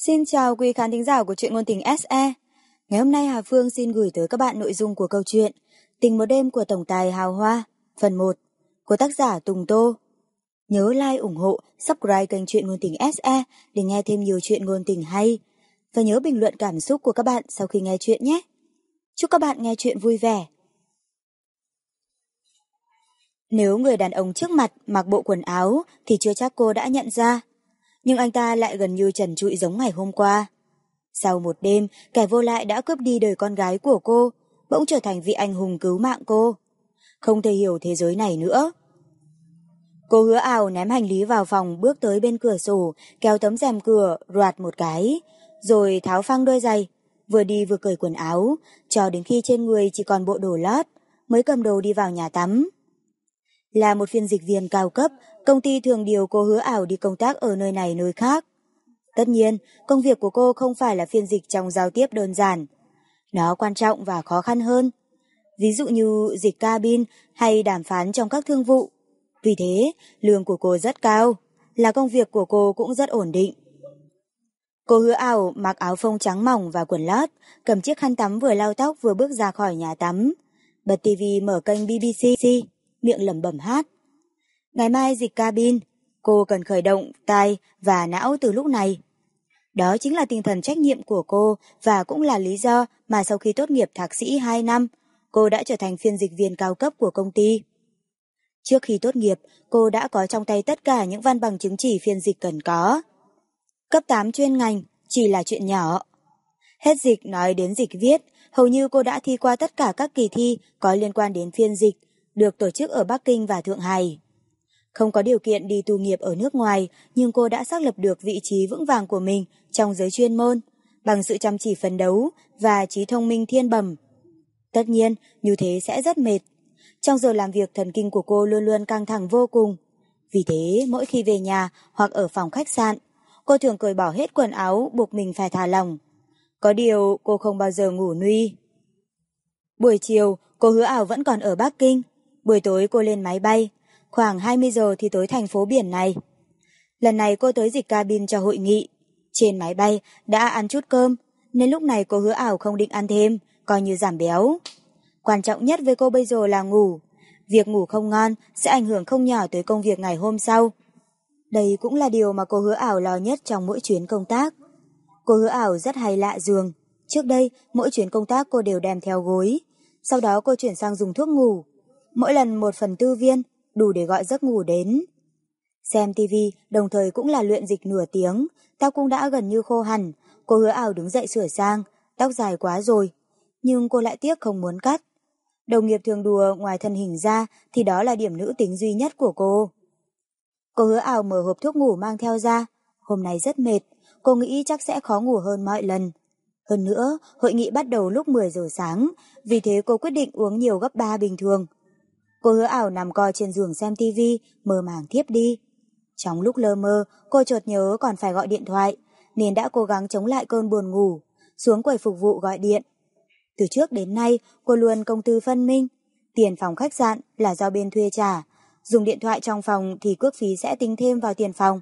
Xin chào quý khán thính giả của truyện ngôn tình SE. Ngày hôm nay Hà Phương xin gửi tới các bạn nội dung của câu chuyện Tình một đêm của tổng tài Hào Hoa, phần 1 của tác giả Tùng Tô. Nhớ like, ủng hộ, subscribe kênh truyện ngôn tình SE để nghe thêm nhiều chuyện ngôn tình hay. Và nhớ bình luận cảm xúc của các bạn sau khi nghe chuyện nhé. Chúc các bạn nghe chuyện vui vẻ. Nếu người đàn ông trước mặt mặc bộ quần áo thì chưa chắc cô đã nhận ra. Nhưng anh ta lại gần như trần trụi giống ngày hôm qua. Sau một đêm, kẻ vô lại đã cướp đi đời con gái của cô, bỗng trở thành vị anh hùng cứu mạng cô. Không thể hiểu thế giới này nữa. Cô hứa ảo ném hành lý vào phòng bước tới bên cửa sổ, kéo tấm rèm cửa, roạt một cái, rồi tháo phăng đôi giày, vừa đi vừa cởi quần áo, cho đến khi trên người chỉ còn bộ đồ lót, mới cầm đồ đi vào nhà tắm. Là một phiên dịch viên cao cấp, công ty thường điều cô hứa ảo đi công tác ở nơi này nơi khác. Tất nhiên, công việc của cô không phải là phiên dịch trong giao tiếp đơn giản. Nó quan trọng và khó khăn hơn. Ví dụ như dịch cabin hay đàm phán trong các thương vụ. Vì thế, lương của cô rất cao, là công việc của cô cũng rất ổn định. Cô hứa ảo mặc áo phông trắng mỏng và quần lót, cầm chiếc khăn tắm vừa lau tóc vừa bước ra khỏi nhà tắm. Bật tivi mở kênh BBC, miệng lẩm bẩm hát. Ngày mai dịch cabin, cô cần khởi động tai và não từ lúc này. Đó chính là tinh thần trách nhiệm của cô và cũng là lý do mà sau khi tốt nghiệp thạc sĩ 2 năm, cô đã trở thành phiên dịch viên cao cấp của công ty. Trước khi tốt nghiệp, cô đã có trong tay tất cả những văn bằng chứng chỉ phiên dịch cần có. Cấp 8 chuyên ngành chỉ là chuyện nhỏ. Hết dịch nói đến dịch viết, hầu như cô đã thi qua tất cả các kỳ thi có liên quan đến phiên dịch, được tổ chức ở Bắc Kinh và Thượng Hải. Không có điều kiện đi tu nghiệp ở nước ngoài, nhưng cô đã xác lập được vị trí vững vàng của mình trong giới chuyên môn, bằng sự chăm chỉ phấn đấu và trí thông minh thiên bẩm. Tất nhiên, như thế sẽ rất mệt. Trong giờ làm việc thần kinh của cô luôn luôn căng thẳng vô cùng. Vì thế, mỗi khi về nhà hoặc ở phòng khách sạn, cô thường cởi bỏ hết quần áo buộc mình phải thả lỏng. Có điều cô không bao giờ ngủ nuy. Buổi chiều, cô hứa ảo vẫn còn ở Bắc Kinh. Buổi tối cô lên máy bay, khoảng 20 giờ thì tới thành phố biển này. Lần này cô tới dịch cabin cho hội nghị. Trên máy bay đã ăn chút cơm, nên lúc này cô hứa ảo không định ăn thêm, coi như giảm béo. Quan trọng nhất với cô bây giờ là ngủ. Việc ngủ không ngon sẽ ảnh hưởng không nhỏ tới công việc ngày hôm sau. Đây cũng là điều mà cô hứa ảo lo nhất trong mỗi chuyến công tác. Cô hứa ảo rất hay lạ giường. Trước đây, mỗi chuyến công tác cô đều đem theo gối. Sau đó cô chuyển sang dùng thuốc ngủ. Mỗi lần một phần tư viên, đủ để gọi giấc ngủ đến. Xem tivi đồng thời cũng là luyện dịch nửa tiếng, tóc cũng đã gần như khô hẳn, cô hứa ảo đứng dậy sửa sang, tóc dài quá rồi, nhưng cô lại tiếc không muốn cắt. Đồng nghiệp thường đùa ngoài thân hình ra thì đó là điểm nữ tính duy nhất của cô. Cô hứa ảo mở hộp thuốc ngủ mang theo ra, hôm nay rất mệt, cô nghĩ chắc sẽ khó ngủ hơn mọi lần. Hơn nữa, hội nghị bắt đầu lúc 10 giờ sáng, vì thế cô quyết định uống nhiều gấp 3 bình thường. Cô hứa ảo nằm coi trên giường xem tivi, mơ màng thiếp đi. Trong lúc lơ mơ, cô chợt nhớ còn phải gọi điện thoại, nên đã cố gắng chống lại cơn buồn ngủ, xuống quầy phục vụ gọi điện. Từ trước đến nay, cô luôn công tư phân minh. Tiền phòng khách sạn là do bên thuê trả. Dùng điện thoại trong phòng thì cước phí sẽ tính thêm vào tiền phòng.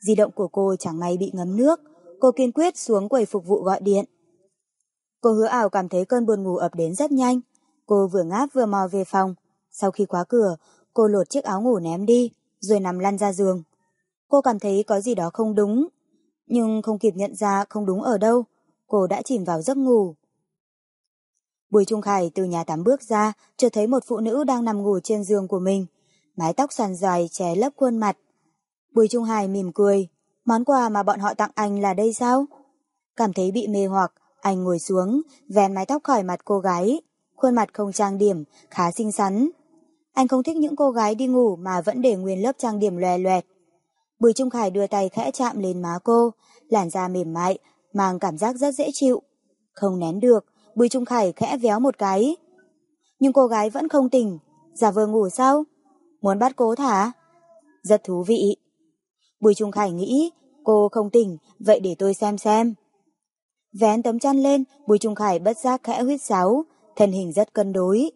Di động của cô chẳng may bị ngấm nước. Cô kiên quyết xuống quầy phục vụ gọi điện. Cô hứa ảo cảm thấy cơn buồn ngủ ập đến rất nhanh. Cô vừa ngáp vừa mò về phòng. Sau khi khóa cửa, cô lột chiếc áo ngủ ném đi, rồi nằm lăn ra giường. Cô cảm thấy có gì đó không đúng, nhưng không kịp nhận ra không đúng ở đâu, cô đã chìm vào giấc ngủ. Bùi Trung Khải từ nhà tắm bước ra, chợt thấy một phụ nữ đang nằm ngủ trên giường của mình, mái tóc xoàn dài che lấp khuôn mặt. Bùi Trung Hải mỉm cười, món quà mà bọn họ tặng anh là đây sao? Cảm thấy bị mê hoặc, anh ngồi xuống, vén mái tóc khỏi mặt cô gái, khuôn mặt không trang điểm, khá xinh xắn. Anh không thích những cô gái đi ngủ mà vẫn để nguyên lớp trang điểm lòe loẹt. Bùi Trung Khải đưa tay khẽ chạm lên má cô, làn da mềm mại, mang cảm giác rất dễ chịu. Không nén được, Bùi Trung Khải khẽ véo một cái. Nhưng cô gái vẫn không tỉnh, giả vờ ngủ sao? Muốn bắt cố thả? Rất thú vị. Bùi Trung Khải nghĩ, cô không tỉnh, vậy để tôi xem xem. Vén tấm chăn lên, Bùi Trung Khải bất giác khẽ huyết sáo, thân hình rất cân đối.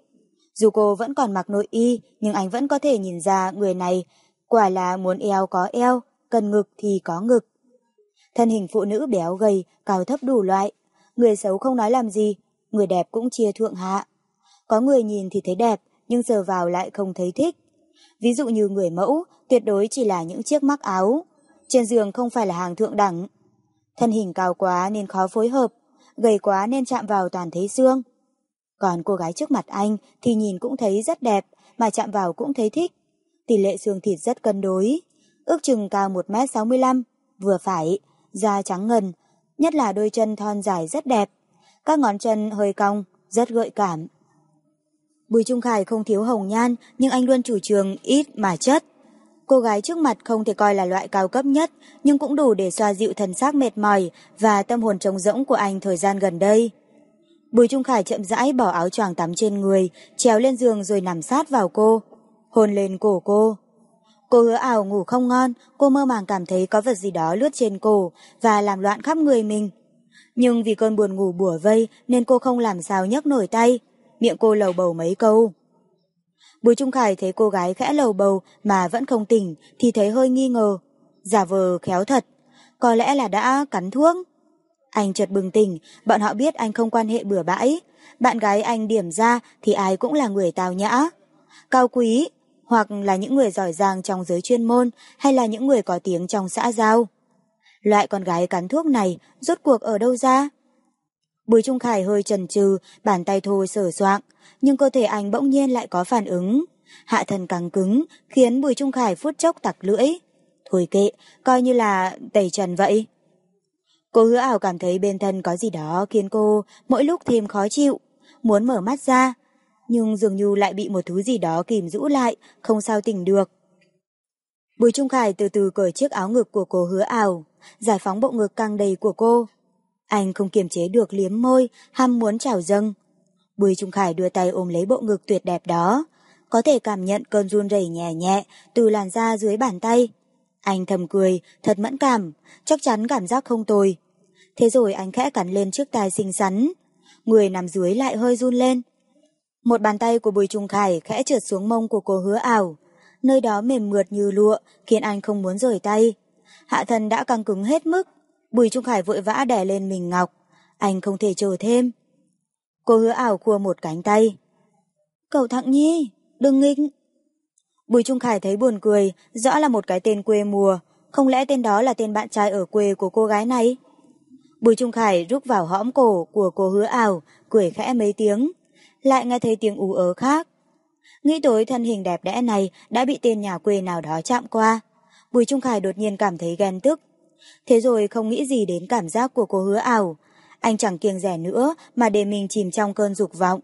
Dù cô vẫn còn mặc nội y, nhưng anh vẫn có thể nhìn ra người này quả là muốn eo có eo, cần ngực thì có ngực. Thân hình phụ nữ béo gầy, cao thấp đủ loại. Người xấu không nói làm gì, người đẹp cũng chia thượng hạ. Có người nhìn thì thấy đẹp, nhưng giờ vào lại không thấy thích. Ví dụ như người mẫu, tuyệt đối chỉ là những chiếc mắc áo. Trên giường không phải là hàng thượng đẳng. Thân hình cao quá nên khó phối hợp, gầy quá nên chạm vào toàn thấy xương. Còn cô gái trước mặt anh thì nhìn cũng thấy rất đẹp, mà chạm vào cũng thấy thích. Tỷ lệ xương thịt rất cân đối, ước chừng cao 1m65, vừa phải, da trắng ngần, nhất là đôi chân thon dài rất đẹp. Các ngón chân hơi cong, rất gợi cảm. Bùi Trung Khải không thiếu hồng nhan, nhưng anh luôn chủ trường ít mà chất. Cô gái trước mặt không thể coi là loại cao cấp nhất, nhưng cũng đủ để xoa dịu thần xác mệt mỏi và tâm hồn trống rỗng của anh thời gian gần đây. Bùi Trung Khải chậm rãi bỏ áo choàng tắm trên người, trèo lên giường rồi nằm sát vào cô, hôn lên cổ cô. Cô hứa ảo ngủ không ngon, cô mơ màng cảm thấy có vật gì đó lướt trên cổ và làm loạn khắp người mình. Nhưng vì cơn buồn ngủ bủa vây nên cô không làm sao nhấc nổi tay, miệng cô lầu bầu mấy câu. Bùi Trung Khải thấy cô gái khẽ lầu bầu mà vẫn không tỉnh thì thấy hơi nghi ngờ, giả vờ khéo thật, có lẽ là đã cắn thuốc. Anh chợt bừng tỉnh, bọn họ biết anh không quan hệ bừa bãi, bạn gái anh điểm ra thì ai cũng là người tào nhã, cao quý, hoặc là những người giỏi giang trong giới chuyên môn hay là những người có tiếng trong xã giao. Loại con gái cắn thuốc này rốt cuộc ở đâu ra? Bùi Trung Khải hơi chần chừ, bàn tay thô sở soạng, nhưng cơ thể anh bỗng nhiên lại có phản ứng. Hạ thần càng cứng, khiến Bùi Trung Khải phút chốc tặc lưỡi. Thôi kệ, coi như là tẩy trần vậy. Cô hứa ảo cảm thấy bên thân có gì đó khiến cô mỗi lúc thêm khó chịu, muốn mở mắt ra, nhưng dường như lại bị một thứ gì đó kìm rũ lại, không sao tỉnh được. Bùi Trung Khải từ từ cởi chiếc áo ngực của cô hứa ảo, giải phóng bộ ngực căng đầy của cô. Anh không kiềm chế được liếm môi, ham muốn trào dâng. Bùi Trung Khải đưa tay ôm lấy bộ ngực tuyệt đẹp đó, có thể cảm nhận cơn run rẩy nhẹ nhẹ từ làn da dưới bàn tay. Anh thầm cười, thật mẫn cảm, chắc chắn cảm giác không tồi. Thế rồi anh khẽ cắn lên chiếc tai xinh xắn. Người nằm dưới lại hơi run lên. Một bàn tay của Bùi Trung Khải khẽ trượt xuống mông của cô hứa ảo. Nơi đó mềm mượt như lụa, khiến anh không muốn rời tay. Hạ thần đã căng cứng hết mức. Bùi Trung Khải vội vã đè lên mình ngọc. Anh không thể chờ thêm. Cô hứa ảo cua một cánh tay. Cậu thẳng nhi, đừng nghịch. Bùi Trung Khải thấy buồn cười, rõ là một cái tên quê mùa. Không lẽ tên đó là tên bạn trai ở quê của cô gái này? Bùi Trung Khải rút vào hõm cổ của cô hứa ảo, cười khẽ mấy tiếng lại nghe thấy tiếng ú ớ khác. Nghĩ tới thân hình đẹp đẽ này đã bị tên nhà quê nào đó chạm qua. Bùi Trung Khải đột nhiên cảm thấy ghen tức. Thế rồi không nghĩ gì đến cảm giác của cô hứa ảo. Anh chẳng kiêng rẻ nữa mà để mình chìm trong cơn dục vọng.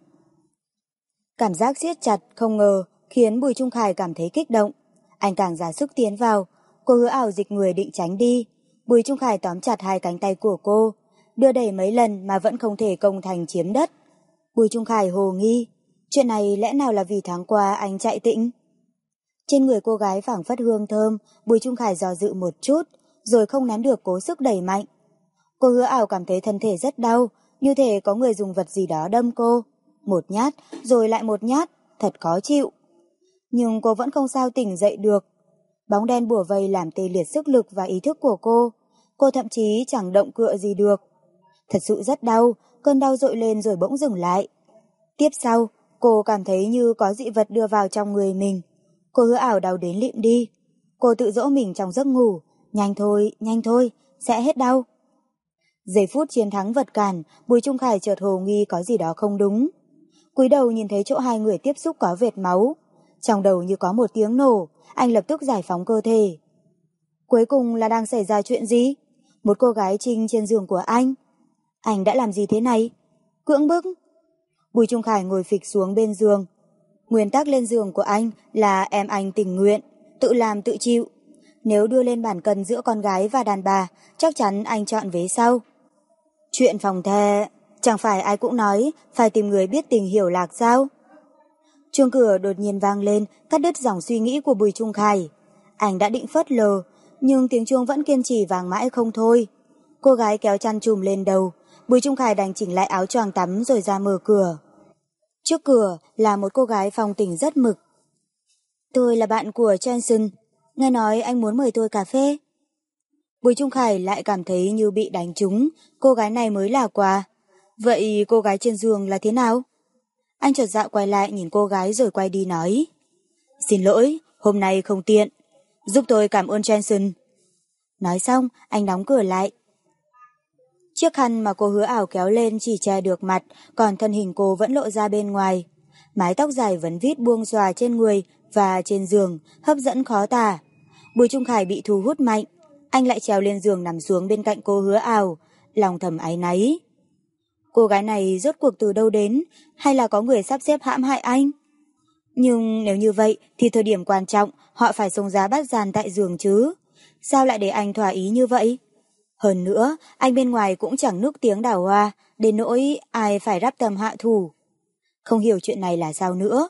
Cảm giác siết chặt không ngờ khiến Bùi Trung Khải cảm thấy kích động. Anh càng ra sức tiến vào. Cô hứa ảo dịch người định tránh đi. Bùi Trung Khải tóm chặt hai cánh tay của cô, đưa đẩy mấy lần mà vẫn không thể công thành chiếm đất. Bùi Trung Khải hồ nghi, chuyện này lẽ nào là vì tháng qua anh chạy tĩnh? Trên người cô gái phảng phất hương thơm, Bùi Trung Khải dò dự một chút, rồi không nén được cố sức đẩy mạnh. Cô hứa ảo cảm thấy thân thể rất đau, như thể có người dùng vật gì đó đâm cô. Một nhát, rồi lại một nhát, thật khó chịu. Nhưng cô vẫn không sao tỉnh dậy được. Bóng đen bùa vây làm tê liệt sức lực và ý thức của cô. Cô thậm chí chẳng động cựa gì được. Thật sự rất đau, cơn đau dội lên rồi bỗng dừng lại. Tiếp sau, cô cảm thấy như có dị vật đưa vào trong người mình. Cô hứa ảo đau đến lịm đi. Cô tự dỗ mình trong giấc ngủ. Nhanh thôi, nhanh thôi, sẽ hết đau. Giây phút chiến thắng vật cản, Bùi Trung Khải chợt hồ nghi có gì đó không đúng. cúi đầu nhìn thấy chỗ hai người tiếp xúc có vệt máu. Trong đầu như có một tiếng nổ, anh lập tức giải phóng cơ thể. Cuối cùng là đang xảy ra chuyện gì? Một cô gái trinh trên giường của anh. Anh đã làm gì thế này? Cưỡng bức. Bùi Trung Khải ngồi phịch xuống bên giường. Nguyên tắc lên giường của anh là em anh tình nguyện, tự làm tự chịu. Nếu đưa lên bản cân giữa con gái và đàn bà, chắc chắn anh chọn vế sau. Chuyện phòng the, chẳng phải ai cũng nói phải tìm người biết tình hiểu lạc sao? Chuông cửa đột nhiên vang lên, cắt đứt dòng suy nghĩ của Bùi Trung Khải. Anh đã định phớt lờ, nhưng tiếng chuông vẫn kiên trì vang mãi không thôi. Cô gái kéo chăn trùm lên đầu, Bùi Trung Khải đành chỉnh lại áo choàng tắm rồi ra mở cửa. Trước cửa là một cô gái phong tình rất mực. Tôi là bạn của Johnson, nghe nói anh muốn mời tôi cà phê. Bùi Trung Khải lại cảm thấy như bị đánh trúng, cô gái này mới là quà. Vậy cô gái trên giường là thế nào? Anh chợt dạo quay lại nhìn cô gái rồi quay đi nói. Xin lỗi, hôm nay không tiện. Giúp tôi cảm ơn Jensen. Nói xong, anh đóng cửa lại. Chiếc khăn mà cô hứa ảo kéo lên chỉ che được mặt, còn thân hình cô vẫn lộ ra bên ngoài. Mái tóc dài vấn vít buông xòa trên người và trên giường, hấp dẫn khó tả. Bùi Trung Khải bị thu hút mạnh, anh lại trèo lên giường nằm xuống bên cạnh cô hứa ảo, lòng thầm áy náy. Cô gái này rốt cuộc từ đâu đến, hay là có người sắp xếp hãm hại anh? Nhưng nếu như vậy thì thời điểm quan trọng họ phải sống giá bắt giàn tại giường chứ. Sao lại để anh thỏa ý như vậy? Hơn nữa, anh bên ngoài cũng chẳng nức tiếng đào hoa, đến nỗi ai phải rắp tầm hạ thủ. Không hiểu chuyện này là sao nữa.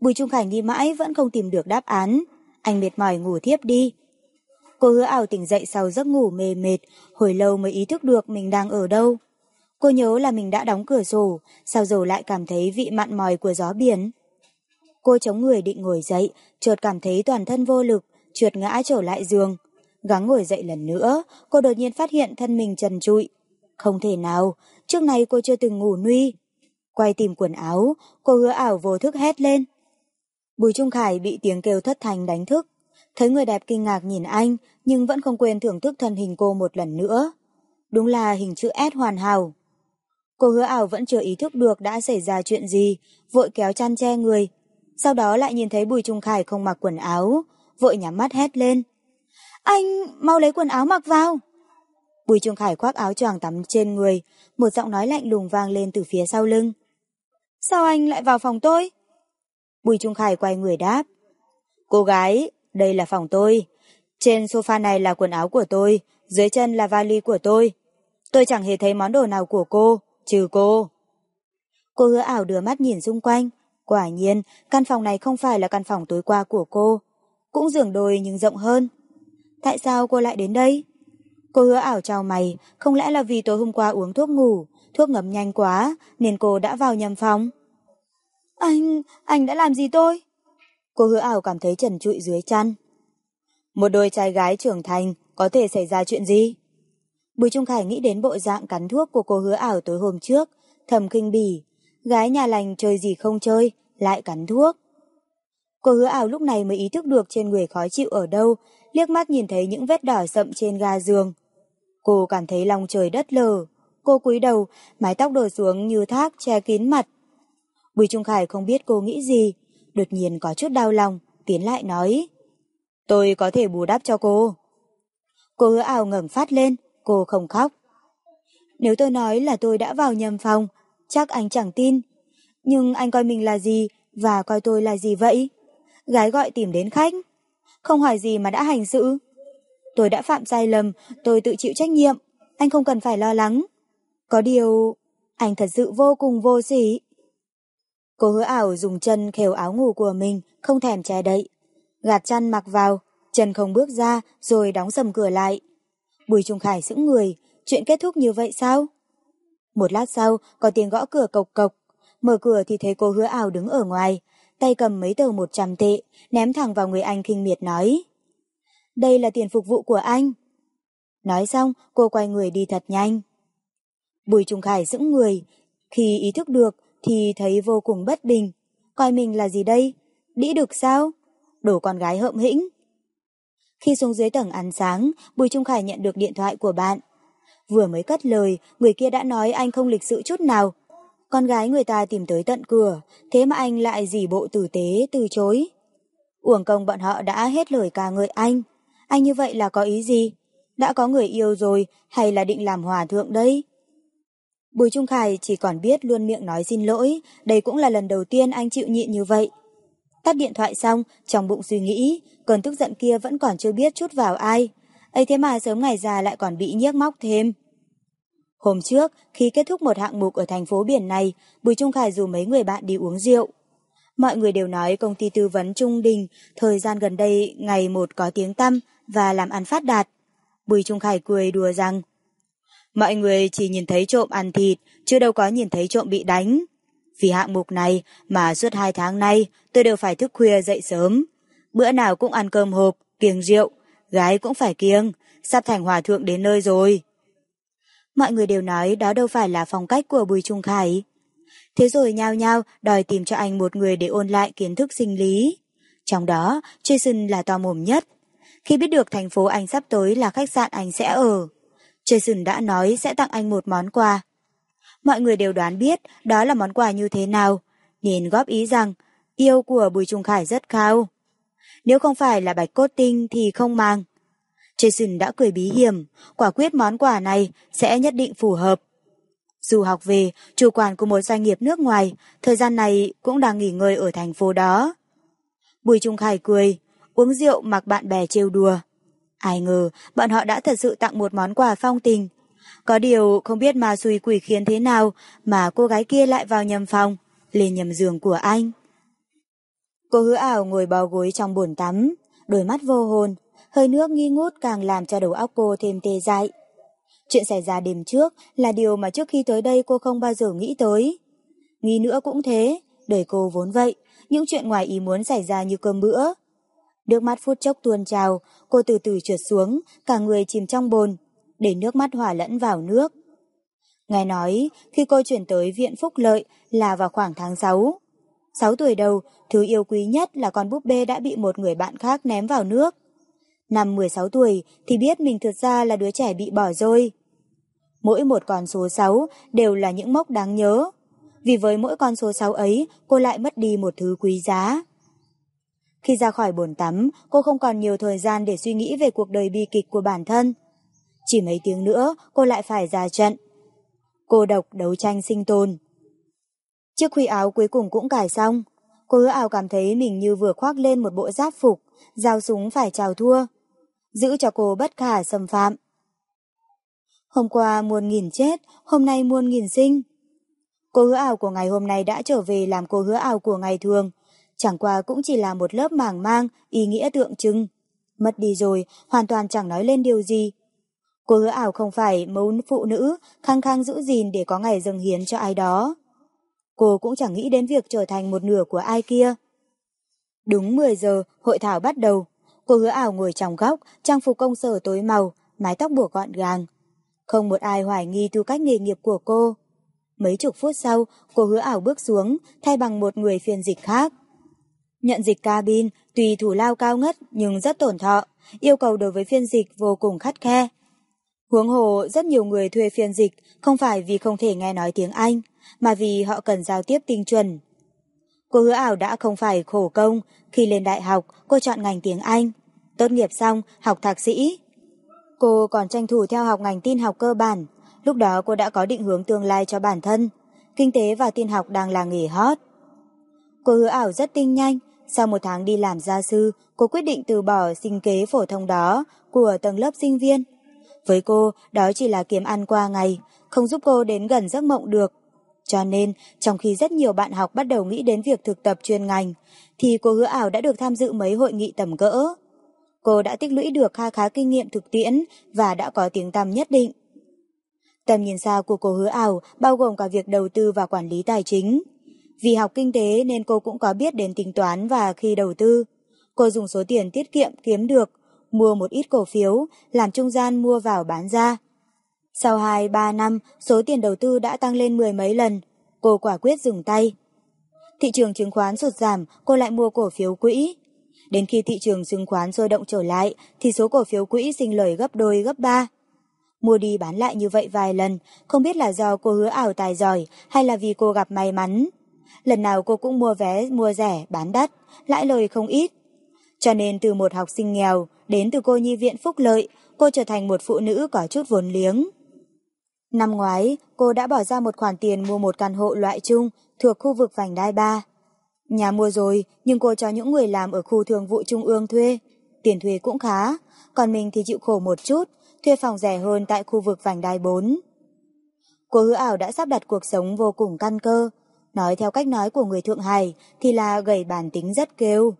Bùi Trung Khải đi mãi vẫn không tìm được đáp án. Anh mệt mỏi ngủ thiếp đi. Cô hứa ảo tỉnh dậy sau giấc ngủ mê mệt, hồi lâu mới ý thức được mình đang ở đâu. Cô nhớ là mình đã đóng cửa sổ, sao rồi lại cảm thấy vị mặn mòi của gió biển. Cô chống người định ngồi dậy, chợt cảm thấy toàn thân vô lực, trượt ngã trở lại giường. Gắng ngồi dậy lần nữa, cô đột nhiên phát hiện thân mình trần trụi. Không thể nào, trước này cô chưa từng ngủ nuy. Quay tìm quần áo, cô hứa ảo vô thức hét lên. Bùi Trung Khải bị tiếng kêu thất thành đánh thức. Thấy người đẹp kinh ngạc nhìn anh, nhưng vẫn không quên thưởng thức thân hình cô một lần nữa. Đúng là hình chữ S hoàn hảo. Cô hứa ảo vẫn chưa ý thức được đã xảy ra chuyện gì, vội kéo chăn che người. Sau đó lại nhìn thấy Bùi Trung Khải không mặc quần áo, vội nhắm mắt hét lên. Anh, mau lấy quần áo mặc vào. Bùi Trung Khải khoác áo choàng tắm trên người, một giọng nói lạnh lùng vang lên từ phía sau lưng. Sao anh lại vào phòng tôi? Bùi Trung Khải quay người đáp. Cô gái, đây là phòng tôi. Trên sofa này là quần áo của tôi, dưới chân là vali của tôi. Tôi chẳng hề thấy món đồ nào của cô, trừ cô. Cô hứa ảo đưa mắt nhìn xung quanh. Quả nhiên, căn phòng này không phải là căn phòng tối qua của cô. Cũng giường đôi nhưng rộng hơn. Tại sao cô lại đến đây? Cô hứa ảo chào mày, không lẽ là vì tối hôm qua uống thuốc ngủ, thuốc ngấm nhanh quá, nên cô đã vào nhầm phòng? Anh, anh đã làm gì tôi? Cô hứa ảo cảm thấy trần trụi dưới chăn. Một đôi trai gái trưởng thành, có thể xảy ra chuyện gì? Bùi Trung Khải nghĩ đến bộ dạng cắn thuốc của cô hứa ảo tối hôm trước, thầm kinh bỉ. Gái nhà lành chơi gì không chơi, lại cắn thuốc. Cô hứa ảo lúc này mới ý thức được trên người khó chịu ở đâu, liếc mắt nhìn thấy những vết đỏ sậm trên ga giường. Cô cảm thấy lòng trời đất lờ. Cô cúi đầu, mái tóc đổ xuống như thác che kín mặt. Bùi Trung Khải không biết cô nghĩ gì, đột nhiên có chút đau lòng, tiến lại nói. Tôi có thể bù đắp cho cô. Cô hứa ảo ngẩng phát lên, cô không khóc. Nếu tôi nói là tôi đã vào nhầm phòng, chắc anh chẳng tin. Nhưng anh coi mình là gì và coi tôi là gì vậy? Gái gọi tìm đến khách. Không hỏi gì mà đã hành sự. Tôi đã phạm sai lầm, tôi tự chịu trách nhiệm. Anh không cần phải lo lắng. Có điều, anh thật sự vô cùng vô sỉ. Cô hứa ảo dùng chân khều áo ngủ của mình, không thèm che đậy. Gạt chăn mặc vào, chân không bước ra rồi đóng sầm cửa lại. Bùi Trung Khải sững người, chuyện kết thúc như vậy sao? Một lát sau, có tiếng gõ cửa cộc cộc. Mở cửa thì thấy cô hứa ảo đứng ở ngoài, tay cầm mấy tờ 100 tệ, ném thẳng vào người anh khinh miệt nói. Đây là tiền phục vụ của anh. Nói xong, cô quay người đi thật nhanh. Bùi Trung Khải sững người, khi ý thức được thì thấy vô cùng bất bình. Coi mình là gì đây? Đĩ được sao? Đổ con gái hợm hĩnh. Khi xuống dưới tầng ăn sáng, Bùi Trung Khải nhận được điện thoại của bạn. Vừa mới cất lời, người kia đã nói anh không lịch sự chút nào. Con gái người ta tìm tới tận cửa, thế mà anh lại dì bộ tử tế từ chối. Uổng công bọn họ đã hết lời ca ngợi anh. Anh như vậy là có ý gì? Đã có người yêu rồi hay là định làm hòa thượng đây? Bùi Trung Khải chỉ còn biết luôn miệng nói xin lỗi, đây cũng là lần đầu tiên anh chịu nhịn như vậy. Tắt điện thoại xong, trong bụng suy nghĩ, cơn tức giận kia vẫn còn chưa biết chút vào ai. ấy thế mà sớm ngày già lại còn bị nhiếc móc thêm. Hôm trước, khi kết thúc một hạng mục ở thành phố biển này, Bùi Trung Khải rủ mấy người bạn đi uống rượu. Mọi người đều nói công ty tư vấn Trung Đình thời gian gần đây ngày một có tiếng tăm và làm ăn phát đạt. Bùi Trung Khải cười đùa rằng Mọi người chỉ nhìn thấy trộm ăn thịt, chứ đâu có nhìn thấy trộm bị đánh. Vì hạng mục này mà suốt hai tháng nay tôi đều phải thức khuya dậy sớm. Bữa nào cũng ăn cơm hộp, kiêng rượu, gái cũng phải kiêng, sắp thành hòa thượng đến nơi rồi. Mọi người đều nói đó đâu phải là phong cách của Bùi Trung Khải. Thế rồi nhao nhao đòi tìm cho anh một người để ôn lại kiến thức sinh lý. Trong đó, Jason là to mồm nhất. Khi biết được thành phố anh sắp tới là khách sạn anh sẽ ở, Jason đã nói sẽ tặng anh một món quà. Mọi người đều đoán biết đó là món quà như thế nào, nên góp ý rằng yêu của Bùi Trung Khải rất cao. Nếu không phải là bạch cốt tinh thì không mang. Jason đã cười bí hiểm, quả quyết món quà này sẽ nhất định phù hợp. Dù học về, chủ quản của một doanh nghiệp nước ngoài, thời gian này cũng đang nghỉ ngơi ở thành phố đó. Bùi Trung Khải cười, uống rượu mặc bạn bè trêu đùa. Ai ngờ, bọn họ đã thật sự tặng một món quà phong tình. Có điều không biết mà xùi quỷ khiến thế nào mà cô gái kia lại vào nhầm phòng, lên nhầm giường của anh. Cô hứa ảo ngồi bò gối trong bồn tắm, đôi mắt vô hồn, hơi nước nghi ngút càng làm cho đầu óc cô thêm tê dại. Chuyện xảy ra đêm trước là điều mà trước khi tới đây cô không bao giờ nghĩ tới. Nghĩ nữa cũng thế, đời cô vốn vậy, những chuyện ngoài ý muốn xảy ra như cơm bữa. Nước mắt phút chốc tuôn trào, cô từ từ trượt xuống, cả người chìm trong bồn, để nước mắt hòa lẫn vào nước. Nghe nói, khi cô chuyển tới viện Phúc Lợi là vào khoảng tháng 6. 6 tuổi đầu, thứ yêu quý nhất là con búp bê đã bị một người bạn khác ném vào nước. Năm 16 tuổi thì biết mình thực ra là đứa trẻ bị bỏ rơi. Mỗi một con số 6 đều là những mốc đáng nhớ. Vì với mỗi con số 6 ấy, cô lại mất đi một thứ quý giá. Khi ra khỏi bồn tắm, cô không còn nhiều thời gian để suy nghĩ về cuộc đời bi kịch của bản thân. Chỉ mấy tiếng nữa, cô lại phải ra trận. Cô độc đấu tranh sinh tồn. Chiếc khuy áo cuối cùng cũng cài xong. Cô hứa ảo cảm thấy mình như vừa khoác lên một bộ giáp phục, giao súng phải chào thua. Giữ cho cô bất khả xâm phạm. Hôm qua muôn nghìn chết, hôm nay muôn nghìn sinh. Cô hứa ảo của ngày hôm nay đã trở về làm cô hứa ảo của ngày thường, chẳng qua cũng chỉ là một lớp mảng mang, ý nghĩa tượng trưng. Mất đi rồi, hoàn toàn chẳng nói lên điều gì. Cô hứa ảo không phải muốn phụ nữ, khăng khăng giữ gìn để có ngày dâng hiến cho ai đó. Cô cũng chẳng nghĩ đến việc trở thành một nửa của ai kia. Đúng 10 giờ, hội thảo bắt đầu. Cô hứa ảo ngồi trong góc, trang phục công sở tối màu, mái tóc buộc gọn gàng. Không một ai hoài nghi tư cách nghề nghiệp của cô. Mấy chục phút sau, cô hứa ảo bước xuống, thay bằng một người phiên dịch khác. Nhận dịch cabin, tùy thủ lao cao ngất nhưng rất tổn thọ, yêu cầu đối với phiên dịch vô cùng khắt khe. Huống hồ, rất nhiều người thuê phiên dịch không phải vì không thể nghe nói tiếng Anh, mà vì họ cần giao tiếp tinh chuẩn. Cô hứa ảo đã không phải khổ công, khi lên đại học cô chọn ngành tiếng Anh. Tốt nghiệp xong, học thạc sĩ. Cô còn tranh thủ theo học ngành tin học cơ bản, lúc đó cô đã có định hướng tương lai cho bản thân. Kinh tế và tin học đang là nghề hot. Cô hứa ảo rất tinh nhanh, sau một tháng đi làm gia sư, cô quyết định từ bỏ sinh kế phổ thông đó của tầng lớp sinh viên. Với cô, đó chỉ là kiếm ăn qua ngày, không giúp cô đến gần giấc mộng được. Cho nên, trong khi rất nhiều bạn học bắt đầu nghĩ đến việc thực tập chuyên ngành, thì cô hứa ảo đã được tham dự mấy hội nghị tầm cỡ. Cô đã tích lũy được kha khá kinh nghiệm thực tiễn và đã có tiếng tăm nhất định. Tầm nhìn xa của cô hứa ảo bao gồm cả việc đầu tư và quản lý tài chính. Vì học kinh tế nên cô cũng có biết đến tính toán và khi đầu tư. Cô dùng số tiền tiết kiệm kiếm được, mua một ít cổ phiếu, làm trung gian mua vào bán ra. Sau 2-3 năm, số tiền đầu tư đã tăng lên mười mấy lần. Cô quả quyết dừng tay. Thị trường chứng khoán sụt giảm, cô lại mua cổ phiếu quỹ. Đến khi thị trường chứng khoán sôi động trở lại, thì số cổ phiếu quỹ sinh lời gấp đôi gấp ba. Mua đi bán lại như vậy vài lần, không biết là do cô hứa ảo tài giỏi hay là vì cô gặp may mắn. Lần nào cô cũng mua vé mua rẻ, bán đắt, lãi lời không ít. Cho nên từ một học sinh nghèo đến từ cô nhi viện phúc lợi, cô trở thành một phụ nữ có chút vốn liếng. Năm ngoái, cô đã bỏ ra một khoản tiền mua một căn hộ loại chung thuộc khu vực vành đai ba. Nhà mua rồi, nhưng cô cho những người làm ở khu thường vụ trung ương thuê. Tiền thuê cũng khá, còn mình thì chịu khổ một chút, thuê phòng rẻ hơn tại khu vực vành đai 4. Cô hứa ảo đã sắp đặt cuộc sống vô cùng căn cơ. Nói theo cách nói của người Thượng Hải thì là gầy bản tính rất kêu.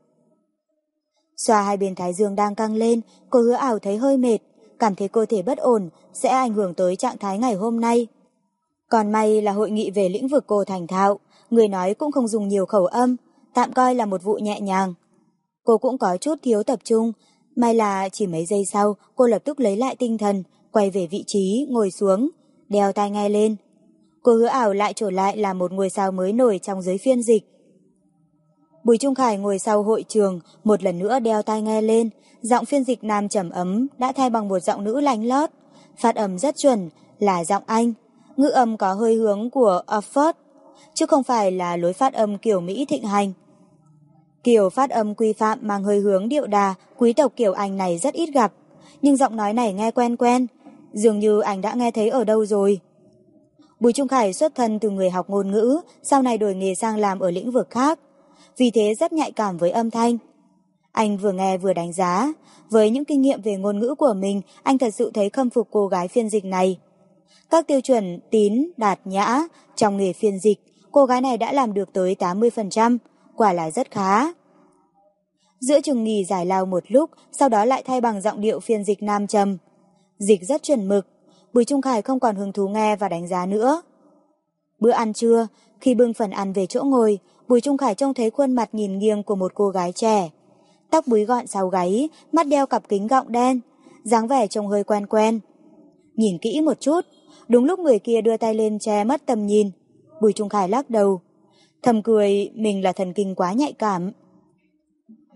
Xoa hai bên thái dương đang căng lên, cô hứa ảo thấy hơi mệt, cảm thấy cơ thể bất ổn sẽ ảnh hưởng tới trạng thái ngày hôm nay. Còn may là hội nghị về lĩnh vực cô thành thạo, người nói cũng không dùng nhiều khẩu âm, tạm coi là một vụ nhẹ nhàng. Cô cũng có chút thiếu tập trung, May là chỉ mấy giây sau, cô lập tức lấy lại tinh thần, quay về vị trí, ngồi xuống, đeo tai nghe lên. Cô hứa ảo lại trở lại là một ngôi sao mới nổi trong giới phiên dịch. Bùi Trung Khải ngồi sau hội trường, một lần nữa đeo tai nghe lên, giọng phiên dịch nam trầm ấm đã thay bằng một giọng nữ lành lót. Phát âm rất chuẩn, là giọng Anh. Ngữ âm có hơi hướng của Oxford, chứ không phải là lối phát âm kiểu Mỹ thịnh hành. Kiểu phát âm quy phạm mang hơi hướng điệu đà, quý tộc kiểu Anh này rất ít gặp, nhưng giọng nói này nghe quen quen, dường như anh đã nghe thấy ở đâu rồi. Bùi Trung Khải xuất thân từ người học ngôn ngữ, sau này đổi nghề sang làm ở lĩnh vực khác, vì thế rất nhạy cảm với âm thanh. Anh vừa nghe vừa đánh giá, với những kinh nghiệm về ngôn ngữ của mình, anh thật sự thấy khâm phục cô gái phiên dịch này. Các tiêu chuẩn tín, đạt, nhã trong nghề phiên dịch, cô gái này đã làm được tới 80%, quả là rất khá. Giữa chừng nghỉ giải lao một lúc, sau đó lại thay bằng giọng điệu phiên dịch nam trầm. Dịch rất chuẩn mực, Bùi Trung Khải không còn hứng thú nghe và đánh giá nữa. Bữa ăn trưa, khi bưng phần ăn về chỗ ngồi, Bùi Trung Khải trông thấy khuôn mặt nhìn nghiêng của một cô gái trẻ. Tóc búi gọn sau gáy, mắt đeo cặp kính gọng đen, dáng vẻ trông hơi quen quen. Nhìn kỹ một chút, đúng lúc người kia đưa tay lên che mất tầm nhìn. Bùi Trung Khải lắc đầu. Thầm cười mình là thần kinh quá nhạy cảm.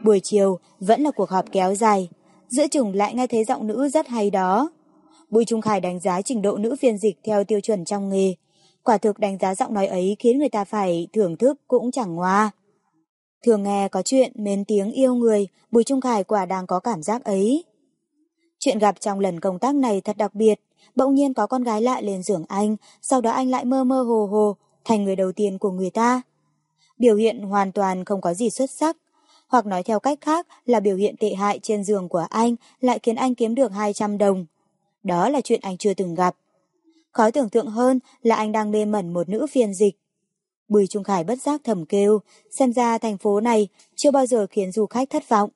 Buổi chiều vẫn là cuộc họp kéo dài, giữa chừng lại nghe thấy giọng nữ rất hay đó. Bùi Trung Khải đánh giá trình độ nữ phiên dịch theo tiêu chuẩn trong nghề. Quả thực đánh giá giọng nói ấy khiến người ta phải thưởng thức cũng chẳng ngoa. Thường nghe có chuyện mến tiếng yêu người, Bùi Trung Khải quả đang có cảm giác ấy. Chuyện gặp trong lần công tác này thật đặc biệt, bỗng nhiên có con gái lạ lên giường anh, sau đó anh lại mơ mơ hồ hồ, thành người đầu tiên của người ta. Biểu hiện hoàn toàn không có gì xuất sắc, hoặc nói theo cách khác là biểu hiện tệ hại trên giường của anh lại khiến anh kiếm được 200 đồng. Đó là chuyện anh chưa từng gặp. Khó tưởng tượng hơn là anh đang mê mẩn một nữ phiên dịch. Bùi Trung Khải bất giác thầm kêu, xem ra thành phố này chưa bao giờ khiến du khách thất vọng.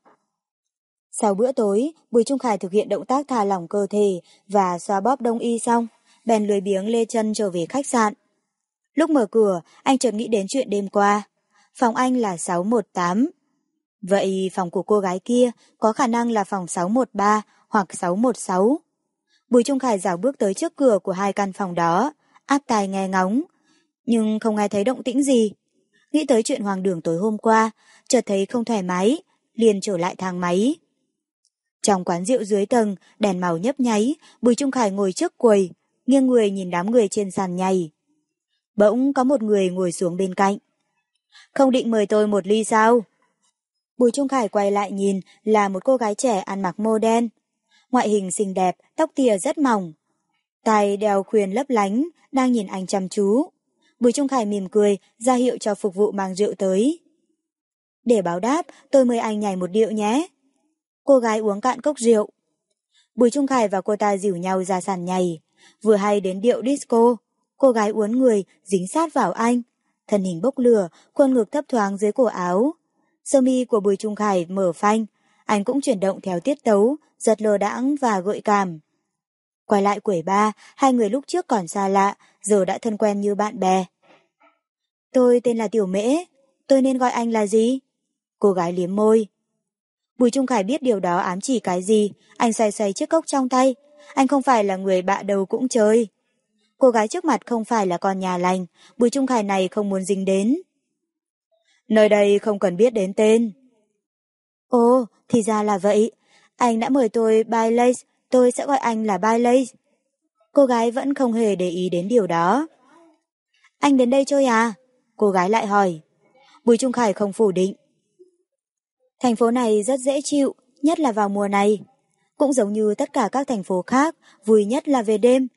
Sau bữa tối, Bùi Trung Khải thực hiện động tác thả lỏng cơ thể và xoa bóp đông y xong, bèn lười biếng lê chân trở về khách sạn. Lúc mở cửa, anh chợt nghĩ đến chuyện đêm qua. Phòng anh là 618. Vậy phòng của cô gái kia có khả năng là phòng 613 hoặc 616. Bùi Trung Khải dạo bước tới trước cửa của hai căn phòng đó, áp tai nghe ngóng, nhưng không nghe thấy động tĩnh gì. Nghĩ tới chuyện hoàng đường tối hôm qua, chợt thấy không thoải mái, liền trở lại thang máy. Trong quán rượu dưới tầng, đèn màu nhấp nháy, Bùi Trung Khải ngồi trước quầy, nghiêng người nhìn đám người trên sàn nhảy. Bỗng có một người ngồi xuống bên cạnh. Không định mời tôi một ly sao? Bùi Trung Khải quay lại nhìn là một cô gái trẻ ăn mặc mô đen. Ngoại hình xinh đẹp, tóc tìa rất mỏng. Tay đeo khuyên lấp lánh, đang nhìn anh chăm chú. Bùi Trung Khải mỉm cười, ra hiệu cho phục vụ mang rượu tới. Để báo đáp, tôi mời anh nhảy một điệu nhé. Cô gái uống cạn cốc rượu. Bùi Trung Khải và cô ta dìu nhau ra sàn nhảy. Vừa hay đến điệu disco, cô gái uốn người, dính sát vào anh. Thân hình bốc lửa, khuôn ngực thấp thoáng dưới cổ áo. Sơ mi của Bùi Trung Khải mở phanh, anh cũng chuyển động theo tiết tấu, giật lờ đãng và gợi cảm. Quay lại quẩy ba, hai người lúc trước còn xa lạ, giờ đã thân quen như bạn bè. Tôi tên là Tiểu Mễ, tôi nên gọi anh là gì? Cô gái liếm môi. Bùi Trung Khải biết điều đó ám chỉ cái gì, anh xoay xoay chiếc cốc trong tay. Anh không phải là người bạ đầu cũng chơi. Cô gái trước mặt không phải là con nhà lành, Bùi Trung Khải này không muốn dính đến. Nơi đây không cần biết đến tên. Ồ, thì ra là vậy. Anh đã mời tôi by tôi sẽ gọi anh là by. Cô gái vẫn không hề để ý đến điều đó. Anh đến đây chơi à? Cô gái lại hỏi. Bùi Trung Khải không phủ định. Thành phố này rất dễ chịu, nhất là vào mùa này. Cũng giống như tất cả các thành phố khác, vui nhất là về đêm.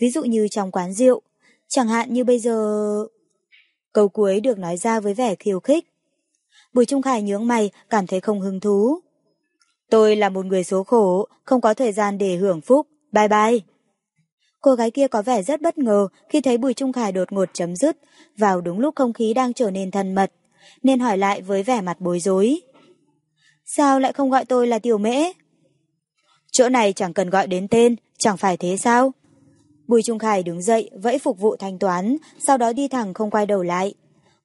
Ví dụ như trong quán rượu, chẳng hạn như bây giờ... Câu cuối được nói ra với vẻ khiêu khích. Bùi Trung Khải nhướng mày, cảm thấy không hứng thú. Tôi là một người số khổ, không có thời gian để hưởng phúc. Bye bye. Cô gái kia có vẻ rất bất ngờ khi thấy Bùi Trung Khải đột ngột chấm dứt, vào đúng lúc không khí đang trở nên thân mật, nên hỏi lại với vẻ mặt bối rối. Sao lại không gọi tôi là Tiểu Mễ? Chỗ này chẳng cần gọi đến tên, chẳng phải thế sao? Bùi Trung Khải đứng dậy, vẫy phục vụ thanh toán, sau đó đi thẳng không quay đầu lại.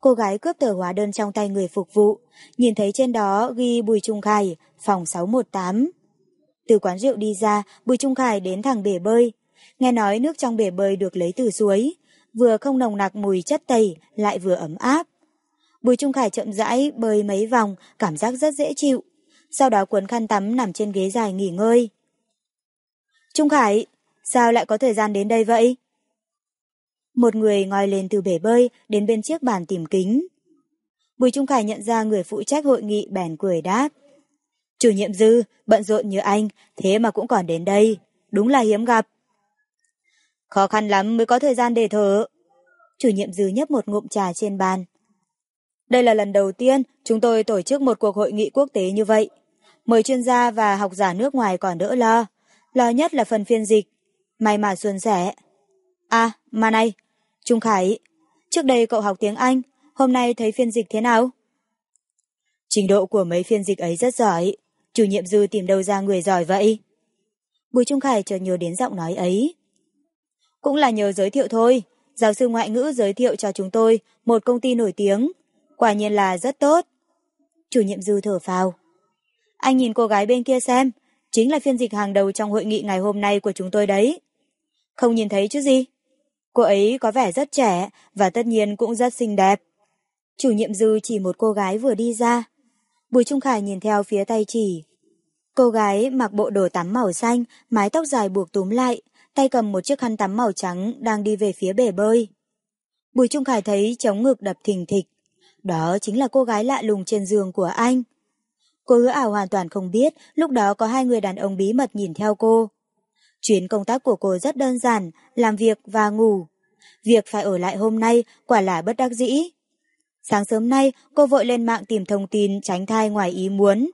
Cô gái cướp tờ hóa đơn trong tay người phục vụ, nhìn thấy trên đó ghi Bùi Trung Khải, phòng 618. Từ quán rượu đi ra, Bùi Trung Khải đến thẳng bể bơi. Nghe nói nước trong bể bơi được lấy từ suối, vừa không nồng nặc mùi chất tẩy, lại vừa ấm áp. Bùi Trung Khải chậm rãi bơi mấy vòng, cảm giác rất dễ chịu. Sau đó cuốn khăn tắm nằm trên ghế dài nghỉ ngơi. Trung Khải, sao lại có thời gian đến đây vậy? Một người ngồi lên từ bể bơi đến bên chiếc bàn tìm kính. Bùi Trung Khải nhận ra người phụ trách hội nghị bèn cười đáp. Chủ nhiệm dư, bận rộn như anh, thế mà cũng còn đến đây. Đúng là hiếm gặp. Khó khăn lắm mới có thời gian để thở. Chủ nhiệm dư nhấp một ngụm trà trên bàn. Đây là lần đầu tiên chúng tôi tổ chức một cuộc hội nghị quốc tế như vậy. Mời chuyên gia và học giả nước ngoài còn đỡ lo. Lo nhất là phần phiên dịch. May mà xuân sẻ. À, mà này, Trung Khải, trước đây cậu học tiếng Anh, hôm nay thấy phiên dịch thế nào? Trình độ của mấy phiên dịch ấy rất giỏi, chủ nhiệm dư tìm đâu ra người giỏi vậy? Bùi Trung Khải chợt nhớ đến giọng nói ấy. Cũng là nhờ giới thiệu thôi, giáo sư ngoại ngữ giới thiệu cho chúng tôi một công ty nổi tiếng, quả nhiên là rất tốt. Chủ nhiệm dư thở phào. Anh nhìn cô gái bên kia xem, chính là phiên dịch hàng đầu trong hội nghị ngày hôm nay của chúng tôi đấy. Không nhìn thấy chứ gì? Cô ấy có vẻ rất trẻ và tất nhiên cũng rất xinh đẹp. Chủ nhiệm dư chỉ một cô gái vừa đi ra. Bùi Trung Khải nhìn theo phía tay chỉ. Cô gái mặc bộ đồ tắm màu xanh, mái tóc dài buộc túm lại, tay cầm một chiếc khăn tắm màu trắng đang đi về phía bể bơi. Bùi Trung Khải thấy chống ngực đập thình thịch. Đó chính là cô gái lạ lùng trên giường của anh. Cô hứa ảo hoàn toàn không biết lúc đó có hai người đàn ông bí mật nhìn theo cô. Chuyến công tác của cô rất đơn giản, làm việc và ngủ. Việc phải ở lại hôm nay quả là bất đắc dĩ. Sáng sớm nay, cô vội lên mạng tìm thông tin tránh thai ngoài ý muốn.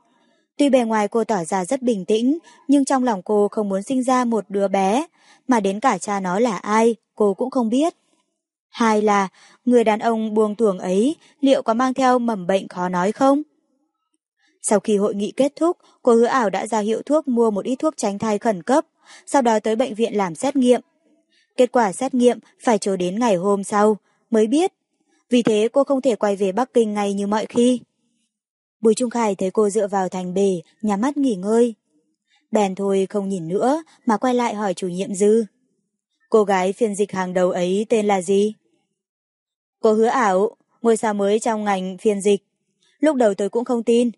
Tuy bề ngoài cô tỏ ra rất bình tĩnh, nhưng trong lòng cô không muốn sinh ra một đứa bé, mà đến cả cha nó là ai, cô cũng không biết. Hai là, người đàn ông buông tuồng ấy liệu có mang theo mầm bệnh khó nói không? Sau khi hội nghị kết thúc, cô hứa ảo đã ra hiệu thuốc mua một ít thuốc tránh thai khẩn cấp, sau đó tới bệnh viện làm xét nghiệm. Kết quả xét nghiệm phải chờ đến ngày hôm sau, mới biết. Vì thế cô không thể quay về Bắc Kinh ngay như mọi khi. Bùi Trung Khải thấy cô dựa vào thành bể, nhắm mắt nghỉ ngơi. Bèn thôi không nhìn nữa, mà quay lại hỏi chủ nhiệm dư. Cô gái phiên dịch hàng đầu ấy tên là gì? Cô hứa ảo, ngôi sao mới trong ngành phiên dịch. Lúc đầu tôi cũng không tin.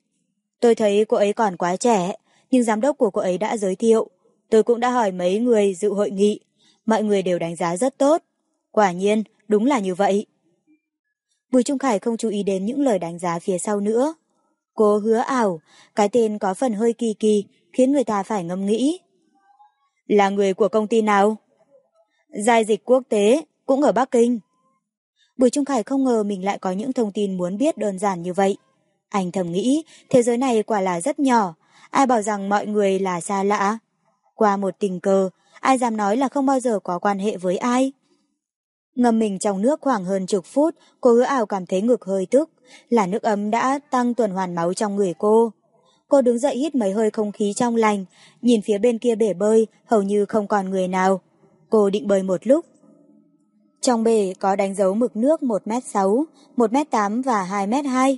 Tôi thấy cô ấy còn quá trẻ, nhưng giám đốc của cô ấy đã giới thiệu. Tôi cũng đã hỏi mấy người dự hội nghị, mọi người đều đánh giá rất tốt. Quả nhiên, đúng là như vậy. Bùi Trung Khải không chú ý đến những lời đánh giá phía sau nữa. Cô hứa ảo, cái tên có phần hơi kỳ kỳ, khiến người ta phải ngâm nghĩ. Là người của công ty nào? Giai dịch quốc tế, cũng ở Bắc Kinh. Bùi Trung Khải không ngờ mình lại có những thông tin muốn biết đơn giản như vậy. Anh thầm nghĩ, thế giới này quả là rất nhỏ, ai bảo rằng mọi người là xa lạ. Qua một tình cờ, ai dám nói là không bao giờ có quan hệ với ai. Ngâm mình trong nước khoảng hơn chục phút, cô hứa ảo cảm thấy ngực hơi tức, là nước ấm đã tăng tuần hoàn máu trong người cô. Cô đứng dậy hít mấy hơi không khí trong lành, nhìn phía bên kia bể bơi, hầu như không còn người nào. Cô định bơi một lúc. Trong bể có đánh dấu mực nước 1m6, 1m8 và 2m2.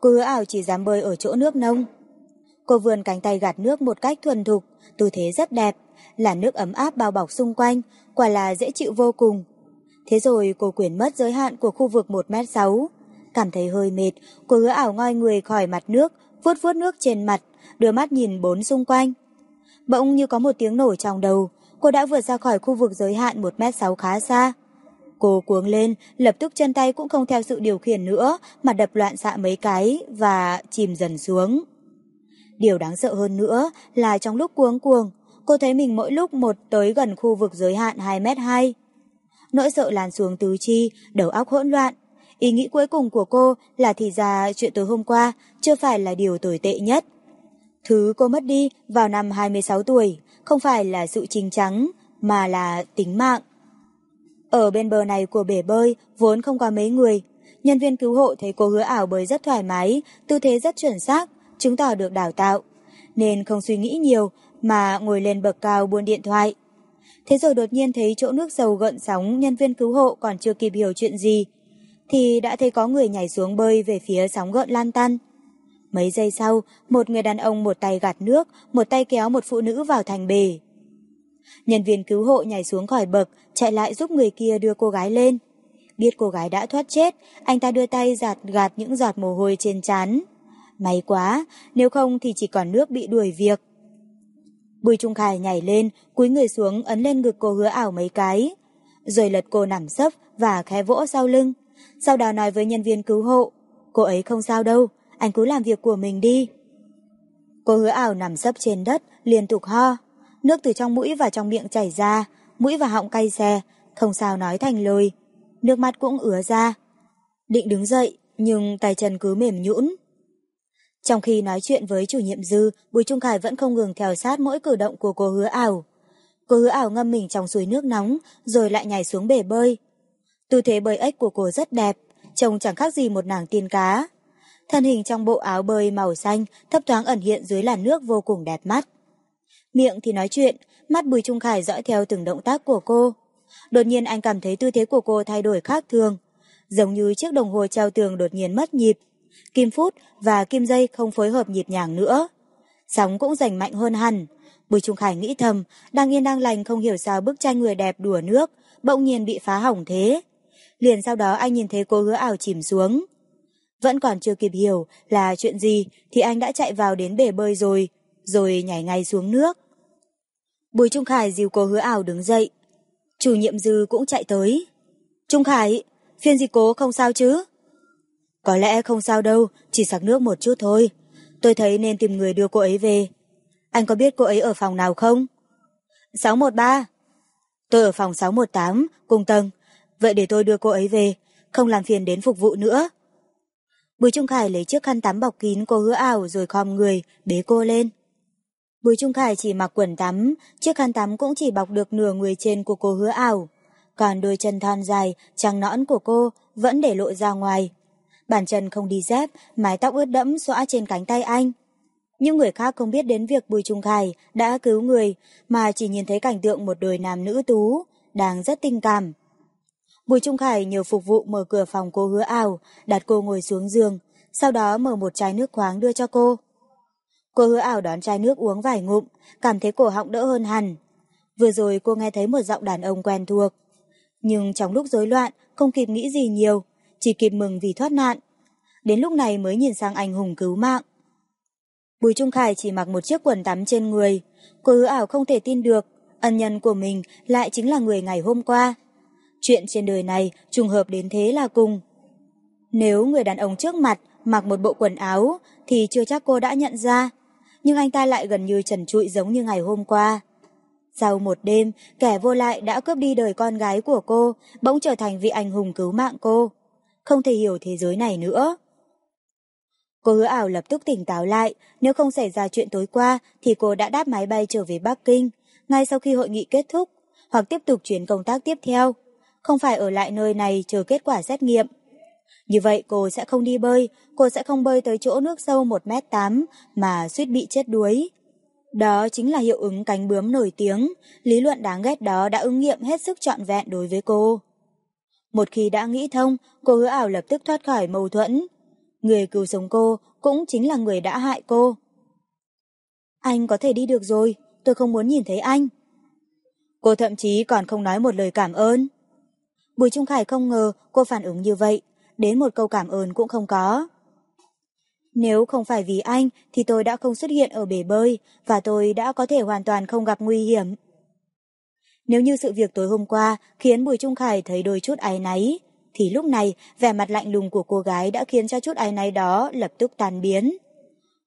Cô hứa ảo chỉ dám bơi ở chỗ nước nông. Cô vươn cánh tay gạt nước một cách thuần thục, tư thế rất đẹp, là nước ấm áp bao bọc xung quanh, quả là dễ chịu vô cùng. Thế rồi cô quyển mất giới hạn của khu vực 1m6. Cảm thấy hơi mệt, cô hứa ảo ngoi người khỏi mặt nước, vuốt vuốt nước trên mặt, đưa mắt nhìn bốn xung quanh. Bỗng như có một tiếng nổ trong đầu, cô đã vượt ra khỏi khu vực giới hạn 1m6 khá xa. Cô cuống lên, lập tức chân tay cũng không theo sự điều khiển nữa mà đập loạn xạ mấy cái và chìm dần xuống. Điều đáng sợ hơn nữa là trong lúc cuống cuồng, cô thấy mình mỗi lúc một tới gần khu vực giới hạn 2m2. Nỗi sợ lan xuống tứ chi, đầu óc hỗn loạn. Ý nghĩ cuối cùng của cô là thì ra chuyện tối hôm qua chưa phải là điều tồi tệ nhất. Thứ cô mất đi vào năm 26 tuổi không phải là sự chính trắng mà là tính mạng. Ở bên bờ này của bể bơi vốn không có mấy người. Nhân viên cứu hộ thấy cô hứa ảo bơi rất thoải mái, tư thế rất chuẩn xác, chứng tỏ được đào tạo. Nên không suy nghĩ nhiều mà ngồi lên bậc cao buôn điện thoại. Thế rồi đột nhiên thấy chỗ nước dầu gợn sóng nhân viên cứu hộ còn chưa kịp hiểu chuyện gì. Thì đã thấy có người nhảy xuống bơi về phía sóng gợn lan tăn. Mấy giây sau, một người đàn ông một tay gạt nước, một tay kéo một phụ nữ vào thành bể. Nhân viên cứu hộ nhảy xuống khỏi bậc, chạy lại giúp người kia đưa cô gái lên. Biết cô gái đã thoát chết, anh ta đưa tay giạt gạt những giọt mồ hôi trên trán. May quá, nếu không thì chỉ còn nước bị đuổi việc. Bùi Trung Khải nhảy lên, cúi người xuống ấn lên ngực cô hứa ảo mấy cái. Rồi lật cô nằm sấp và khẽ vỗ sau lưng. Sau đó nói với nhân viên cứu hộ, cô ấy không sao đâu, anh cứ làm việc của mình đi. Cô hứa ảo nằm sấp trên đất, liên tục ho. Nước từ trong mũi và trong miệng chảy ra, mũi và họng cay xè, không sao nói thành lời. Nước mắt cũng ứa ra. Định đứng dậy, nhưng tay chân cứ mềm nhũn. Trong khi nói chuyện với chủ nhiệm dư, Bùi Trung Khải vẫn không ngừng theo sát mỗi cử động của cô hứa ảo. Cô hứa ảo ngâm mình trong suối nước nóng, rồi lại nhảy xuống bể bơi. Tư thế bơi ếch của cô rất đẹp, trông chẳng khác gì một nàng tiên cá. Thân hình trong bộ áo bơi màu xanh thấp thoáng ẩn hiện dưới làn nước vô cùng đẹp mắt. Miệng thì nói chuyện, mắt Bùi Trung Khải dõi theo từng động tác của cô. Đột nhiên anh cảm thấy tư thế của cô thay đổi khác thường, giống như chiếc đồng hồ treo tường đột nhiên mất nhịp. Kim phút và kim dây không phối hợp nhịp nhàng nữa. Sóng cũng giành mạnh hơn hẳn. Bùi Trung Khải nghĩ thầm, đang yên đang lành không hiểu sao bức tranh người đẹp đùa nước, bỗng nhiên bị phá hỏng thế. Liền sau đó anh nhìn thấy cô hứa ảo chìm xuống. Vẫn còn chưa kịp hiểu là chuyện gì thì anh đã chạy vào đến bể bơi rồi, rồi nhảy ngay xuống nước. Bùi Trung Khải dìu cô hứa ảo đứng dậy. Chủ nhiệm dư cũng chạy tới. Trung Khải, phiên dịch cố không sao chứ? Có lẽ không sao đâu, chỉ sặc nước một chút thôi. Tôi thấy nên tìm người đưa cô ấy về. Anh có biết cô ấy ở phòng nào không? 613. Tôi ở phòng 618, cùng tầng. Vậy để tôi đưa cô ấy về, không làm phiền đến phục vụ nữa. Bùi Trung Khải lấy chiếc khăn tắm bọc kín cô hứa ảo rồi khom người, bế cô lên. Bùi Trung Khải chỉ mặc quần tắm, chiếc khăn tắm cũng chỉ bọc được nửa người trên của cô hứa ảo. Còn đôi chân thon dài, trắng nõn của cô vẫn để lộ ra ngoài. Bàn chân không đi dép, mái tóc ướt đẫm xõa trên cánh tay anh. Những người khác không biết đến việc Bùi Trung Khải đã cứu người, mà chỉ nhìn thấy cảnh tượng một đôi nam nữ tú, đang rất tình cảm. Bùi Trung Khải nhờ phục vụ mở cửa phòng cô hứa ảo, đặt cô ngồi xuống giường, sau đó mở một chai nước khoáng đưa cho cô. Cô hứa ảo đón chai nước uống vài ngụm, cảm thấy cổ họng đỡ hơn hẳn. Vừa rồi cô nghe thấy một giọng đàn ông quen thuộc. Nhưng trong lúc rối loạn, không kịp nghĩ gì nhiều, chỉ kịp mừng vì thoát nạn. Đến lúc này mới nhìn sang anh hùng cứu mạng. Bùi Trung Khải chỉ mặc một chiếc quần tắm trên người. Cô hứa ảo không thể tin được, ân nhân của mình lại chính là người ngày hôm qua. Chuyện trên đời này trùng hợp đến thế là cùng. Nếu người đàn ông trước mặt mặc một bộ quần áo thì chưa chắc cô đã nhận ra, nhưng anh ta lại gần như trần trụi giống như ngày hôm qua. Sau một đêm, kẻ vô lại đã cướp đi đời con gái của cô, bỗng trở thành vị anh hùng cứu mạng cô. Không thể hiểu thế giới này nữa. Cô hứa ảo lập tức tỉnh táo lại, nếu không xảy ra chuyện tối qua thì cô đã đáp máy bay trở về Bắc Kinh, ngay sau khi hội nghị kết thúc, hoặc tiếp tục chuyến công tác tiếp theo không phải ở lại nơi này chờ kết quả xét nghiệm. Như vậy cô sẽ không đi bơi, cô sẽ không bơi tới chỗ nước sâu 1m8 mà suýt bị chết đuối. Đó chính là hiệu ứng cánh bướm nổi tiếng, lý luận đáng ghét đó đã ứng nghiệm hết sức trọn vẹn đối với cô. Một khi đã nghĩ thông, cô hứa ảo lập tức thoát khỏi mâu thuẫn. Người cứu sống cô cũng chính là người đã hại cô. Anh có thể đi được rồi, tôi không muốn nhìn thấy anh. Cô thậm chí còn không nói một lời cảm ơn. Bùi Trung Khải không ngờ cô phản ứng như vậy, đến một câu cảm ơn cũng không có. Nếu không phải vì anh thì tôi đã không xuất hiện ở bể bơi và tôi đã có thể hoàn toàn không gặp nguy hiểm. Nếu như sự việc tối hôm qua khiến Bùi Trung Khải thấy đôi chút áy náy, thì lúc này vẻ mặt lạnh lùng của cô gái đã khiến cho chút áy náy đó lập tức tan biến.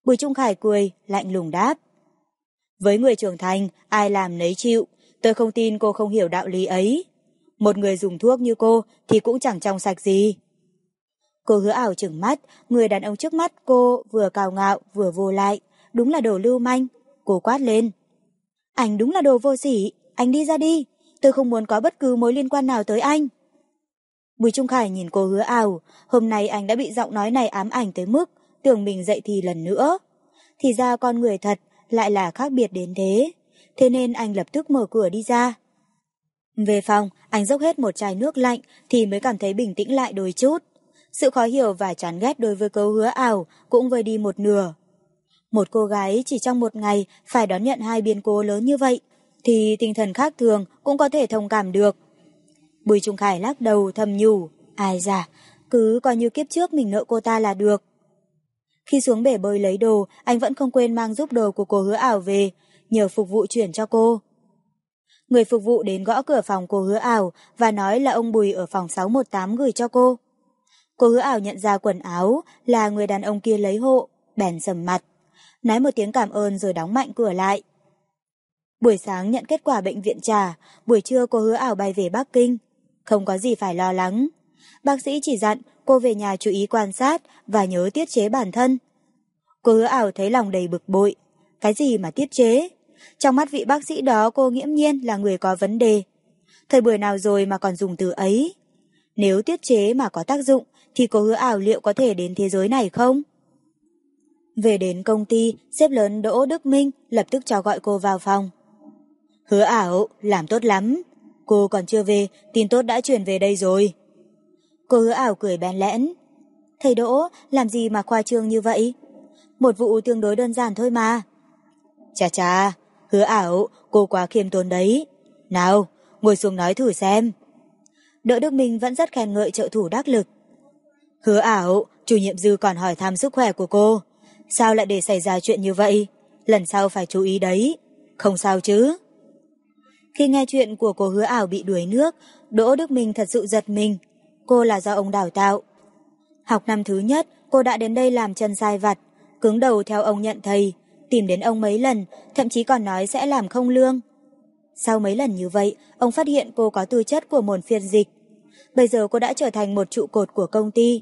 Bùi Trung Khải cười, lạnh lùng đáp. Với người trưởng thành, ai làm nấy chịu, tôi không tin cô không hiểu đạo lý ấy. Một người dùng thuốc như cô thì cũng chẳng trong sạch gì. Cô hứa ảo chừng mắt, người đàn ông trước mắt cô vừa cào ngạo vừa vô lại, đúng là đồ lưu manh. Cô quát lên. Anh đúng là đồ vô sỉ, anh đi ra đi, tôi không muốn có bất cứ mối liên quan nào tới anh. Bùi Trung Khải nhìn cô hứa ảo, hôm nay anh đã bị giọng nói này ám ảnh tới mức tưởng mình dậy thì lần nữa. Thì ra con người thật lại là khác biệt đến thế, thế nên anh lập tức mở cửa đi ra. Về phòng, anh dốc hết một chai nước lạnh thì mới cảm thấy bình tĩnh lại đôi chút. Sự khó hiểu và chán ghét đối với câu hứa ảo cũng vơi đi một nửa. Một cô gái chỉ trong một ngày phải đón nhận hai biến cố lớn như vậy, thì tinh thần khác thường cũng có thể thông cảm được. Bùi Trung Khải lắc đầu thầm nhủ, ai da, cứ coi như kiếp trước mình nợ cô ta là được. Khi xuống bể bơi lấy đồ, anh vẫn không quên mang giúp đồ của cô hứa ảo về, nhờ phục vụ chuyển cho cô. Người phục vụ đến gõ cửa phòng cô hứa ảo và nói là ông Bùi ở phòng 618 gửi cho cô. Cô hứa ảo nhận ra quần áo là người đàn ông kia lấy hộ, bèn sầm mặt. Nói một tiếng cảm ơn rồi đóng mạnh cửa lại. Buổi sáng nhận kết quả bệnh viện trả, buổi trưa cô hứa ảo bay về Bắc Kinh. Không có gì phải lo lắng. Bác sĩ chỉ dặn cô về nhà chú ý quan sát và nhớ tiết chế bản thân. Cô hứa ảo thấy lòng đầy bực bội. Cái gì mà tiết chế? Trong mắt vị bác sĩ đó cô nghiễm nhiên là người có vấn đề. Thời buổi nào rồi mà còn dùng từ ấy? Nếu tiết chế mà có tác dụng thì cô hứa ảo liệu có thể đến thế giới này không? Về đến công ty, xếp lớn Đỗ Đức Minh lập tức cho gọi cô vào phòng. Hứa ảo, làm tốt lắm. Cô còn chưa về, tin tốt đã chuyển về đây rồi. Cô hứa ảo cười bén lẽn. Thầy Đỗ, làm gì mà khoa trương như vậy? Một vụ tương đối đơn giản thôi mà. Chà chà, hứa ảo, cô quá khiêm tốn đấy. Nào, ngồi xuống nói thử xem. Đỗ Đức Minh vẫn rất khen ngợi trợ thủ đắc lực. Hứa ảo, chủ nhiệm dư còn hỏi thăm sức khỏe của cô. Sao lại để xảy ra chuyện như vậy? Lần sau phải chú ý đấy. Không sao chứ? Khi nghe chuyện của cô hứa ảo bị đuổi nước, Đỗ Đức Minh thật sự giật mình. Cô là do ông đào tạo. Học năm thứ nhất, cô đã đến đây làm chân sai vặt, cứng đầu theo ông nhận thầy, tìm đến ông mấy lần, thậm chí còn nói sẽ làm không lương. Sau mấy lần như vậy, ông phát hiện cô có tư chất của một phiên dịch. Bây giờ cô đã trở thành một trụ cột của công ty.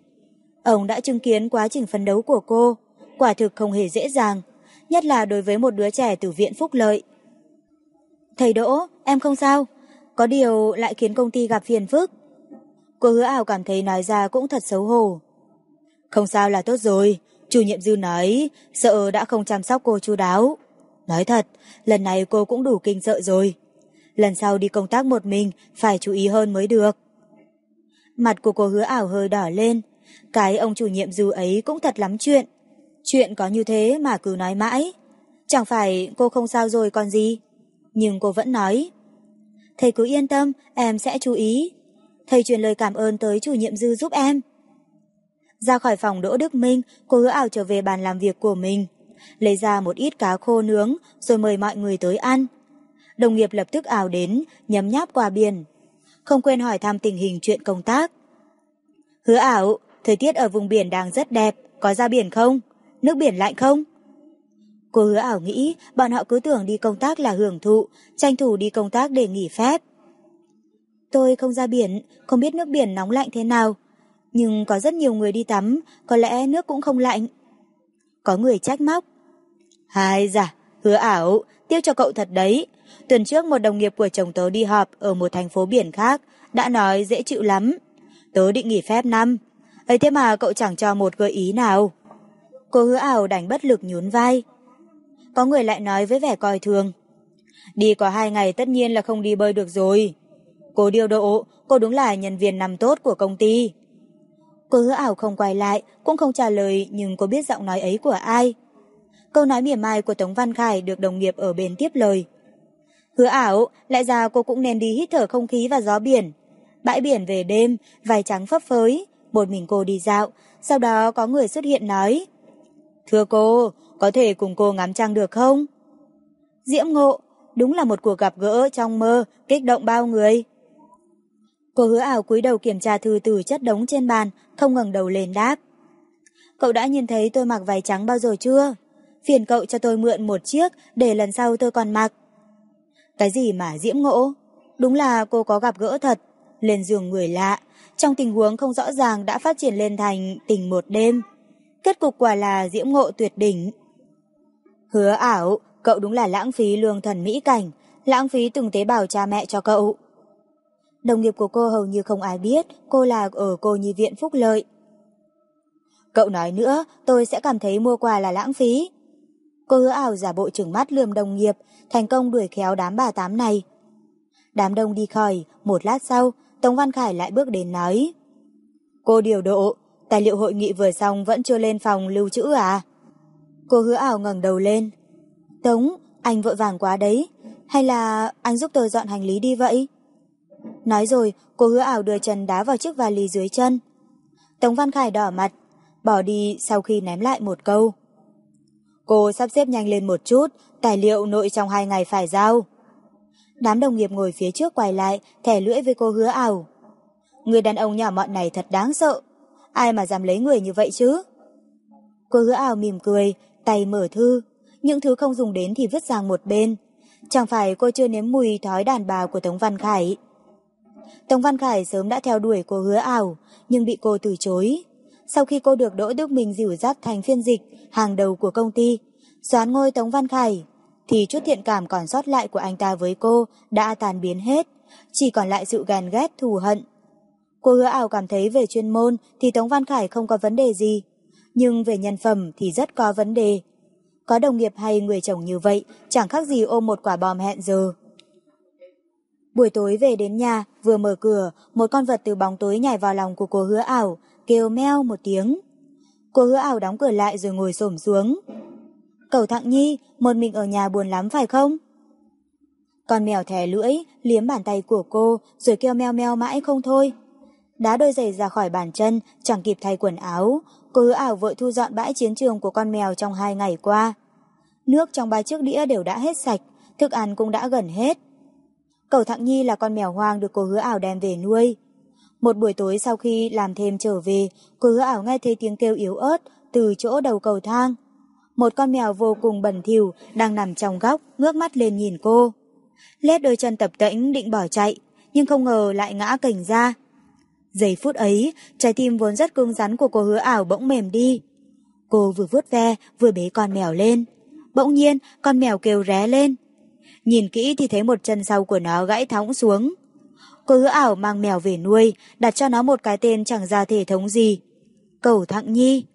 Ông đã chứng kiến quá trình phấn đấu của cô, quả thực không hề dễ dàng, nhất là đối với một đứa trẻ từ viện phúc lợi. Thầy Đỗ, em không sao, có điều lại khiến công ty gặp phiền phức. Cô hứa ảo cảm thấy nói ra cũng thật xấu hổ. Không sao là tốt rồi, chủ nhiệm dư nói, sợ đã không chăm sóc cô chu đáo. Nói thật, lần này cô cũng đủ kinh sợ rồi. Lần sau đi công tác một mình, phải chú ý hơn mới được. Mặt của cô hứa ảo hơi đỏ lên, cái ông chủ nhiệm dư ấy cũng thật lắm chuyện. Chuyện có như thế mà cứ nói mãi. Chẳng phải cô không sao rồi còn gì. Nhưng cô vẫn nói. Thầy cứ yên tâm, em sẽ chú ý. Thầy truyền lời cảm ơn tới chủ nhiệm dư giúp em. Ra khỏi phòng Đỗ Đức Minh, cô hứa ảo trở về bàn làm việc của mình. Lấy ra một ít cá khô nướng, rồi mời mọi người tới ăn. Đồng nghiệp lập tức ảo đến, nhấm nháp quà biển. Không quên hỏi thăm tình hình chuyện công tác. Hứa ảo, thời tiết ở vùng biển đang rất đẹp, có ra biển không? Nước biển lạnh không? Cô hứa ảo nghĩ bọn họ cứ tưởng đi công tác là hưởng thụ, tranh thủ đi công tác để nghỉ phép. Tôi không ra biển, không biết nước biển nóng lạnh thế nào. Nhưng có rất nhiều người đi tắm, có lẽ nước cũng không lạnh. Có người trách móc. Hai dạ, hứa ảo, tiêu cho cậu thật đấy. Tuần trước một đồng nghiệp của chồng tớ đi họp ở một thành phố biển khác, đã nói dễ chịu lắm. Tớ định nghỉ phép năm. ấy thế mà cậu chẳng cho một gợi ý nào. Cô hứa ảo đành bất lực nhún vai. Có người lại nói với vẻ coi thường. Đi có hai ngày tất nhiên là không đi bơi được rồi. Cô điều độ, cô đúng là nhân viên nằm tốt của công ty. Cô hứa ảo không quay lại, cũng không trả lời nhưng cô biết giọng nói ấy của ai. Câu nói mỉa mai của Tống Văn Khải được đồng nghiệp ở bên tiếp lời. Hứa ảo, lại ra cô cũng nên đi hít thở không khí và gió biển. Bãi biển về đêm, vài trắng phấp phới, một mình cô đi dạo, sau đó có người xuất hiện nói. Thưa cô, có thể cùng cô ngắm trăng được không? Diễm ngộ, đúng là một cuộc gặp gỡ trong mơ, kích động bao người. Cô hứa ảo cúi đầu kiểm tra thư từ chất đống trên bàn, không ngẩng đầu lên đáp. Cậu đã nhìn thấy tôi mặc váy trắng bao giờ chưa? Phiền cậu cho tôi mượn một chiếc để lần sau tôi còn mặc. Cái gì mà diễm ngộ? Đúng là cô có gặp gỡ thật, lên giường người lạ, trong tình huống không rõ ràng đã phát triển lên thành tình một đêm. Kết cục quả là diễm ngộ tuyệt đỉnh. Hứa ảo, cậu đúng là lãng phí lương thần mỹ cảnh, lãng phí từng tế bào cha mẹ cho cậu. Đồng nghiệp của cô hầu như không ai biết cô là ở cô nhi viện phúc lợi. Cậu nói nữa, tôi sẽ cảm thấy mua quà là lãng phí. Cô hứa ảo giả bộ trừng mắt lườm đồng nghiệp, thành công đuổi khéo đám bà tám này. Đám đông đi khỏi, một lát sau, Tống Văn Khải lại bước đến nói. Cô điều độ, tài liệu hội nghị vừa xong vẫn chưa lên phòng lưu trữ à? Cô hứa ảo ngẩng đầu lên. Tống, anh vội vàng quá đấy. Hay là anh giúp tôi dọn hành lý đi vậy? Nói rồi, cô hứa ảo đưa chân đá vào chiếc vali dưới chân. Tống Văn Khải đỏ mặt, bỏ đi sau khi ném lại một câu. Cô sắp xếp nhanh lên một chút, tài liệu nội trong hai ngày phải giao. Đám đồng nghiệp ngồi phía trước quay lại, thẻ lưỡi với cô hứa ảo. Người đàn ông nhỏ mọn này thật đáng sợ. Ai mà dám lấy người như vậy chứ? Cô hứa ảo mỉm cười, tay mở thư. Những thứ không dùng đến thì vứt sang một bên. Chẳng phải cô chưa nếm mùi thói đàn bà của Tống Văn Khải. Tống Văn Khải sớm đã theo đuổi cô hứa ảo, nhưng bị cô từ chối. Sau khi cô được Đỗ Đức Minh dìu dắt thành phiên dịch, hàng đầu của công ty, xoán ngôi Tống Văn Khải, thì chút thiện cảm còn sót lại của anh ta với cô đã tàn biến hết, chỉ còn lại sự gàn ghét thù hận. Cô hứa ảo cảm thấy về chuyên môn thì Tống Văn Khải không có vấn đề gì, nhưng về nhân phẩm thì rất có vấn đề. Có đồng nghiệp hay người chồng như vậy, chẳng khác gì ôm một quả bom hẹn giờ. Buổi tối về đến nhà, vừa mở cửa, một con vật từ bóng tối nhảy vào lòng của cô hứa ảo, kêu meo một tiếng. Cô hứa ảo đóng cửa lại rồi ngồi xổm xuống. Cầu thặng nhi, một mình ở nhà buồn lắm phải không? Con mèo thè lưỡi, liếm bàn tay của cô, rồi kêu meo meo mãi không thôi. Đá đôi giày ra khỏi bàn chân, chẳng kịp thay quần áo, cô hứa ảo vội thu dọn bãi chiến trường của con mèo trong hai ngày qua. Nước trong ba chiếc đĩa đều đã hết sạch, thức ăn cũng đã gần hết. Cầu Thặng Nhi là con mèo hoang được cô hứa ảo đem về nuôi. Một buổi tối sau khi làm thêm trở về, cô hứa ảo nghe thấy tiếng kêu yếu ớt từ chỗ đầu cầu thang. Một con mèo vô cùng bẩn thỉu đang nằm trong góc, ngước mắt lên nhìn cô. Lết đôi chân tập tễnh định bỏ chạy, nhưng không ngờ lại ngã cành ra. Giây phút ấy, trái tim vốn rất cứng rắn của cô hứa ảo bỗng mềm đi. Cô vừa vuốt ve, vừa bế con mèo lên. Bỗng nhiên, con mèo kêu ré lên. Nhìn kỹ thì thấy một chân sau của nó gãy thõng xuống. Cô hứa ảo mang mèo về nuôi, đặt cho nó một cái tên chẳng ra thể thống gì. Cầu Thặng Nhi.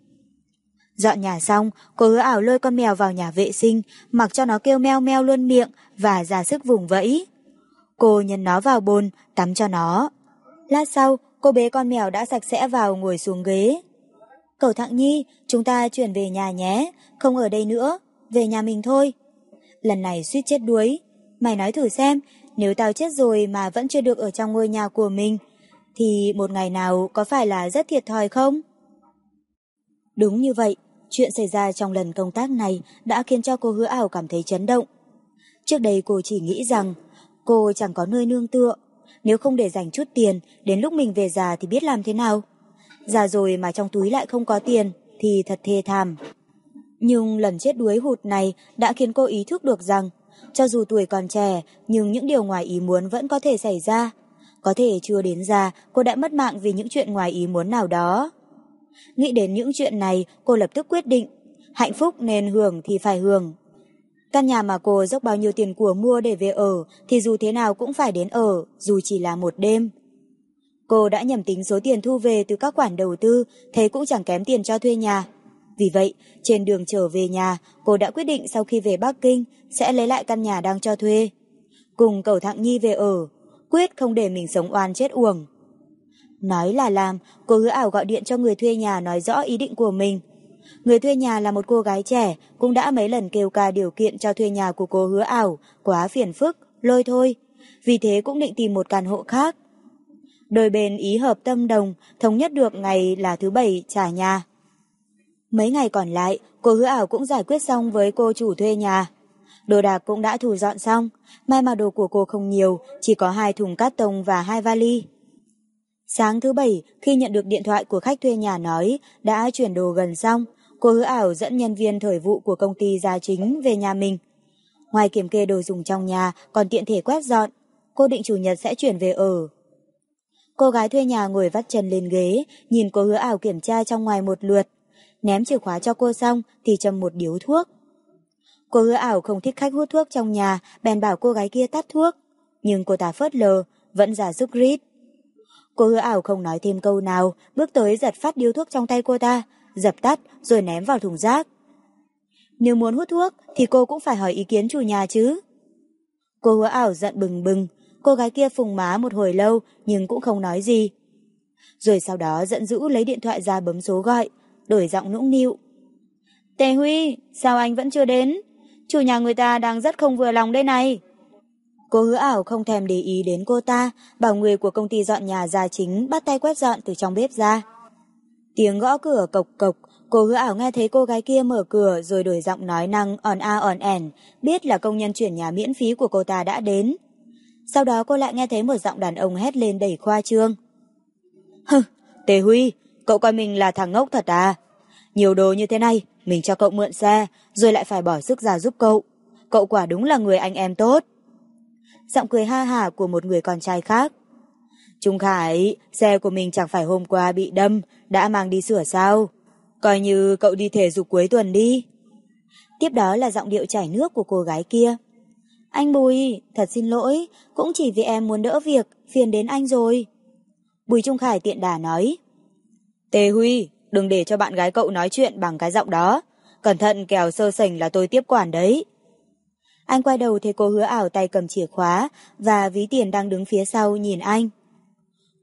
Dọn nhà xong, cô hứa ảo lôi con mèo vào nhà vệ sinh, mặc cho nó kêu meo meo luôn miệng và ra sức vùng vẫy. Cô nhấn nó vào bồn, tắm cho nó. Lát sau, cô bé con mèo đã sạch sẽ vào ngồi xuống ghế. Cậu Thạng Nhi, chúng ta chuyển về nhà nhé, không ở đây nữa, về nhà mình thôi. Lần này suýt chết đuối. Mày nói thử xem, nếu tao chết rồi mà vẫn chưa được ở trong ngôi nhà của mình, thì một ngày nào có phải là rất thiệt thòi không? Đúng như vậy, chuyện xảy ra trong lần công tác này đã khiến cho cô hứa ảo cảm thấy chấn động. Trước đây cô chỉ nghĩ rằng cô chẳng có nơi nương tựa, nếu không để dành chút tiền, đến lúc mình về già thì biết làm thế nào. Già rồi mà trong túi lại không có tiền, thì thật thê thảm. Nhưng lần chết đuối hụt này đã khiến cô ý thức được rằng, cho dù tuổi còn trẻ, nhưng những điều ngoài ý muốn vẫn có thể xảy ra. Có thể chưa đến già, cô đã mất mạng vì những chuyện ngoài ý muốn nào đó. Nghĩ đến những chuyện này, cô lập tức quyết định, hạnh phúc nên hưởng thì phải hưởng. Căn nhà mà cô dốc bao nhiêu tiền của mua để về ở thì dù thế nào cũng phải đến ở, dù chỉ là một đêm. Cô đã nhầm tính số tiền thu về từ các khoản đầu tư, thế cũng chẳng kém tiền cho thuê nhà. Vì vậy, trên đường trở về nhà, cô đã quyết định sau khi về Bắc Kinh sẽ lấy lại căn nhà đang cho thuê. Cùng cầu thạng nhi về ở, quyết không để mình sống oan chết uổng. Nói là làm, cô hứa ảo gọi điện cho người thuê nhà nói rõ ý định của mình. Người thuê nhà là một cô gái trẻ, cũng đã mấy lần kêu ca điều kiện cho thuê nhà của cô hứa ảo, quá phiền phức, lôi thôi. Vì thế cũng định tìm một căn hộ khác. Đôi bên ý hợp tâm đồng, thống nhất được ngày là thứ bảy trả nhà. Mấy ngày còn lại, cô hứa ảo cũng giải quyết xong với cô chủ thuê nhà. Đồ đạc cũng đã thu dọn xong, may mà đồ của cô không nhiều, chỉ có hai thùng cát tông và hai vali. Sáng thứ bảy, khi nhận được điện thoại của khách thuê nhà nói đã chuyển đồ gần xong, cô hứa ảo dẫn nhân viên thời vụ của công ty gia chính về nhà mình. Ngoài kiểm kê đồ dùng trong nhà, còn tiện thể quét dọn, cô định chủ nhật sẽ chuyển về ở. Cô gái thuê nhà ngồi vắt chân lên ghế, nhìn cô hứa ảo kiểm tra trong ngoài một lượt. Ném chìa khóa cho cô xong thì châm một điếu thuốc. Cô hứa ảo không thích khách hút thuốc trong nhà, bèn bảo cô gái kia tắt thuốc. Nhưng cô ta phớt lờ, vẫn giả giúp rít. Cô hứa ảo không nói thêm câu nào, bước tới giật phát điếu thuốc trong tay cô ta, dập tắt rồi ném vào thùng rác. Nếu muốn hút thuốc thì cô cũng phải hỏi ý kiến chủ nhà chứ. Cô hứa ảo giận bừng bừng, cô gái kia phùng má một hồi lâu nhưng cũng không nói gì. rồi sau đó giận dữ lấy điện thoại ra bấm số gọi, đổi giọng nũng nịu. Tề Huy, sao anh vẫn chưa đến? Chủ nhà người ta đang rất không vừa lòng đây này. Cô hứa ảo không thèm để ý đến cô ta, bảo người của công ty dọn nhà ra chính bắt tay quét dọn từ trong bếp ra. Tiếng gõ cửa cộc cộc, cô hứa ảo nghe thấy cô gái kia mở cửa rồi đổi giọng nói năng on a on ẻn, biết là công nhân chuyển nhà miễn phí của cô ta đã đến. Sau đó cô lại nghe thấy một giọng đàn ông hét lên đầy khoa trương. Hừ, Tề Huy, cậu coi mình là thằng ngốc thật à? Nhiều đồ như thế này, mình cho cậu mượn xe, rồi lại phải bỏ sức ra giúp cậu. Cậu quả đúng là người anh em tốt. Giọng cười ha hả của một người con trai khác. Trung Khải, xe của mình chẳng phải hôm qua bị đâm, đã mang đi sửa sao? Coi như cậu đi thể dục cuối tuần đi. Tiếp đó là giọng điệu chảy nước của cô gái kia. Anh Bùi, thật xin lỗi, cũng chỉ vì em muốn đỡ việc, phiền đến anh rồi. Bùi Trung Khải tiện đà nói. Tề Huy, đừng để cho bạn gái cậu nói chuyện bằng cái giọng đó. Cẩn thận kèo sơ sảnh là tôi tiếp quản đấy. Anh quay đầu thấy cô hứa ảo tay cầm chìa khóa và ví tiền đang đứng phía sau nhìn anh.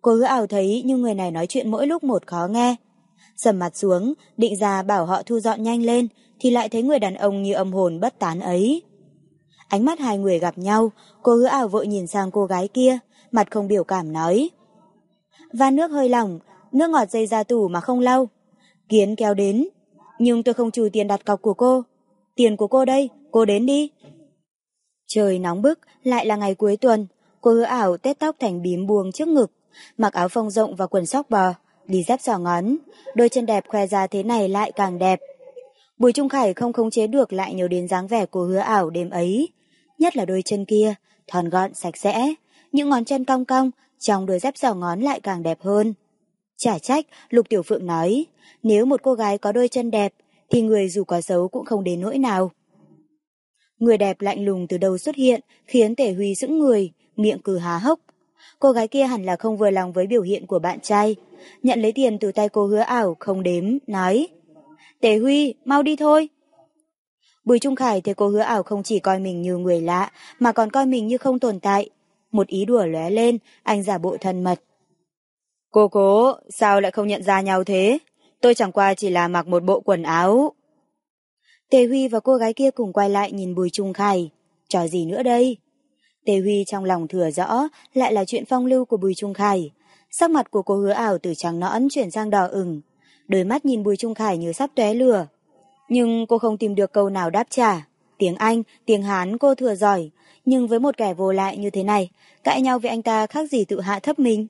Cô hứa ảo thấy như người này nói chuyện mỗi lúc một khó nghe. Sầm mặt xuống, định ra bảo họ thu dọn nhanh lên, thì lại thấy người đàn ông như âm hồn bất tán ấy. Ánh mắt hai người gặp nhau, cô hứa ảo vội nhìn sang cô gái kia, mặt không biểu cảm nói. Van nước hơi lỏng, nước ngọt dây ra tủ mà không lau. Kiến kéo đến, nhưng tôi không trừ tiền đặt cọc của cô. Tiền của cô đây, cô đến đi. Trời nóng bức, lại là ngày cuối tuần, cô hứa ảo tết tóc thành bím buông trước ngực, mặc áo phông rộng và quần sóc bò, đi dép giò ngón, đôi chân đẹp khoe ra thế này lại càng đẹp. Bùi Trung Khải không khống chế được lại nhớ đến dáng vẻ của hứa ảo đêm ấy, nhất là đôi chân kia, thon gọn sạch sẽ, những ngón chân cong cong, trong đôi dép giò ngón lại càng đẹp hơn. Chả trách, Lục Tiểu Phượng nói, nếu một cô gái có đôi chân đẹp, thì người dù có xấu cũng không đến nỗi nào. Người đẹp lạnh lùng từ đầu xuất hiện, khiến Tể Huy sững người, miệng cử há hốc. Cô gái kia hẳn là không vừa lòng với biểu hiện của bạn trai. Nhận lấy tiền từ tay cô hứa ảo, không đếm, nói. Tề Huy, mau đi thôi. Bùi Trung Khải thấy cô hứa ảo không chỉ coi mình như người lạ, mà còn coi mình như không tồn tại. Một ý đùa lóe lên, anh giả bộ thân mật. Cô cố, sao lại không nhận ra nhau thế? Tôi chẳng qua chỉ là mặc một bộ quần áo. Tề Huy và cô gái kia cùng quay lại nhìn Bùi Trung Khải. Trò gì nữa đây? Tề Huy trong lòng thừa rõ lại là chuyện phong lưu của Bùi Trung Khải. Sắc mặt của cô hứa ảo từ trắng nõn chuyển sang đỏ ửng. Đôi mắt nhìn Bùi Trung Khải như sắp tóe lửa. Nhưng cô không tìm được câu nào đáp trả. Tiếng Anh, tiếng Hán cô thừa giỏi. Nhưng với một kẻ vô lại như thế này, cãi nhau với anh ta khác gì tự hạ thấp mình.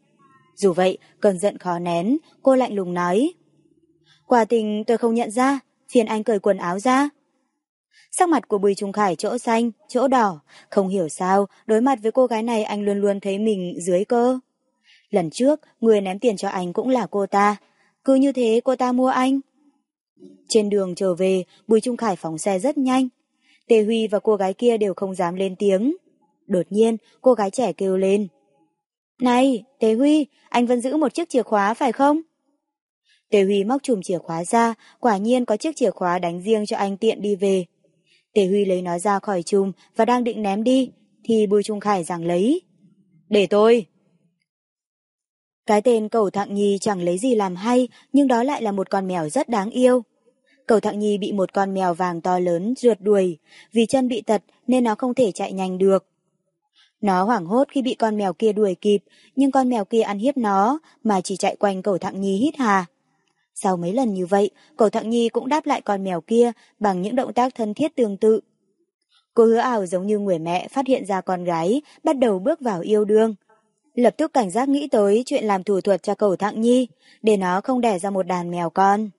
Dù vậy, cơn giận khó nén, cô lạnh lùng nói. Quả tình tôi không nhận ra, phiền anh cởi quần áo ra. Sắc mặt của Bùi Trung Khải chỗ xanh, chỗ đỏ, không hiểu sao, đối mặt với cô gái này anh luôn luôn thấy mình dưới cơ. Lần trước, người ném tiền cho anh cũng là cô ta. Cứ như thế cô ta mua anh. Trên đường trở về, Bùi Trung Khải phóng xe rất nhanh. Tề Huy và cô gái kia đều không dám lên tiếng. Đột nhiên, cô gái trẻ kêu lên. Này, Tề Huy, anh vẫn giữ một chiếc chìa khóa phải không? Tề Huy móc chùm chìa khóa ra, quả nhiên có chiếc chìa khóa đánh riêng cho anh tiện đi về. Tề Huy lấy nó ra khỏi chùm và đang định ném đi, thì Bùi Trung Khải giảng lấy. Để tôi! Cái tên cầu thạng nhi chẳng lấy gì làm hay, nhưng đó lại là một con mèo rất đáng yêu. Cầu thạng nhi bị một con mèo vàng to lớn rượt đuổi, vì chân bị tật nên nó không thể chạy nhanh được. Nó hoảng hốt khi bị con mèo kia đuổi kịp, nhưng con mèo kia ăn hiếp nó, mà chỉ chạy quanh cầu thạng nhi hít hà. Sau mấy lần như vậy, cổ thặng nhi cũng đáp lại con mèo kia bằng những động tác thân thiết tương tự. Cô hứa ảo giống như người mẹ phát hiện ra con gái, bắt đầu bước vào yêu đương. Lập tức cảnh giác nghĩ tới chuyện làm thủ thuật cho cầu thạng nhi, để nó không đẻ ra một đàn mèo con.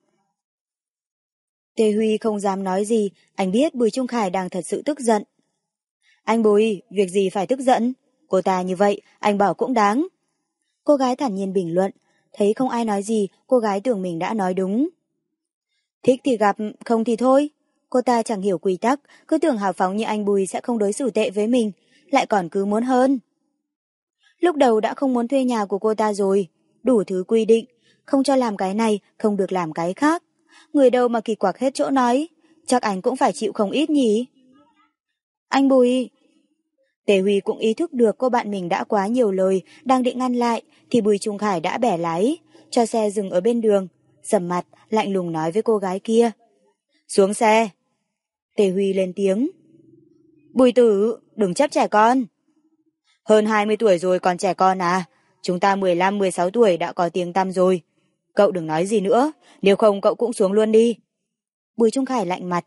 tê Huy không dám nói gì, anh biết Bùi Trung Khải đang thật sự tức giận. Anh Bùi, việc gì phải tức giận? Cô ta như vậy, anh bảo cũng đáng. Cô gái thản nhiên bình luận, thấy không ai nói gì, cô gái tưởng mình đã nói đúng. Thích thì gặp, không thì thôi. Cô ta chẳng hiểu quy tắc, cứ tưởng hào phóng như anh Bùi sẽ không đối xử tệ với mình, lại còn cứ muốn hơn. Lúc đầu đã không muốn thuê nhà của cô ta rồi, đủ thứ quy định, không cho làm cái này, không được làm cái khác. Người đâu mà kỳ quặc hết chỗ nói, chắc anh cũng phải chịu không ít nhỉ. Anh Bùi, Tề Huy cũng ý thức được cô bạn mình đã quá nhiều lời, đang định ngăn lại, thì Bùi Trung Khải đã bẻ lái, cho xe dừng ở bên đường, sầm mặt, lạnh lùng nói với cô gái kia. Xuống xe. Tề Huy lên tiếng. Bùi tử, đừng chấp trẻ con. Hơn 20 tuổi rồi còn trẻ con à? Chúng ta 15-16 tuổi đã có tiếng tăm rồi. Cậu đừng nói gì nữa, nếu không cậu cũng xuống luôn đi. Bùi Trung Khải lạnh mặt.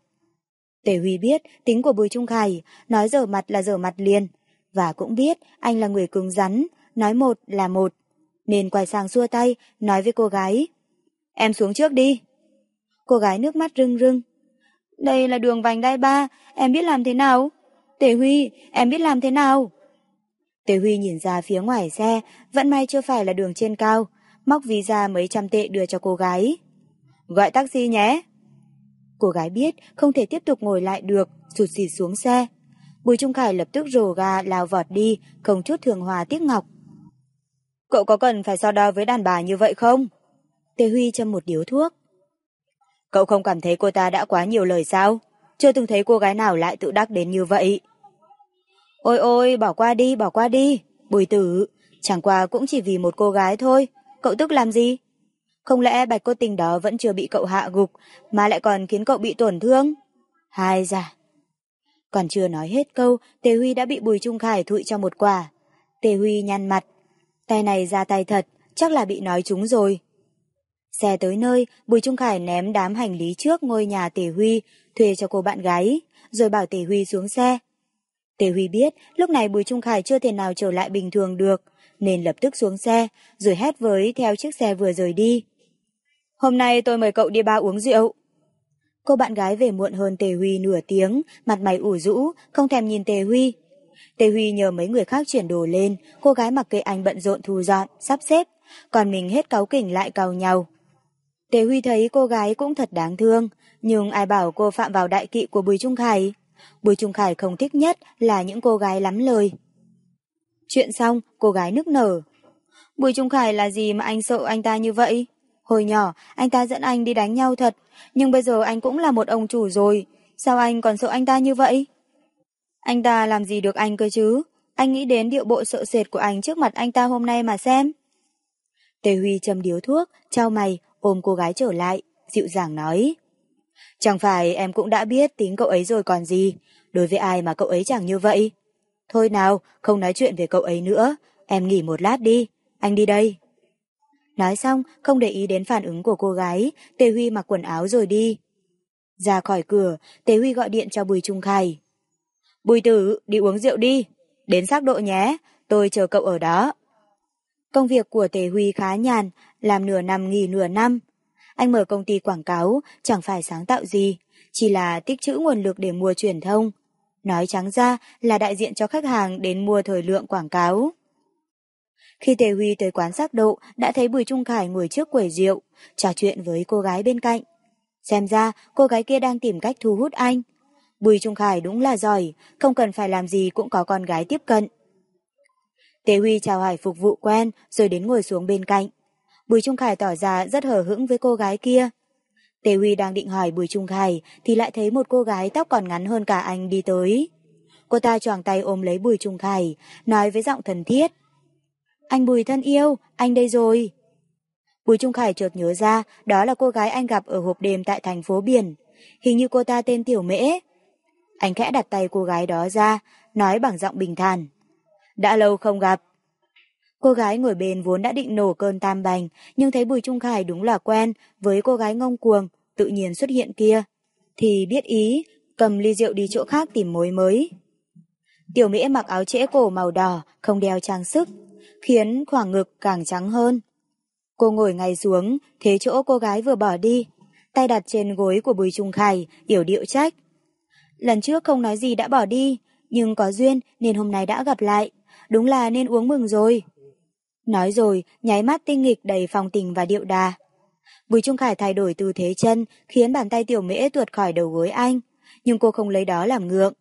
Tề Huy biết tính của Bùi Trung Khải, nói dở mặt là dở mặt liền. Và cũng biết anh là người cứng rắn, nói một là một. Nên quay sang xua tay, nói với cô gái. Em xuống trước đi. Cô gái nước mắt rưng rưng. Đây là đường vành đai ba, em biết làm thế nào? Tề Huy, em biết làm thế nào? Tề Huy nhìn ra phía ngoài xe, vẫn may chưa phải là đường trên cao, móc ví ra mấy trăm tệ đưa cho cô gái. Gọi taxi nhé. Cô gái biết không thể tiếp tục ngồi lại được, rụt xịt xuống xe. Bùi Trung Khải lập tức rồ ga lao vọt đi, không chút thường hòa tiếc ngọc. Cậu có cần phải so đo với đàn bà như vậy không? Tề Huy châm một điếu thuốc. Cậu không cảm thấy cô ta đã quá nhiều lời sao? Chưa từng thấy cô gái nào lại tự đắc đến như vậy. Ôi ôi, bỏ qua đi, bỏ qua đi. Bùi tử, chẳng qua cũng chỉ vì một cô gái thôi. Cậu tức làm gì? Không lẽ bạch cốt tình đó vẫn chưa bị cậu hạ gục, mà lại còn khiến cậu bị tổn thương? Hai ra. Còn chưa nói hết câu, Tề Huy đã bị Bùi Trung Khải thụi cho một quả. Tề Huy nhăn mặt. Tay này ra tay thật, chắc là bị nói trúng rồi. Xe tới nơi, Bùi Trung Khải ném đám hành lý trước ngôi nhà Tề Huy, thuê cho cô bạn gái, rồi bảo Tề Huy xuống xe. Tề Huy biết lúc này Bùi Trung Khải chưa thể nào trở lại bình thường được, nên lập tức xuống xe, rồi hét với theo chiếc xe vừa rời đi. Hôm nay tôi mời cậu đi ba uống rượu. Cô bạn gái về muộn hơn Tề Huy nửa tiếng, mặt mày ủ rũ, không thèm nhìn Tề Huy. Tề Huy nhờ mấy người khác chuyển đồ lên, cô gái mặc kệ anh bận rộn thu dọn, sắp xếp, còn mình hết cáu kỉnh lại cào nhau. Tề Huy thấy cô gái cũng thật đáng thương, nhưng ai bảo cô phạm vào đại kỵ của Bùi Trung Khải. Bùi Trung Khải không thích nhất là những cô gái lắm lời. Chuyện xong, cô gái nức nở. Bùi Trung Khải là gì mà anh sợ anh ta như vậy? Hồi nhỏ, anh ta dẫn anh đi đánh nhau thật, nhưng bây giờ anh cũng là một ông chủ rồi. Sao anh còn sợ anh ta như vậy? Anh ta làm gì được anh cơ chứ? Anh nghĩ đến điệu bộ sợ sệt của anh trước mặt anh ta hôm nay mà xem. Tề Huy châm điếu thuốc, trao mày, ôm cô gái trở lại, dịu dàng nói. Chẳng phải em cũng đã biết tính cậu ấy rồi còn gì, đối với ai mà cậu ấy chẳng như vậy. Thôi nào, không nói chuyện về cậu ấy nữa, em nghỉ một lát đi, anh đi đây. Nói xong, không để ý đến phản ứng của cô gái, Tề Huy mặc quần áo rồi đi. Ra khỏi cửa, Tề Huy gọi điện cho Bùi Trung Khải. Bùi tử, đi uống rượu đi, đến xác độ nhé, tôi chờ cậu ở đó. Công việc của Tề Huy khá nhàn, làm nửa năm nghỉ nửa năm. Anh mở công ty quảng cáo, chẳng phải sáng tạo gì, chỉ là tích trữ nguồn lực để mua truyền thông. Nói trắng ra là đại diện cho khách hàng đến mua thời lượng quảng cáo. Khi Tề Huy tới quán sắc độ, đã thấy Bùi Trung Khải ngồi trước quầy rượu, trò chuyện với cô gái bên cạnh. Xem ra, cô gái kia đang tìm cách thu hút anh. Bùi Trung Khải đúng là giỏi, không cần phải làm gì cũng có con gái tiếp cận. Tề Huy chào hỏi phục vụ quen, rồi đến ngồi xuống bên cạnh. Bùi Trung Khải tỏ ra rất hờ hững với cô gái kia. Tề Huy đang định hỏi Bùi Trung Khải, thì lại thấy một cô gái tóc còn ngắn hơn cả anh đi tới. Cô ta choàng tay ôm lấy Bùi Trung Khải, nói với giọng thần thiết. Anh Bùi thân yêu, anh đây rồi. Bùi Trung Khải chợt nhớ ra, đó là cô gái anh gặp ở hộp đêm tại thành phố Biển. Hình như cô ta tên Tiểu Mễ. Anh khẽ đặt tay cô gái đó ra, nói bằng giọng bình thản. Đã lâu không gặp. Cô gái ngồi bên vốn đã định nổ cơn tam bành, nhưng thấy Bùi Trung Khải đúng là quen với cô gái ngông cuồng, tự nhiên xuất hiện kia. Thì biết ý, cầm ly rượu đi chỗ khác tìm mối mới. Tiểu Mễ mặc áo trễ cổ màu đỏ, không đeo trang sức, khiến khoảng ngực càng trắng hơn. Cô ngồi ngay xuống, thế chỗ cô gái vừa bỏ đi, tay đặt trên gối của Bùi Trung Khải, yểu điệu trách. Lần trước không nói gì đã bỏ đi, nhưng có duyên nên hôm nay đã gặp lại, đúng là nên uống mừng rồi. Nói rồi, nháy mắt tinh nghịch đầy phong tình và điệu đà. Bùi Trung Khải thay đổi tư thế chân, khiến bàn tay tiểu mễ tuột khỏi đầu gối anh, nhưng cô không lấy đó làm ngượng.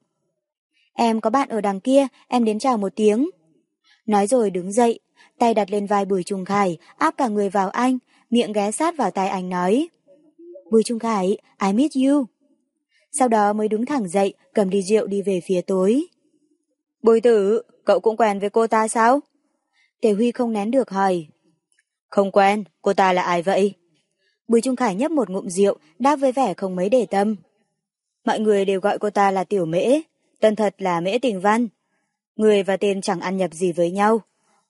Em có bạn ở đằng kia, em đến chào một tiếng. Nói rồi đứng dậy, tay đặt lên vai Bùi Trung Khải, áp cả người vào anh, miệng ghé sát vào tay anh nói. Bùi Trung Khải, I miss you. Sau đó mới đứng thẳng dậy, cầm đi rượu đi về phía tối. Bùi tử, cậu cũng quen với cô ta sao? Tề Huy không nén được hỏi. Không quen, cô ta là ai vậy? Bùi Trung Khải nhấp một ngụm rượu, đáp với vẻ không mấy để tâm. Mọi người đều gọi cô ta là Tiểu Mễ, tên thật là Mễ Tình Văn. Người và tên chẳng ăn nhập gì với nhau.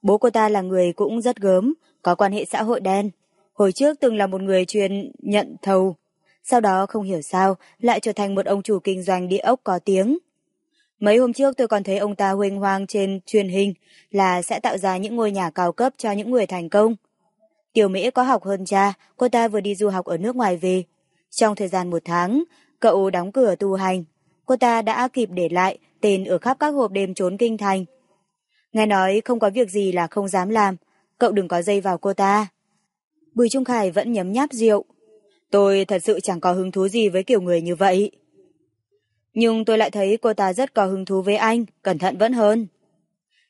Bố cô ta là người cũng rất gớm, có quan hệ xã hội đen. Hồi trước từng là một người chuyên nhận thầu. Sau đó không hiểu sao lại trở thành một ông chủ kinh doanh địa ốc có tiếng. Mấy hôm trước tôi còn thấy ông ta huênh hoang trên truyền hình là sẽ tạo ra những ngôi nhà cao cấp cho những người thành công. Tiểu Mỹ có học hơn cha, cô ta vừa đi du học ở nước ngoài về. Trong thời gian một tháng, cậu đóng cửa tu hành. Cô ta đã kịp để lại tên ở khắp các hộp đêm trốn kinh thành. Nghe nói không có việc gì là không dám làm, cậu đừng có dây vào cô ta. Bùi Trung Khải vẫn nhấm nháp rượu. Tôi thật sự chẳng có hứng thú gì với kiểu người như vậy. Nhưng tôi lại thấy cô ta rất có hứng thú với anh, cẩn thận vẫn hơn.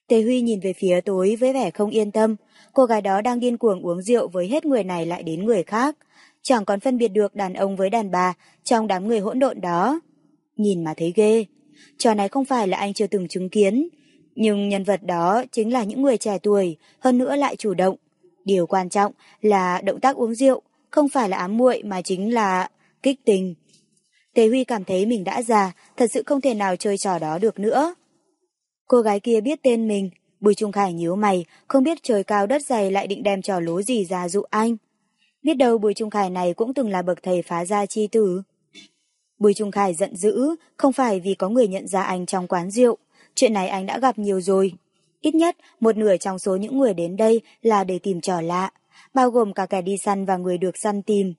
Tề Huy nhìn về phía tối với vẻ không yên tâm, cô gái đó đang điên cuồng uống rượu với hết người này lại đến người khác, chẳng còn phân biệt được đàn ông với đàn bà trong đám người hỗn độn đó. Nhìn mà thấy ghê, trò này không phải là anh chưa từng chứng kiến, nhưng nhân vật đó chính là những người trẻ tuổi, hơn nữa lại chủ động. Điều quan trọng là động tác uống rượu, không phải là ám muội mà chính là kích tình. Tề Huy cảm thấy mình đã già, thật sự không thể nào chơi trò đó được nữa. Cô gái kia biết tên mình, Bùi Trung Khải nhíu mày, không biết trời cao đất dày lại định đem trò lố gì ra dụ anh. Biết đâu Bùi Trung Khải này cũng từng là bậc thầy phá gia chi tử. Bùi Trung Khải giận dữ, không phải vì có người nhận ra anh trong quán rượu. Chuyện này anh đã gặp nhiều rồi. Ít nhất, một nửa trong số những người đến đây là để tìm trò lạ, bao gồm cả kẻ đi săn và người được săn tìm.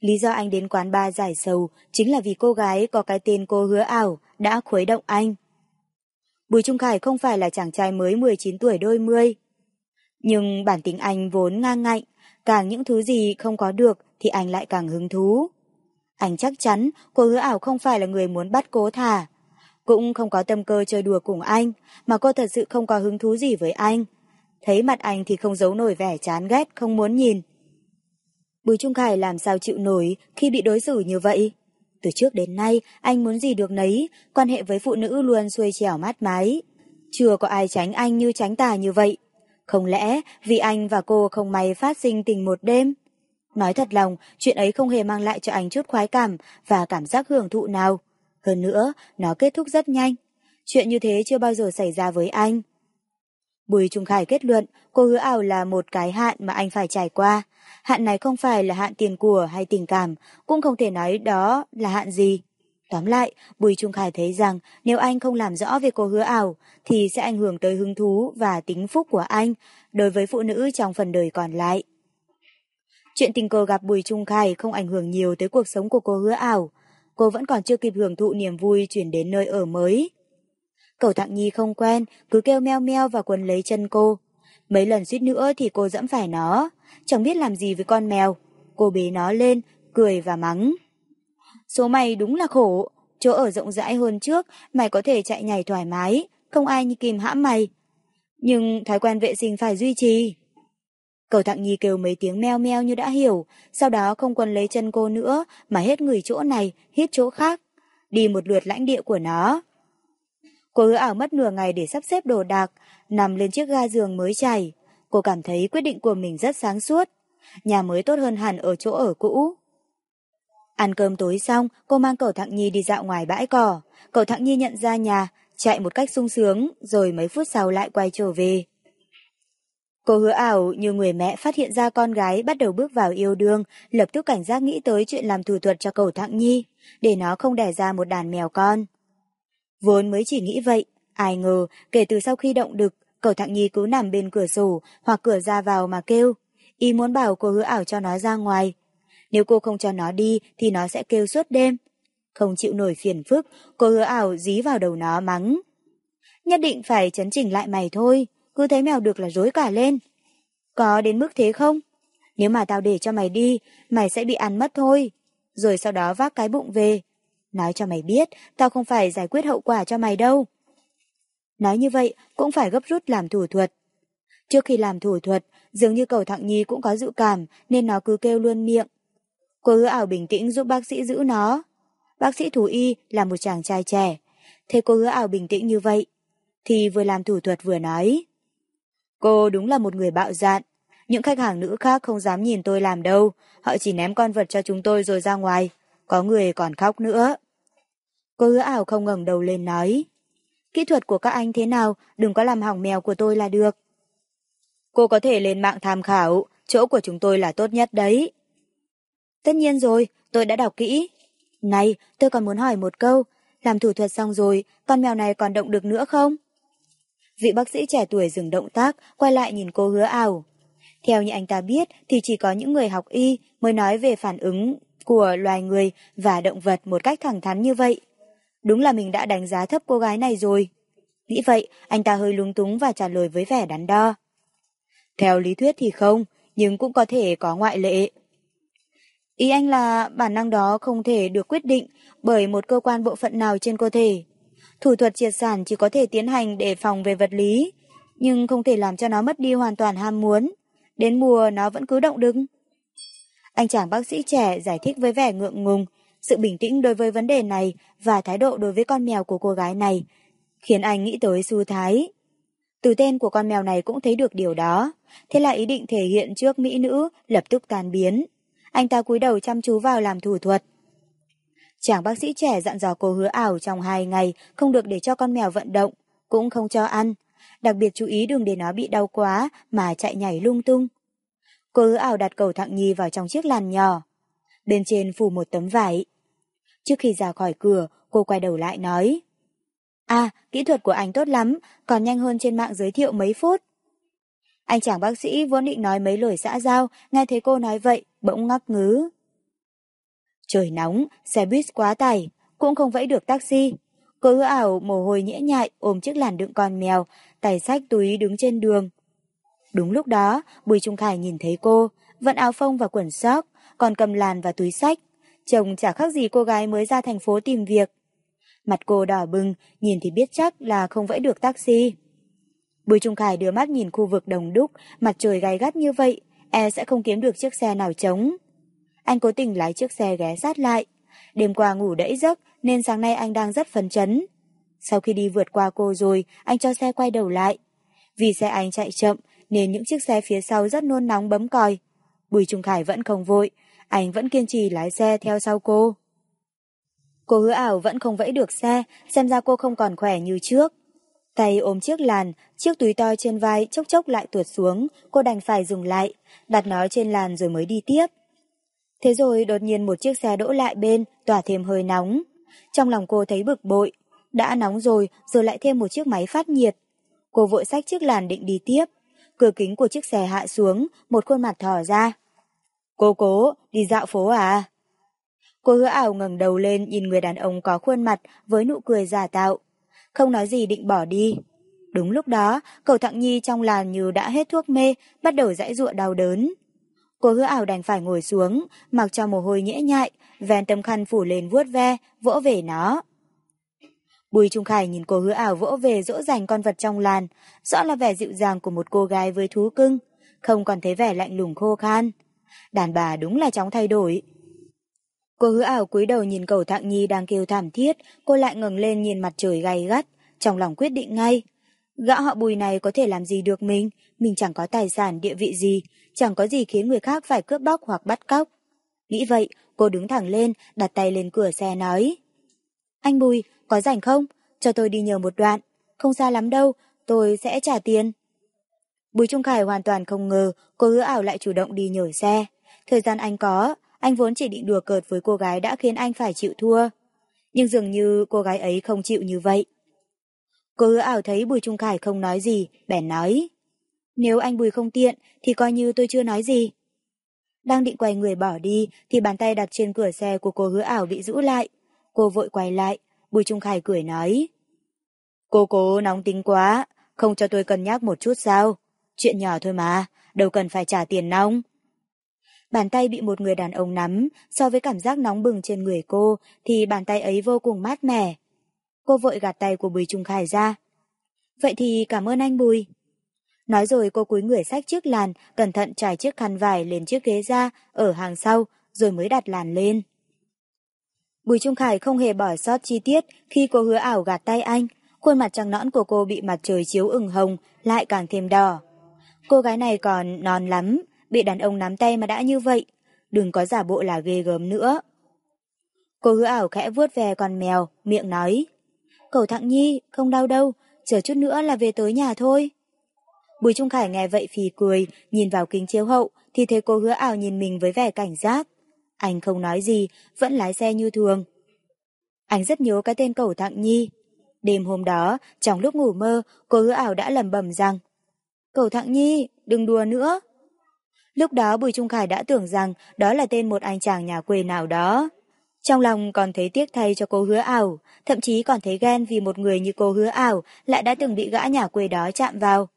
Lý do anh đến quán ba giải sầu chính là vì cô gái có cái tên cô hứa ảo đã khuấy động anh. Bùi Trung Khải không phải là chàng trai mới 19 tuổi đôi mươi. Nhưng bản tính anh vốn ngang ngạnh, càng những thứ gì không có được thì anh lại càng hứng thú. Anh chắc chắn cô hứa ảo không phải là người muốn bắt cố thả. Cũng không có tâm cơ chơi đùa cùng anh, mà cô thật sự không có hứng thú gì với anh. Thấy mặt anh thì không giấu nổi vẻ chán ghét, không muốn nhìn. Bùi Trung Khải làm sao chịu nổi khi bị đối xử như vậy? Từ trước đến nay, anh muốn gì được nấy, quan hệ với phụ nữ luôn xuôi trèo mát mái. Chưa có ai tránh anh như tránh tà như vậy. Không lẽ vì anh và cô không may phát sinh tình một đêm? Nói thật lòng, chuyện ấy không hề mang lại cho anh chút khoái cảm và cảm giác hưởng thụ nào. Hơn nữa, nó kết thúc rất nhanh. Chuyện như thế chưa bao giờ xảy ra với anh. Bùi Trung Khải kết luận cô hứa ảo là một cái hạn mà anh phải trải qua. Hạn này không phải là hạn tiền của hay tình cảm, cũng không thể nói đó là hạn gì. Tóm lại, Bùi Trung Khải thấy rằng nếu anh không làm rõ về cô hứa ảo thì sẽ ảnh hưởng tới hứng thú và tính phúc của anh đối với phụ nữ trong phần đời còn lại. Chuyện tình cờ gặp Bùi Trung Khải không ảnh hưởng nhiều tới cuộc sống của cô hứa ảo. Cô vẫn còn chưa kịp hưởng thụ niềm vui chuyển đến nơi ở mới. Cầu Thạng Nhi không quen, cứ kêu meo meo và quấn lấy chân cô. Mấy lần suýt nữa thì cô dẫm phải nó, chẳng biết làm gì với con mèo. Cô bế nó lên, cười và mắng. Số mày đúng là khổ, chỗ ở rộng rãi hơn trước, mày có thể chạy nhảy thoải mái, không ai như kìm hãm mày. Nhưng thói quen vệ sinh phải duy trì. Cầu thạng Nhi kêu mấy tiếng meo meo như đã hiểu, sau đó không còn lấy chân cô nữa mà hết người chỗ này, hít chỗ khác, đi một lượt lãnh địa của nó. Cô hứa ảo mất nửa ngày để sắp xếp đồ đạc, nằm lên chiếc ga giường mới chảy. Cô cảm thấy quyết định của mình rất sáng suốt. Nhà mới tốt hơn hẳn ở chỗ ở cũ. Ăn cơm tối xong, cô mang cầu Thạng Nhi đi dạo ngoài bãi cỏ. cầu Thạng Nhi nhận ra nhà, chạy một cách sung sướng, rồi mấy phút sau lại quay trở về. Cô hứa ảo như người mẹ phát hiện ra con gái bắt đầu bước vào yêu đương, lập tức cảnh giác nghĩ tới chuyện làm thủ thuật cho cầu Thạng Nhi, để nó không đẻ ra một đàn mèo con. Vốn mới chỉ nghĩ vậy, ai ngờ kể từ sau khi động đực, cầu Thạng Nhi cứ nằm bên cửa sổ hoặc cửa ra vào mà kêu. Y muốn bảo cô hứa ảo cho nó ra ngoài. Nếu cô không cho nó đi thì nó sẽ kêu suốt đêm. Không chịu nổi phiền phức, cô hứa ảo dí vào đầu nó mắng. Nhất định phải chấn chỉnh lại mày thôi, cứ thấy mèo được là rối cả lên. Có đến mức thế không? Nếu mà tao để cho mày đi, mày sẽ bị ăn mất thôi. Rồi sau đó vác cái bụng về, Nói cho mày biết, tao không phải giải quyết hậu quả cho mày đâu. Nói như vậy, cũng phải gấp rút làm thủ thuật. Trước khi làm thủ thuật, dường như cầu thẳng nhi cũng có dự cảm, nên nó cứ kêu luôn miệng. Cô hứa ảo bình tĩnh giúp bác sĩ giữ nó. Bác sĩ thủ y là một chàng trai trẻ. Thế cô hứa ảo bình tĩnh như vậy. thì vừa làm thủ thuật vừa nói. Cô đúng là một người bạo dạn. Những khách hàng nữ khác không dám nhìn tôi làm đâu, họ chỉ ném con vật cho chúng tôi rồi ra ngoài. Có người còn khóc nữa. Cô hứa ảo không ngẩng đầu lên nói. Kỹ thuật của các anh thế nào, đừng có làm hỏng mèo của tôi là được. Cô có thể lên mạng tham khảo, chỗ của chúng tôi là tốt nhất đấy. Tất nhiên rồi, tôi đã đọc kỹ. Này, tôi còn muốn hỏi một câu, làm thủ thuật xong rồi, con mèo này còn động được nữa không? Vị bác sĩ trẻ tuổi dừng động tác, quay lại nhìn cô hứa ảo. Theo như anh ta biết thì chỉ có những người học y mới nói về phản ứng của loài người và động vật một cách thẳng thắn như vậy. Đúng là mình đã đánh giá thấp cô gái này rồi. Nghĩ vậy, anh ta hơi lúng túng và trả lời với vẻ đắn đo. Theo lý thuyết thì không, nhưng cũng có thể có ngoại lệ. Ý anh là bản năng đó không thể được quyết định bởi một cơ quan bộ phận nào trên cơ thể. Thủ thuật triệt sản chỉ có thể tiến hành để phòng về vật lý, nhưng không thể làm cho nó mất đi hoàn toàn ham muốn. Đến mùa nó vẫn cứ động đứng. Anh chàng bác sĩ trẻ giải thích với vẻ ngượng ngùng, sự bình tĩnh đối với vấn đề này và thái độ đối với con mèo của cô gái này, khiến anh nghĩ tới Su Thái. Từ tên của con mèo này cũng thấy được điều đó, thế là ý định thể hiện trước mỹ nữ lập tức tan biến. Anh ta cúi đầu chăm chú vào làm thủ thuật. Chàng bác sĩ trẻ dặn dò cô hứa ảo trong hai ngày không được để cho con mèo vận động, cũng không cho ăn. Đặc biệt chú ý đừng để nó bị đau quá mà chạy nhảy lung tung. Cô hứa ảo đặt cầu thạng nhi vào trong chiếc làn nhỏ. Bên trên phủ một tấm vải. Trước khi ra khỏi cửa, cô quay đầu lại nói. À, kỹ thuật của anh tốt lắm, còn nhanh hơn trên mạng giới thiệu mấy phút. Anh chàng bác sĩ vốn định nói mấy lời xã giao, nghe thấy cô nói vậy, bỗng ngắc ngứ. Trời nóng, xe buýt quá tải, cũng không vẫy được taxi. Cô hứa ảo mồ hôi nhễ nhại ôm chiếc làn đựng con mèo, tay sách túi đứng trên đường. Đúng lúc đó, Bùi Trung Khải nhìn thấy cô, vận áo phông và quần sóc, còn cầm làn và túi sách. Chồng chả khác gì cô gái mới ra thành phố tìm việc. Mặt cô đỏ bừng, nhìn thì biết chắc là không vẫy được taxi. Bùi Trung Khải đưa mắt nhìn khu vực đồng đúc, mặt trời gay gắt như vậy, e sẽ không kiếm được chiếc xe nào trống. Anh cố tình lái chiếc xe ghé sát lại. Đêm qua ngủ đẫy giấc nên sáng nay anh đang rất phấn chấn. Sau khi đi vượt qua cô rồi, anh cho xe quay đầu lại. Vì xe anh chạy chậm nên những chiếc xe phía sau rất nôn nóng bấm còi. Bùi Trung Khải vẫn không vội, anh vẫn kiên trì lái xe theo sau cô. Cô hứa ảo vẫn không vẫy được xe, xem ra cô không còn khỏe như trước. Tay ôm chiếc làn, chiếc túi to trên vai chốc chốc lại tuột xuống, cô đành phải dừng lại, đặt nó trên làn rồi mới đi tiếp. Thế rồi đột nhiên một chiếc xe đỗ lại bên, tỏa thêm hơi nóng. Trong lòng cô thấy bực bội. Đã nóng rồi, rồi lại thêm một chiếc máy phát nhiệt. Cô vội xách chiếc làn định đi tiếp. Cửa kính của chiếc xe hạ xuống, một khuôn mặt thỏ ra. Cô cố, đi dạo phố à? Cô hứa ảo ngẩng đầu lên nhìn người đàn ông có khuôn mặt với nụ cười giả tạo. Không nói gì định bỏ đi. Đúng lúc đó, cậu thặng nhi trong làn như đã hết thuốc mê, bắt đầu dãy ruộng đau đớn. Cô hứa ảo đành phải ngồi xuống, mặc cho mồ hôi nhễ nhại, ven tấm khăn phủ lên vuốt ve, vỗ về nó. Bùi Trung Khải nhìn cô hứa ảo vỗ về dỗ dành con vật trong làn, rõ là vẻ dịu dàng của một cô gái với thú cưng, không còn thấy vẻ lạnh lùng khô khan. Đàn bà đúng là chóng thay đổi. Cô hứa ảo cúi đầu nhìn cầu thạng nhi đang kêu thảm thiết, cô lại ngẩng lên nhìn mặt trời gay gắt, trong lòng quyết định ngay. Gã họ bùi này có thể làm gì được mình, mình chẳng có tài sản địa vị gì, chẳng có gì khiến người khác phải cướp bóc hoặc bắt cóc. Nghĩ vậy, cô đứng thẳng lên, đặt tay lên cửa xe nói. Anh Bùi, có rảnh không? Cho tôi đi nhờ một đoạn. Không xa lắm đâu, tôi sẽ trả tiền. Bùi Trung Khải hoàn toàn không ngờ cô hứa ảo lại chủ động đi nhờ xe. Thời gian anh có, anh vốn chỉ định đùa cợt với cô gái đã khiến anh phải chịu thua. Nhưng dường như cô gái ấy không chịu như vậy. Cô hứa ảo thấy Bùi Trung Khải không nói gì, bèn nói. Nếu anh Bùi không tiện, thì coi như tôi chưa nói gì. Đang định quay người bỏ đi, thì bàn tay đặt trên cửa xe của cô hứa ảo bị rũ lại. Cô vội quay lại, Bùi Trung Khải cười nói. Cô cố nóng tính quá, không cho tôi cân nhắc một chút sao? Chuyện nhỏ thôi mà, đâu cần phải trả tiền nóng. Bàn tay bị một người đàn ông nắm, so với cảm giác nóng bừng trên người cô, thì bàn tay ấy vô cùng mát mẻ. Cô vội gạt tay của Bùi Trung Khải ra. Vậy thì cảm ơn anh Bùi. Nói rồi cô cúi người sách chiếc làn, cẩn thận trải chiếc khăn vải lên chiếc ghế ra, ở hàng sau, rồi mới đặt làn lên. Bùi Trung Khải không hề bỏ sót chi tiết khi cô hứa ảo gạt tay anh. Khuôn mặt trăng nõn của cô bị mặt trời chiếu ửng hồng, lại càng thêm đỏ. Cô gái này còn non lắm, bị đàn ông nắm tay mà đã như vậy. Đừng có giả bộ là ghê gớm nữa. Cô hứa ảo khẽ vuốt về con mèo, miệng nói. Cầu thẳng nhi, không đau đâu, chờ chút nữa là về tới nhà thôi. Bùi Trung Khải nghe vậy phì cười, nhìn vào kính chiếu hậu, thì thấy cô hứa ảo nhìn mình với vẻ cảnh giác. Anh không nói gì, vẫn lái xe như thường. Anh rất nhớ cái tên cầu thặng nhi. Đêm hôm đó, trong lúc ngủ mơ, cô hứa ảo đã lầm bầm rằng Cầu thặng nhi, đừng đùa nữa. Lúc đó Bùi Trung Khải đã tưởng rằng đó là tên một anh chàng nhà quê nào đó. Trong lòng còn thấy tiếc thay cho cô hứa ảo, thậm chí còn thấy ghen vì một người như cô hứa ảo lại đã từng bị gã nhà quê đó chạm vào.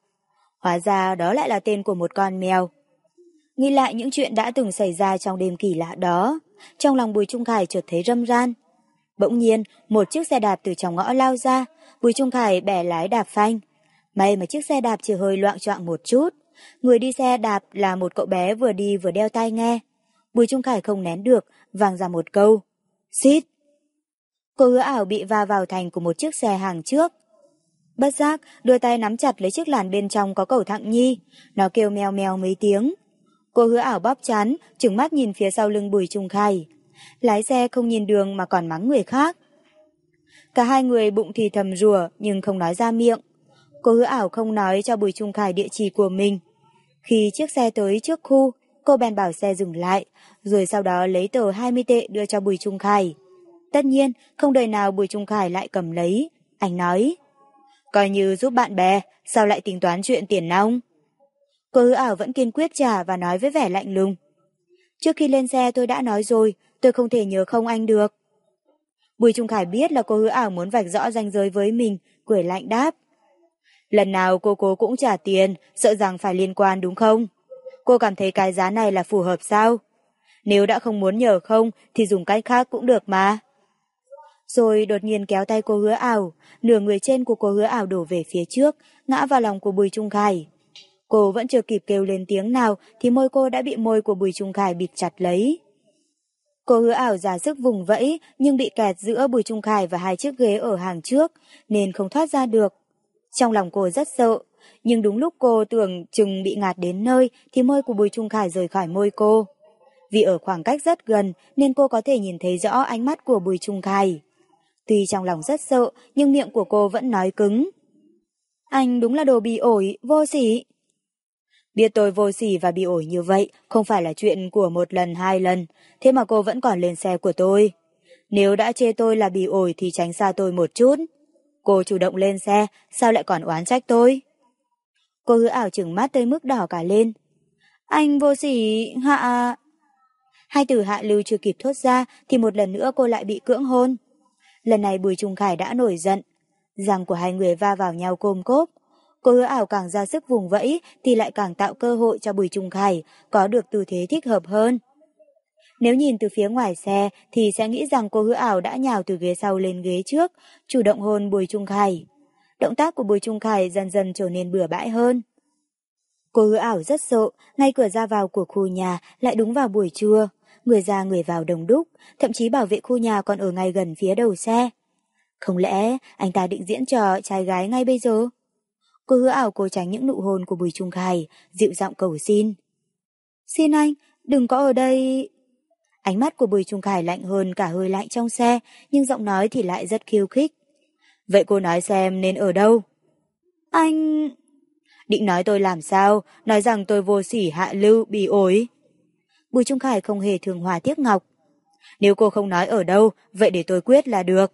Hóa ra đó lại là tên của một con mèo. Nghĩ lại những chuyện đã từng xảy ra trong đêm kỳ lạ đó, trong lòng Bùi Trung Khải chợt thấy râm ran. Bỗng nhiên, một chiếc xe đạp từ trong ngõ lao ra, Bùi Trung Khải bẻ lái đạp phanh. May mà chiếc xe đạp chỉ hơi loạn choạng một chút. Người đi xe đạp là một cậu bé vừa đi vừa đeo tai nghe. Bùi Trung Khải không nén được, vang ra một câu. Xít! Cô hứa ảo bị va vào thành của một chiếc xe hàng trước. Bất giác, đưa tay nắm chặt lấy chiếc làn bên trong có cầu thặng nhi. Nó kêu meo meo mấy tiếng. Cô hứa ảo bóp chán, trừng mắt nhìn phía sau lưng Bùi Trung khai Lái xe không nhìn đường mà còn mắng người khác. Cả hai người bụng thì thầm rùa nhưng không nói ra miệng. Cô hứa ảo không nói cho Bùi Trung Khải địa chỉ của mình. Khi chiếc xe tới trước khu, cô bèn bảo xe dừng lại, rồi sau đó lấy tờ 20 tệ đưa cho Bùi Trung Khải. Tất nhiên, không đời nào Bùi Trung Khải lại cầm lấy. Anh nói, coi như giúp bạn bè, sao lại tính toán chuyện tiền nong? Cô hứa ảo vẫn kiên quyết trả và nói với vẻ lạnh lùng. Trước khi lên xe tôi đã nói rồi, tôi không thể nhớ không anh được. Bùi Trung Khải biết là cô hứa ảo muốn vạch rõ ranh giới với mình, cười lạnh đáp. Lần nào cô cố cũng trả tiền, sợ rằng phải liên quan đúng không? Cô cảm thấy cái giá này là phù hợp sao? Nếu đã không muốn nhờ không thì dùng cách khác cũng được mà. Rồi đột nhiên kéo tay cô hứa ảo, nửa người trên của cô hứa ảo đổ về phía trước, ngã vào lòng của Bùi Trung Khải. Cô vẫn chưa kịp kêu lên tiếng nào thì môi cô đã bị môi của Bùi Trung Khải bịt chặt lấy. Cô hứa ảo giả sức vùng vẫy nhưng bị kẹt giữa Bùi Trung Khải và hai chiếc ghế ở hàng trước nên không thoát ra được. Trong lòng cô rất sợ, nhưng đúng lúc cô tưởng chừng bị ngạt đến nơi thì môi của Bùi Trung Khải rời khỏi môi cô. Vì ở khoảng cách rất gần nên cô có thể nhìn thấy rõ ánh mắt của Bùi Trung Khải. Tuy trong lòng rất sợ nhưng miệng của cô vẫn nói cứng. Anh đúng là đồ bị ổi, vô sỉ. Biết tôi vô sỉ và bị ổi như vậy không phải là chuyện của một lần hai lần, thế mà cô vẫn còn lên xe của tôi. Nếu đã chê tôi là bị ổi thì tránh xa tôi một chút. Cô chủ động lên xe, sao lại còn oán trách tôi? Cô hứa ảo chừng mắt tới mức đỏ cả lên. Anh vô sỉ, hạ... Hai từ hạ lưu chưa kịp thốt ra thì một lần nữa cô lại bị cưỡng hôn. Lần này Bùi Trung Khải đã nổi giận. Răng của hai người va vào nhau côm cốp. Cô hứa ảo càng ra sức vùng vẫy thì lại càng tạo cơ hội cho Bùi Trung Khải có được tư thế thích hợp hơn. Nếu nhìn từ phía ngoài xe thì sẽ nghĩ rằng cô hứa ảo đã nhào từ ghế sau lên ghế trước, chủ động hôn Bùi Trung Khải. Động tác của Bùi Trung Khải dần dần trở nên bừa bãi hơn. Cô hứa ảo rất sợ, ngay cửa ra vào của khu nhà lại đúng vào buổi trưa. Người ra người vào đồng đúc, thậm chí bảo vệ khu nhà còn ở ngay gần phía đầu xe. Không lẽ anh ta định diễn trò trai gái ngay bây giờ? Cô hứa ảo cố tránh những nụ hôn của Bùi Trung Khải, dịu giọng cầu xin. Xin anh, đừng có ở đây... Ánh mắt của Bùi Trung Khải lạnh hơn cả hơi lạnh trong xe, nhưng giọng nói thì lại rất khiêu khích. Vậy cô nói xem nên ở đâu? Anh... Định nói tôi làm sao? Nói rằng tôi vô sỉ hạ lưu, bị ối. Bùi Trung Khải không hề thường hòa tiếc ngọc. Nếu cô không nói ở đâu, vậy để tôi quyết là được.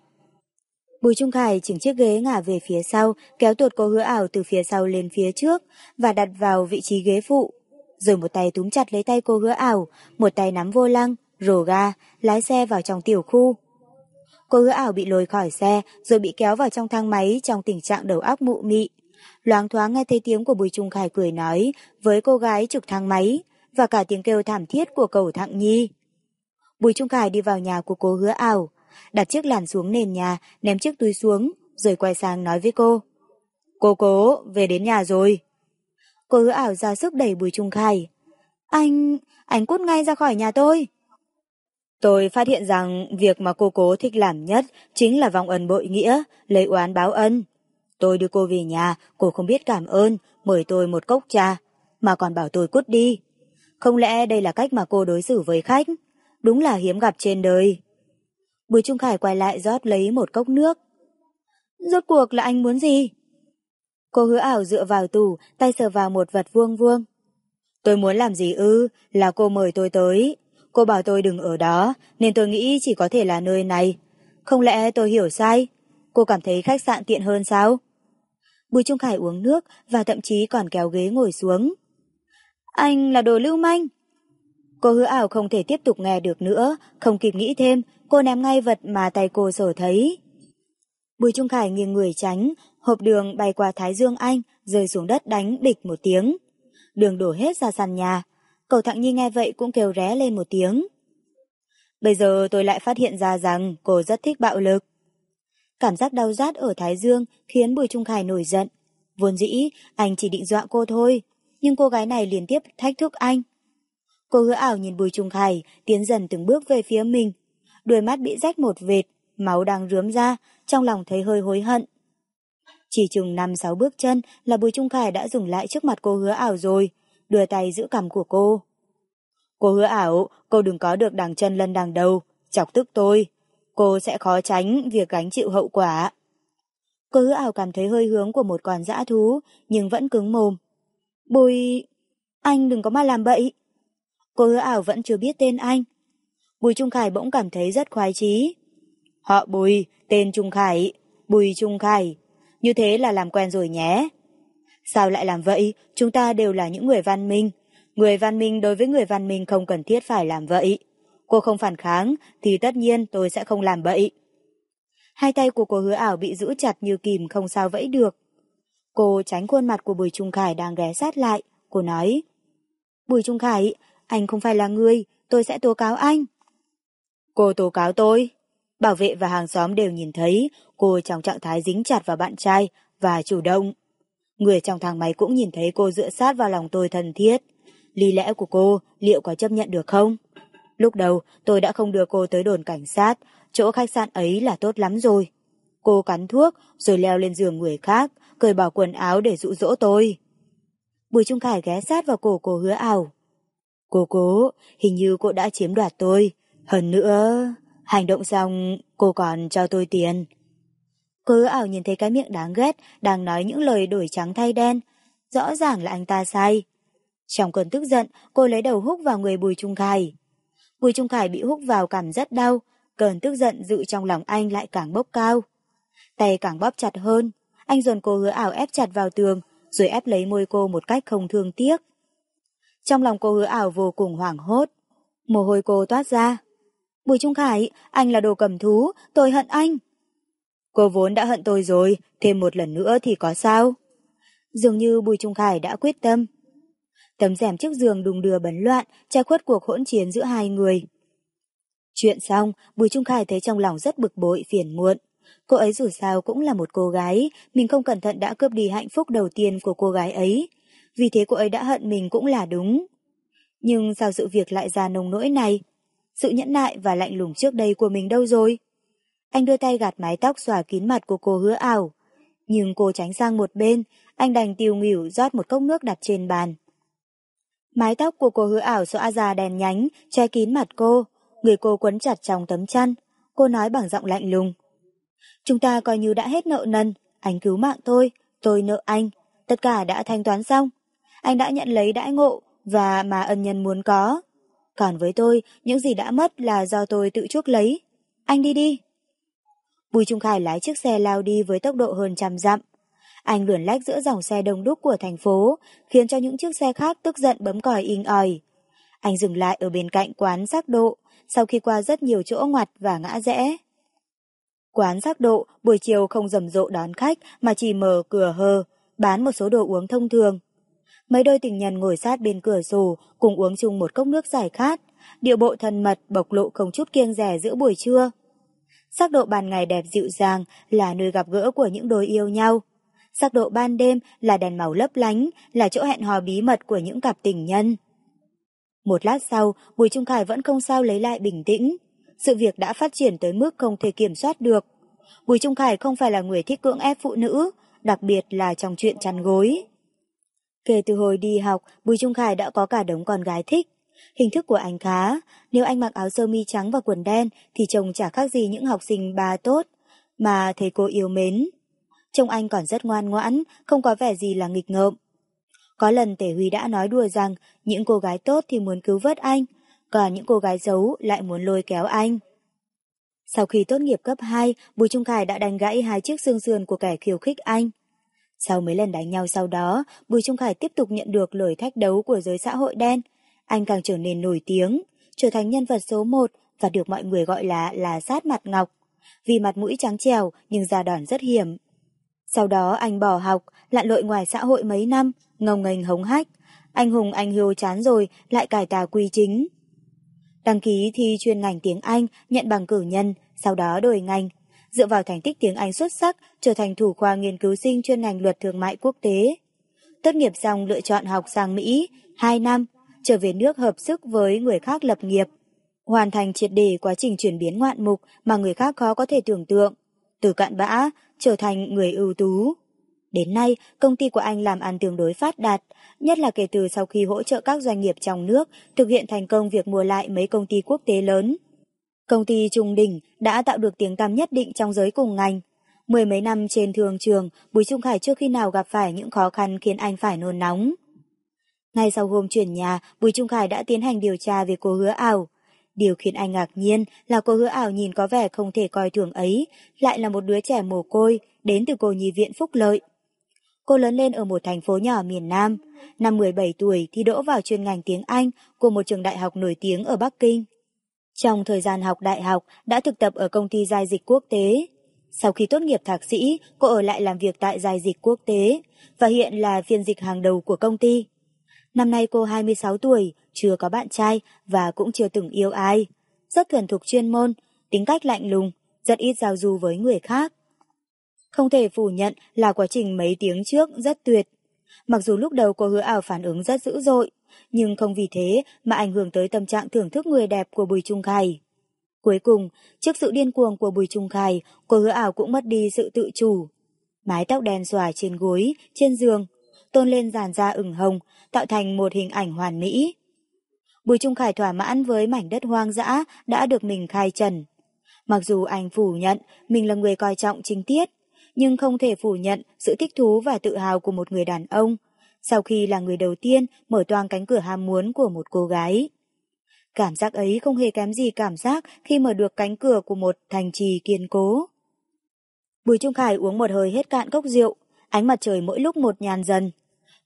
Bùi Trung Khải chỉnh chiếc ghế ngả về phía sau, kéo tuột cô hứa ảo từ phía sau lên phía trước và đặt vào vị trí ghế phụ. Rồi một tay túm chặt lấy tay cô hứa ảo, một tay nắm vô lăng, rồ ga, lái xe vào trong tiểu khu. Cô hứa ảo bị lôi khỏi xe rồi bị kéo vào trong thang máy trong tình trạng đầu óc mụ mị. Loáng thoáng nghe thấy tiếng của Bùi Trung Khải cười nói với cô gái trực thang máy và cả tiếng kêu thảm thiết của cầu thạng nhi. Bùi Trung Khải đi vào nhà của cô hứa ảo, đặt chiếc làn xuống nền nhà, ném chiếc túi xuống, rồi quay sang nói với cô. Cô cố, về đến nhà rồi. Cô hứa ảo ra sức đẩy Bùi Trung Khải. Anh, anh cút ngay ra khỏi nhà tôi. Tôi phát hiện rằng việc mà cô cố thích làm nhất chính là vòng ân bội nghĩa, lấy oán báo ân. Tôi đưa cô về nhà, cô không biết cảm ơn, mời tôi một cốc trà, mà còn bảo tôi cút đi. Không lẽ đây là cách mà cô đối xử với khách? Đúng là hiếm gặp trên đời. Bùi Trung Khải quay lại rót lấy một cốc nước. Rốt cuộc là anh muốn gì? Cô hứa ảo dựa vào tủ, tay sờ vào một vật vuông vuông. Tôi muốn làm gì ư, là cô mời tôi tới. Cô bảo tôi đừng ở đó, nên tôi nghĩ chỉ có thể là nơi này. Không lẽ tôi hiểu sai? Cô cảm thấy khách sạn tiện hơn sao? Bùi Trung Khải uống nước và thậm chí còn kéo ghế ngồi xuống. Anh là đồ lưu manh. Cô hứa ảo không thể tiếp tục nghe được nữa, không kịp nghĩ thêm, cô ném ngay vật mà tay cô sở thấy. Bùi Trung Khải nghiêng người tránh, hộp đường bay qua Thái Dương Anh, rơi xuống đất đánh địch một tiếng. Đường đổ hết ra sàn nhà. Cầu Thặng Nhi nghe vậy cũng kêu ré lên một tiếng. Bây giờ tôi lại phát hiện ra rằng cô rất thích bạo lực. Cảm giác đau rát ở Thái Dương khiến Bùi Trung Khải nổi giận. Vốn dĩ, anh chỉ định dọa cô thôi, nhưng cô gái này liên tiếp thách thức anh. Cô hứa ảo nhìn Bùi Trung Khải tiến dần từng bước về phía mình. Đuôi mắt bị rách một vệt, máu đang rướm ra, trong lòng thấy hơi hối hận. Chỉ chừng năm sáu bước chân là Bùi Trung Khải đã dừng lại trước mặt cô hứa ảo rồi, đưa tay giữ cằm của cô. Cô hứa ảo, cô đừng có được đằng chân lân đằng đầu, chọc tức tôi. Cô sẽ khó tránh việc gánh chịu hậu quả. Cô hứa ảo cảm thấy hơi hướng của một con dã thú, nhưng vẫn cứng mồm. Bùi... Anh đừng có mà làm bậy. Cô hứa ảo vẫn chưa biết tên anh. Bùi Trung Khải bỗng cảm thấy rất khoái chí. Họ Bùi, tên Trung Khải, Bùi Trung Khải. Như thế là làm quen rồi nhé. Sao lại làm vậy? Chúng ta đều là những người văn minh. Người văn minh đối với người văn minh không cần thiết phải làm vậy. Cô không phản kháng, thì tất nhiên tôi sẽ không làm bậy. Hai tay của cô hứa ảo bị giữ chặt như kìm không sao vẫy được. Cô tránh khuôn mặt của Bùi Trung Khải đang ghé sát lại. Cô nói, Bùi Trung Khải, anh không phải là người, tôi sẽ tố cáo anh. Cô tố cáo tôi? Bảo vệ và hàng xóm đều nhìn thấy cô trong trạng thái dính chặt vào bạn trai và chủ động. Người trong thang máy cũng nhìn thấy cô dựa sát vào lòng tôi thân thiết. Lý lẽ của cô liệu có chấp nhận được không? Lúc đầu tôi đã không đưa cô tới đồn cảnh sát, chỗ khách sạn ấy là tốt lắm rồi. Cô cắn thuốc rồi leo lên giường người khác, cởi bỏ quần áo để dụ dỗ tôi. Bùi Trung Khải ghé sát vào cổ cô hứa ảo. Cô cố, hình như cô đã chiếm đoạt tôi. Hơn nữa, hành động xong cô còn cho tôi tiền. Cô hứa ảo nhìn thấy cái miệng đáng ghét đang nói những lời đổi trắng thay đen. Rõ ràng là anh ta sai. Trong cơn tức giận, cô lấy đầu húc vào người Bùi Trung Khải. Bùi Trung Khải bị húc vào cảm rất đau, cơn tức giận dự trong lòng anh lại càng bốc cao. Tay càng bóp chặt hơn, anh dồn cô hứa ảo ép chặt vào tường, rồi ép lấy môi cô một cách không thương tiếc. Trong lòng cô hứa ảo vô cùng hoảng hốt. Mồ hôi cô toát ra. Bùi Trung Khải, anh là đồ cầm thú, tôi hận anh. Cô vốn đã hận tôi rồi, thêm một lần nữa thì có sao? Dường như Bùi Trung Khải đã quyết tâm. Tấm rèm trước giường đùng đưa bấn loạn, che khuất cuộc hỗn chiến giữa hai người. Chuyện xong, Bùi Trung Khải thấy trong lòng rất bực bội, phiền muộn. Cô ấy dù sao cũng là một cô gái, mình không cẩn thận đã cướp đi hạnh phúc đầu tiên của cô gái ấy. Vì thế cô ấy đã hận mình cũng là đúng. Nhưng sao sự việc lại ra nồng nỗi này? Sự nhẫn nại và lạnh lùng trước đây của mình đâu rồi? Anh đưa tay gạt mái tóc xòa kín mặt của cô hứa ảo. Nhưng cô tránh sang một bên, anh đành tiêu nghỉu rót một cốc nước đặt trên bàn. Mái tóc của cô hứa ảo xõa ra đèn nhánh, che kín mặt cô, người cô quấn chặt trong tấm chăn. Cô nói bằng giọng lạnh lùng. Chúng ta coi như đã hết nợ nần, anh cứu mạng tôi, tôi nợ anh, tất cả đã thanh toán xong. Anh đã nhận lấy đãi ngộ và mà ân nhân muốn có. Còn với tôi, những gì đã mất là do tôi tự chuốc lấy. Anh đi đi. Bùi Trung Khải lái chiếc xe lao đi với tốc độ hơn trăm dặm. Anh luồn lách giữa dòng xe đông đúc của thành phố, khiến cho những chiếc xe khác tức giận bấm còi inh ỏi. Anh dừng lại ở bên cạnh quán sắc độ, sau khi qua rất nhiều chỗ ngoặt và ngã rẽ. Quán sắc độ buổi chiều không rầm rộ đón khách mà chỉ mở cửa hờ, bán một số đồ uống thông thường. Mấy đôi tình nhân ngồi sát bên cửa sổ cùng uống chung một cốc nước giải khát, điệu bộ thân mật bộc lộ không chút kiêng rẻ giữa buổi trưa. Sắc độ ban ngày đẹp dịu dàng là nơi gặp gỡ của những đôi yêu nhau. Sắc độ ban đêm là đèn màu lấp lánh, là chỗ hẹn hò bí mật của những cặp tình nhân. Một lát sau, Bùi Trung Khải vẫn không sao lấy lại bình tĩnh. Sự việc đã phát triển tới mức không thể kiểm soát được. Bùi Trung Khải không phải là người thích cưỡng ép phụ nữ, đặc biệt là trong chuyện chăn gối. Kể từ hồi đi học, Bùi Trung Khải đã có cả đống con gái thích. Hình thức của anh khá, nếu anh mặc áo sơ mi trắng và quần đen thì trông chả khác gì những học sinh ba tốt, mà thầy cô yêu mến. Trông anh còn rất ngoan ngoãn, không có vẻ gì là nghịch ngợm. Có lần Tể Huy đã nói đùa rằng những cô gái tốt thì muốn cứu vớt anh, còn những cô gái xấu lại muốn lôi kéo anh. Sau khi tốt nghiệp cấp 2, Bùi Trung Khải đã đánh gãy hai chiếc xương sườn của kẻ khiêu khích anh. Sau mấy lần đánh nhau sau đó, Bùi Trung Khải tiếp tục nhận được lời thách đấu của giới xã hội đen. Anh càng trở nên nổi tiếng, trở thành nhân vật số một và được mọi người gọi là là sát mặt ngọc. Vì mặt mũi trắng trèo nhưng da đòn rất hiểm. Sau đó anh bỏ học, lặn lội ngoài xã hội mấy năm, ngông nghênh hống hách. Anh hùng anh hiu chán rồi, lại cải tà quy chính. Đăng ký thi chuyên ngành tiếng Anh, nhận bằng cử nhân, sau đó đổi ngành. Dựa vào thành tích tiếng Anh xuất sắc, trở thành thủ khoa nghiên cứu sinh chuyên ngành luật thương mại quốc tế. Tốt nghiệp xong lựa chọn học sang Mỹ, 2 năm, trở về nước hợp sức với người khác lập nghiệp. Hoàn thành triệt đề quá trình chuyển biến ngoạn mục mà người khác khó có thể tưởng tượng. Từ cạn bã, trở thành người ưu tú. Đến nay, công ty của anh làm ăn tương đối phát đạt, nhất là kể từ sau khi hỗ trợ các doanh nghiệp trong nước thực hiện thành công việc mua lại mấy công ty quốc tế lớn. Công ty Trung Đình đã tạo được tiếng tăm nhất định trong giới cùng ngành. Mười mấy năm trên thường trường, Bùi Trung Khải chưa khi nào gặp phải những khó khăn khiến anh phải nôn nóng. Ngay sau hôm chuyển nhà, Bùi Trung Khải đã tiến hành điều tra về cô hứa ảo. Điều khiến anh ngạc nhiên là cô hứa ảo nhìn có vẻ không thể coi thường ấy, lại là một đứa trẻ mồ côi, đến từ cô nhi viện Phúc Lợi. Cô lớn lên ở một thành phố nhỏ miền Nam. Năm 17 tuổi thì đỗ vào chuyên ngành tiếng Anh của một trường đại học nổi tiếng ở Bắc Kinh. Trong thời gian học đại học, đã thực tập ở công ty giai dịch quốc tế. Sau khi tốt nghiệp thạc sĩ, cô ở lại làm việc tại giai dịch quốc tế và hiện là phiên dịch hàng đầu của công ty. Năm nay cô 26 tuổi, chưa có bạn trai và cũng chưa từng yêu ai. Rất thuần thục chuyên môn, tính cách lạnh lùng, rất ít giao du với người khác. Không thể phủ nhận là quá trình mấy tiếng trước rất tuyệt. Mặc dù lúc đầu cô hứa ảo phản ứng rất dữ dội, nhưng không vì thế mà ảnh hưởng tới tâm trạng thưởng thức người đẹp của Bùi Trung Khải. Cuối cùng, trước sự điên cuồng của Bùi Trung Khải, cô hứa ảo cũng mất đi sự tự chủ. Mái tóc đen xòa trên gối, trên giường, tôn lên dàn da ửng hồng, tạo thành một hình ảnh hoàn mỹ. Bùi Trung Khải thỏa mãn với mảnh đất hoang dã đã được mình khai trần. Mặc dù anh phủ nhận mình là người coi trọng chính tiết, nhưng không thể phủ nhận sự thích thú và tự hào của một người đàn ông, sau khi là người đầu tiên mở toang cánh cửa ham muốn của một cô gái. Cảm giác ấy không hề kém gì cảm giác khi mở được cánh cửa của một thành trì kiên cố. Bùi Trung Khải uống một hơi hết cạn cốc rượu, ánh mặt trời mỗi lúc một nhàn dần.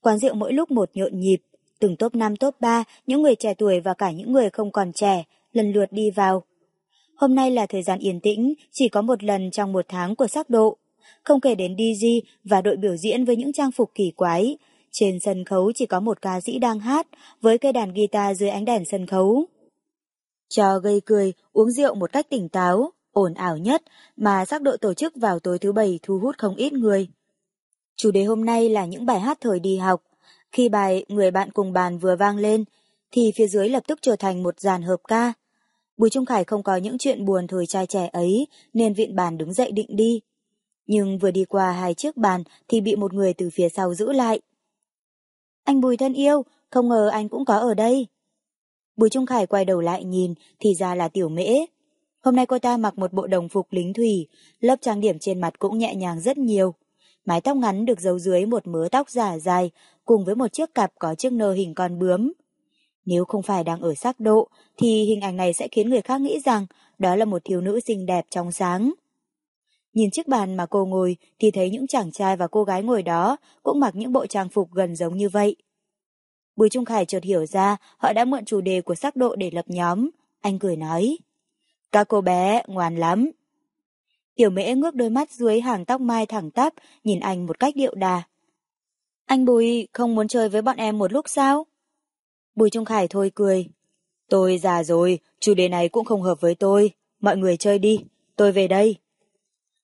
Quán rượu mỗi lúc một nhộn nhịp, từng top 5 top 3, những người trẻ tuổi và cả những người không còn trẻ, lần lượt đi vào. Hôm nay là thời gian yên tĩnh, chỉ có một lần trong một tháng của sắc độ. Không kể đến DJ và đội biểu diễn với những trang phục kỳ quái, trên sân khấu chỉ có một ca sĩ đang hát với cây đàn guitar dưới ánh đèn sân khấu. Cho gây cười, uống rượu một cách tỉnh táo, ổn ảo nhất mà sắc độ tổ chức vào tối thứ bảy thu hút không ít người. Chủ đề hôm nay là những bài hát thời đi học. Khi bài Người bạn cùng bàn vừa vang lên, thì phía dưới lập tức trở thành một dàn hợp ca. Bùi Trung Khải không có những chuyện buồn thời trai trẻ ấy, nên viện bàn đứng dậy định đi. Nhưng vừa đi qua hai chiếc bàn thì bị một người từ phía sau giữ lại. Anh Bùi thân yêu, không ngờ anh cũng có ở đây. Bùi Trung Khải quay đầu lại nhìn, thì ra là tiểu mễ. Hôm nay cô ta mặc một bộ đồng phục lính thủy, lớp trang điểm trên mặt cũng nhẹ nhàng rất nhiều. Mái tóc ngắn được giấu dưới một mớ tóc giả dài, cùng với một chiếc cặp có chiếc nơ hình con bướm. Nếu không phải đang ở sắc độ, thì hình ảnh này sẽ khiến người khác nghĩ rằng đó là một thiếu nữ xinh đẹp trong sáng. Nhìn chiếc bàn mà cô ngồi thì thấy những chàng trai và cô gái ngồi đó cũng mặc những bộ trang phục gần giống như vậy. Bùi Trung Khải chợt hiểu ra họ đã mượn chủ đề của sắc độ để lập nhóm. Anh cười nói. Các cô bé ngoan lắm. Tiểu mễ ngước đôi mắt dưới hàng tóc mai thẳng tắp, nhìn anh một cách điệu đà. Anh Bùi không muốn chơi với bọn em một lúc sao? Bùi Trung Khải thôi cười. Tôi già rồi, chủ đề này cũng không hợp với tôi. Mọi người chơi đi, tôi về đây.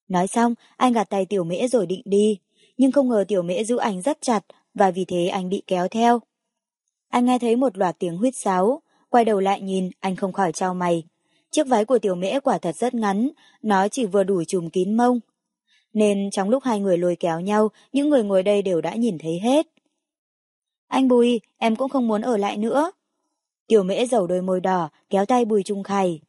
Nói xong, anh gạt tay tiểu mễ rồi định đi, nhưng không ngờ tiểu mễ giữ anh rất chặt và vì thế anh bị kéo theo. Anh nghe thấy một loạt tiếng huyết sáo, quay đầu lại nhìn, anh không khỏi trao mày. Chiếc váy của tiểu mễ quả thật rất ngắn, nó chỉ vừa đủ trùm kín mông. Nên trong lúc hai người lôi kéo nhau, những người ngồi đây đều đã nhìn thấy hết. Anh Bùi, em cũng không muốn ở lại nữa. Tiểu mễ dầu đôi môi đỏ, kéo tay Bùi Trung Khải.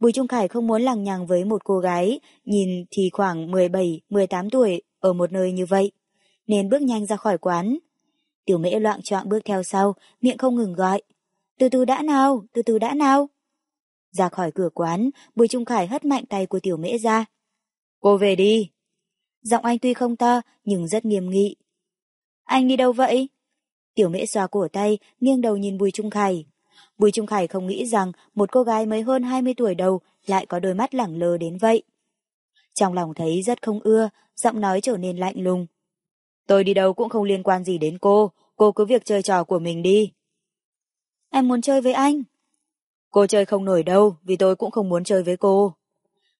Bùi Trung Khải không muốn lằng nhằng với một cô gái, nhìn thì khoảng 17-18 tuổi, ở một nơi như vậy, nên bước nhanh ra khỏi quán. Tiểu mễ loạn trọng bước theo sau, miệng không ngừng gọi. Từ từ đã nào, từ từ đã nào. Ra khỏi cửa quán, Bùi Trung Khải hất mạnh tay của tiểu mễ ra. Cô về đi. Giọng anh tuy không to, nhưng rất nghiêm nghị. Anh đi đâu vậy? Tiểu mễ xoa cổ tay, nghiêng đầu nhìn Bùi Trung Khải. Bùi Trung Khải không nghĩ rằng một cô gái mới hơn 20 tuổi đầu lại có đôi mắt lẳng lơ đến vậy. Trong lòng thấy rất không ưa, giọng nói trở nên lạnh lùng. Tôi đi đâu cũng không liên quan gì đến cô, cô cứ việc chơi trò của mình đi. Em muốn chơi với anh. Cô chơi không nổi đâu, vì tôi cũng không muốn chơi với cô.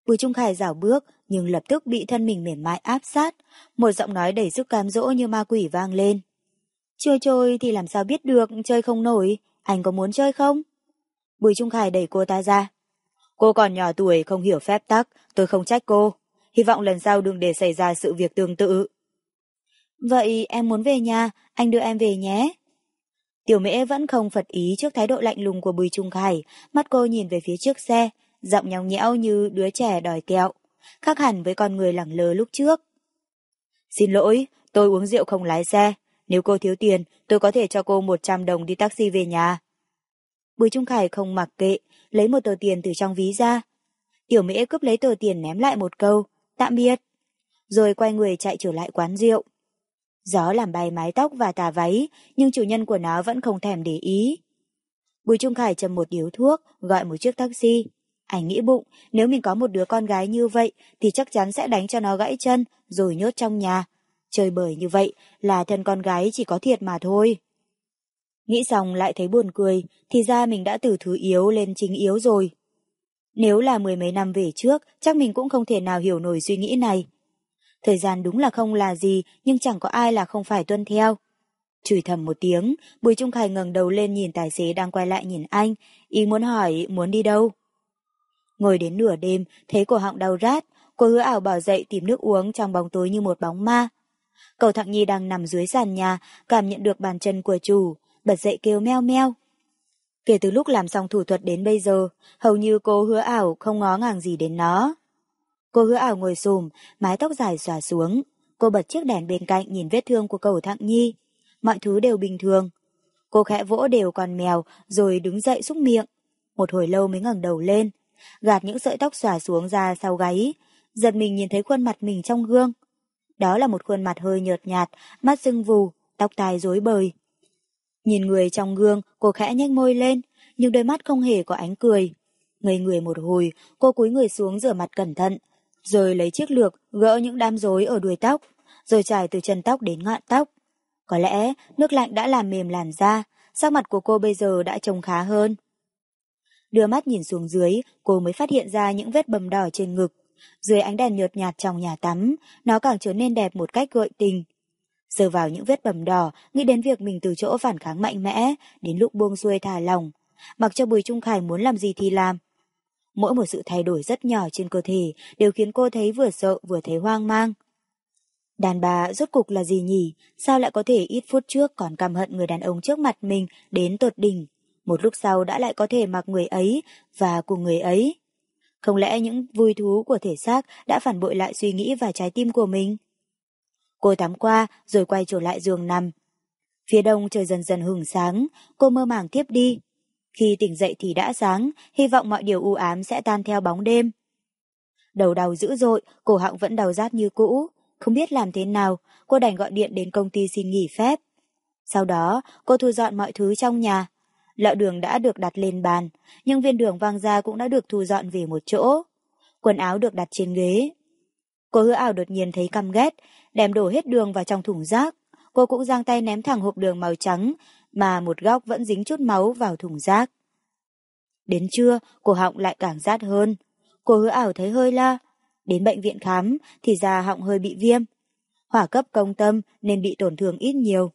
Bùi Trung Khải rảo bước, nhưng lập tức bị thân mình mềm mại áp sát, một giọng nói đầy sức cam dỗ như ma quỷ vang lên. Chơi chơi thì làm sao biết được, chơi không nổi, anh có muốn chơi không? Bùi Trung Khải đẩy cô ta ra. Cô còn nhỏ tuổi không hiểu phép tắc, tôi không trách cô. Hy vọng lần sau đừng để xảy ra sự việc tương tự. Vậy em muốn về nhà, anh đưa em về nhé. Tiểu mễ vẫn không phật ý trước thái độ lạnh lùng của Bùi Trung Khải, mắt cô nhìn về phía trước xe, giọng nhóng nhẽo như đứa trẻ đòi kẹo, khác hẳn với con người lẳng lơ lúc trước. Xin lỗi, tôi uống rượu không lái xe, nếu cô thiếu tiền, tôi có thể cho cô 100 đồng đi taxi về nhà. Bùi Trung Khải không mặc kệ, lấy một tờ tiền từ trong ví ra. Tiểu mễ cướp lấy tờ tiền ném lại một câu, tạm biệt. Rồi quay người chạy trở lại quán rượu. Gió làm bay mái tóc và tà váy, nhưng chủ nhân của nó vẫn không thèm để ý. Bùi Trung Khải châm một điếu thuốc, gọi một chiếc taxi. Anh nghĩ bụng, nếu mình có một đứa con gái như vậy thì chắc chắn sẽ đánh cho nó gãy chân rồi nhốt trong nhà. Chơi bời như vậy là thân con gái chỉ có thiệt mà thôi. Nghĩ xong lại thấy buồn cười, thì ra mình đã từ thứ yếu lên chính yếu rồi. Nếu là mười mấy năm về trước, chắc mình cũng không thể nào hiểu nổi suy nghĩ này. Thời gian đúng là không là gì, nhưng chẳng có ai là không phải tuân theo. Chửi thầm một tiếng, Bùi Trung Khải ngẩng đầu lên nhìn tài xế đang quay lại nhìn anh, ý muốn hỏi muốn đi đâu. Ngồi đến nửa đêm, thấy cổ họng đau rát, cô hứa ảo bảo dậy tìm nước uống trong bóng tối như một bóng ma. Cầu Thạng Nhi đang nằm dưới sàn nhà, cảm nhận được bàn chân của chủ, bật dậy kêu meo meo. Kể từ lúc làm xong thủ thuật đến bây giờ, hầu như cô hứa ảo không ngó ngàng gì đến nó. Cô hứa ảo ngồi xùm, mái tóc dài xòa xuống. Cô bật chiếc đèn bên cạnh nhìn vết thương của cầu Thạng Nhi. Mọi thứ đều bình thường. Cô khẽ vỗ đều con mèo, rồi đứng dậy xúc miệng. Một hồi lâu mới ngẩng đầu lên, gạt những sợi tóc xòa xuống ra sau gáy, giật mình nhìn thấy khuôn mặt mình trong gương. Đó là một khuôn mặt hơi nhợt nhạt, mắt sưng vù, tóc tai rối bời. Nhìn người trong gương, cô khẽ nhếch môi lên, nhưng đôi mắt không hề có ánh cười. Ngây người một hồi, cô cúi người xuống rửa mặt cẩn thận, rồi lấy chiếc lược gỡ những đám rối ở đuôi tóc, rồi trải từ chân tóc đến ngọn tóc. Có lẽ nước lạnh đã làm mềm làn da, sắc mặt của cô bây giờ đã trông khá hơn. Đưa mắt nhìn xuống dưới, cô mới phát hiện ra những vết bầm đỏ trên ngực. Dưới ánh đèn nhợt nhạt trong nhà tắm, nó càng trở nên đẹp một cách gợi tình. giờ vào những vết bầm đỏ, nghĩ đến việc mình từ chỗ phản kháng mạnh mẽ, đến lúc buông xuôi thả lòng. Mặc cho Bùi Trung Khải muốn làm gì thì làm. Mỗi một sự thay đổi rất nhỏ trên cơ thể đều khiến cô thấy vừa sợ vừa thấy hoang mang. Đàn bà rốt cục là gì nhỉ? Sao lại có thể ít phút trước còn căm hận người đàn ông trước mặt mình đến tột đỉnh? Một lúc sau đã lại có thể mặc người ấy và cùng người ấy. Không lẽ những vui thú của thể xác đã phản bội lại suy nghĩ và trái tim của mình? Cô tắm qua rồi quay trở lại giường nằm. Phía đông trời dần dần hừng sáng, cô mơ màng tiếp đi. Khi tỉnh dậy thì đã sáng, hy vọng mọi điều u ám sẽ tan theo bóng đêm. Đầu đau dữ dội, cổ họng vẫn đau rát như cũ. Không biết làm thế nào, cô đành gọi điện đến công ty xin nghỉ phép. Sau đó, cô thu dọn mọi thứ trong nhà. Lọ đường đã được đặt lên bàn, nhưng viên đường vang ra cũng đã được thu dọn về một chỗ. Quần áo được đặt trên ghế. Cô hứa ảo đột nhiên thấy căm ghét, đem đổ hết đường vào trong thùng rác. Cô cũng giang tay ném thẳng hộp đường màu trắng, mà một góc vẫn dính chút máu vào thùng rác. Đến trưa, cổ họng lại càng rát hơn. Cô hứa ảo thấy hơi la. Đến bệnh viện khám, thì ra họng hơi bị viêm. Hỏa cấp công tâm nên bị tổn thương ít nhiều.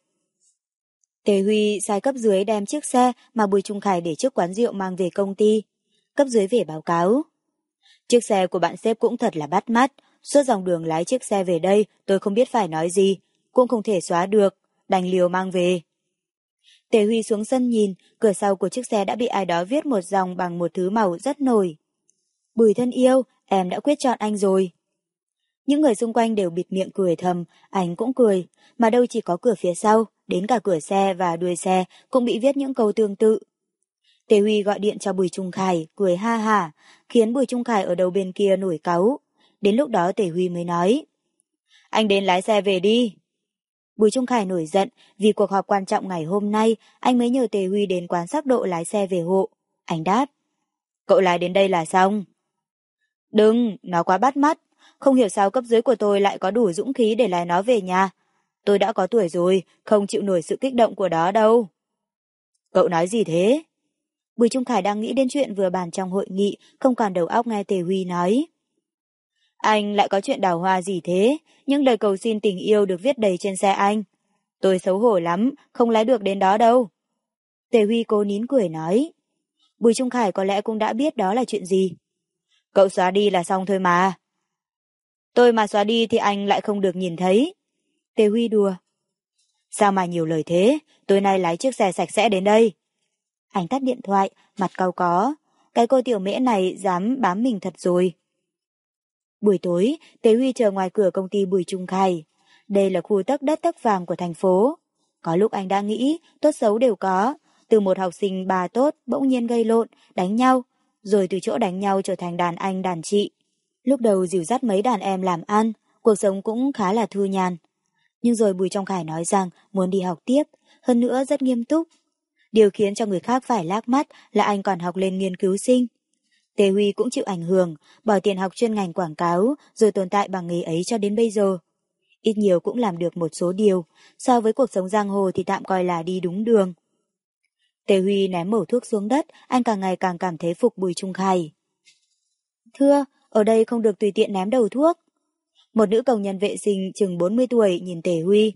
Tề Huy sai cấp dưới đem chiếc xe mà Bùi Trung Khải để trước quán rượu mang về công ty. Cấp dưới về báo cáo. Chiếc xe của bạn sếp cũng thật là bắt mắt, Suốt dòng đường lái chiếc xe về đây, tôi không biết phải nói gì, cũng không thể xóa được, đành liều mang về. Tề Huy xuống sân nhìn, cửa sau của chiếc xe đã bị ai đó viết một dòng bằng một thứ màu rất nổi. Bùi thân yêu, em đã quyết chọn anh rồi. Những người xung quanh đều bịt miệng cười thầm, anh cũng cười, mà đâu chỉ có cửa phía sau, đến cả cửa xe và đuôi xe cũng bị viết những câu tương tự. Tề Huy gọi điện cho Bùi Trung Khải, cười ha ha, khiến Bùi Trung Khải ở đầu bên kia nổi cáu. Đến lúc đó Tề Huy mới nói. Anh đến lái xe về đi. Bùi Trung Khải nổi giận vì cuộc họp quan trọng ngày hôm nay anh mới nhờ Tề Huy đến quán sắc độ lái xe về hộ. Anh đáp. Cậu lái đến đây là xong. Đừng, nó quá bắt mắt. Không hiểu sao cấp dưới của tôi lại có đủ dũng khí để lái nó về nhà. Tôi đã có tuổi rồi, không chịu nổi sự kích động của đó đâu. Cậu nói gì thế? Bùi Trung Khải đang nghĩ đến chuyện vừa bàn trong hội nghị, không còn đầu óc nghe Tề Huy nói. Anh lại có chuyện đào hoa gì thế? Những lời cầu xin tình yêu được viết đầy trên xe anh. Tôi xấu hổ lắm, không lái được đến đó đâu. Tề Huy cố nín cười nói. Bùi Trung Khải có lẽ cũng đã biết đó là chuyện gì. Cậu xóa đi là xong thôi mà. Tôi mà xóa đi thì anh lại không được nhìn thấy. Tề Huy đùa. Sao mà nhiều lời thế, tối nay lái chiếc xe sạch sẽ đến đây. Anh tắt điện thoại, mặt cau có. Cái cô tiểu mễ này dám bám mình thật rồi. Buổi tối, Tế Huy chờ ngoài cửa công ty Bùi Trung Khai. Đây là khu tắc đất tấc vàng của thành phố. Có lúc anh đã nghĩ, tốt xấu đều có. Từ một học sinh bà tốt bỗng nhiên gây lộn, đánh nhau, rồi từ chỗ đánh nhau trở thành đàn anh đàn chị. Lúc đầu dìu dắt mấy đàn em làm ăn, cuộc sống cũng khá là thư nhàn. Nhưng rồi Bùi Trong Khải nói rằng muốn đi học tiếp, hơn nữa rất nghiêm túc. Điều khiến cho người khác phải lác mắt là anh còn học lên nghiên cứu sinh. Tề Huy cũng chịu ảnh hưởng, bỏ tiền học chuyên ngành quảng cáo, rồi tồn tại bằng nghề ấy cho đến bây giờ. Ít nhiều cũng làm được một số điều, so với cuộc sống giang hồ thì tạm coi là đi đúng đường. Tề Huy ném mẩu thuốc xuống đất, anh càng ngày càng cảm thấy phục Bùi Trung Khải. Thưa, ở đây không được tùy tiện ném đầu thuốc. Một nữ công nhân vệ sinh chừng 40 tuổi nhìn Tề Huy.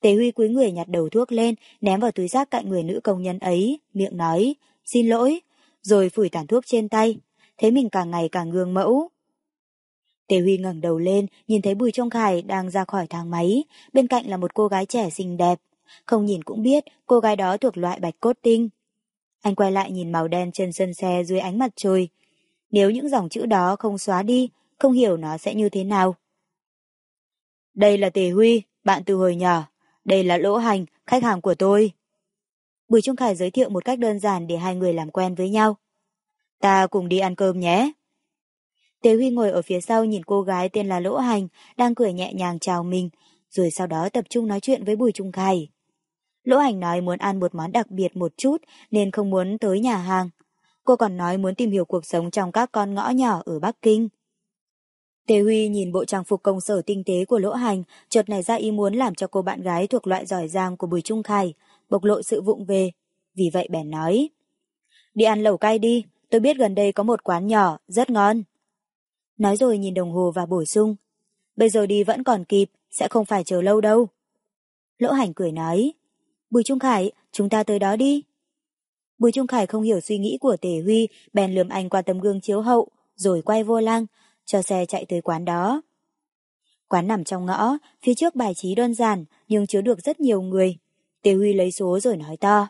Tề Huy cúi người nhặt đầu thuốc lên, ném vào túi rác cạnh người nữ công nhân ấy, miệng nói, xin lỗi, rồi phủi tàn thuốc trên tay thấy mình càng ngày càng gương mẫu. Tề Huy ngẩng đầu lên, nhìn thấy Bùi Trung Khải đang ra khỏi thang máy, bên cạnh là một cô gái trẻ xinh đẹp. Không nhìn cũng biết cô gái đó thuộc loại bạch cốt tinh. Anh quay lại nhìn màu đen trên sân xe dưới ánh mặt trời. Nếu những dòng chữ đó không xóa đi, không hiểu nó sẽ như thế nào. Đây là Tề Huy, bạn từ hồi nhỏ. Đây là Lỗ Hành, khách hàng của tôi. Bùi Trung Khải giới thiệu một cách đơn giản để hai người làm quen với nhau. Ta cùng đi ăn cơm nhé. Tề Huy ngồi ở phía sau nhìn cô gái tên là Lỗ Hành, đang cười nhẹ nhàng chào mình, rồi sau đó tập trung nói chuyện với Bùi Trung Khải. Lỗ Hành nói muốn ăn một món đặc biệt một chút nên không muốn tới nhà hàng. Cô còn nói muốn tìm hiểu cuộc sống trong các con ngõ nhỏ ở Bắc Kinh. Tề Huy nhìn bộ trang phục công sở tinh tế của Lỗ Hành, chợt này ra ý muốn làm cho cô bạn gái thuộc loại giỏi giang của Bùi Trung Khải bộc lộ sự vụng về. Vì vậy bèn nói, đi ăn lẩu cay đi, Tôi biết gần đây có một quán nhỏ, rất ngon. Nói rồi nhìn đồng hồ và bổ sung. Bây giờ đi vẫn còn kịp, sẽ không phải chờ lâu đâu. Lỗ hành cười nói. Bùi Trung Khải, chúng ta tới đó đi. Bùi Trung Khải không hiểu suy nghĩ của Tề Huy, bèn lườm anh qua tấm gương chiếu hậu, rồi quay vô lăng, cho xe chạy tới quán đó. Quán nằm trong ngõ, phía trước bài trí đơn giản, nhưng chứa được rất nhiều người. Tề Huy lấy số rồi nói to.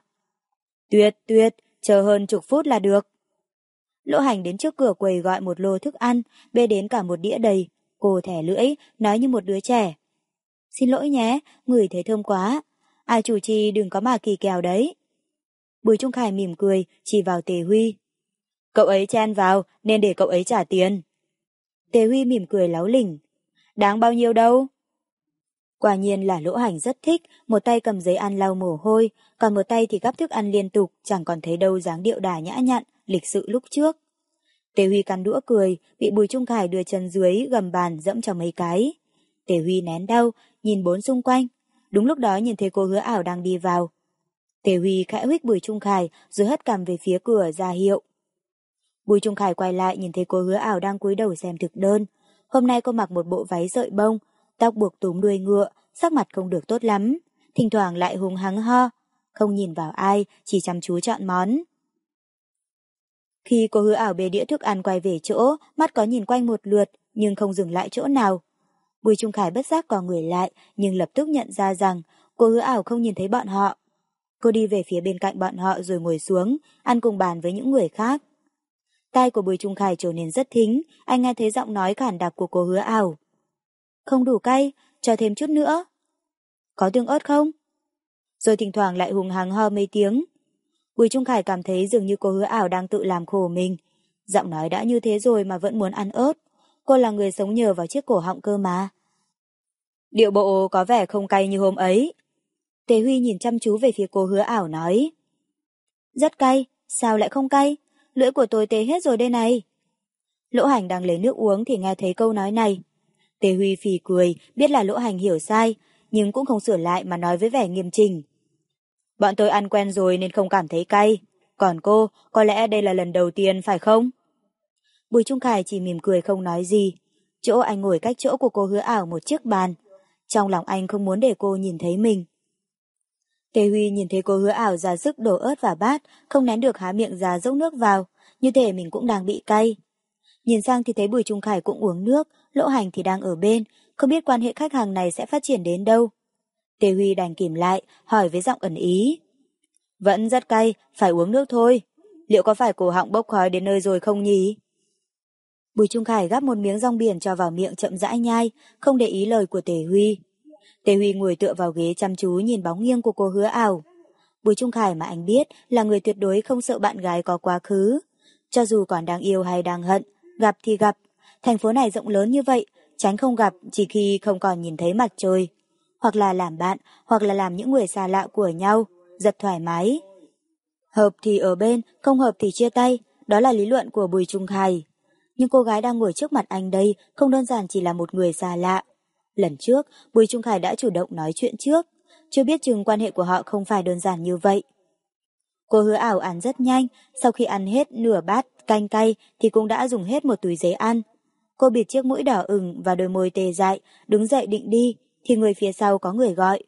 Tuyệt, tuyệt, chờ hơn chục phút là được. Lỗ hành đến trước cửa quầy gọi một lô thức ăn, bê đến cả một đĩa đầy. Cô thẻ lưỡi, nói như một đứa trẻ. Xin lỗi nhé, người thấy thơm quá. Ai chủ trì đừng có mà kỳ kèo đấy. Bùi Trung Khải mỉm cười, chỉ vào Tề Huy. Cậu ấy chen vào, nên để cậu ấy trả tiền. Tề Huy mỉm cười láo lỉnh. Đáng bao nhiêu đâu? Quả nhiên là lỗ hành rất thích, một tay cầm giấy ăn lau mồ hôi, còn một tay thì gắp thức ăn liên tục, chẳng còn thấy đâu dáng điệu đà nhã nhặn, lịch sự lúc trước. Tề Huy cắn đũa cười, bị Bùi Trung Khải đưa chân dưới gầm bàn dẫm cho mấy cái. Tề Huy nén đau, nhìn bốn xung quanh. Đúng lúc đó nhìn thấy cô hứa ảo đang đi vào. Tề Huy khẽ huých Bùi Trung Khải rồi hất cằm về phía cửa ra hiệu. Bùi Trung Khải quay lại nhìn thấy cô hứa ảo đang cúi đầu xem thực đơn. Hôm nay cô mặc một bộ váy sợi bông, tóc buộc túm đuôi ngựa, sắc mặt không được tốt lắm. Thỉnh thoảng lại hùng hắng ho, không nhìn vào ai, chỉ chăm chú chọn món. Khi cô hứa ảo bê đĩa thức ăn quay về chỗ, mắt có nhìn quanh một lượt, nhưng không dừng lại chỗ nào. Bùi Trung Khải bất giác co người lại, nhưng lập tức nhận ra rằng cô hứa ảo không nhìn thấy bọn họ. Cô đi về phía bên cạnh bọn họ rồi ngồi xuống, ăn cùng bàn với những người khác. Tai của Bùi Trung Khải trở nên rất thính, anh nghe thấy giọng nói khản đặc của cô hứa ảo. Không đủ cay, cho thêm chút nữa. Có tương ớt không? Rồi thỉnh thoảng lại hùng hằng ho mấy tiếng. Bùi Trung Khải cảm thấy dường như cô hứa ảo đang tự làm khổ mình. Giọng nói đã như thế rồi mà vẫn muốn ăn ớt. Cô là người sống nhờ vào chiếc cổ họng cơ mà. Điệu bộ có vẻ không cay như hôm ấy. Tề Huy nhìn chăm chú về phía cô hứa ảo nói. Rất cay, sao lại không cay? Lưỡi của tôi tê hết rồi đây này. Lỗ hành đang lấy nước uống thì nghe thấy câu nói này. Tề Huy phì cười, biết là lỗ hành hiểu sai, nhưng cũng không sửa lại mà nói với vẻ nghiêm trình. Bọn tôi ăn quen rồi nên không cảm thấy cay. Còn cô, có lẽ đây là lần đầu tiên phải không? Bùi Trung Khải chỉ mỉm cười không nói gì. Chỗ anh ngồi cách chỗ của cô hứa ảo một chiếc bàn. Trong lòng anh không muốn để cô nhìn thấy mình. Tề Huy nhìn thấy cô hứa ảo ra sức đổ ớt vào bát, không nén được há miệng ra dốc nước vào, như thể mình cũng đang bị cay. Nhìn sang thì thấy Bùi Trung Khải cũng uống nước, lỗ hành thì đang ở bên, không biết quan hệ khách hàng này sẽ phát triển đến đâu. Tề Huy đành kìm lại, hỏi với giọng ẩn ý. Vẫn rất cay, phải uống nước thôi. Liệu có phải cổ họng bốc khói đến nơi rồi không nhỉ? Bùi Trung Khải gắp một miếng rong biển cho vào miệng chậm rãi nhai, không để ý lời của Tề Huy. Tề Huy ngồi tựa vào ghế chăm chú nhìn bóng nghiêng của cô hứa ảo. Bùi Trung Khải mà anh biết là người tuyệt đối không sợ bạn gái có quá khứ. Cho dù còn đang yêu hay đang hận, gặp thì gặp. Thành phố này rộng lớn như vậy, tránh không gặp chỉ khi không còn nhìn thấy mặt trời. Hoặc là làm bạn, hoặc là làm những người xa lạ của nhau, rất thoải mái. Hợp thì ở bên, không hợp thì chia tay, đó là lý luận của Bùi Trung Khải. Nhưng cô gái đang ngồi trước mặt anh đây không đơn giản chỉ là một người xa lạ. Lần trước, Bùi Trung Khải đã chủ động nói chuyện trước, chưa biết chừng quan hệ của họ không phải đơn giản như vậy. Cô hứa ảo ăn rất nhanh, sau khi ăn hết nửa bát canh cay thì cũng đã dùng hết một túi giấy ăn. Cô bịt chiếc mũi đỏ ửng và đôi môi tê dại, đứng dậy định đi, thì người phía sau có người gọi.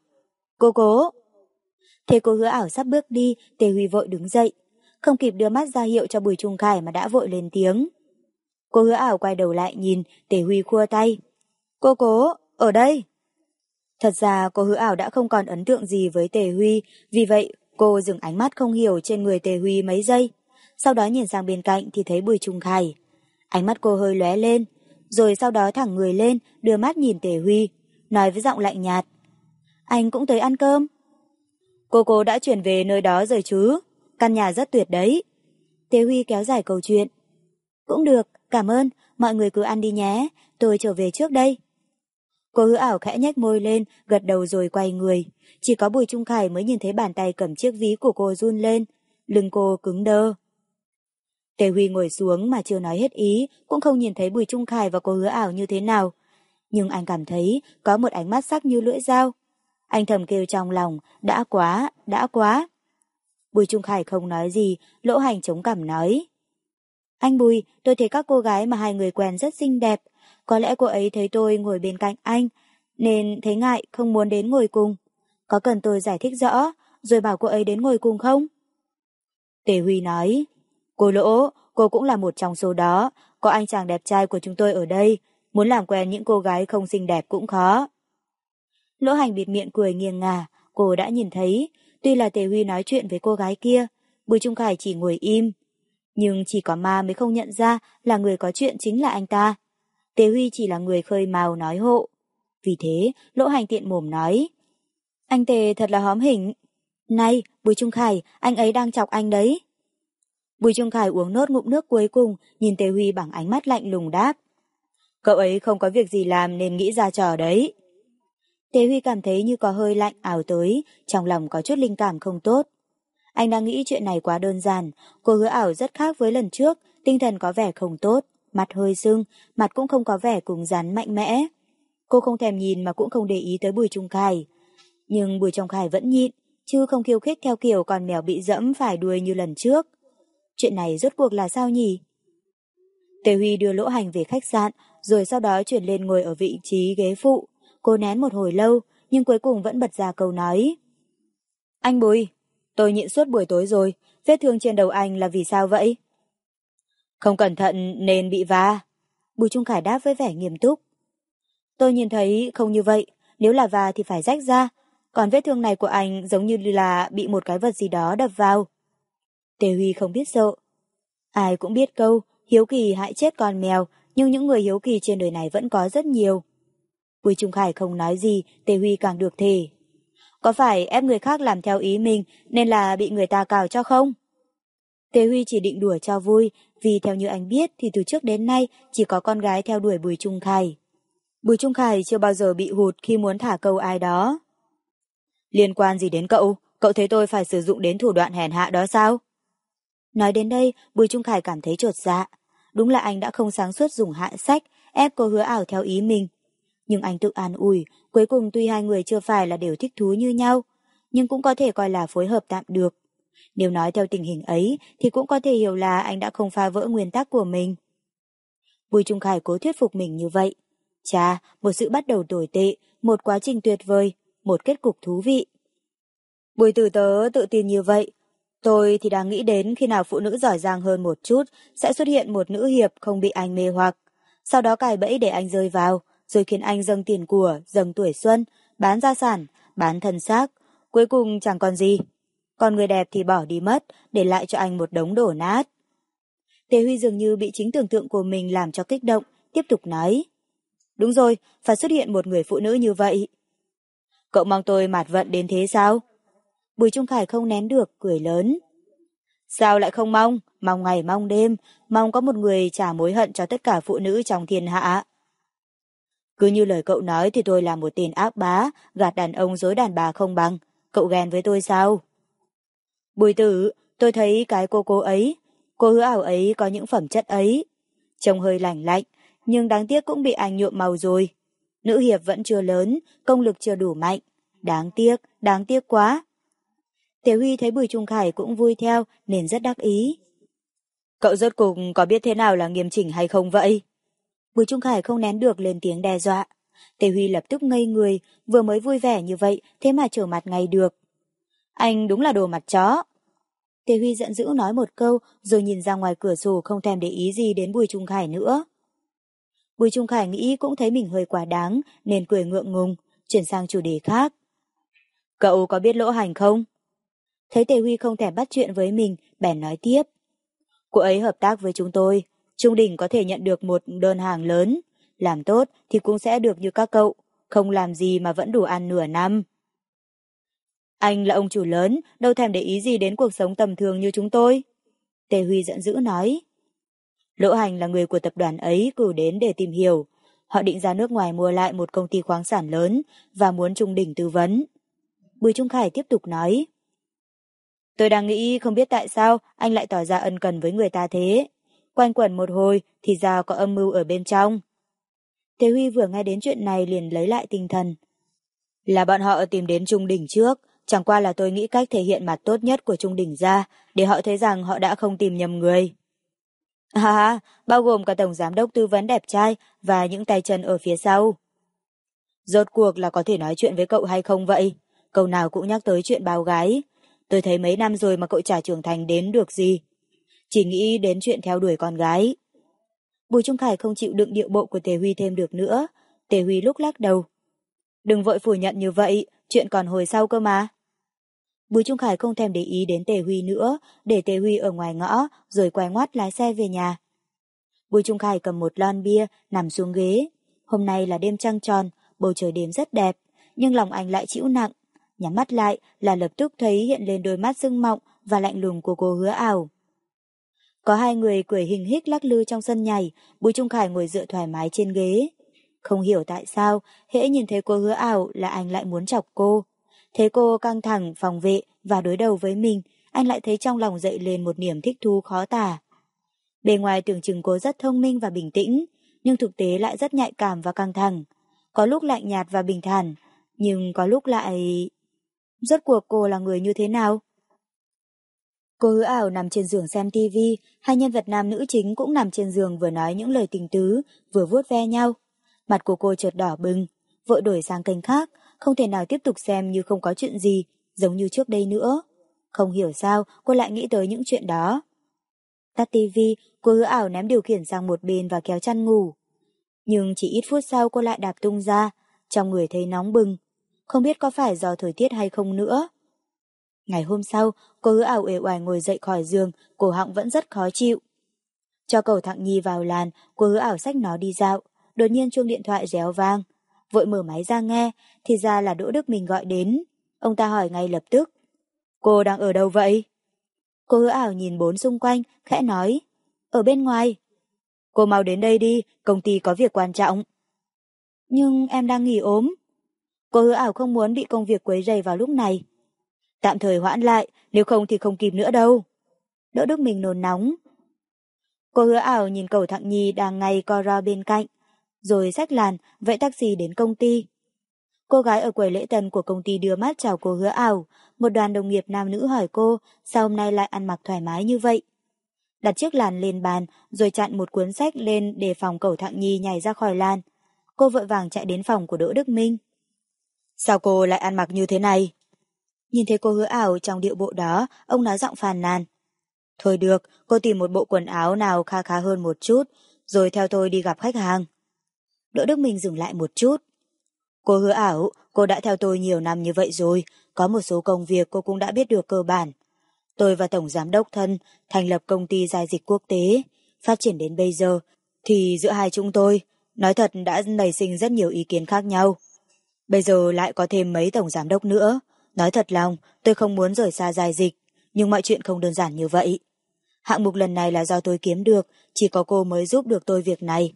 Cô cố! Thế cô hứa ảo sắp bước đi, Tề Huy vội đứng dậy. Không kịp đưa mắt ra hiệu cho Bùi Trung Khải mà đã vội lên tiếng. Cô hứa ảo quay đầu lại nhìn, Tề Huy khua tay. Cô cố, ở đây. Thật ra cô hứa ảo đã không còn ấn tượng gì với Tề Huy, vì vậy cô dừng ánh mắt không hiểu trên người Tề Huy mấy giây. Sau đó nhìn sang bên cạnh thì thấy Bùi Trung Khải. Ánh mắt cô hơi lóe lên, rồi sau đó thẳng người lên, đưa mắt nhìn Tề Huy, nói với giọng lạnh nhạt. Anh cũng tới ăn cơm. Cô cô đã chuyển về nơi đó rồi chứ, căn nhà rất tuyệt đấy. Tề Huy kéo dài câu chuyện. Cũng được, cảm ơn, mọi người cứ ăn đi nhé, tôi trở về trước đây. Cô hứa ảo khẽ nhếch môi lên, gật đầu rồi quay người. Chỉ có Bùi Trung Khải mới nhìn thấy bàn tay cầm chiếc ví của cô run lên. Lưng cô cứng đơ. Tề Huy ngồi xuống mà chưa nói hết ý, cũng không nhìn thấy Bùi Trung Khải và cô hứa ảo như thế nào. Nhưng anh cảm thấy có một ánh mắt sắc như lưỡi dao. Anh thầm kêu trong lòng, đã quá, đã quá. Bùi Trung Khải không nói gì, lỗ hành chống cảm nói. Anh Bùi, tôi thấy các cô gái mà hai người quen rất xinh đẹp, có lẽ cô ấy thấy tôi ngồi bên cạnh anh, nên thấy ngại không muốn đến ngồi cùng. Có cần tôi giải thích rõ, rồi bảo cô ấy đến ngồi cùng không? Tề Huy nói, cô Lỗ, cô cũng là một trong số đó, có anh chàng đẹp trai của chúng tôi ở đây, muốn làm quen những cô gái không xinh đẹp cũng khó. Lỗ hành bịt miệng cười nghiêng ngả, cô đã nhìn thấy, tuy là Tề Huy nói chuyện với cô gái kia, Bùi Trung Khải chỉ ngồi im. Nhưng chỉ có ma mới không nhận ra là người có chuyện chính là anh ta. Tế Huy chỉ là người khơi mào nói hộ. Vì thế, lỗ hành tiện mồm nói. Anh Tề thật là hóm hình. Này, Bùi Trung Khải, anh ấy đang chọc anh đấy. Bùi Trung Khải uống nốt ngụm nước cuối cùng, nhìn Tề Huy bằng ánh mắt lạnh lùng đáp. Cậu ấy không có việc gì làm nên nghĩ ra trò đấy. Tề Huy cảm thấy như có hơi lạnh ảo tới, trong lòng có chút linh cảm không tốt. Anh đang nghĩ chuyện này quá đơn giản, cô hứa ảo rất khác với lần trước, tinh thần có vẻ không tốt mặt hơi sưng, mặt cũng không có vẻ cứng rắn mạnh mẽ. Cô không thèm nhìn mà cũng không để ý tới Bùi Trung Khải. Nhưng Bùi Trung Khải vẫn nhịn, chứ không khiêu khích theo kiểu con mèo bị dẫm phải đuôi như lần trước. Chuyện này rốt cuộc là sao nhỉ? Tề Huy đưa lỗ hành về khách sạn, rồi sau đó chuyển lên ngồi ở vị trí ghế phụ. Cô nén một hồi lâu, nhưng cuối cùng vẫn bật ra câu nói. Anh Bùi, tôi nhịn suốt buổi tối rồi, vết thương trên đầu anh là vì sao vậy? Không cẩn thận nên bị va. Bùi Trung Khải đáp với vẻ nghiêm túc. Tôi nhìn thấy không như vậy, nếu là va thì phải rách ra, còn vết thương này của anh giống như là bị một cái vật gì đó đập vào. Tề Huy không biết sợ. Ai cũng biết câu, hiếu kỳ hại chết con mèo, nhưng những người hiếu kỳ trên đời này vẫn có rất nhiều. Bùi Trung Khải không nói gì, Tề Huy càng được thề. Có phải ép người khác làm theo ý mình nên là bị người ta cào cho không? Tề Huy chỉ định đùa cho vui, vì theo như anh biết thì từ trước đến nay chỉ có con gái theo đuổi Bùi Trung Khải. Bùi Trung Khải chưa bao giờ bị hụt khi muốn thả câu ai đó. Liên quan gì đến cậu? Cậu thấy tôi phải sử dụng đến thủ đoạn hèn hạ đó sao? Nói đến đây, Bùi Trung Khải cảm thấy trột dạ. Đúng là anh đã không sáng suốt dùng hạ sách, ép cô hứa ảo theo ý mình. Nhưng anh tự an ủi, cuối cùng tuy hai người chưa phải là đều thích thú như nhau, nhưng cũng có thể coi là phối hợp tạm được. Nếu nói theo tình hình ấy thì cũng có thể hiểu là anh đã không phá vỡ nguyên tắc của mình. Bùi Trung Khải cố thuyết phục mình như vậy. Chà, một sự bắt đầu tồi tệ, một quá trình tuyệt vời, một kết cục thú vị. Bùi tử tớ tự tin như vậy. Tôi thì đang nghĩ đến khi nào phụ nữ giỏi giang hơn một chút sẽ xuất hiện một nữ hiệp không bị anh mê hoặc. Sau đó cài bẫy để anh rơi vào, rồi khiến anh dâng tiền của, dâng tuổi xuân, bán gia sản, bán thân xác. Cuối cùng chẳng còn gì còn người đẹp thì bỏ đi mất, để lại cho anh một đống đổ nát. Tề Huy dường như bị chính tưởng tượng của mình làm cho kích động, tiếp tục nói. Đúng rồi, phải xuất hiện một người phụ nữ như vậy. Cậu mong tôi mạt vận đến thế sao? Bùi Trung Khải không nén được, cười lớn. Sao lại không mong, mong ngày mong đêm, mong có một người trả mối hận cho tất cả phụ nữ trong thiên hạ. Cứ như lời cậu nói thì tôi là một tên ác bá, gạt đàn ông dối đàn bà không bằng. Cậu ghen với tôi sao? Bùi tử, tôi thấy cái cô cô ấy, cô hứa ảo ấy có những phẩm chất ấy. Trông hơi lạnh lạnh, nhưng đáng tiếc cũng bị anh nhuộm màu rồi. Nữ hiệp vẫn chưa lớn, công lực chưa đủ mạnh. Đáng tiếc, đáng tiếc quá. Tiểu Huy thấy Bùi Trung Khải cũng vui theo nên rất đắc ý. Cậu rốt cuộc có biết thế nào là nghiêm chỉnh hay không vậy? Bùi Trung Khải không nén được lên tiếng đe dọa. Tề Huy lập tức ngây người, vừa mới vui vẻ như vậy, thế mà trở mặt ngay được. Anh đúng là đồ mặt chó. Tề Huy giận dữ nói một câu rồi nhìn ra ngoài cửa sổ không thèm để ý gì đến Bùi Trung Khải nữa. Bùi Trung Khải nghĩ cũng thấy mình hơi quá đáng nên cười ngượng ngùng, chuyển sang chủ đề khác. Cậu có biết lỗ hành không? Thấy Tề Huy không thèm bắt chuyện với mình, bèn nói tiếp. Cô ấy hợp tác với chúng tôi, Trung Đình có thể nhận được một đơn hàng lớn. Làm tốt thì cũng sẽ được như các cậu, không làm gì mà vẫn đủ ăn nửa năm. Anh là ông chủ lớn, đâu thèm để ý gì đến cuộc sống tầm thường như chúng tôi. Tề Huy giận dữ nói. Lỗ Hành là người của tập đoàn ấy cử đến để tìm hiểu. Họ định ra nước ngoài mua lại một công ty khoáng sản lớn và muốn Trung Đỉnh tư vấn. Bùi Trung Khải tiếp tục nói. Tôi đang nghĩ không biết tại sao anh lại tỏ ra ân cần với người ta thế. Quanh quẩn một hồi thì ra có âm mưu ở bên trong. Thế Huy vừa nghe đến chuyện này liền lấy lại tinh thần. Là bọn họ tìm đến Trung Đỉnh trước, Chẳng qua là tôi nghĩ cách thể hiện mặt tốt nhất của Trung Đỉnh ra, để họ thấy rằng họ đã không tìm nhầm người. Ha ha, bao gồm cả Tổng Giám đốc tư vấn đẹp trai và những tay chân ở phía sau. Rốt cuộc là có thể nói chuyện với cậu hay không vậy? Câu nào cũng nhắc tới chuyện bao gái. Tôi thấy mấy năm rồi mà cậu trả trưởng thành đến được gì. Chỉ nghĩ đến chuyện theo đuổi con gái. Bùi Trung Khải không chịu đựng điệu bộ của Tề Huy thêm được nữa. Tề Huy lúc lắc đầu. Đừng vội phủ nhận như vậy, chuyện còn hồi sau cơ mà. Bùi Trung Khải không thèm để ý đến Tề Huy nữa, để Tề Huy ở ngoài ngõ, rồi quay ngoắt lái xe về nhà. Bùi Trung Khải cầm một lon bia, nằm xuống ghế. Hôm nay là đêm trăng tròn, bầu trời đêm rất đẹp, nhưng lòng anh lại chịu nặng. Nhắm mắt lại là lập tức thấy hiện lên đôi mắt sưng mọng và lạnh lùng của cô hứa ảo. Có hai người cười hình hích lắc lư trong sân nhảy, Bùi Trung Khải ngồi dựa thoải mái trên ghế. Không hiểu tại sao, hễ nhìn thấy cô hứa ảo là anh lại muốn chọc cô. Thế cô căng thẳng, phòng vệ và đối đầu với mình, anh lại thấy trong lòng dậy lên một niềm thích thú khó tả. Bề ngoài tưởng chừng cô rất thông minh và bình tĩnh, nhưng thực tế lại rất nhạy cảm và căng thẳng. Có lúc lạnh nhạt và bình thản, nhưng có lúc lại... Rốt cuộc cô là người như thế nào? Cô hứa ảo nằm trên giường xem tivi, hai nhân vật nam nữ chính cũng nằm trên giường vừa nói những lời tình tứ, vừa vuốt ve nhau. Mặt của cô chợt đỏ bừng, vội đổi sang kênh khác, không thể nào tiếp tục xem như không có chuyện gì, giống như trước đây nữa. Không hiểu sao cô lại nghĩ tới những chuyện đó. Tắt tivi, cô hứa ảo ném điều khiển sang một bên và kéo chăn ngủ. Nhưng chỉ ít phút sau cô lại đạp tung ra, trong người thấy nóng bừng. Không biết có phải do thời tiết hay không nữa. Ngày hôm sau, cô hứa ảo uể oải ngồi dậy khỏi giường, cổ họng vẫn rất khó chịu. Cho cầu thặng nhi vào làn, cô hứa ảo sách nó đi dạo. Đột nhiên chuông điện thoại réo vang. Vội mở máy ra nghe, thì ra là Đỗ Đức mình gọi đến. Ông ta hỏi ngay lập tức. Cô đang ở đâu vậy? Cô hứa ảo nhìn bốn xung quanh, khẽ nói. Ở bên ngoài. Cô mau đến đây đi, công ty có việc quan trọng. Nhưng em đang nghỉ ốm. Cô hứa ảo không muốn bị công việc quấy rầy vào lúc này. Tạm thời hoãn lại, nếu không thì không kịp nữa đâu. Đỗ Đức mình nồn nóng. Cô hứa ảo nhìn cầu thặng nhi đang ngay co ro bên cạnh, rồi xách làn, vẫy taxi đến công ty. Cô gái ở quầy lễ tân của công ty đưa mắt chào cô hứa ảo, một đoàn đồng nghiệp nam nữ hỏi cô sao hôm nay lại ăn mặc thoải mái như vậy. Đặt chiếc làn lên bàn, rồi chặn một cuốn sách lên để phòng cầu thạng nhi nhảy ra khỏi làn. Cô vội vàng chạy đến phòng của Đỗ Đức Minh. Sao cô lại ăn mặc như thế này? Nhìn thấy cô hứa ảo trong điệu bộ đó, ông nói giọng phàn nàn. Thôi được, cô tìm một bộ quần áo nào kha khá hơn một chút, rồi theo tôi đi gặp khách hàng. Đỗ Đức Minh dừng lại một chút. Cô hứa ảo, cô đã theo tôi nhiều năm như vậy rồi, có một số công việc cô cũng đã biết được cơ bản. Tôi và Tổng Giám đốc thân thành lập công ty giao dịch quốc tế, phát triển đến bây giờ, thì giữa hai chúng tôi, nói thật đã nảy sinh rất nhiều ý kiến khác nhau. Bây giờ lại có thêm mấy Tổng Giám đốc nữa, nói thật lòng, tôi không muốn rời xa giao dịch, nhưng mọi chuyện không đơn giản như vậy. Hạng mục lần này là do tôi kiếm được, chỉ có cô mới giúp được tôi việc này.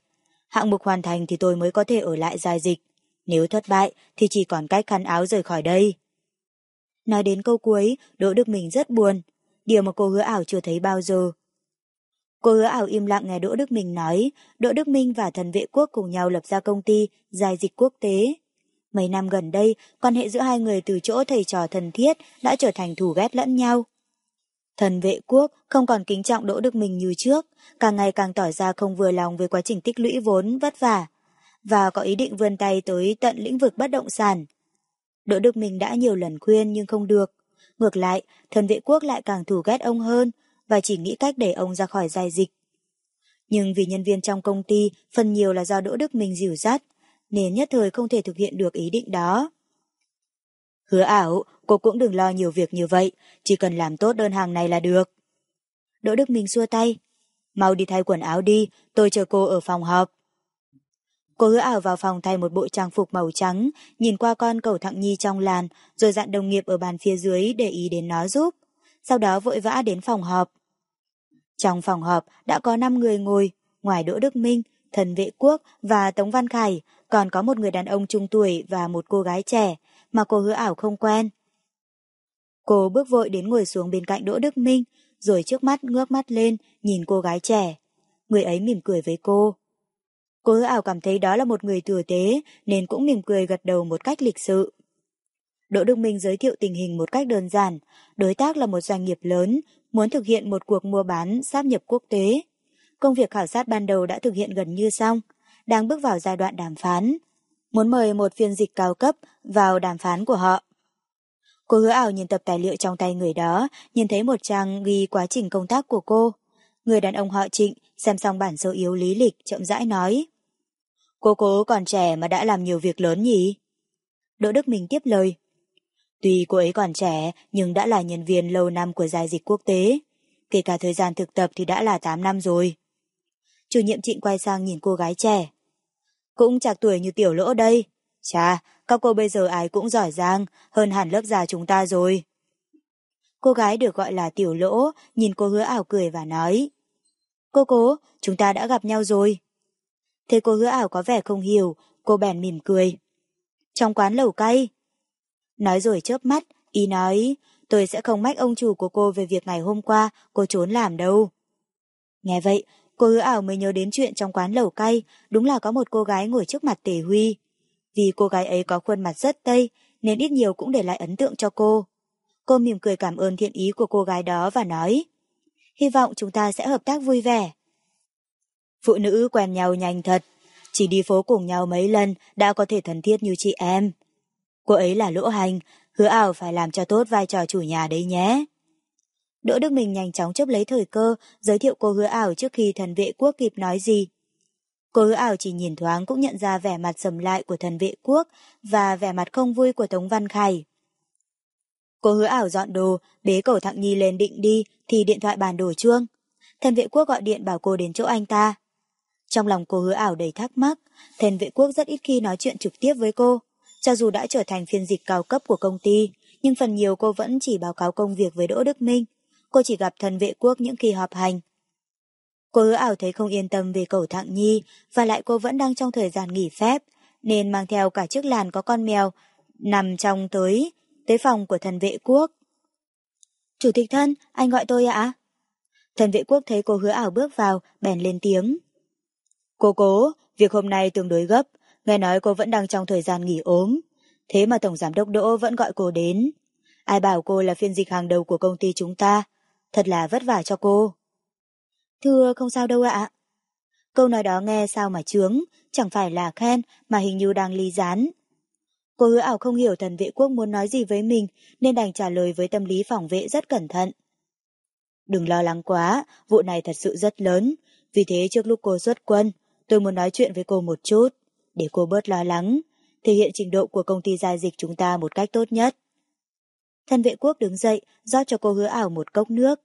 Hạng mục hoàn thành thì tôi mới có thể ở lại dài dịch. Nếu thất bại thì chỉ còn cách khăn áo rời khỏi đây. Nói đến câu cuối, Đỗ Đức Minh rất buồn. Điều mà cô hứa ảo chưa thấy bao giờ. Cô hứa ảo im lặng nghe Đỗ Đức Minh nói, Đỗ Đức Minh và thần vệ quốc cùng nhau lập ra công ty dài dịch quốc tế. Mấy năm gần đây, quan hệ giữa hai người từ chỗ thầy trò thân thiết đã trở thành thù ghét lẫn nhau. Thần vệ quốc không còn kính trọng Đỗ Đức Minh như trước, càng ngày càng tỏ ra không vừa lòng với quá trình tích lũy vốn vất vả, và có ý định vươn tay tới tận lĩnh vực bất động sản. Đỗ Đức Minh đã nhiều lần khuyên nhưng không được. Ngược lại, thần vệ quốc lại càng thù ghét ông hơn và chỉ nghĩ cách để ông ra khỏi giai dịch. Nhưng vì nhân viên trong công ty phần nhiều là do Đỗ Đức Minh dìu dắt, nên nhất thời không thể thực hiện được ý định đó. Hứa ảo, cô cũng đừng lo nhiều việc như vậy, chỉ cần làm tốt đơn hàng này là được. Đỗ Đức Minh xua tay. Mau đi thay quần áo đi, tôi chờ cô ở phòng họp. Cô hứa ảo vào phòng thay một bộ trang phục màu trắng, nhìn qua con cầu thặng nhi trong làn, rồi dặn đồng nghiệp ở bàn phía dưới để ý đến nó giúp. Sau đó vội vã đến phòng họp. Trong phòng họp đã có 5 người ngồi, ngoài Đỗ Đức Minh, Thần Vệ Quốc và Tống Văn Khải, còn có một người đàn ông trung tuổi và một cô gái trẻ, mà cô hứa ảo không quen. Cô bước vội đến ngồi xuống bên cạnh Đỗ Đức Minh, rồi trước mắt ngước mắt lên, nhìn cô gái trẻ. Người ấy mỉm cười với cô. Cô hứa ảo cảm thấy đó là một người tử tế, nên cũng mỉm cười gật đầu một cách lịch sự. Đỗ Đức Minh giới thiệu tình hình một cách đơn giản, đối tác là một doanh nghiệp lớn, muốn thực hiện một cuộc mua bán sáp nhập quốc tế. Công việc khảo sát ban đầu đã thực hiện gần như xong, đang bước vào giai đoạn đàm phán. Muốn mời một phiên dịch cao cấp vào đàm phán của họ. Cô hứa ảo nhìn tập tài liệu trong tay người đó, nhìn thấy một trang ghi quá trình công tác của cô. Người đàn ông họ trịnh, xem xong bản sơ yếu lý lịch, chậm rãi nói. Cô cố còn trẻ mà đã làm nhiều việc lớn nhỉ? Đỗ Đức Minh tiếp lời. Tuy cô ấy còn trẻ, nhưng đã là nhân viên lâu năm của giải dịch quốc tế. Kể cả thời gian thực tập thì đã là 8 năm rồi. Chủ nhiệm trịnh quay sang nhìn cô gái trẻ. Cũng chạc tuổi như tiểu lỗ đây. Chà, các cô bây giờ ai cũng giỏi giang, hơn hẳn lớp già chúng ta rồi. Cô gái được gọi là tiểu lỗ, nhìn cô hứa ảo cười và nói. Cô cố, chúng ta đã gặp nhau rồi. Thế cô hứa ảo có vẻ không hiểu, cô bèn mỉm cười. Trong quán lẩu cay. Nói rồi chớp mắt, ý nói, tôi sẽ không mách ông chủ của cô về việc ngày hôm qua cô trốn làm đâu. Nghe vậy, cô hứa ảo mới nhớ đến chuyện trong quán lẩu cay, đúng là có một cô gái ngồi trước mặt Tề Huy. Vì cô gái ấy có khuôn mặt rất tây, nên ít nhiều cũng để lại ấn tượng cho cô. Cô mỉm cười cảm ơn thiện ý của cô gái đó và nói, hy vọng chúng ta sẽ hợp tác vui vẻ. Phụ nữ quen nhau nhanh thật, chỉ đi phố cùng nhau mấy lần đã có thể thân thiết như chị em. Cô ấy là lỗ hành, hứa ảo phải làm cho tốt vai trò chủ nhà đấy nhé. Đỗ Đức Minh nhanh chóng chấp lấy thời cơ, giới thiệu cô hứa ảo trước khi thần vệ quốc kịp nói gì. Cô hứa ảo chỉ nhìn thoáng cũng nhận ra vẻ mặt sầm lại của thần vệ quốc và vẻ mặt không vui của Tống Văn Khải. Cô hứa ảo dọn đồ, bế cầu thặng nhi lên định đi thì điện thoại bàn đổ chuông. Thần vệ quốc gọi điện bảo cô đến chỗ anh ta. Trong lòng cô hứa ảo đầy thắc mắc, thần vệ quốc rất ít khi nói chuyện trực tiếp với cô. Cho dù đã trở thành phiên dịch cao cấp của công ty, nhưng phần nhiều cô vẫn chỉ báo cáo công việc với Đỗ Đức Minh. Cô chỉ gặp thần vệ quốc những khi họp hành. Cô hứa ảo thấy không yên tâm về cầu thạng nhi, và lại cô vẫn đang trong thời gian nghỉ phép, nên mang theo cả chiếc làn có con mèo, nằm trong tới, tới phòng của thần vệ quốc. Chủ tịch thân, anh gọi tôi ạ? Thần vệ quốc thấy cô hứa ảo bước vào, bèn lên tiếng. Cô cố, việc hôm nay tương đối gấp, nghe nói cô vẫn đang trong thời gian nghỉ ốm. Thế mà Tổng Giám Đốc Đỗ vẫn gọi cô đến. Ai bảo cô là phiên dịch hàng đầu của công ty chúng ta. Thật là vất vả cho cô. Thưa không sao đâu ạ. Câu nói đó nghe sao mà chướng, chẳng phải là khen mà hình như đang ly gián. Cô hứa ảo không hiểu thần vệ quốc muốn nói gì với mình nên đành trả lời với tâm lý phòng vệ rất cẩn thận. Đừng lo lắng quá, vụ này thật sự rất lớn. Vì thế trước lúc cô xuất quân, tôi muốn nói chuyện với cô một chút, để cô bớt lo lắng, thể hiện trình độ của công ty gia dịch chúng ta một cách tốt nhất. thần vệ quốc đứng dậy, rót cho cô hứa ảo một cốc nước.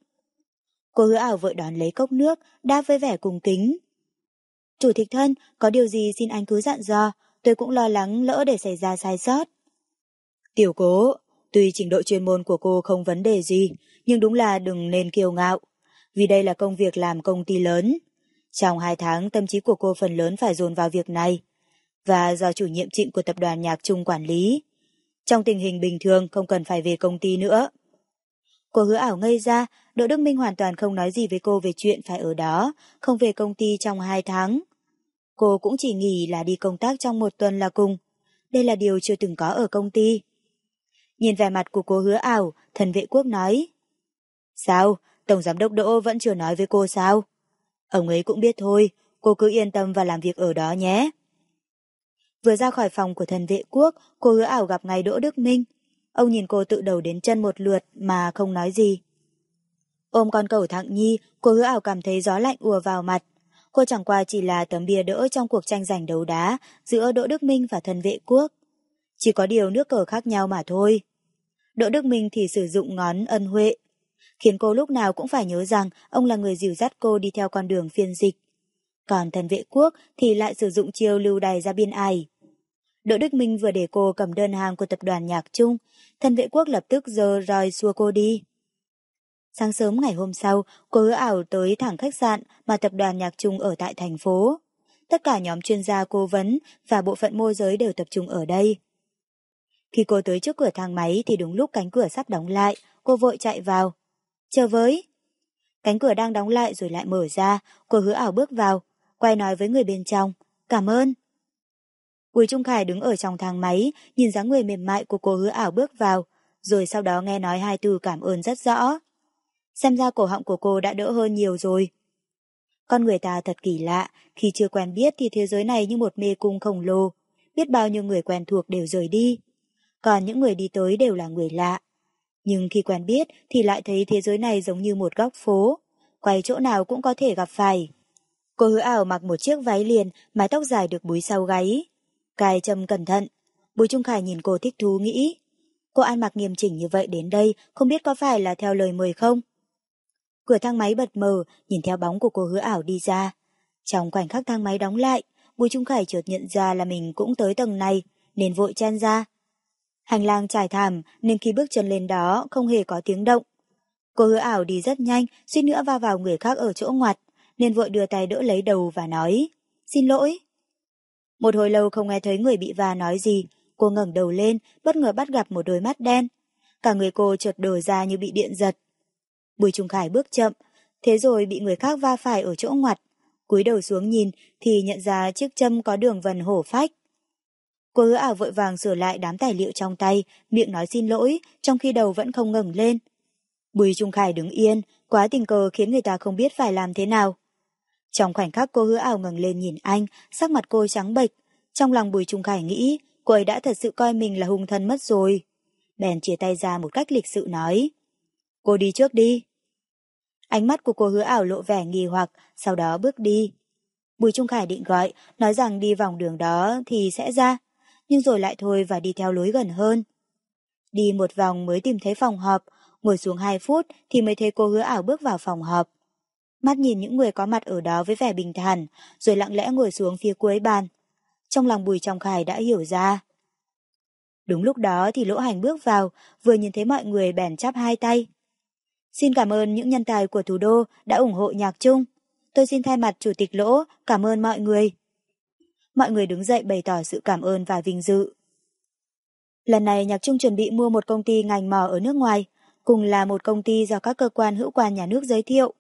Cô hứa ảo vội đón lấy cốc nước, đáp với vẻ cùng kính. Chủ tịch thân, có điều gì xin anh cứ dặn dò, tôi cũng lo lắng lỡ để xảy ra sai sót. Tiểu cố, tuy trình độ chuyên môn của cô không vấn đề gì, nhưng đúng là đừng nên kiêu ngạo, vì đây là công việc làm công ty lớn. Trong hai tháng, tâm trí của cô phần lớn phải dồn vào việc này, và do chủ nhiệm trịnh của tập đoàn nhạc trung quản lý. Trong tình hình bình thường không cần phải về công ty nữa. Cô hứa ảo ngây ra, Đỗ Đức Minh hoàn toàn không nói gì với cô về chuyện phải ở đó, không về công ty trong hai tháng. Cô cũng chỉ nghỉ là đi công tác trong một tuần là cùng. Đây là điều chưa từng có ở công ty. Nhìn vẻ mặt của cô hứa ảo, thần vệ quốc nói. Sao? Tổng giám đốc Đỗ vẫn chưa nói với cô sao? Ông ấy cũng biết thôi, cô cứ yên tâm và làm việc ở đó nhé. Vừa ra khỏi phòng của thần vệ quốc, cô hứa ảo gặp ngay Đỗ Đức Minh. Ông nhìn cô tự đầu đến chân một lượt mà không nói gì. Ôm con cẩu thạng nhi, cô hứa ảo cảm thấy gió lạnh ùa vào mặt. Cô chẳng qua chỉ là tấm bia đỡ trong cuộc tranh giành đấu đá giữa Đỗ Đức Minh và thần vệ quốc. Chỉ có điều nước cờ khác nhau mà thôi. Đỗ Đức Minh thì sử dụng ngón ân huệ, khiến cô lúc nào cũng phải nhớ rằng ông là người dìu dắt cô đi theo con đường phiên dịch. Còn thần vệ quốc thì lại sử dụng chiêu lưu đày ra biên ải. Đỗ Đức Minh vừa để cô cầm đơn hàng của tập đoàn nhạc chung, thân vệ quốc lập tức giơ roi xua cô đi. Sáng sớm ngày hôm sau, cô hứa ảo tới thẳng khách sạn mà tập đoàn nhạc chung ở tại thành phố. Tất cả nhóm chuyên gia cố vấn và bộ phận môi giới đều tập trung ở đây. Khi cô tới trước cửa thang máy thì đúng lúc cánh cửa sắp đóng lại, cô vội chạy vào. Chờ với. Cánh cửa đang đóng lại rồi lại mở ra, cô hứa ảo bước vào, quay nói với người bên trong. Cảm ơn. Bùi Trung Khải đứng ở trong thang máy, nhìn dáng người mềm mại của cô hứa ảo bước vào, rồi sau đó nghe nói hai từ cảm ơn rất rõ. Xem ra cổ họng của cô đã đỡ hơn nhiều rồi. Con người ta thật kỳ lạ, khi chưa quen biết thì thế giới này như một mê cung khổng lồ, biết bao nhiêu người quen thuộc đều rời đi. Còn những người đi tới đều là người lạ. Nhưng khi quen biết thì lại thấy thế giới này giống như một góc phố, quay chỗ nào cũng có thể gặp phải. Cô hứa ảo mặc một chiếc váy liền, mái tóc dài được búi sau gáy. Cài châm cẩn thận, Bùi Trung Khải nhìn cô thích thú nghĩ. Cô ăn mặc nghiêm chỉnh như vậy đến đây, không biết có phải là theo lời mời không? Cửa thang máy bật mở, nhìn theo bóng của cô hứa ảo đi ra. Trong khoảnh khắc thang máy đóng lại, Bùi Trung Khải chợt nhận ra là mình cũng tới tầng này, nên vội chen ra. Hành lang trải thảm nên khi bước chân lên đó không hề có tiếng động. Cô hứa ảo đi rất nhanh, suýt nữa va vào người khác ở chỗ ngoặt, nên vội đưa tay đỡ lấy đầu và nói, xin lỗi. Một hồi lâu không nghe thấy người bị va nói gì, cô ngẩng đầu lên, bất ngờ bắt gặp một đôi mắt đen. Cả người cô chợt đổ ra như bị điện giật. Bùi Trung Khải bước chậm, thế rồi bị người khác va phải ở chỗ ngoặt. cúi đầu xuống nhìn thì nhận ra chiếc châm có đường vần hổ phách. Cô hứa ảo vội vàng sửa lại đám tài liệu trong tay, miệng nói xin lỗi, trong khi đầu vẫn không ngẩng lên. Bùi Trung Khải đứng yên, quá tình cờ khiến người ta không biết phải làm thế nào. Trong khoảnh khắc cô hứa ảo ngẩng lên nhìn anh, sắc mặt cô trắng bệch. Trong lòng Bùi Trung Khải nghĩ, cô ấy đã thật sự coi mình là hung thân mất rồi. Bèn chia tay ra một cách lịch sự nói. Cô đi trước đi. Ánh mắt của cô hứa ảo lộ vẻ nghi hoặc, sau đó bước đi. Bùi Trung Khải định gọi, nói rằng đi vòng đường đó thì sẽ ra, nhưng rồi lại thôi và đi theo lối gần hơn. Đi một vòng mới tìm thấy phòng họp, ngồi xuống 2 phút thì mới thấy cô hứa ảo bước vào phòng họp. Mắt nhìn những người có mặt ở đó với vẻ bình thản, rồi lặng lẽ ngồi xuống phía cuối bàn. Trong lòng Bùi Trọng Khải đã hiểu ra. Đúng lúc đó thì Lỗ Hành bước vào, vừa nhìn thấy mọi người bèn chắp hai tay. Xin cảm ơn những nhân tài của thủ đô đã ủng hộ nhạc chung. Tôi xin thay mặt Chủ tịch Lỗ cảm ơn mọi người. Mọi người đứng dậy bày tỏ sự cảm ơn và vinh dự. Lần này Nhạc Trung chuẩn bị mua một công ty ngành mỏ ở nước ngoài, cùng là một công ty do các cơ quan hữu quan nhà nước giới thiệu.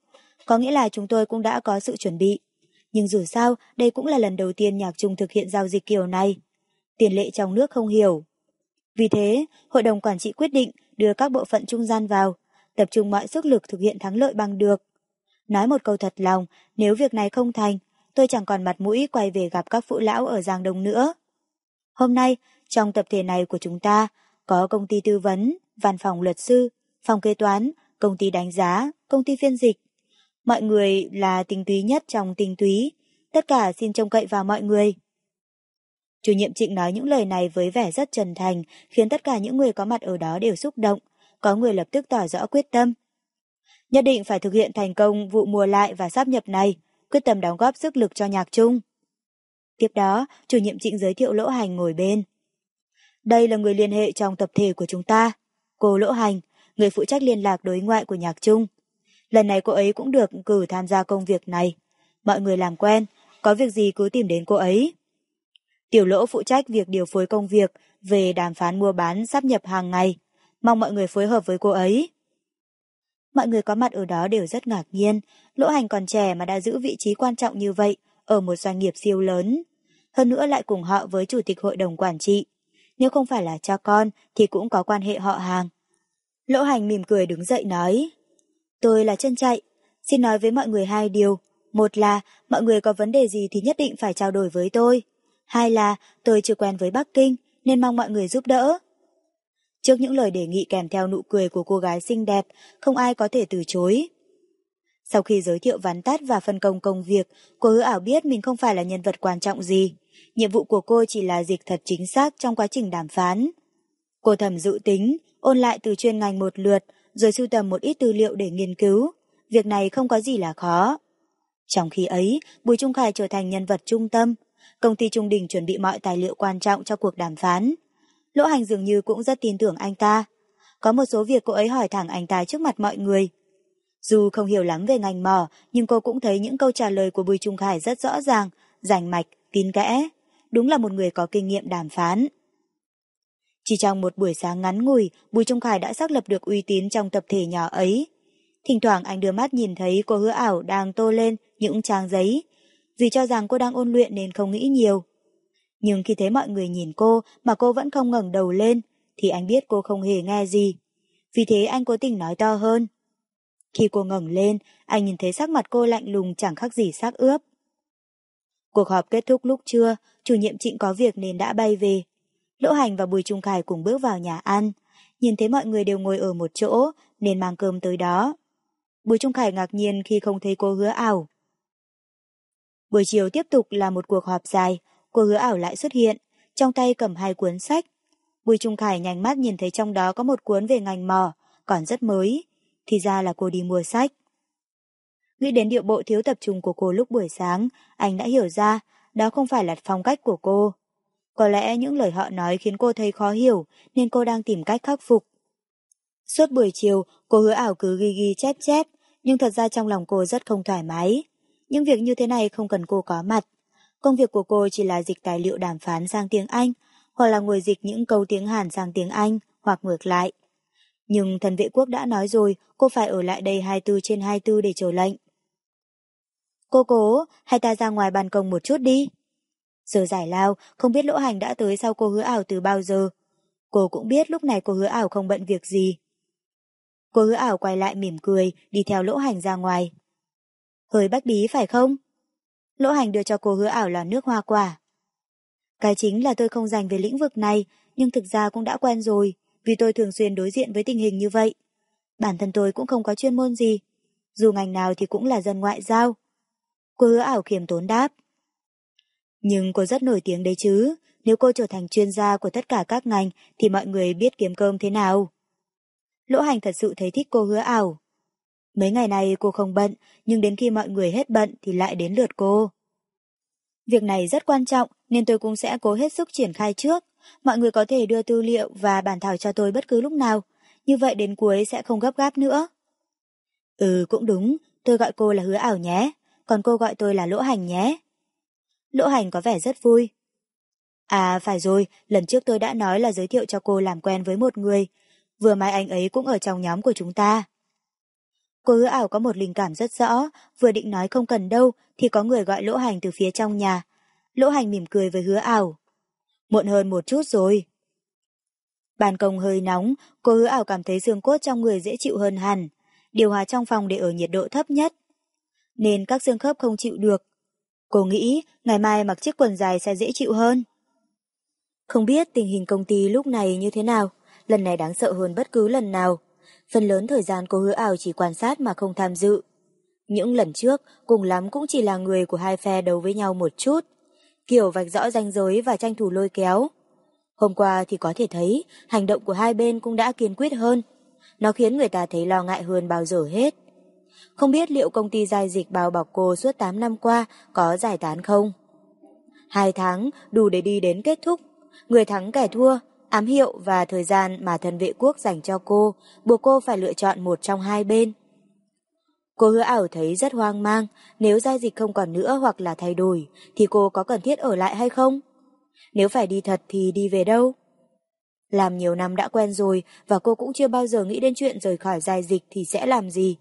Có nghĩa là chúng tôi cũng đã có sự chuẩn bị. Nhưng dù sao, đây cũng là lần đầu tiên Nhạc Trung thực hiện giao dịch kiểu này. Tiền lệ trong nước không hiểu. Vì thế, Hội đồng Quản trị quyết định đưa các bộ phận trung gian vào, tập trung mọi sức lực thực hiện thắng lợi bằng được. Nói một câu thật lòng, nếu việc này không thành, tôi chẳng còn mặt mũi quay về gặp các phụ lão ở Giang Đông nữa. Hôm nay, trong tập thể này của chúng ta, có công ty tư vấn, văn phòng luật sư, phòng kế toán, công ty đánh giá, công ty phiên dịch. Mọi người là tinh túy nhất trong tinh túy, tất cả xin trông cậy vào mọi người. Chủ nhiệm Trịnh nói những lời này với vẻ rất trần thành, khiến tất cả những người có mặt ở đó đều xúc động, có người lập tức tỏ rõ quyết tâm. Nhất định phải thực hiện thành công vụ mùa lại và sáp nhập này, quyết tâm đóng góp sức lực cho nhạc chung. Tiếp đó, chủ nhiệm Trịnh giới thiệu Lỗ Hành ngồi bên. Đây là người liên hệ trong tập thể của chúng ta. Cô Lỗ Hành, người phụ trách liên lạc đối ngoại của nhạc chung. Lần này cô ấy cũng được cử tham gia công việc này. Mọi người làm quen, có việc gì cứ tìm đến cô ấy. Tiểu lỗ phụ trách việc điều phối công việc về đàm phán mua bán sắp nhập hàng ngày. Mong mọi người phối hợp với cô ấy. Mọi người có mặt ở đó đều rất ngạc nhiên. Lỗ hành còn trẻ mà đã giữ vị trí quan trọng như vậy ở một doanh nghiệp siêu lớn. Hơn nữa lại cùng họ với chủ tịch hội đồng quản trị. Nếu không phải là cha con thì cũng có quan hệ họ hàng. Lỗ hành mỉm cười đứng dậy nói. Tôi là chân chạy. Xin nói với mọi người hai điều. Một là mọi người có vấn đề gì thì nhất định phải trao đổi với tôi. Hai là tôi chưa quen với Bắc Kinh nên mong mọi người giúp đỡ. Trước những lời đề nghị kèm theo nụ cười của cô gái xinh đẹp, không ai có thể từ chối. Sau khi giới thiệu vắn tắt và phân công công việc, cô hứa ảo biết mình không phải là nhân vật quan trọng gì. Nhiệm vụ của cô chỉ là dịch thật chính xác trong quá trình đàm phán. Cô thầm dự tính, ôn lại từ chuyên ngành một lượt, rồi sưu tầm một ít tư liệu để nghiên cứu. Việc này không có gì là khó. Trong khi ấy, Bùi Trung Khải trở thành nhân vật trung tâm. Công ty Trung Đình chuẩn bị mọi tài liệu quan trọng cho cuộc đàm phán. Lỗ Hành dường như cũng rất tin tưởng anh ta. Có một số việc cô ấy hỏi thẳng anh ta trước mặt mọi người. Dù không hiểu lắm về ngành mỏ, nhưng cô cũng thấy những câu trả lời của Bùi Trung Khải rất rõ ràng, rành mạch, tin kẽ. Đúng là một người có kinh nghiệm đàm phán. Chỉ trong một buổi sáng ngắn ngủi, Bùi Trung Khải đã xác lập được uy tín trong tập thể nhỏ ấy. Thỉnh thoảng anh đưa mắt nhìn thấy cô hứa ảo đang tô lên những trang giấy. Vì cho rằng cô đang ôn luyện nên không nghĩ nhiều. Nhưng khi thấy mọi người nhìn cô mà cô vẫn không ngẩng đầu lên, thì anh biết cô không hề nghe gì. Vì thế anh cố tình nói to hơn. Khi cô ngẩng lên, anh nhìn thấy sắc mặt cô lạnh lùng chẳng khác gì xác ướp. Cuộc họp kết thúc lúc trưa, chủ nhiệm trịnh có việc nên đã bay về. Lỗ Hành và Bùi Trung Khải cùng bước vào nhà ăn. Nhìn thấy mọi người đều ngồi ở một chỗ nên mang cơm tới đó. Bùi Trung Khải ngạc nhiên khi không thấy cô hứa ảo. Buổi chiều tiếp tục là một cuộc họp dài, cô hứa ảo lại xuất hiện, trong tay cầm hai cuốn sách. Bùi Trung Khải nhanh mắt nhìn thấy trong đó có một cuốn về ngành mò, còn rất mới. Thì ra là cô đi mua sách. Nghĩ đến điệu bộ thiếu tập trung của cô lúc buổi sáng, anh đã hiểu ra, đó không phải là phong cách của cô. Có lẽ những lời họ nói khiến cô thấy khó hiểu, nên cô đang tìm cách khắc phục. Suốt buổi chiều, cô hứa ảo cứ ghi ghi chép chép, nhưng thật ra trong lòng cô rất không thoải mái. Những việc như thế này không cần cô có mặt. Công việc của cô chỉ là dịch tài liệu đàm phán sang tiếng Anh, hoặc là ngồi dịch những câu tiếng Hàn sang tiếng Anh, hoặc ngược lại. Nhưng thần vệ quốc đã nói rồi, cô phải ở lại đây 24 trên 24 để chờ lệnh. Cô cố, hay ta ra ngoài ban công một chút đi. Giờ giải lao, không biết lỗ hành đã tới sau cô hứa ảo từ bao giờ. Cô cũng biết lúc này cô hứa ảo không bận việc gì. Cô hứa ảo quay lại mỉm cười, đi theo lỗ hành ra ngoài. Hơi bách bí phải không? Lỗ hành đưa cho cô hứa ảo là nước hoa quả. Cái chính là tôi không dành về lĩnh vực này, nhưng thực ra cũng đã quen rồi, vì tôi thường xuyên đối diện với tình hình như vậy. Bản thân tôi cũng không có chuyên môn gì, dù ngành nào thì cũng là dân ngoại giao. Cô hứa ảo khiêm tốn đáp. Nhưng cô rất nổi tiếng đấy chứ, nếu cô trở thành chuyên gia của tất cả các ngành thì mọi người biết kiếm cơm thế nào. Lỗ hành thật sự thấy thích cô hứa ảo. Mấy ngày này cô không bận, nhưng đến khi mọi người hết bận thì lại đến lượt cô. Việc này rất quan trọng nên tôi cũng sẽ cố hết sức triển khai trước. Mọi người có thể đưa tư liệu và bản thảo cho tôi bất cứ lúc nào, như vậy đến cuối sẽ không gấp gáp nữa. Ừ cũng đúng, tôi gọi cô là hứa ảo nhé, còn cô gọi tôi là lỗ hành nhé. Lỗ hành có vẻ rất vui. À phải rồi, lần trước tôi đã nói là giới thiệu cho cô làm quen với một người, vừa mai anh ấy cũng ở trong nhóm của chúng ta. Cô hứa ảo có một linh cảm rất rõ, vừa định nói không cần đâu thì có người gọi lỗ hành từ phía trong nhà. Lỗ hành mỉm cười với hứa ảo. Muộn hơn một chút rồi. Ban công hơi nóng, cô hứa ảo cảm thấy xương cốt trong người dễ chịu hơn hẳn. Điều hòa trong phòng để ở nhiệt độ thấp nhất. Nên các xương khớp không chịu được. Cô nghĩ ngày mai mặc chiếc quần dài sẽ dễ chịu hơn. Không biết tình hình công ty lúc này như thế nào, lần này đáng sợ hơn bất cứ lần nào. Phần lớn thời gian cô hứa ảo chỉ quan sát mà không tham dự. Những lần trước, cùng lắm cũng chỉ là người của hai phe đấu với nhau một chút. Kiểu vạch rõ ranh giới và tranh thủ lôi kéo. Hôm qua thì có thể thấy, hành động của hai bên cũng đã kiên quyết hơn. Nó khiến người ta thấy lo ngại hơn bao giờ hết. Không biết liệu công ty giai dịch bao bọc cô suốt 8 năm qua có giải tán không? Hai tháng đủ để đi đến kết thúc. Người thắng kẻ thua, ám hiệu và thời gian mà thần vệ quốc dành cho cô, buộc cô phải lựa chọn một trong hai bên. Cô hứa ảo thấy rất hoang mang, nếu giao dịch không còn nữa hoặc là thay đổi, thì cô có cần thiết ở lại hay không? Nếu phải đi thật thì đi về đâu? Làm nhiều năm đã quen rồi và cô cũng chưa bao giờ nghĩ đến chuyện rời khỏi giai dịch thì sẽ làm gì.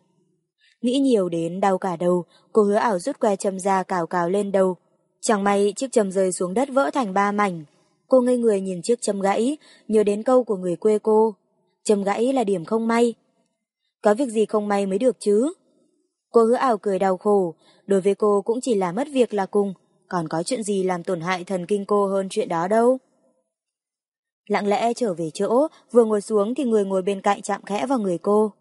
Nghĩ nhiều đến đau cả đầu, cô hứa ảo rút que châm ra cào cào lên đầu. Chẳng may chiếc châm rơi xuống đất vỡ thành ba mảnh. Cô ngây người nhìn chiếc châm gãy, nhớ đến câu của người quê cô. Châm gãy là điểm không may. Có việc gì không may mới được chứ? Cô hứa ảo cười đau khổ, đối với cô cũng chỉ là mất việc là cùng, còn có chuyện gì làm tổn hại thần kinh cô hơn chuyện đó đâu. Lặng lẽ trở về chỗ, vừa ngồi xuống thì người ngồi bên cạnh chạm khẽ vào người cô.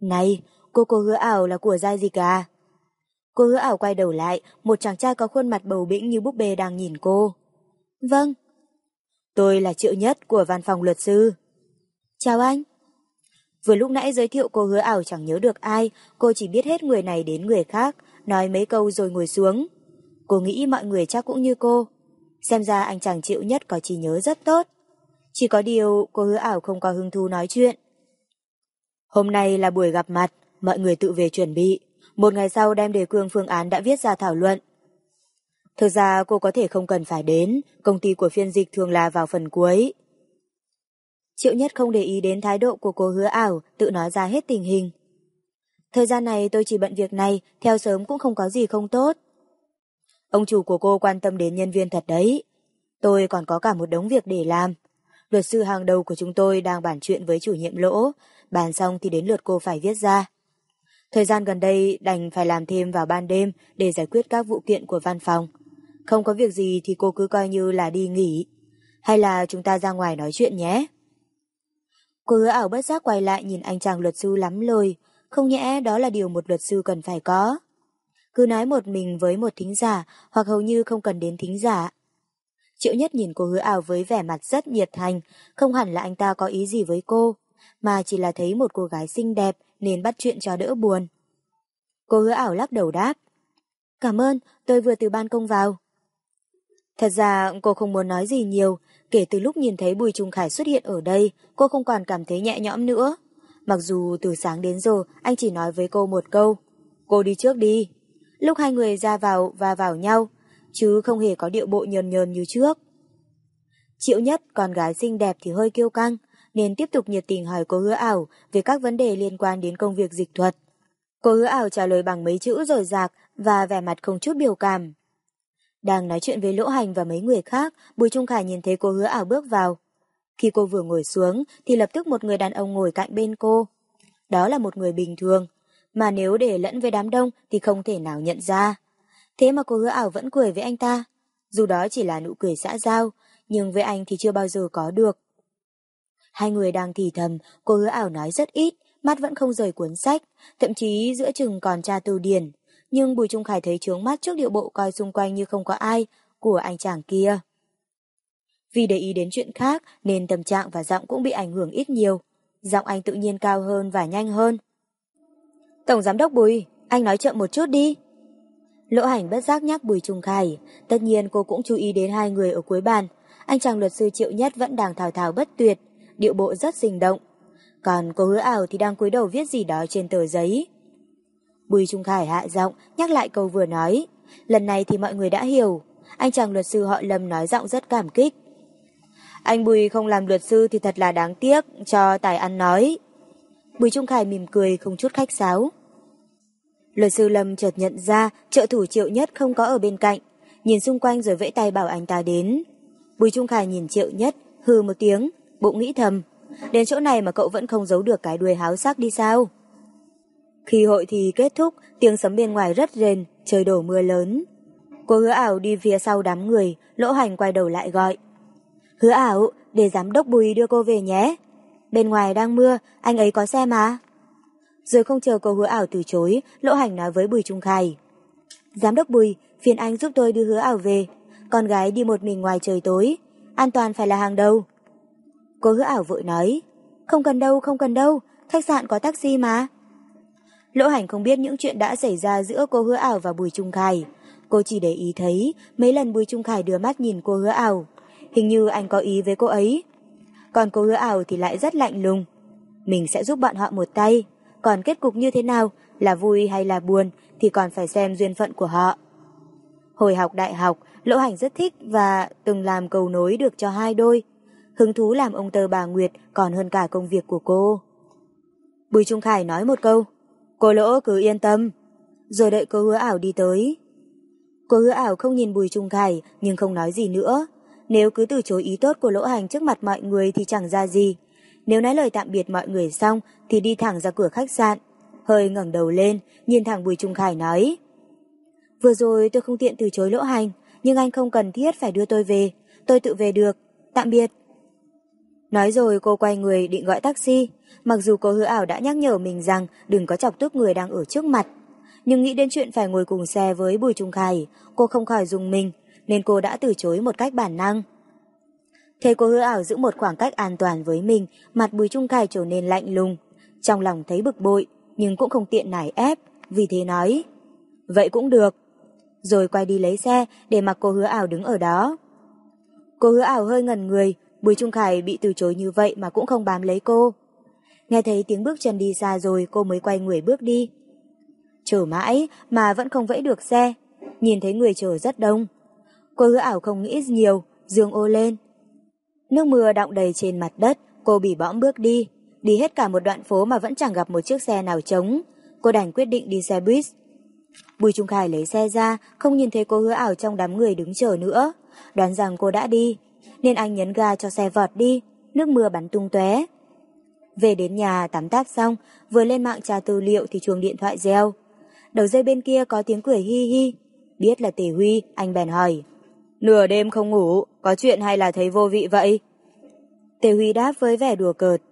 Này, cô cô hứa ảo là của giai gì cả? À? Cô hứa ảo quay đầu lại, một chàng trai có khuôn mặt bầu bĩnh như búp bê đang nhìn cô. Vâng. Tôi là triệu nhất của văn phòng luật sư. Chào anh. Vừa lúc nãy giới thiệu cô hứa ảo chẳng nhớ được ai, cô chỉ biết hết người này đến người khác, nói mấy câu rồi ngồi xuống. Cô nghĩ mọi người chắc cũng như cô. Xem ra anh chàng triệu nhất có trí nhớ rất tốt. Chỉ có điều cô hứa ảo không có hứng thú nói chuyện. Hôm nay là buổi gặp mặt, mọi người tự về chuẩn bị. Một ngày sau đem đề cương phương án đã viết ra thảo luận. Thực ra cô có thể không cần phải đến, công ty của phiên dịch thường là vào phần cuối. Triệu nhất không để ý đến thái độ của cô hứa ảo, tự nói ra hết tình hình. Thời gian này tôi chỉ bận việc này, theo sớm cũng không có gì không tốt. Ông chủ của cô quan tâm đến nhân viên thật đấy. Tôi còn có cả một đống việc để làm. Luật sư hàng đầu của chúng tôi đang bàn chuyện với chủ nhiệm lỗ, bàn xong thì đến lượt cô phải viết ra. Thời gian gần đây đành phải làm thêm vào ban đêm để giải quyết các vụ kiện của văn phòng. Không có việc gì thì cô cứ coi như là đi nghỉ. Hay là chúng ta ra ngoài nói chuyện nhé. Cô hứa ảo bất giác quay lại nhìn anh chàng luật sư lắm lời, không nhẽ đó là điều một luật sư cần phải có. Cứ nói một mình với một thính giả hoặc hầu như không cần đến thính giả. Triệu nhất nhìn cô hứa ảo với vẻ mặt rất nhiệt thành, không hẳn là anh ta có ý gì với cô, mà chỉ là thấy một cô gái xinh đẹp nên bắt chuyện cho đỡ buồn. Cô hứa ảo lắc đầu đáp. Cảm ơn, tôi vừa từ ban công vào. Thật ra cô không muốn nói gì nhiều, kể từ lúc nhìn thấy Bùi Trung Khải xuất hiện ở đây, cô không còn cảm thấy nhẹ nhõm nữa. Mặc dù từ sáng đến giờ anh chỉ nói với cô một câu, cô đi trước đi. Lúc hai người ra vào và vào nhau, chứ không hề có điệu bộ nhờn nhờn như trước. Triệu nhất, con gái xinh đẹp thì hơi kiêu căng, nên tiếp tục nhiệt tình hỏi cô hứa ảo về các vấn đề liên quan đến công việc dịch thuật. Cô hứa ảo trả lời bằng mấy chữ rồi rạc và vẻ mặt không chút biểu cảm. Đang nói chuyện với Lỗ Hành và mấy người khác, Bùi Trung Khải nhìn thấy cô hứa ảo bước vào. Khi cô vừa ngồi xuống, thì lập tức một người đàn ông ngồi cạnh bên cô. Đó là một người bình thường, mà nếu để lẫn với đám đông thì không thể nào nhận ra. Thế mà cô hứa ảo vẫn cười với anh ta. Dù đó chỉ là nụ cười xã giao, nhưng với anh thì chưa bao giờ có được. Hai người đang thì thầm, cô hứa ảo nói rất ít, mắt vẫn không rời cuốn sách, thậm chí giữa chừng còn tra từ điển. Nhưng Bùi Trung Khải thấy trướng mắt trước điệu bộ coi xung quanh như không có ai, của anh chàng kia. Vì để ý đến chuyện khác nên tâm trạng và giọng cũng bị ảnh hưởng ít nhiều. Giọng anh tự nhiên cao hơn và nhanh hơn. Tổng giám đốc Bùi, anh nói chậm một chút đi. Lỗ hành bất giác nhắc Bùi Trung Khải. Tất nhiên cô cũng chú ý đến hai người ở cuối bàn. Anh chàng luật sư triệu nhất vẫn đang thào thào bất tuyệt, điệu bộ rất sinh động. Còn cô hứa ảo thì đang cúi đầu viết gì đó trên tờ giấy. Bùi Trung Khải hạ giọng, nhắc lại câu vừa nói. Lần này thì mọi người đã hiểu. Anh chàng luật sư họ Lâm nói giọng rất cảm kích. Anh Bùi không làm luật sư thì thật là đáng tiếc, cho tài ăn nói. Bùi Trung Khải mỉm cười không chút khách sáo. Luật sư Lâm chợt nhận ra trợ thủ triệu nhất không có ở bên cạnh, nhìn xung quanh rồi vẫy tay bảo anh ta đến. Bùi Trung Khải nhìn triệu nhất, hư một tiếng, bụng nghĩ thầm. Đến chỗ này mà cậu vẫn không giấu được cái đuôi háo sắc đi sao? Khi hội thì kết thúc, tiếng sấm bên ngoài rất rền, trời đổ mưa lớn. Cô hứa ảo đi phía sau đám người, lỗ hành quay đầu lại gọi. Hứa ảo, để giám đốc Bùi đưa cô về nhé. Bên ngoài đang mưa, anh ấy có xe mà. Rồi không chờ cô hứa ảo từ chối, lỗ hành nói với Bùi Trung Khai. Giám đốc Bùi, phiền anh giúp tôi đưa hứa ảo về. Con gái đi một mình ngoài trời tối, an toàn phải là hàng đầu. Cô hứa ảo vội nói, không cần đâu, không cần đâu, khách sạn có taxi mà. Lỗ hành không biết những chuyện đã xảy ra giữa cô hứa ảo và Bùi Trung Khải. Cô chỉ để ý thấy mấy lần Bùi Trung Khải đưa mắt nhìn cô hứa ảo. Hình như anh có ý với cô ấy. Còn cô hứa ảo thì lại rất lạnh lùng. Mình sẽ giúp bọn họ một tay. Còn kết cục như thế nào, là vui hay là buồn thì còn phải xem duyên phận của họ. Hồi học đại học, Lỗ Hành rất thích và từng làm cầu nối được cho hai đôi. Hứng thú làm ông tơ bà Nguyệt còn hơn cả công việc của cô. Bùi Trung Khải nói một câu, cô Lỗ cứ yên tâm, rồi đợi cô hứa ảo đi tới. Cô hứa ảo không nhìn Bùi Trung Khải nhưng không nói gì nữa. Nếu cứ từ chối ý tốt của Lỗ Hành trước mặt mọi người thì chẳng ra gì. Nếu nói lời tạm biệt mọi người xong thì đi thẳng ra cửa khách sạn. Hơi ngẩng đầu lên, nhìn thẳng Bùi Trung Khải nói. Vừa rồi tôi không tiện từ chối Lỗ Hành, nhưng anh không cần thiết phải đưa tôi về. Tôi tự về được. Tạm biệt. Nói rồi cô quay người định gọi taxi, mặc dù cô hứa ảo đã nhắc nhở mình rằng đừng có chọc tức người đang ở trước mặt. Nhưng nghĩ đến chuyện phải ngồi cùng xe với Bùi Trung Khải, cô không khỏi dùng mình, nên cô đã từ chối một cách bản năng. Thế cô hứa ảo giữ một khoảng cách an toàn với mình, mặt Bùi Trung Khải trở nên lạnh lùng. Trong lòng thấy bực bội, nhưng cũng không tiện nải ép, vì thế nói. Vậy cũng được. Rồi quay đi lấy xe để mặc cô hứa ảo đứng ở đó. Cô hứa ảo hơi ngần người, Bùi Trung Khải bị từ chối như vậy mà cũng không bám lấy cô. Nghe thấy tiếng bước chân đi xa rồi cô mới quay người bước đi. Chờ mãi mà vẫn không vẫy được xe, nhìn thấy người chờ rất đông. Cô hứa ảo không nghĩ nhiều, dương ô lên. Nước mưa đọng đầy trên mặt đất, cô bị bõm bước đi. Đi hết cả một đoạn phố mà vẫn chẳng gặp một chiếc xe nào trống. Cô đành quyết định đi xe buýt. Bùi Trung Khải lấy xe ra, không nhìn thấy cô hứa ảo trong đám người đứng chờ nữa. Đoán rằng cô đã đi, nên anh nhấn ga cho xe vọt đi, nước mưa bắn tung tóe. Về đến nhà tắm táp xong, vừa lên mạng tra tư liệu thì chuông điện thoại reo. Đầu dây bên kia có tiếng cười hi hi. Biết là Tề Huy, anh bèn hỏi. Nửa đêm không ngủ, có chuyện hay là thấy vô vị vậy? Tề Huy đáp với vẻ đùa cợt.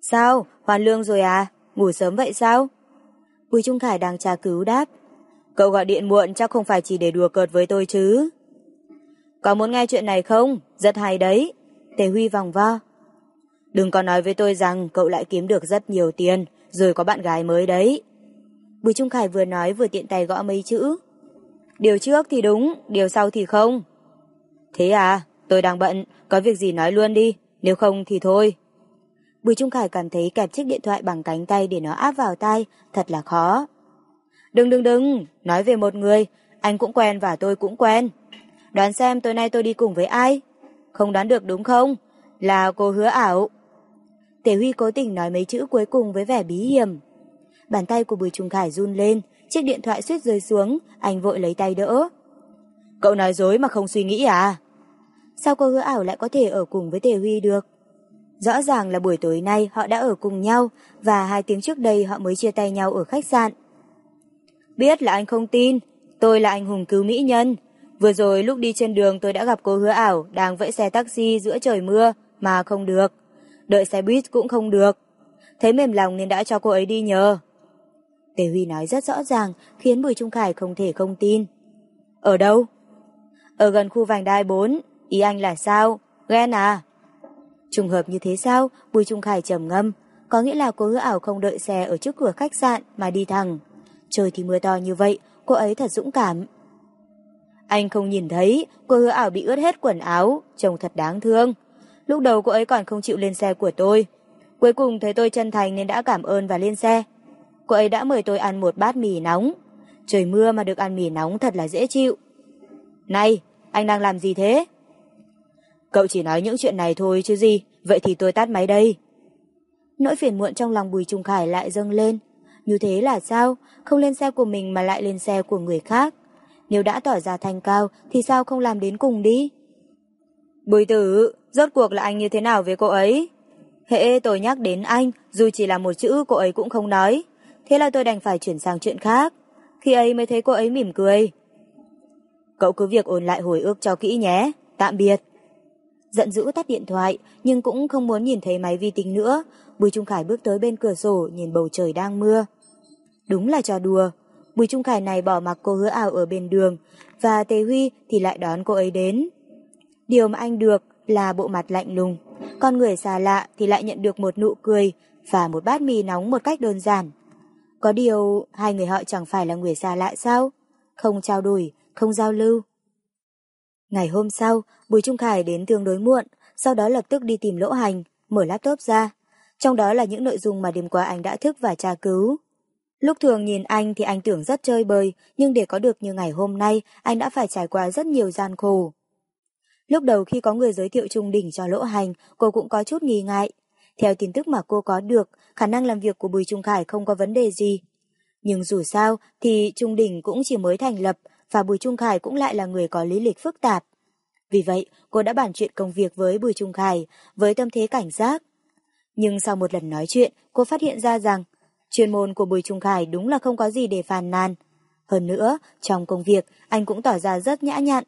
Sao, hoàn lương rồi à? Ngủ sớm vậy sao? Bùi Trung Khải đang tra cứu đáp. Cậu gọi điện muộn chắc không phải chỉ để đùa cợt với tôi chứ. Có muốn nghe chuyện này không? Rất hay đấy. Tề Huy vòng vo. Đừng có nói với tôi rằng cậu lại kiếm được rất nhiều tiền, rồi có bạn gái mới đấy. Bùi Trung Khải vừa nói vừa tiện tay gõ mấy chữ. Điều trước thì đúng, điều sau thì không. Thế à, tôi đang bận, có việc gì nói luôn đi, nếu không thì thôi. Bùi Trung Khải cảm thấy kẹp chiếc điện thoại bằng cánh tay để nó áp vào tay, thật là khó. Đừng đừng đừng, nói về một người, anh cũng quen và tôi cũng quen. Đoán xem tối nay tôi đi cùng với ai? Không đoán được đúng không? Là cô hứa ảo. Tề Huy cố tình nói mấy chữ cuối cùng với vẻ bí hiểm. Bàn tay của Bùi Trung Khải run lên, chiếc điện thoại suýt rơi xuống, anh vội lấy tay đỡ. Cậu nói dối mà không suy nghĩ à? Sao cô hứa ảo lại có thể ở cùng với Tề Huy được? Rõ ràng là buổi tối nay họ đã ở cùng nhau và hai tiếng trước đây họ mới chia tay nhau ở khách sạn. Biết là anh không tin, tôi là anh hùng cứu mỹ nhân, Vừa rồi lúc đi trên đường tôi đã gặp cô hứa ảo đang vẫy xe taxi giữa trời mưa mà không được. Đợi xe buýt cũng không được. Thấy mềm lòng nên đã cho cô ấy đi nhờ. Tề Huy nói rất rõ ràng khiến Bùi Trung Khải không thể không tin. Ở đâu? Ở gần khu vành đai 4, ý anh là sao? Ghen à? Trùng hợp như thế sao? Bùi Trung Khải trầm ngâm. Có nghĩa là cô hứa ảo không đợi xe ở trước cửa khách sạn mà đi thẳng. Trời thì mưa to như vậy, cô ấy thật dũng cảm. Anh không nhìn thấy, cô hứa ảo bị ướt hết quần áo, trông thật đáng thương. Lúc đầu cô ấy còn không chịu lên xe của tôi. Cuối cùng thấy tôi chân thành nên đã cảm ơn và lên xe. Cô ấy đã mời tôi ăn một bát mì nóng. Trời mưa mà được ăn mì nóng thật là dễ chịu. Này, anh đang làm gì thế? Cậu chỉ nói những chuyện này thôi chứ gì, vậy thì tôi tắt máy đây. Nỗi phiền muộn trong lòng Bùi Trung Khải lại dâng lên. Như thế là sao? Không lên xe của mình mà lại lên xe của người khác. Nếu đã tỏ ra thành cao thì sao không làm đến cùng đi? Bùi tử, rốt cuộc là anh như thế nào với cô ấy? Hệ tôi nhắc đến anh, dù chỉ là một chữ cô ấy cũng không nói. Thế là tôi đành phải chuyển sang chuyện khác. Khi ấy mới thấy cô ấy mỉm cười. Cậu cứ việc ôn lại hồi ước cho kỹ nhé. Tạm biệt. Giận dữ tắt điện thoại, nhưng cũng không muốn nhìn thấy máy vi tính nữa. Bùi Trung Khải bước tới bên cửa sổ nhìn bầu trời đang mưa. Đúng là trò đùa. Bùi Trung Khải này bỏ mặc cô hứa ảo ở bên đường, và Tề Huy thì lại đón cô ấy đến. Điều mà anh được là bộ mặt lạnh lùng, con người xa lạ thì lại nhận được một nụ cười và một bát mì nóng một cách đơn giản. Có điều hai người họ chẳng phải là người xa lạ sao? Không trao đổi, không giao lưu. Ngày hôm sau, Bùi Trung Khải đến tương đối muộn, sau đó lập tức đi tìm lỗ hành, mở laptop ra. Trong đó là những nội dung mà đêm qua anh đã thức và tra cứu. Lúc thường nhìn anh thì anh tưởng rất chơi bời, nhưng để có được như ngày hôm nay, anh đã phải trải qua rất nhiều gian khổ. Lúc đầu khi có người giới thiệu Trung Đỉnh cho lỗ hành, cô cũng có chút nghi ngại. Theo tin tức mà cô có được, khả năng làm việc của Bùi Trung Khải không có vấn đề gì. Nhưng dù sao thì Trung Đỉnh cũng chỉ mới thành lập và Bùi Trung Khải cũng lại là người có lý lịch phức tạp. Vì vậy, cô đã bàn chuyện công việc với Bùi Trung Khải với tâm thế cảnh giác. Nhưng sau một lần nói chuyện, cô phát hiện ra rằng chuyên môn của Bùi Trung Khải đúng là không có gì để phàn nàn. Hơn nữa, trong công việc, anh cũng tỏ ra rất nhã nhặn.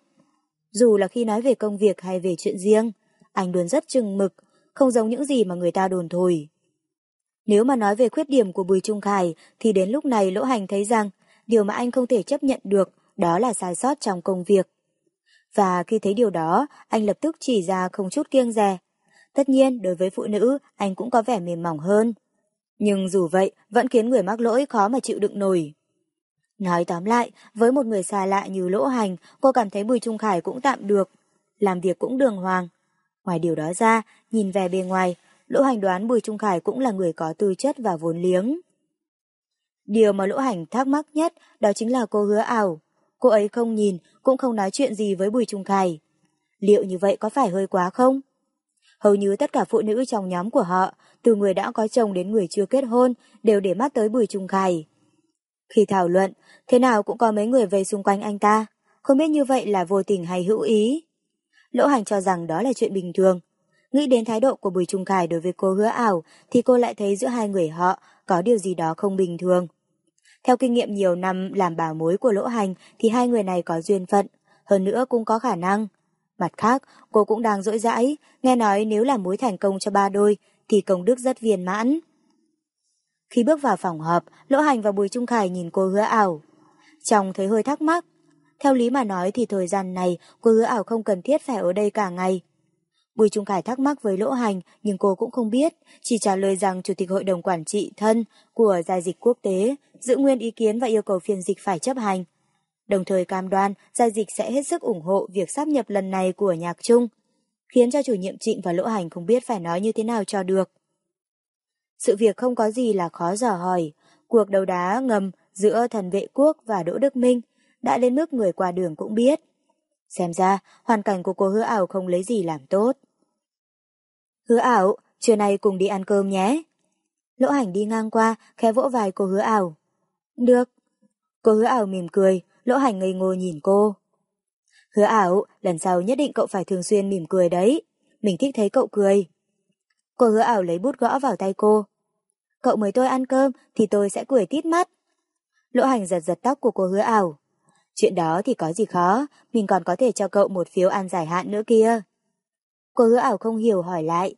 Dù là khi nói về công việc hay về chuyện riêng, anh luôn rất chừng mực, không giống những gì mà người ta đồn thổi. Nếu mà nói về khuyết điểm của Bùi Trung Khải, thì đến lúc này Lỗ Hành thấy rằng điều mà anh không thể chấp nhận được đó là sai sót trong công việc. Và khi thấy điều đó, anh lập tức chỉ ra không chút kiêng dè. Tất nhiên, đối với phụ nữ, anh cũng có vẻ mềm mỏng hơn. Nhưng dù vậy, vẫn khiến người mắc lỗi khó mà chịu đựng nổi. Nói tóm lại, với một người xa lạ như Lỗ Hành, cô cảm thấy Bùi Trung Khải cũng tạm được. Làm việc cũng đường hoàng. Ngoài điều đó ra, nhìn về bề ngoài, Lỗ Hành đoán Bùi Trung Khải cũng là người có tư chất và vốn liếng. Điều mà Lỗ Hành thắc mắc nhất đó chính là cô hứa ảo. Cô ấy không nhìn, cũng không nói chuyện gì với Bùi Trung Khải. Liệu như vậy có phải hơi quá không? Hầu như tất cả phụ nữ trong nhóm của họ, từ người đã có chồng đến người chưa kết hôn, đều để mắt tới Bùi Trung Khải. Khi thảo luận, thế nào cũng có mấy người về xung quanh anh ta, không biết như vậy là vô tình hay hữu ý. Lỗ Hành cho rằng đó là chuyện bình thường. Nghĩ đến thái độ của Bùi Trung Khải đối với cô hứa ảo, thì cô lại thấy giữa hai người họ có điều gì đó không bình thường. Theo kinh nghiệm nhiều năm làm bảo mối của Lỗ Hành thì hai người này có duyên phận, hơn nữa cũng có khả năng. Mặt khác, cô cũng đang dỗi dãi, nghe nói nếu làm mối thành công cho ba đôi thì công đức rất viên mãn. Khi bước vào phòng họp, Lỗ Hành và Bùi Trung Khải nhìn cô hứa ảo. Chồng thấy hơi thắc mắc. Theo lý mà nói thì thời gian này cô hứa ảo không cần thiết phải ở đây cả ngày. Bùi Trung Khải thắc mắc với Lỗ Hành nhưng cô cũng không biết, chỉ trả lời rằng Chủ tịch Hội đồng Quản trị thân của Giai dịch quốc tế giữ nguyên ý kiến và yêu cầu phiên dịch phải chấp hành. Đồng thời cam đoan Giai dịch sẽ hết sức ủng hộ việc sắp nhập lần này của nhạc trung, khiến cho chủ nhiệm Trịnh và Lỗ Hành không biết phải nói như thế nào cho được. Sự việc không có gì là khó dò hỏi, cuộc đấu đá ngầm giữa thần vệ quốc và Đỗ Đức Minh đã đến mức người qua đường cũng biết. Xem ra, hoàn cảnh của cô hứa ảo không lấy gì làm tốt. Hứa ảo, trưa nay cùng đi ăn cơm nhé. Lỗ hành đi ngang qua, khẽ vỗ vai cô hứa ảo. Được. Cô hứa ảo mỉm cười, lỗ hành ngây ngô nhìn cô. Hứa ảo, lần sau nhất định cậu phải thường xuyên mỉm cười đấy. Mình thích thấy cậu cười. Cô hứa ảo lấy bút gõ vào tay cô. Cậu mời tôi ăn cơm thì tôi sẽ cười tít mắt. Lỗ hành giật giật tóc của cô hứa ảo. Chuyện đó thì có gì khó, mình còn có thể cho cậu một phiếu ăn giải hạn nữa kia. Cô hứa ảo không hiểu hỏi lại.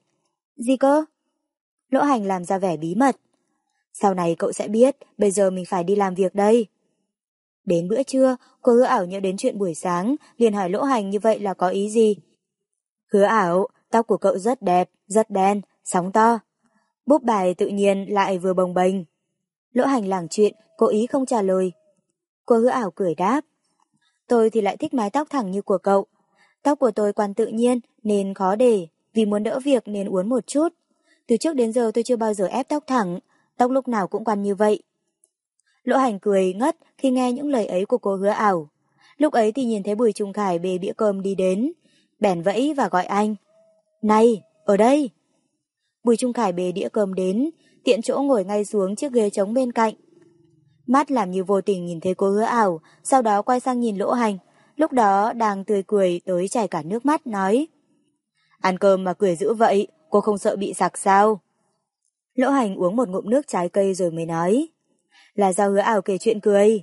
Gì cơ? Lỗ hành làm ra vẻ bí mật. Sau này cậu sẽ biết, bây giờ mình phải đi làm việc đây. Đến bữa trưa, cô hứa ảo nhớ đến chuyện buổi sáng, liền hỏi lỗ hành như vậy là có ý gì? Hứa ảo, tóc của cậu rất đẹp, rất đen, sóng to. Búp bài tự nhiên lại vừa bồng bềnh. Lỗ hành làng chuyện, cố ý không trả lời. Cô hứa ảo cười đáp. Tôi thì lại thích mái tóc thẳng như của cậu. Tóc của tôi quan tự nhiên nên khó để, vì muốn đỡ việc nên uốn một chút. Từ trước đến giờ tôi chưa bao giờ ép tóc thẳng, tóc lúc nào cũng quan như vậy. Lỗ hành cười ngất khi nghe những lời ấy của cô hứa ảo. Lúc ấy thì nhìn thấy Bùi Trung Khải bê bĩa cơm đi đến, bèn vẫy và gọi anh. Này, ở đây! Bùi Trung Khải bê đĩa cơm đến, tiện chỗ ngồi ngay xuống chiếc ghế trống bên cạnh. Mắt làm như vô tình nhìn thấy cô hứa ảo, sau đó quay sang nhìn lỗ hành, lúc đó đang tươi cười tới chảy cả nước mắt, nói. Ăn cơm mà cười dữ vậy, cô không sợ bị sặc sao? Lỗ hành uống một ngụm nước trái cây rồi mới nói. Là do hứa ảo kể chuyện cười.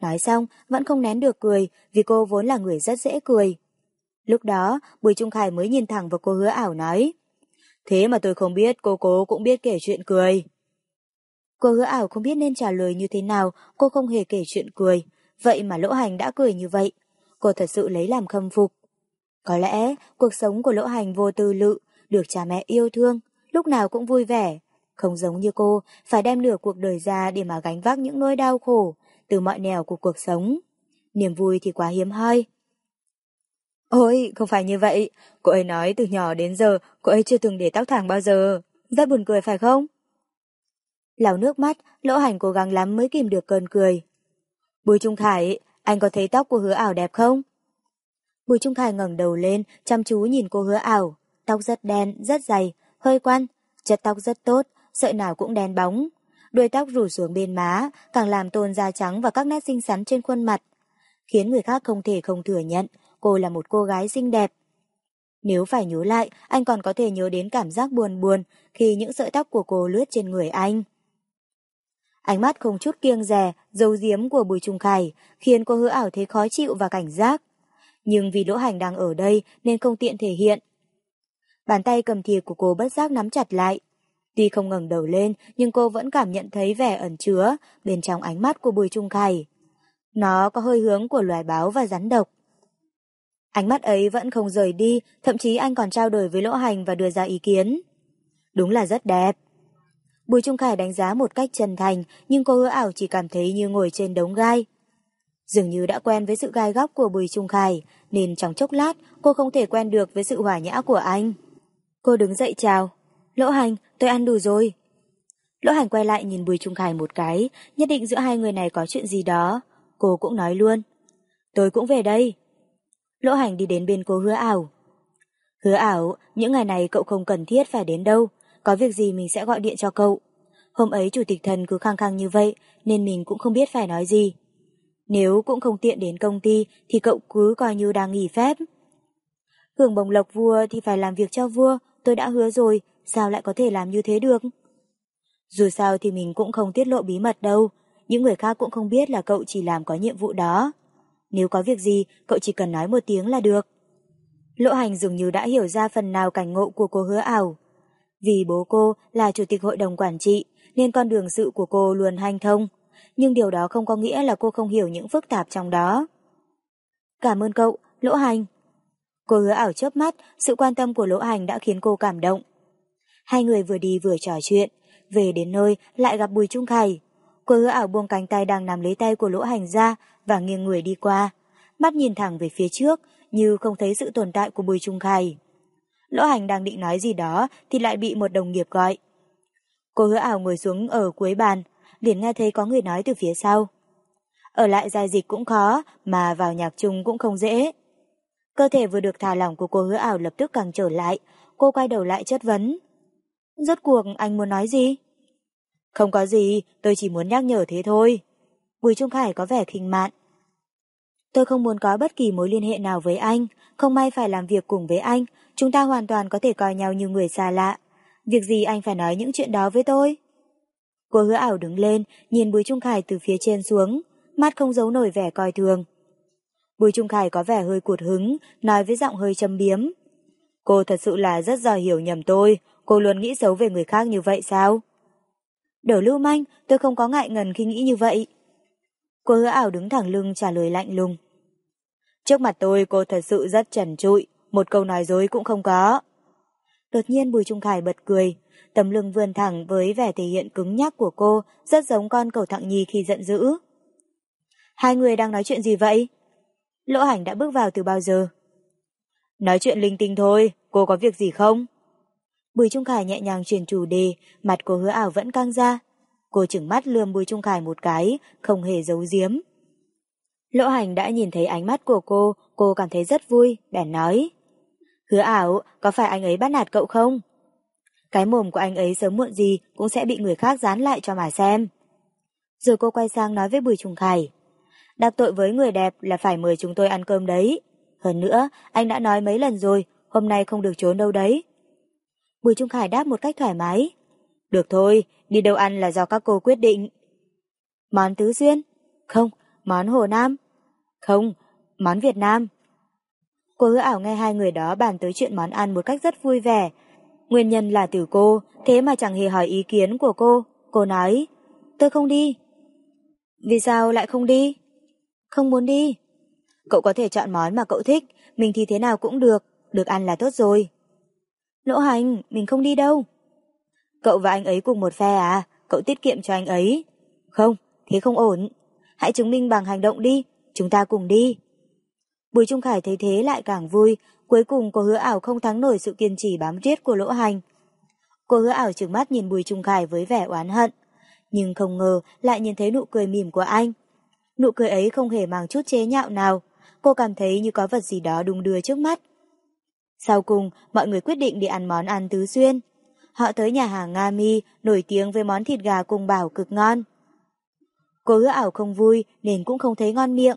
Nói xong, vẫn không nén được cười, vì cô vốn là người rất dễ cười. Lúc đó, Bùi Trung Khải mới nhìn thẳng vào cô hứa ảo nói. Thế mà tôi không biết cô cố cũng biết kể chuyện cười. Cô hứa ảo không biết nên trả lời như thế nào, cô không hề kể chuyện cười. Vậy mà lỗ hành đã cười như vậy. Cô thật sự lấy làm khâm phục. Có lẽ cuộc sống của lỗ hành vô tư lự, được cha mẹ yêu thương, lúc nào cũng vui vẻ. Không giống như cô, phải đem nửa cuộc đời ra để mà gánh vác những nỗi đau khổ, từ mọi nẻo của cuộc sống. Niềm vui thì quá hiếm hoi. Ôi, không phải như vậy. Cô ấy nói từ nhỏ đến giờ cô ấy chưa từng để tóc thẳng bao giờ. Rất buồn cười phải không? Lào nước mắt, lỗ hành cố gắng lắm mới kìm được cơn cười. Bùi Trung Khải, anh có thấy tóc của hứa ảo đẹp không? Bùi Trung Khải ngẩng đầu lên, chăm chú nhìn cô hứa ảo. Tóc rất đen, rất dày, hơi quăn, chất tóc rất tốt, sợi nào cũng đen bóng. Đuôi tóc rủ xuống bên má, càng làm tôn da trắng và các nét xinh xắn trên khuôn mặt. Khiến người khác không thể không thừa nhận, cô là một cô gái xinh đẹp. Nếu phải nhớ lại, anh còn có thể nhớ đến cảm giác buồn buồn khi những sợi tóc của cô lướt trên người anh. Ánh mắt không chút kiêng rè, dấu diếm của Bùi Trung Khải khiến cô hứa ảo thấy khó chịu và cảnh giác. Nhưng vì lỗ hành đang ở đây nên không tiện thể hiện. Bàn tay cầm thìa của cô bất giác nắm chặt lại. Tuy không ngẩng đầu lên nhưng cô vẫn cảm nhận thấy vẻ ẩn chứa bên trong ánh mắt của Bùi Trung Khải. Nó có hơi hướng của loài báo và rắn độc. Ánh mắt ấy vẫn không rời đi, thậm chí anh còn trao đổi với lỗ hành và đưa ra ý kiến. Đúng là rất đẹp. Bùi Trung Khải đánh giá một cách chân thành, nhưng cô hứa ảo chỉ cảm thấy như ngồi trên đống gai. Dường như đã quen với sự gai góc của Bùi Trung Khải, nên trong chốc lát cô không thể quen được với sự hòa nhã của anh. Cô đứng dậy chào. Lỗ hành, tôi ăn đủ rồi. Lỗ hành quay lại nhìn Bùi Trung Khải một cái, nhất định giữa hai người này có chuyện gì đó. Cô cũng nói luôn. Tôi cũng về đây. Lỗ hành đi đến bên cô hứa ảo. Hứa ảo, những ngày này cậu không cần thiết phải đến đâu. Có việc gì mình sẽ gọi điện cho cậu. Hôm ấy chủ tịch thần cứ khăng khăng như vậy nên mình cũng không biết phải nói gì. Nếu cũng không tiện đến công ty thì cậu cứ coi như đang nghỉ phép. Hưởng bồng lộc vua thì phải làm việc cho vua, tôi đã hứa rồi, sao lại có thể làm như thế được? Dù sao thì mình cũng không tiết lộ bí mật đâu, những người khác cũng không biết là cậu chỉ làm có nhiệm vụ đó. Nếu có việc gì, cậu chỉ cần nói một tiếng là được. Lỗ hành dường như đã hiểu ra phần nào cảnh ngộ của cô hứa ảo. Vì bố cô là chủ tịch hội đồng quản trị, nên con đường sự của cô luôn hanh thông. Nhưng điều đó không có nghĩa là cô không hiểu những phức tạp trong đó. Cảm ơn cậu, Lỗ Hành. Cô hứa ảo chớp mắt, sự quan tâm của Lỗ Hành đã khiến cô cảm động. Hai người vừa đi vừa trò chuyện, về đến nơi lại gặp Bùi Trung Khải. Cô hứa ảo buông cánh tay đang nắm lấy tay của Lỗ Hành ra và nghiêng người đi qua, mắt nhìn thẳng về phía trước như không thấy sự tồn tại của Bùi Trung Khải. Lỗ hành đang định nói gì đó thì lại bị một đồng nghiệp gọi. Cô hứa ảo ngồi xuống ở cuối bàn, liền nghe thấy có người nói từ phía sau. Ở lại dài dịch cũng khó, mà vào nhạc chung cũng không dễ. Cơ thể vừa được thả lỏng của cô hứa ảo lập tức càng trở lại, cô quay đầu lại chất vấn. Rốt cuộc anh muốn nói gì? Không có gì, tôi chỉ muốn nhắc nhở thế thôi. Bùi Trung Khải có vẻ khinh mạn. Tôi không muốn có bất kỳ mối liên hệ nào với anh, không may phải làm việc cùng với anh, chúng ta hoàn toàn có thể coi nhau như người xa lạ. Việc gì anh phải nói những chuyện đó với tôi? Cô hứa ảo đứng lên, nhìn Bùi Trung Khải từ phía trên xuống, mắt không giấu nổi vẻ coi thường. Bùi Trung Khải có vẻ hơi cụt hứng, nói với giọng hơi châm biếm. Cô thật sự là rất giỏi hiểu nhầm tôi, cô luôn nghĩ xấu về người khác như vậy sao? Đổ lưu manh, tôi không có ngại ngần khi nghĩ như vậy. Cô hứa ảo đứng thẳng lưng trả lời lạnh lùng. Trước mặt tôi cô thật sự rất trần trụi, một câu nói dối cũng không có. Đột nhiên Bùi Trung Khải bật cười, tấm lưng vươn thẳng với vẻ thể hiện cứng nhắc của cô, rất giống con cầu thẳng nhi khi giận dữ. Hai người đang nói chuyện gì vậy? Lỗ hành đã bước vào từ bao giờ? Nói chuyện linh tinh thôi, cô có việc gì không? Bùi Trung Khải nhẹ nhàng chuyển chủ đề, mặt của hứa ảo vẫn căng ra. Cô chừng mắt lườm Bùi Trung Khải một cái, không hề giấu giếm. Lỗ hành đã nhìn thấy ánh mắt của cô, cô cảm thấy rất vui, bèn nói. Hứa ảo, có phải anh ấy bắt nạt cậu không? Cái mồm của anh ấy sớm muộn gì cũng sẽ bị người khác dán lại cho mà xem. Rồi cô quay sang nói với Bùi Trung Khải. Đặc tội với người đẹp là phải mời chúng tôi ăn cơm đấy. Hơn nữa, anh đã nói mấy lần rồi, hôm nay không được trốn đâu đấy. Bùi Trung Khải đáp một cách thoải mái. Được thôi, đi đâu ăn là do các cô quyết định. Món Tứ Xuyên? Không, món Hồ Nam? Không, món Việt Nam. Cô hứa ảo nghe hai người đó bàn tới chuyện món ăn một cách rất vui vẻ. Nguyên nhân là từ cô, thế mà chẳng hề hỏi ý kiến của cô. Cô nói, tôi không đi. Vì sao lại không đi? Không muốn đi. Cậu có thể chọn món mà cậu thích, mình thì thế nào cũng được, được ăn là tốt rồi. Lỗ hành, mình không đi đâu. Cậu và anh ấy cùng một phe à, cậu tiết kiệm cho anh ấy. Không, thế không ổn. Hãy chứng minh bằng hành động đi, chúng ta cùng đi. Bùi Trung Khải thấy thế lại càng vui, cuối cùng cô hứa ảo không thắng nổi sự kiên trì bám riết của lỗ hành. Cô hứa ảo trừng mắt nhìn Bùi Trung Khải với vẻ oán hận, nhưng không ngờ lại nhìn thấy nụ cười mỉm của anh. Nụ cười ấy không hề mang chút chế nhạo nào, cô cảm thấy như có vật gì đó đung đưa trước mắt. Sau cùng, mọi người quyết định đi ăn món ăn tứ xuyên. Họ tới nhà hàng Nga Mi, nổi tiếng với món thịt gà cùng bảo cực ngon. Cô hứa ảo không vui nên cũng không thấy ngon miệng.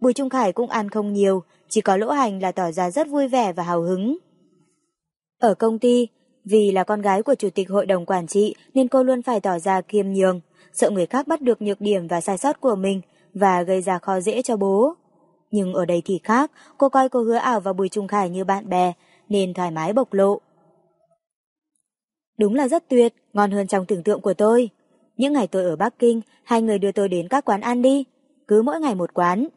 Bùi Trung Khải cũng ăn không nhiều, chỉ có lỗ hành là tỏ ra rất vui vẻ và hào hứng. Ở công ty, vì là con gái của chủ tịch hội đồng quản trị nên cô luôn phải tỏ ra kiêm nhường, sợ người khác bắt được nhược điểm và sai sót của mình và gây ra khó dễ cho bố. Nhưng ở đây thì khác, cô coi cô hứa ảo và Bùi Trung Khải như bạn bè, nên thoải mái bộc lộ. Đúng là rất tuyệt, ngon hơn trong tưởng tượng của tôi. Những ngày tôi ở Bắc Kinh, hai người đưa tôi đến các quán ăn đi. Cứ mỗi ngày một quán.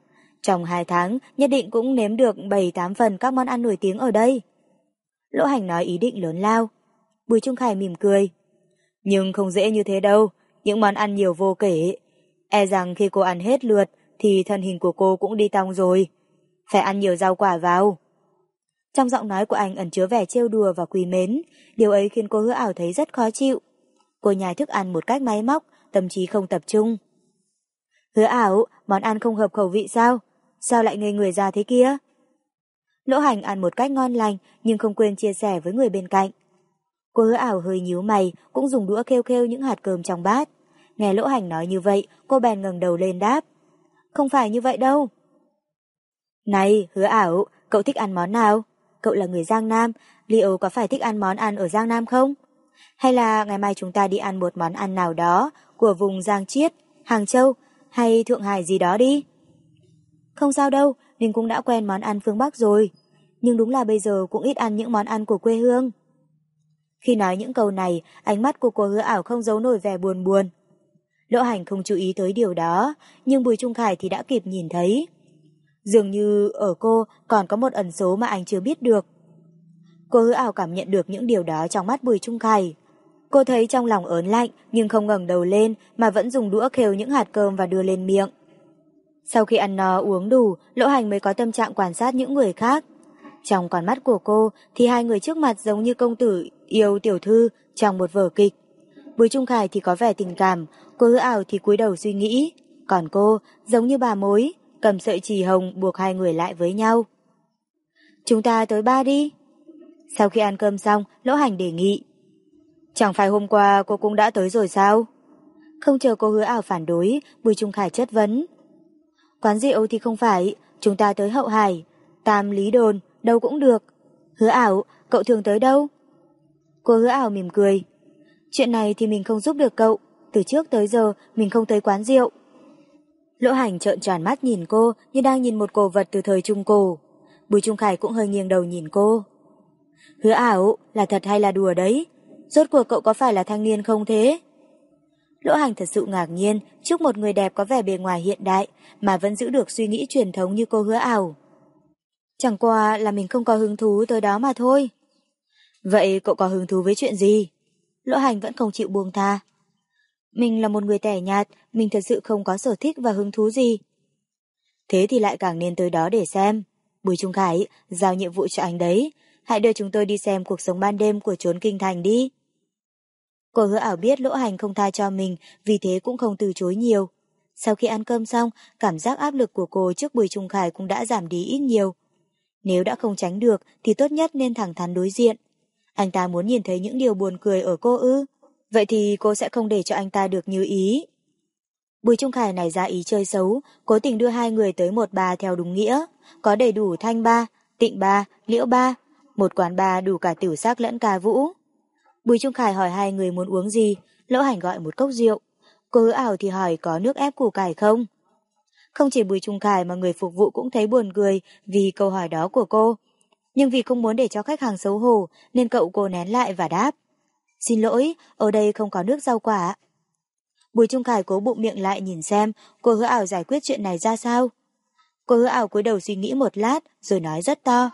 Trong hai tháng, nhất định cũng nếm được 7-8 phần các món ăn nổi tiếng ở đây. Lỗ hành nói ý định lớn lao. Bùi Trung Khải mỉm cười. Nhưng không dễ như thế đâu, những món ăn nhiều vô kể. E rằng khi cô ăn hết lượt, thì thân hình của cô cũng đi tong rồi. Phải ăn nhiều rau quả vào. Trong giọng nói của anh ẩn chứa vẻ trêu đùa và quý mến, điều ấy khiến cô hứa ảo thấy rất khó chịu. Cô nhai thức ăn một cách máy móc, tâm trí không tập trung. Hứa ảo, món ăn không hợp khẩu vị sao? Sao lại ngây người ra thế kia? Lỗ hành ăn một cách ngon lành nhưng không quên chia sẻ với người bên cạnh. Cô hứa ảo hơi nhíu mày, cũng dùng đũa kêu kêu những hạt cơm trong bát. Nghe lỗ hành nói như vậy, cô bèn ngẩng đầu lên đáp. Không phải như vậy đâu. Này, hứa ảo, cậu thích ăn món nào? Cậu là người Giang Nam, liệu có phải thích ăn món ăn ở Giang Nam không? Hay là ngày mai chúng ta đi ăn một món ăn nào đó của vùng Giang Chiết, Hàng Châu hay Thượng Hải gì đó đi? Không sao đâu, mình cũng đã quen món ăn phương Bắc rồi. Nhưng đúng là bây giờ cũng ít ăn những món ăn của quê hương. Khi nói những câu này, ánh mắt của cô hứa ảo không giấu nổi vẻ buồn buồn. Lỗ hành không chú ý tới điều đó, nhưng Bùi Trung Khải thì đã kịp nhìn thấy. Dường như ở cô còn có một ẩn số mà anh chưa biết được. Cô hứa ảo cảm nhận được những điều đó trong mắt Bùi Trung Khải. Cô thấy trong lòng ớn lạnh nhưng không ngẩng đầu lên mà vẫn dùng đũa khều những hạt cơm và đưa lên miệng. Sau khi ăn no uống đủ, Lỗ Hành mới có tâm trạng quan sát những người khác. Trong con mắt của cô thì hai người trước mặt giống như công tử yêu tiểu thư trong một vở kịch. Bùi Trung Khải thì có vẻ tình cảm, cô hứa ảo thì cúi đầu suy nghĩ, còn cô giống như bà mối, cầm sợi chỉ hồng buộc hai người lại với nhau. Chúng ta tới ba đi. Sau khi ăn cơm xong, Lỗ Hành đề nghị. Chẳng phải hôm qua cô cũng đã tới rồi sao? Không chờ cô hứa ảo phản đối, Bùi Trung Khải chất vấn. Quán rượu thì không phải, chúng ta tới hậu hải, tam lý đồn, đâu cũng được. Hứa ảo, cậu thường tới đâu? Cô hứa ảo mỉm cười. Chuyện này thì mình không giúp được cậu, từ trước tới giờ mình không tới quán rượu. Lỗ hành trợn tròn mắt nhìn cô như đang nhìn một cổ vật từ thời Trung Cổ. Bùi Trung Khải cũng hơi nghiêng đầu nhìn cô. Hứa ảo, là thật hay là đùa đấy? Rốt cuộc cậu có phải là thanh niên không thế? Lỗ hành thật sự ngạc nhiên trước một người đẹp có vẻ bề ngoài hiện đại mà vẫn giữ được suy nghĩ truyền thống như cô hứa ảo. Chẳng qua là mình không có hứng thú tới đó mà thôi. Vậy cậu có hứng thú với chuyện gì? Lỗ hành vẫn không chịu buông tha. Mình là một người tẻ nhạt, mình thật sự không có sở thích và hứng thú gì. Thế thì lại càng nên tới đó để xem. Bùi Trung Khải, giao nhiệm vụ cho anh đấy. Hãy đưa chúng tôi đi xem cuộc sống ban đêm của trốn kinh thành đi. Cô hứa ảo biết lỗ hành không tha cho mình, vì thế cũng không từ chối nhiều. Sau khi ăn cơm xong, cảm giác áp lực của cô trước Bùi Trung Khải cũng đã giảm đi ít nhiều. Nếu đã không tránh được thì tốt nhất nên thẳng thắn đối diện. Anh ta muốn nhìn thấy những điều buồn cười ở cô ư. Vậy thì cô sẽ không để cho anh ta được như ý. Bùi Trung Khải này ra ý chơi xấu, cố tình đưa hai người tới một bà theo đúng nghĩa. Có đầy đủ thanh ba, tịnh ba, liễu ba. Một quán ba đủ cả tiểu sắc lẫn ca vũ. Bùi Trung Khải hỏi hai người muốn uống gì, lỗ hành gọi một cốc rượu. Cô hứa ảo thì hỏi có nước ép củ cải không? Không chỉ Bùi Trung Khải mà người phục vụ cũng thấy buồn cười vì câu hỏi đó của cô. Nhưng vì không muốn để cho khách hàng xấu hổ nên cậu cô nén lại và đáp. Xin lỗi, ở đây không có nước rau quả. Bùi Trung Khải cố bụng miệng lại nhìn xem cô hứa ảo giải quyết chuyện này ra sao. Cô hứa ảo cúi đầu suy nghĩ một lát rồi nói rất to.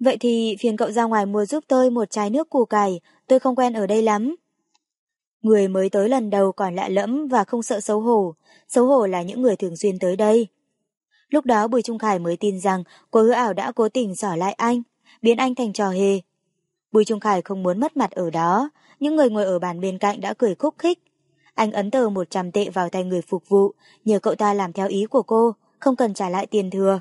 Vậy thì phiền cậu ra ngoài mua giúp tôi một chai nước củ cải, tôi không quen ở đây lắm. Người mới tới lần đầu còn lạ lẫm và không sợ xấu hổ, xấu hổ là những người thường xuyên tới đây. Lúc đó Bùi Trung Khải mới tin rằng cô hứa ảo đã cố tình xỏ lại anh, biến anh thành trò hề. Bùi Trung Khải không muốn mất mặt ở đó, những người ngồi ở bàn bên cạnh đã cười khúc khích. Anh ấn tờ 100 tệ vào tay người phục vụ, nhờ cậu ta làm theo ý của cô, không cần trả lại tiền thừa.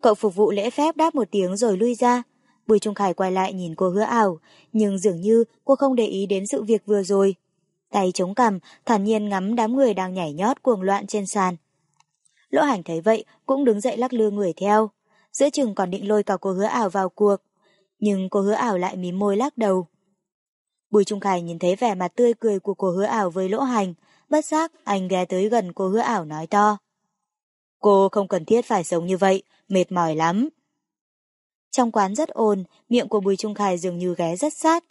Cậu phục vụ lễ phép đáp một tiếng rồi lui ra. Bùi Trung Khải quay lại nhìn cô hứa ảo, nhưng dường như cô không để ý đến sự việc vừa rồi. Tay chống cằm, thản nhiên ngắm đám người đang nhảy nhót cuồng loạn trên sàn. Lỗ hành thấy vậy, cũng đứng dậy lắc lư người theo. Giữa chừng còn định lôi cả cô hứa ảo vào cuộc. Nhưng cô hứa ảo lại mím môi lắc đầu. Bùi Trung Khải nhìn thấy vẻ mặt tươi cười của cô hứa ảo với lỗ hành. Bất giác, anh ghé tới gần cô hứa ảo nói to. Cô không cần thiết phải sống như vậy, mệt mỏi lắm. Trong quán rất ồn, miệng của Bùi Trung Khải dường như ghé rất sát,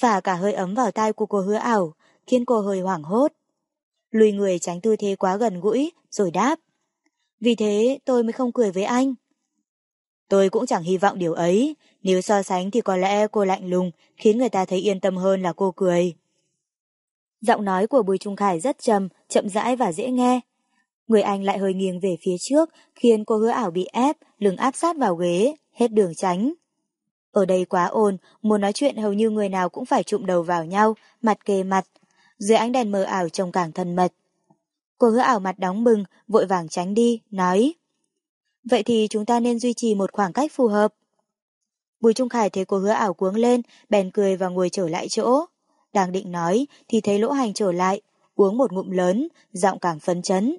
và cả hơi ấm vào tai của cô hứa ảo, khiến cô hơi hoảng hốt. Lùi người tránh tư thế quá gần gũi, rồi đáp. Vì thế tôi mới không cười với anh. Tôi cũng chẳng hy vọng điều ấy, nếu so sánh thì có lẽ cô lạnh lùng, khiến người ta thấy yên tâm hơn là cô cười. Giọng nói của Bùi Trung Khải rất trầm, chậm rãi và dễ nghe. Người anh lại hơi nghiêng về phía trước, khiến cô hứa ảo bị ép, lưng áp sát vào ghế, hết đường tránh. Ở đây quá ồn, muốn nói chuyện hầu như người nào cũng phải trụm đầu vào nhau, mặt kề mặt. Dưới ánh đèn mờ ảo trông càng thân mật. Cô hứa ảo mặt đóng bừng, vội vàng tránh đi, nói. Vậy thì chúng ta nên duy trì một khoảng cách phù hợp. Bùi Trung Khải thấy cô hứa ảo cuống lên, bèn cười và ngồi trở lại chỗ. Đang định nói, thì thấy lỗ hành trở lại, uống một ngụm lớn, giọng càng phấn chấn.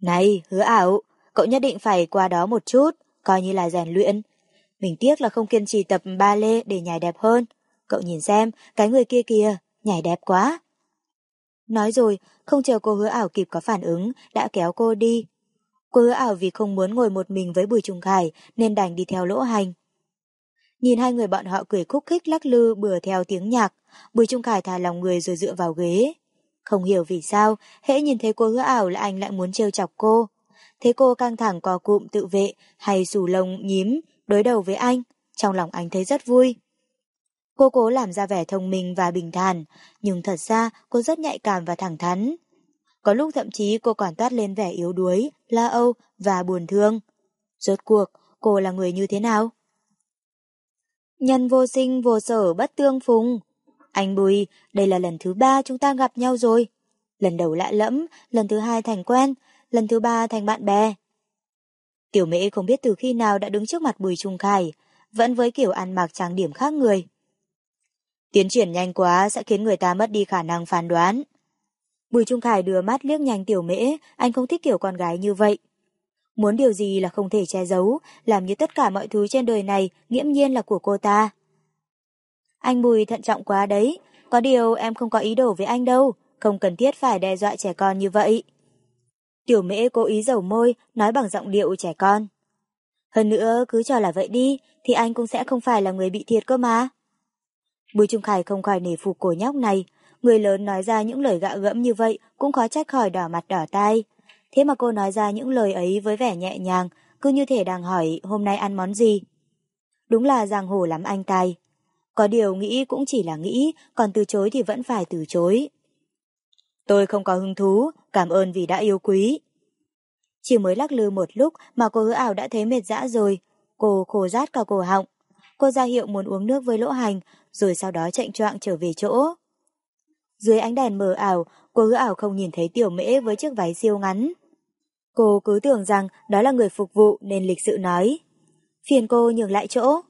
Này, hứa ảo, cậu nhất định phải qua đó một chút, coi như là rèn luyện. Mình tiếc là không kiên trì tập ba lê để nhảy đẹp hơn. Cậu nhìn xem, cái người kia kìa, nhảy đẹp quá. Nói rồi, không chờ cô hứa ảo kịp có phản ứng, đã kéo cô đi. Cô hứa ảo vì không muốn ngồi một mình với Bùi Trung Khải nên đành đi theo lỗ hành. Nhìn hai người bọn họ cười khúc khích lắc lư bừa theo tiếng nhạc, Bùi Trung Khải thả lòng người rồi dựa vào ghế. Không hiểu vì sao, hễ nhìn thấy cô hứa ảo là anh lại muốn trêu chọc cô. Thế cô căng thẳng co cụm tự vệ hay rủ lông nhím đối đầu với anh, trong lòng anh thấy rất vui. Cô cố làm ra vẻ thông minh và bình thản, nhưng thật ra cô rất nhạy cảm và thẳng thắn. Có lúc thậm chí cô còn toát lên vẻ yếu đuối, la âu và buồn thương. Rốt cuộc, cô là người như thế nào? Nhân vô sinh vô sở bất tương phùng. Anh Bùi, đây là lần thứ ba chúng ta gặp nhau rồi. Lần đầu lạ lẫm, lần thứ hai thành quen, lần thứ ba thành bạn bè. Tiểu mễ không biết từ khi nào đã đứng trước mặt Bùi Trung Khải, vẫn với kiểu ăn mặc trang điểm khác người. Tiến triển nhanh quá sẽ khiến người ta mất đi khả năng phán đoán. Bùi Trung Khải đưa mắt liếc nhanh tiểu mễ, anh không thích kiểu con gái như vậy. Muốn điều gì là không thể che giấu, làm như tất cả mọi thứ trên đời này nghiễm nhiên là của cô ta. Anh Bùi thận trọng quá đấy, có điều em không có ý đồ với anh đâu, không cần thiết phải đe dọa trẻ con như vậy. Tiểu mễ cố ý dầu môi, nói bằng giọng điệu trẻ con. Hơn nữa, cứ cho là vậy đi, thì anh cũng sẽ không phải là người bị thiệt cơ mà. Bùi Trung Khải không khỏi nể phục cổ nhóc này, Người lớn nói ra những lời gạ gẫm như vậy cũng khó trách khỏi đỏ mặt đỏ tai. Thế mà cô nói ra những lời ấy với vẻ nhẹ nhàng, cứ như thể đang hỏi hôm nay ăn món gì. Đúng là giang hồ lắm anh tài. Có điều nghĩ cũng chỉ là nghĩ, còn từ chối thì vẫn phải từ chối. Tôi không có hứng thú, cảm ơn vì đã yêu quý. Chỉ mới lắc lư một lúc mà cô hứa ảo đã thấy mệt dã rồi. Cô khô rát cả cổ họng. Cô ra hiệu muốn uống nước với lỗ hành, rồi sau đó chạy choạng trở về chỗ. Dưới ánh đèn mờ ảo, cô hứa ảo không nhìn thấy tiểu mễ với chiếc váy siêu ngắn. Cô cứ tưởng rằng đó là người phục vụ nên lịch sự nói. Phiền cô nhường lại chỗ.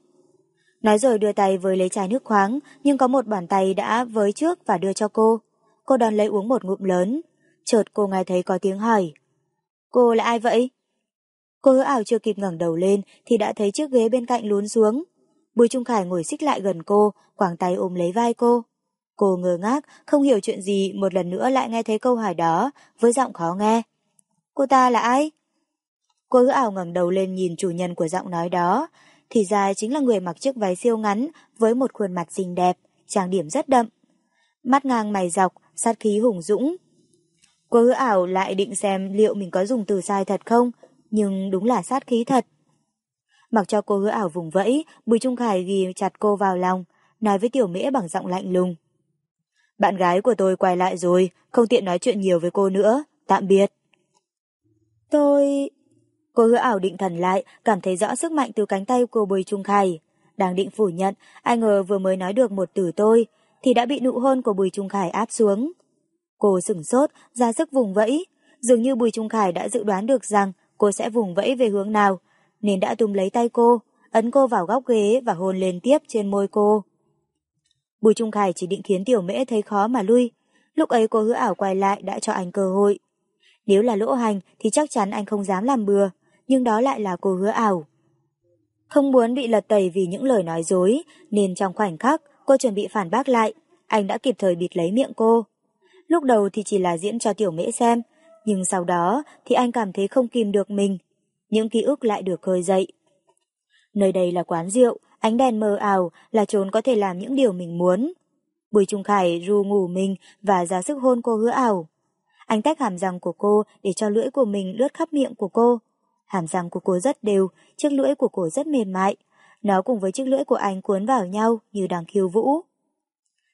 Nói rồi đưa tay với lấy chai nước khoáng, nhưng có một bàn tay đã với trước và đưa cho cô. Cô đón lấy uống một ngụm lớn. Chợt cô nghe thấy có tiếng hỏi. Cô là ai vậy? Cô hứa ảo chưa kịp ngẩng đầu lên thì đã thấy chiếc ghế bên cạnh lún xuống. Bùi Trung Khải ngồi xích lại gần cô, quàng tay ôm lấy vai cô. Cô ngơ ngác, không hiểu chuyện gì, một lần nữa lại nghe thấy câu hỏi đó, với giọng khó nghe. Cô ta là ai? Cô hứa ảo ngẩng đầu lên nhìn chủ nhân của giọng nói đó, thì ra chính là người mặc chiếc váy siêu ngắn với một khuôn mặt xinh đẹp, trang điểm rất đậm. Mắt ngang mày dọc, sát khí hùng dũng. Cô hứa ảo lại định xem liệu mình có dùng từ sai thật không, nhưng đúng là sát khí thật. Mặc cho cô hứa ảo vùng vẫy, Bùi Trung Khải ghi chặt cô vào lòng, nói với Tiểu Mễ bằng giọng lạnh lùng. Bạn gái của tôi quay lại rồi, không tiện nói chuyện nhiều với cô nữa, tạm biệt. Tôi... Cô hứa ảo định thần lại, cảm thấy rõ sức mạnh từ cánh tay của Bùi Trung Khải. Đang định phủ nhận, ai ngờ vừa mới nói được một từ tôi, thì đã bị nụ hôn của Bùi Trung Khải áp xuống. Cô sửng sốt, ra sức vùng vẫy. Dường như Bùi Trung Khải đã dự đoán được rằng cô sẽ vùng vẫy về hướng nào, nên đã túm lấy tay cô, ấn cô vào góc ghế và hôn lên tiếp trên môi cô. Bùi Trung Khải chỉ định khiến Tiểu Mễ thấy khó mà lui. Lúc ấy cô hứa ảo quay lại đã cho anh cơ hội. Nếu là lỗ hành thì chắc chắn anh không dám làm bừa, nhưng đó lại là cô hứa ảo. Không muốn bị lật tẩy vì những lời nói dối, nên trong khoảnh khắc cô chuẩn bị phản bác lại, anh đã kịp thời bịt lấy miệng cô. Lúc đầu thì chỉ là diễn cho Tiểu Mễ xem, nhưng sau đó thì anh cảm thấy không kìm được mình. Những ký ức lại được khơi dậy. Nơi đây là quán rượu, ánh đèn mờ ảo là trốn có thể làm những điều mình muốn. Bùi Trung Khải ru ngủ mình và ra sức hôn cô hứa ảo. Anh tách hàm răng của cô để cho lưỡi của mình lướt khắp miệng của cô. Hàm răng của cô rất đều, chiếc lưỡi của cô rất mềm mại. Nó cùng với chiếc lưỡi của anh cuốn vào nhau như đang khiêu vũ.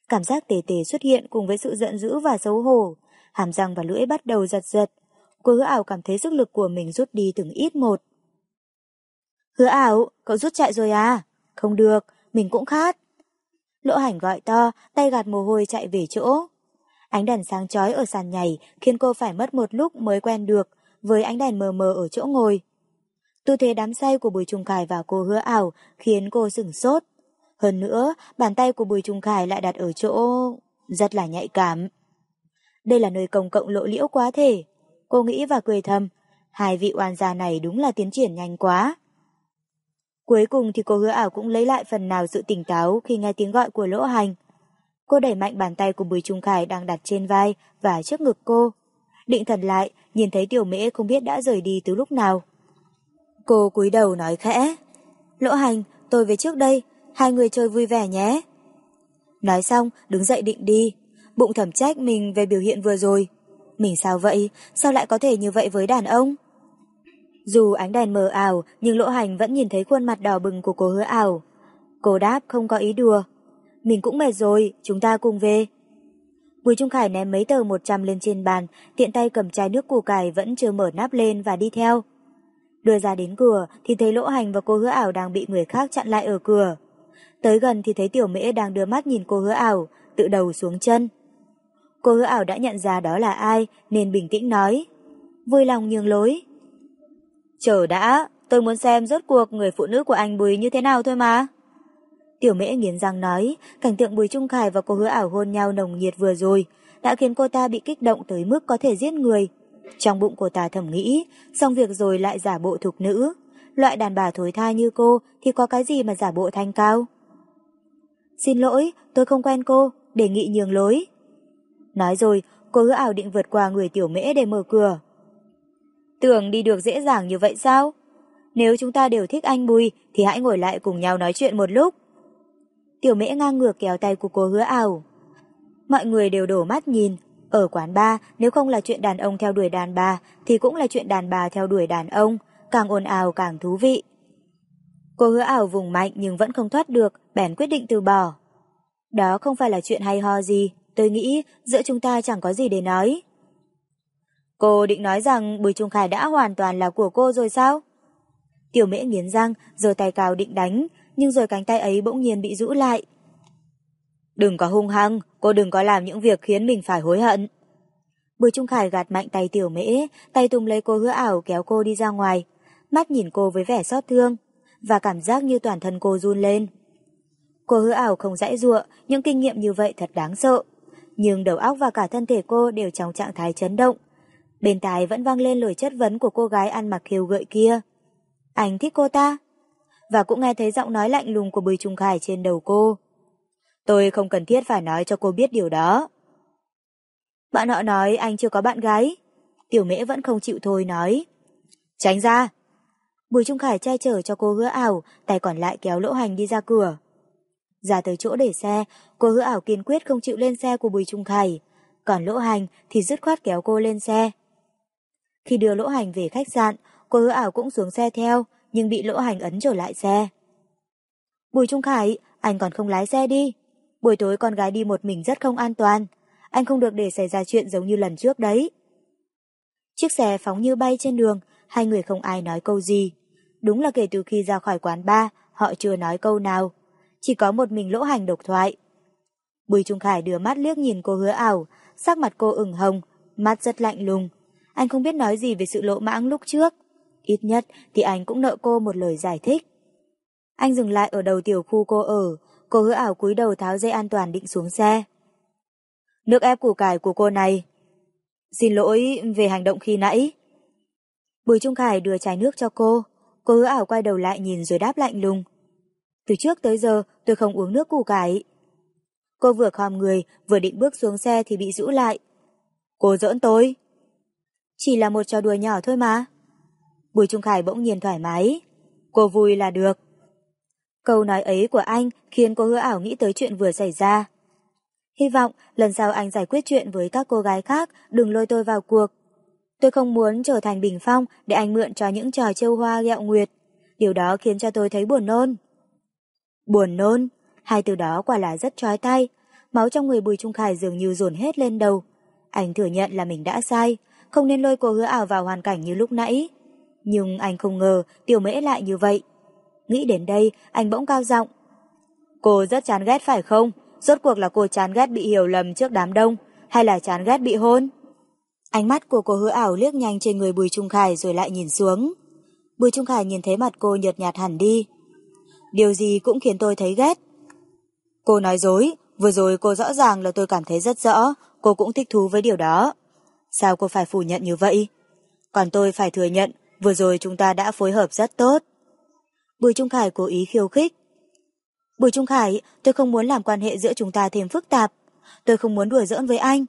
Cảm giác tề tề xuất hiện cùng với sự giận dữ và xấu hổ. Hàm răng và lưỡi bắt đầu giật giật. Cô hứa ảo cảm thấy sức lực của mình rút đi từng ít một. Hứa ảo, cậu rút chạy rồi à? Không được, mình cũng khát. Lỗ hành gọi to, tay gạt mồ hôi chạy về chỗ. Ánh đèn sáng chói ở sàn nhảy khiến cô phải mất một lúc mới quen được với ánh đèn mờ mờ ở chỗ ngồi. Tư thế đám say của Bùi Trung Khải và cô hứa ảo khiến cô sửng sốt. Hơn nữa, bàn tay của Bùi Trung Khải lại đặt ở chỗ rất là nhạy cảm. Đây là nơi công cộng lộ liễu quá thể. Cô nghĩ và cười thầm, hai vị oan gia này đúng là tiến triển nhanh quá. Cuối cùng thì cô hứa ảo cũng lấy lại phần nào sự tỉnh táo khi nghe tiếng gọi của lỗ hành. Cô đẩy mạnh bàn tay của Bùi Trung Khải đang đặt trên vai và trước ngực cô. Định thần lại, nhìn thấy tiểu mễ không biết đã rời đi từ lúc nào. Cô cúi đầu nói khẽ. Lỗ hành, tôi về trước đây, hai người chơi vui vẻ nhé. Nói xong, đứng dậy định đi. Bụng thẩm trách mình về biểu hiện vừa rồi. Mình sao vậy? Sao lại có thể như vậy với đàn ông? Dù ánh đèn mờ ảo, nhưng lỗ hành vẫn nhìn thấy khuôn mặt đỏ bừng của cô hứa ảo. Cô đáp không có ý đùa. Mình cũng mệt rồi, chúng ta cùng về. Bùi Trung Khải ném mấy tờ 100 lên trên bàn, tiện tay cầm chai nước củ cải vẫn chưa mở nắp lên và đi theo. Đưa ra đến cửa thì thấy lỗ hành và cô hứa ảo đang bị người khác chặn lại ở cửa. Tới gần thì thấy tiểu mễ đang đưa mắt nhìn cô hứa ảo, tự đầu xuống chân. Cô hứa ảo đã nhận ra đó là ai nên bình tĩnh nói. Vui lòng nhường lối. Chờ đã, tôi muốn xem rốt cuộc người phụ nữ của anh Bùi như thế nào thôi mà. Tiểu mễ nghiến răng nói, cảnh tượng Bùi Trung Khải và cô hứa ảo hôn nhau nồng nhiệt vừa rồi, đã khiến cô ta bị kích động tới mức có thể giết người. Trong bụng cô ta thầm nghĩ, xong việc rồi lại giả bộ thục nữ. Loại đàn bà thối tha như cô thì có cái gì mà giả bộ thanh cao? Xin lỗi, tôi không quen cô, đề nghị nhường lối. Nói rồi, cô hứa ảo định vượt qua người tiểu mễ để mở cửa. Tưởng đi được dễ dàng như vậy sao? Nếu chúng ta đều thích anh Bùi thì hãy ngồi lại cùng nhau nói chuyện một lúc. Tiểu mễ ngang ngược kéo tay của cô hứa ảo. Mọi người đều đổ mắt nhìn. Ở quán bar, nếu không là chuyện đàn ông theo đuổi đàn bà, thì cũng là chuyện đàn bà theo đuổi đàn ông, càng ồn ào càng thú vị. Cô hứa ảo vùng mạnh nhưng vẫn không thoát được, bèn quyết định từ bỏ. Đó không phải là chuyện hay ho gì, tôi nghĩ giữa chúng ta chẳng có gì để nói. Cô định nói rằng Bùi Trung Khải đã hoàn toàn là của cô rồi sao? Tiểu mễ nghiến răng, rồi tay cào định đánh, nhưng rồi cánh tay ấy bỗng nhiên bị rũ lại. Đừng có hung hăng, cô đừng có làm những việc khiến mình phải hối hận. Bùi Trung Khải gạt mạnh tay tiểu mễ, tay tung lấy cô hứa ảo kéo cô đi ra ngoài, mắt nhìn cô với vẻ xót thương, và cảm giác như toàn thân cô run lên. Cô hứa ảo không dãy dụa, những kinh nghiệm như vậy thật đáng sợ. Nhưng đầu óc và cả thân thể cô đều trong trạng thái chấn động. Bên tai vẫn vang lên lời chất vấn của cô gái ăn mặc khiêu gợi kia. Anh thích cô ta? Và cũng nghe thấy giọng nói lạnh lùng của Bùi Trung Khải trên đầu cô. Tôi không cần thiết phải nói cho cô biết điều đó. Bạn họ nói anh chưa có bạn gái. Tiểu mễ vẫn không chịu thôi nói. Tránh ra. Bùi Trung Khải che chở cho cô hứa ảo, tay còn lại kéo lỗ hành đi ra cửa. Ra tới chỗ để xe, cô hứa ảo kiên quyết không chịu lên xe của Bùi Trung Khải. Còn lỗ hành thì dứt khoát kéo cô lên xe. Khi đưa lỗ hành về khách sạn, cô hứa ảo cũng xuống xe theo, nhưng bị lỗ hành ấn trở lại xe. Bùi Trung Khải, anh còn không lái xe đi. Buổi tối con gái đi một mình rất không an toàn. Anh không được để xảy ra chuyện giống như lần trước đấy. Chiếc xe phóng như bay trên đường, hai người không ai nói câu gì. Đúng là kể từ khi ra khỏi quán bar, họ chưa nói câu nào. Chỉ có một mình lỗ hành độc thoại. Bùi Trung Khải đưa mắt liếc nhìn cô hứa ảo, sắc mặt cô ửng hồng, mắt rất lạnh lùng. Anh không biết nói gì về sự lỗ mãng lúc trước. Ít nhất thì anh cũng nợ cô một lời giải thích. Anh dừng lại ở đầu tiểu khu cô ở, cô hứa ảo cúi đầu tháo dây an toàn định xuống xe. Nước ép củ cải của cô này. Xin lỗi về hành động khi nãy. Bùi Trung Khải đưa chai nước cho cô. Cô hứa ảo quay đầu lại nhìn rồi đáp lạnh lùng. Từ trước tới giờ tôi không uống nước củ cải. Cô vừa khom người, vừa định bước xuống xe thì bị rũ lại. Cô giỡn tôi. Chỉ là một trò đùa nhỏ thôi mà. Bùi Trung Khải bỗng nhiên thoải mái. Cô vui là được. Câu nói ấy của anh khiến cô hứa ảo nghĩ tới chuyện vừa xảy ra. Hy vọng lần sau anh giải quyết chuyện với các cô gái khác đừng lôi tôi vào cuộc. Tôi không muốn trở thành bình phong để anh mượn cho những trò trêu hoa gẹo nguyệt. Điều đó khiến cho tôi thấy buồn nôn. Buồn nôn, hai từ đó quả là rất trói tay. Máu trong người Bùi Trung Khải dường như dồn hết lên đầu. Anh thừa nhận là mình đã sai, không nên lôi cô hứa ảo vào hoàn cảnh như lúc nãy. Nhưng anh không ngờ tiểu mễ lại như vậy. Nghĩ đến đây, anh bỗng cao giọng. Cô rất chán ghét phải không? Rốt cuộc là cô chán ghét bị hiểu lầm trước đám đông, hay là chán ghét bị hôn? Ánh mắt của cô hứa ảo liếc nhanh trên người Bùi Trung Khải rồi lại nhìn xuống. Bùi Trung Khải nhìn thấy mặt cô nhợt nhạt hẳn đi. Điều gì cũng khiến tôi thấy ghét. Cô nói dối, vừa rồi cô rõ ràng là tôi cảm thấy rất rõ, cô cũng thích thú với điều đó. Sao cô phải phủ nhận như vậy? Còn tôi phải thừa nhận, vừa rồi chúng ta đã phối hợp rất tốt. Bùi Trung Khải cố ý khiêu khích. Bùi Trung Khải, tôi không muốn làm quan hệ giữa chúng ta thêm phức tạp. Tôi không muốn đùa giỡn với anh.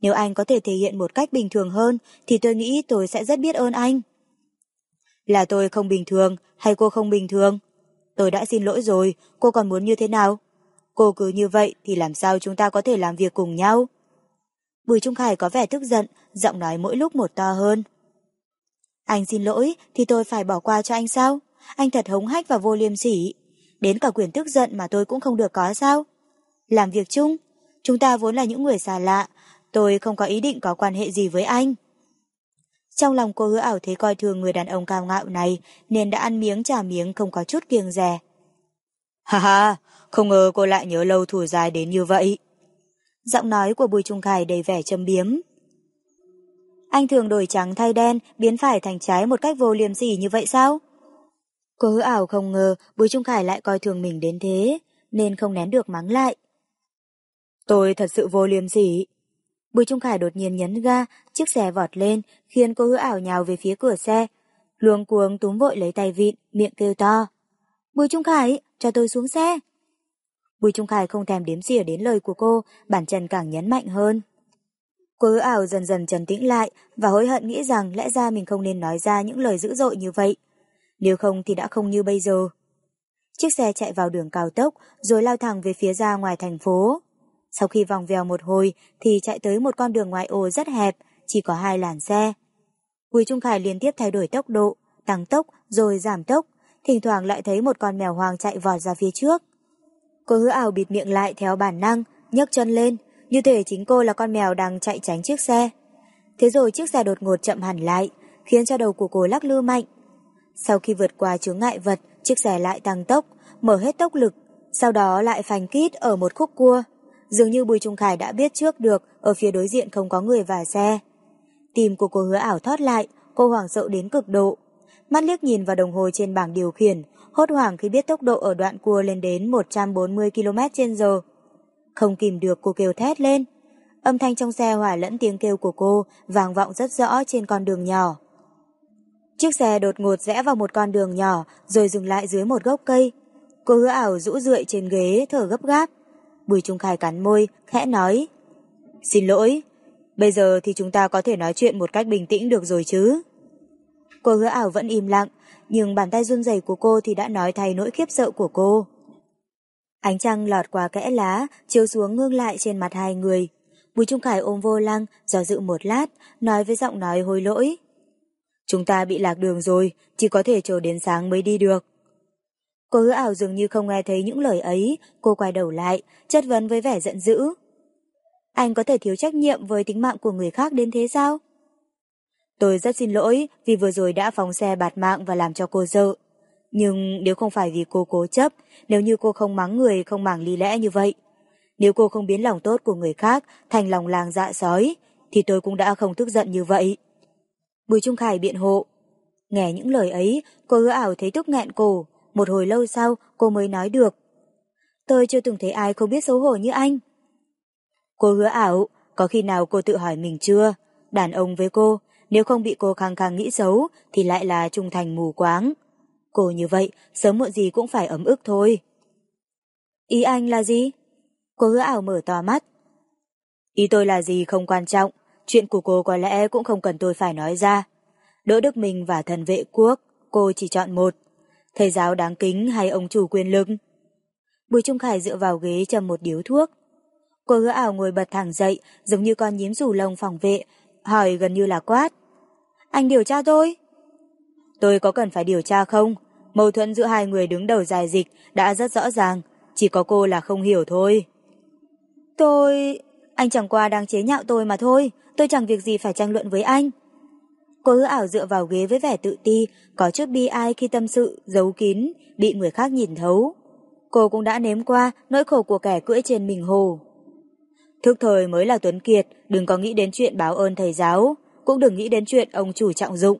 Nếu anh có thể thể hiện một cách bình thường hơn, thì tôi nghĩ tôi sẽ rất biết ơn anh. Là tôi không bình thường, hay cô không bình thường? Tôi đã xin lỗi rồi, cô còn muốn như thế nào? Cô cứ như vậy thì làm sao chúng ta có thể làm việc cùng nhau? Bùi Trung Khải có vẻ tức giận, giọng nói mỗi lúc một to hơn. Anh xin lỗi thì tôi phải bỏ qua cho anh sao? Anh thật hống hách và vô liêm sỉ. Đến cả quyền tức giận mà tôi cũng không được có sao? Làm việc chung, chúng ta vốn là những người xa lạ, tôi không có ý định có quan hệ gì với anh. Trong lòng cô hứa ảo thấy coi thường người đàn ông cao ngạo này nên đã ăn miếng trả miếng không có chút kiêng rè. Ha ha, không ngờ cô lại nhớ lâu thủ dài đến như vậy. Giọng nói của Bùi Trung Khải đầy vẻ châm biếm. Anh thường đổi trắng thay đen, biến phải thành trái một cách vô liêm sỉ như vậy sao? Cô hứa ảo không ngờ Bùi Trung Khải lại coi thường mình đến thế, nên không nén được mắng lại. Tôi thật sự vô liêm sỉ. Bùi Trung Khải đột nhiên nhấn ga, chiếc xe vọt lên, khiến cô hứa ảo nhào về phía cửa xe. Luống cuống túm vội lấy tay vịn, miệng kêu to. Bùi Trung Khải, cho tôi xuống xe. Bùi Trung Khải không thèm đếm xỉa đến lời của cô, bản chân càng nhấn mạnh hơn. Cô ảo dần dần trần tĩnh lại và hối hận nghĩ rằng lẽ ra mình không nên nói ra những lời dữ dội như vậy. Nếu không thì đã không như bây giờ. Chiếc xe chạy vào đường cao tốc rồi lao thẳng về phía ra ngoài thành phố. Sau khi vòng vèo một hồi thì chạy tới một con đường ngoại ô rất hẹp, chỉ có hai làn xe. Bùi Trung Khải liên tiếp thay đổi tốc độ, tăng tốc rồi giảm tốc, thỉnh thoảng lại thấy một con mèo hoàng chạy vọt ra phía trước. Cô hứa ảo bịt miệng lại theo bản năng, nhấc chân lên, như thể chính cô là con mèo đang chạy tránh chiếc xe. Thế rồi chiếc xe đột ngột chậm hẳn lại, khiến cho đầu của cô lắc lư mạnh. Sau khi vượt qua chướng ngại vật, chiếc xe lại tăng tốc, mở hết tốc lực, sau đó lại phanh kít ở một khúc cua. Dường như Bùi Trung Khải đã biết trước được ở phía đối diện không có người và xe. Tim của cô hứa ảo thoát lại, cô hoảng sợ đến cực độ. Mắt liếc nhìn vào đồng hồ trên bảng điều khiển, hốt hoảng khi biết tốc độ ở đoạn cua lên đến 140 km trên giờ. Không kìm được cô kêu thét lên. Âm thanh trong xe hòa lẫn tiếng kêu của cô vang vọng rất rõ trên con đường nhỏ. Chiếc xe đột ngột rẽ vào một con đường nhỏ rồi dừng lại dưới một gốc cây. Cô hứa ảo rũ rượi trên ghế thở gấp gáp. Bùi Trung Khai cắn môi, khẽ nói. Xin lỗi, bây giờ thì chúng ta có thể nói chuyện một cách bình tĩnh được rồi chứ. Cô hứa ảo vẫn im lặng, nhưng bàn tay run rẩy của cô thì đã nói thay nỗi khiếp sợ của cô. Ánh trăng lọt qua kẽ lá, chiếu xuống ngương lại trên mặt hai người. Bùi Trung Khải ôm vô lăng, do dự một lát, nói với giọng nói hối lỗi. Chúng ta bị lạc đường rồi, chỉ có thể chờ đến sáng mới đi được. Cô hứa ảo dường như không nghe thấy những lời ấy, cô quay đầu lại, chất vấn với vẻ giận dữ. Anh có thể thiếu trách nhiệm với tính mạng của người khác đến thế sao? Tôi rất xin lỗi vì vừa rồi đã phóng xe bạt mạng và làm cho cô sợ. Nhưng nếu không phải vì cô cố chấp, nếu như cô không mắng người không màng lý lẽ như vậy, nếu cô không biến lòng tốt của người khác thành lòng làng dạ sói, thì tôi cũng đã không tức giận như vậy. Bùi Trung Khải biện hộ. Nghe những lời ấy, cô hứa ảo thấy tức nghẹn cổ. Một hồi lâu sau, cô mới nói được. Tôi chưa từng thấy ai không biết xấu hổ như anh. Cô hứa ảo, có khi nào cô tự hỏi mình chưa? Đàn ông với cô, nếu không bị cô khăng khăng nghĩ xấu, thì lại là trung thành mù quáng. Cô như vậy, sớm muộn gì cũng phải ấm ức thôi. Ý anh là gì? Cô hứa ảo mở to mắt. Ý tôi là gì không quan trọng, chuyện của cô có lẽ cũng không cần tôi phải nói ra. Đỗ Đức Minh và thần vệ quốc, cô chỉ chọn một. Thầy giáo đáng kính hay ông chủ quyền lực? Bùi Trung Khải dựa vào ghế chầm một điếu thuốc. Cô hứa ảo ngồi bật thẳng dậy, giống như con nhím rủ lông phòng vệ, hỏi gần như là quát. Anh điều tra tôi? Tôi có cần phải điều tra không? Mâu thuẫn giữa hai người đứng đầu dài dịch đã rất rõ ràng, chỉ có cô là không hiểu thôi. Tôi... Anh chẳng qua đang chế nhạo tôi mà thôi, tôi chẳng việc gì phải tranh luận với anh. Cô hứa ảo dựa vào ghế với vẻ tự ti, có chút bi ai khi tâm sự, giấu kín, bị người khác nhìn thấu. Cô cũng đã nếm qua nỗi khổ của kẻ cưỡi trên mình hồ. Thức thời mới là Tuấn Kiệt, đừng có nghĩ đến chuyện báo ơn thầy giáo, cũng đừng nghĩ đến chuyện ông chủ trọng dụng.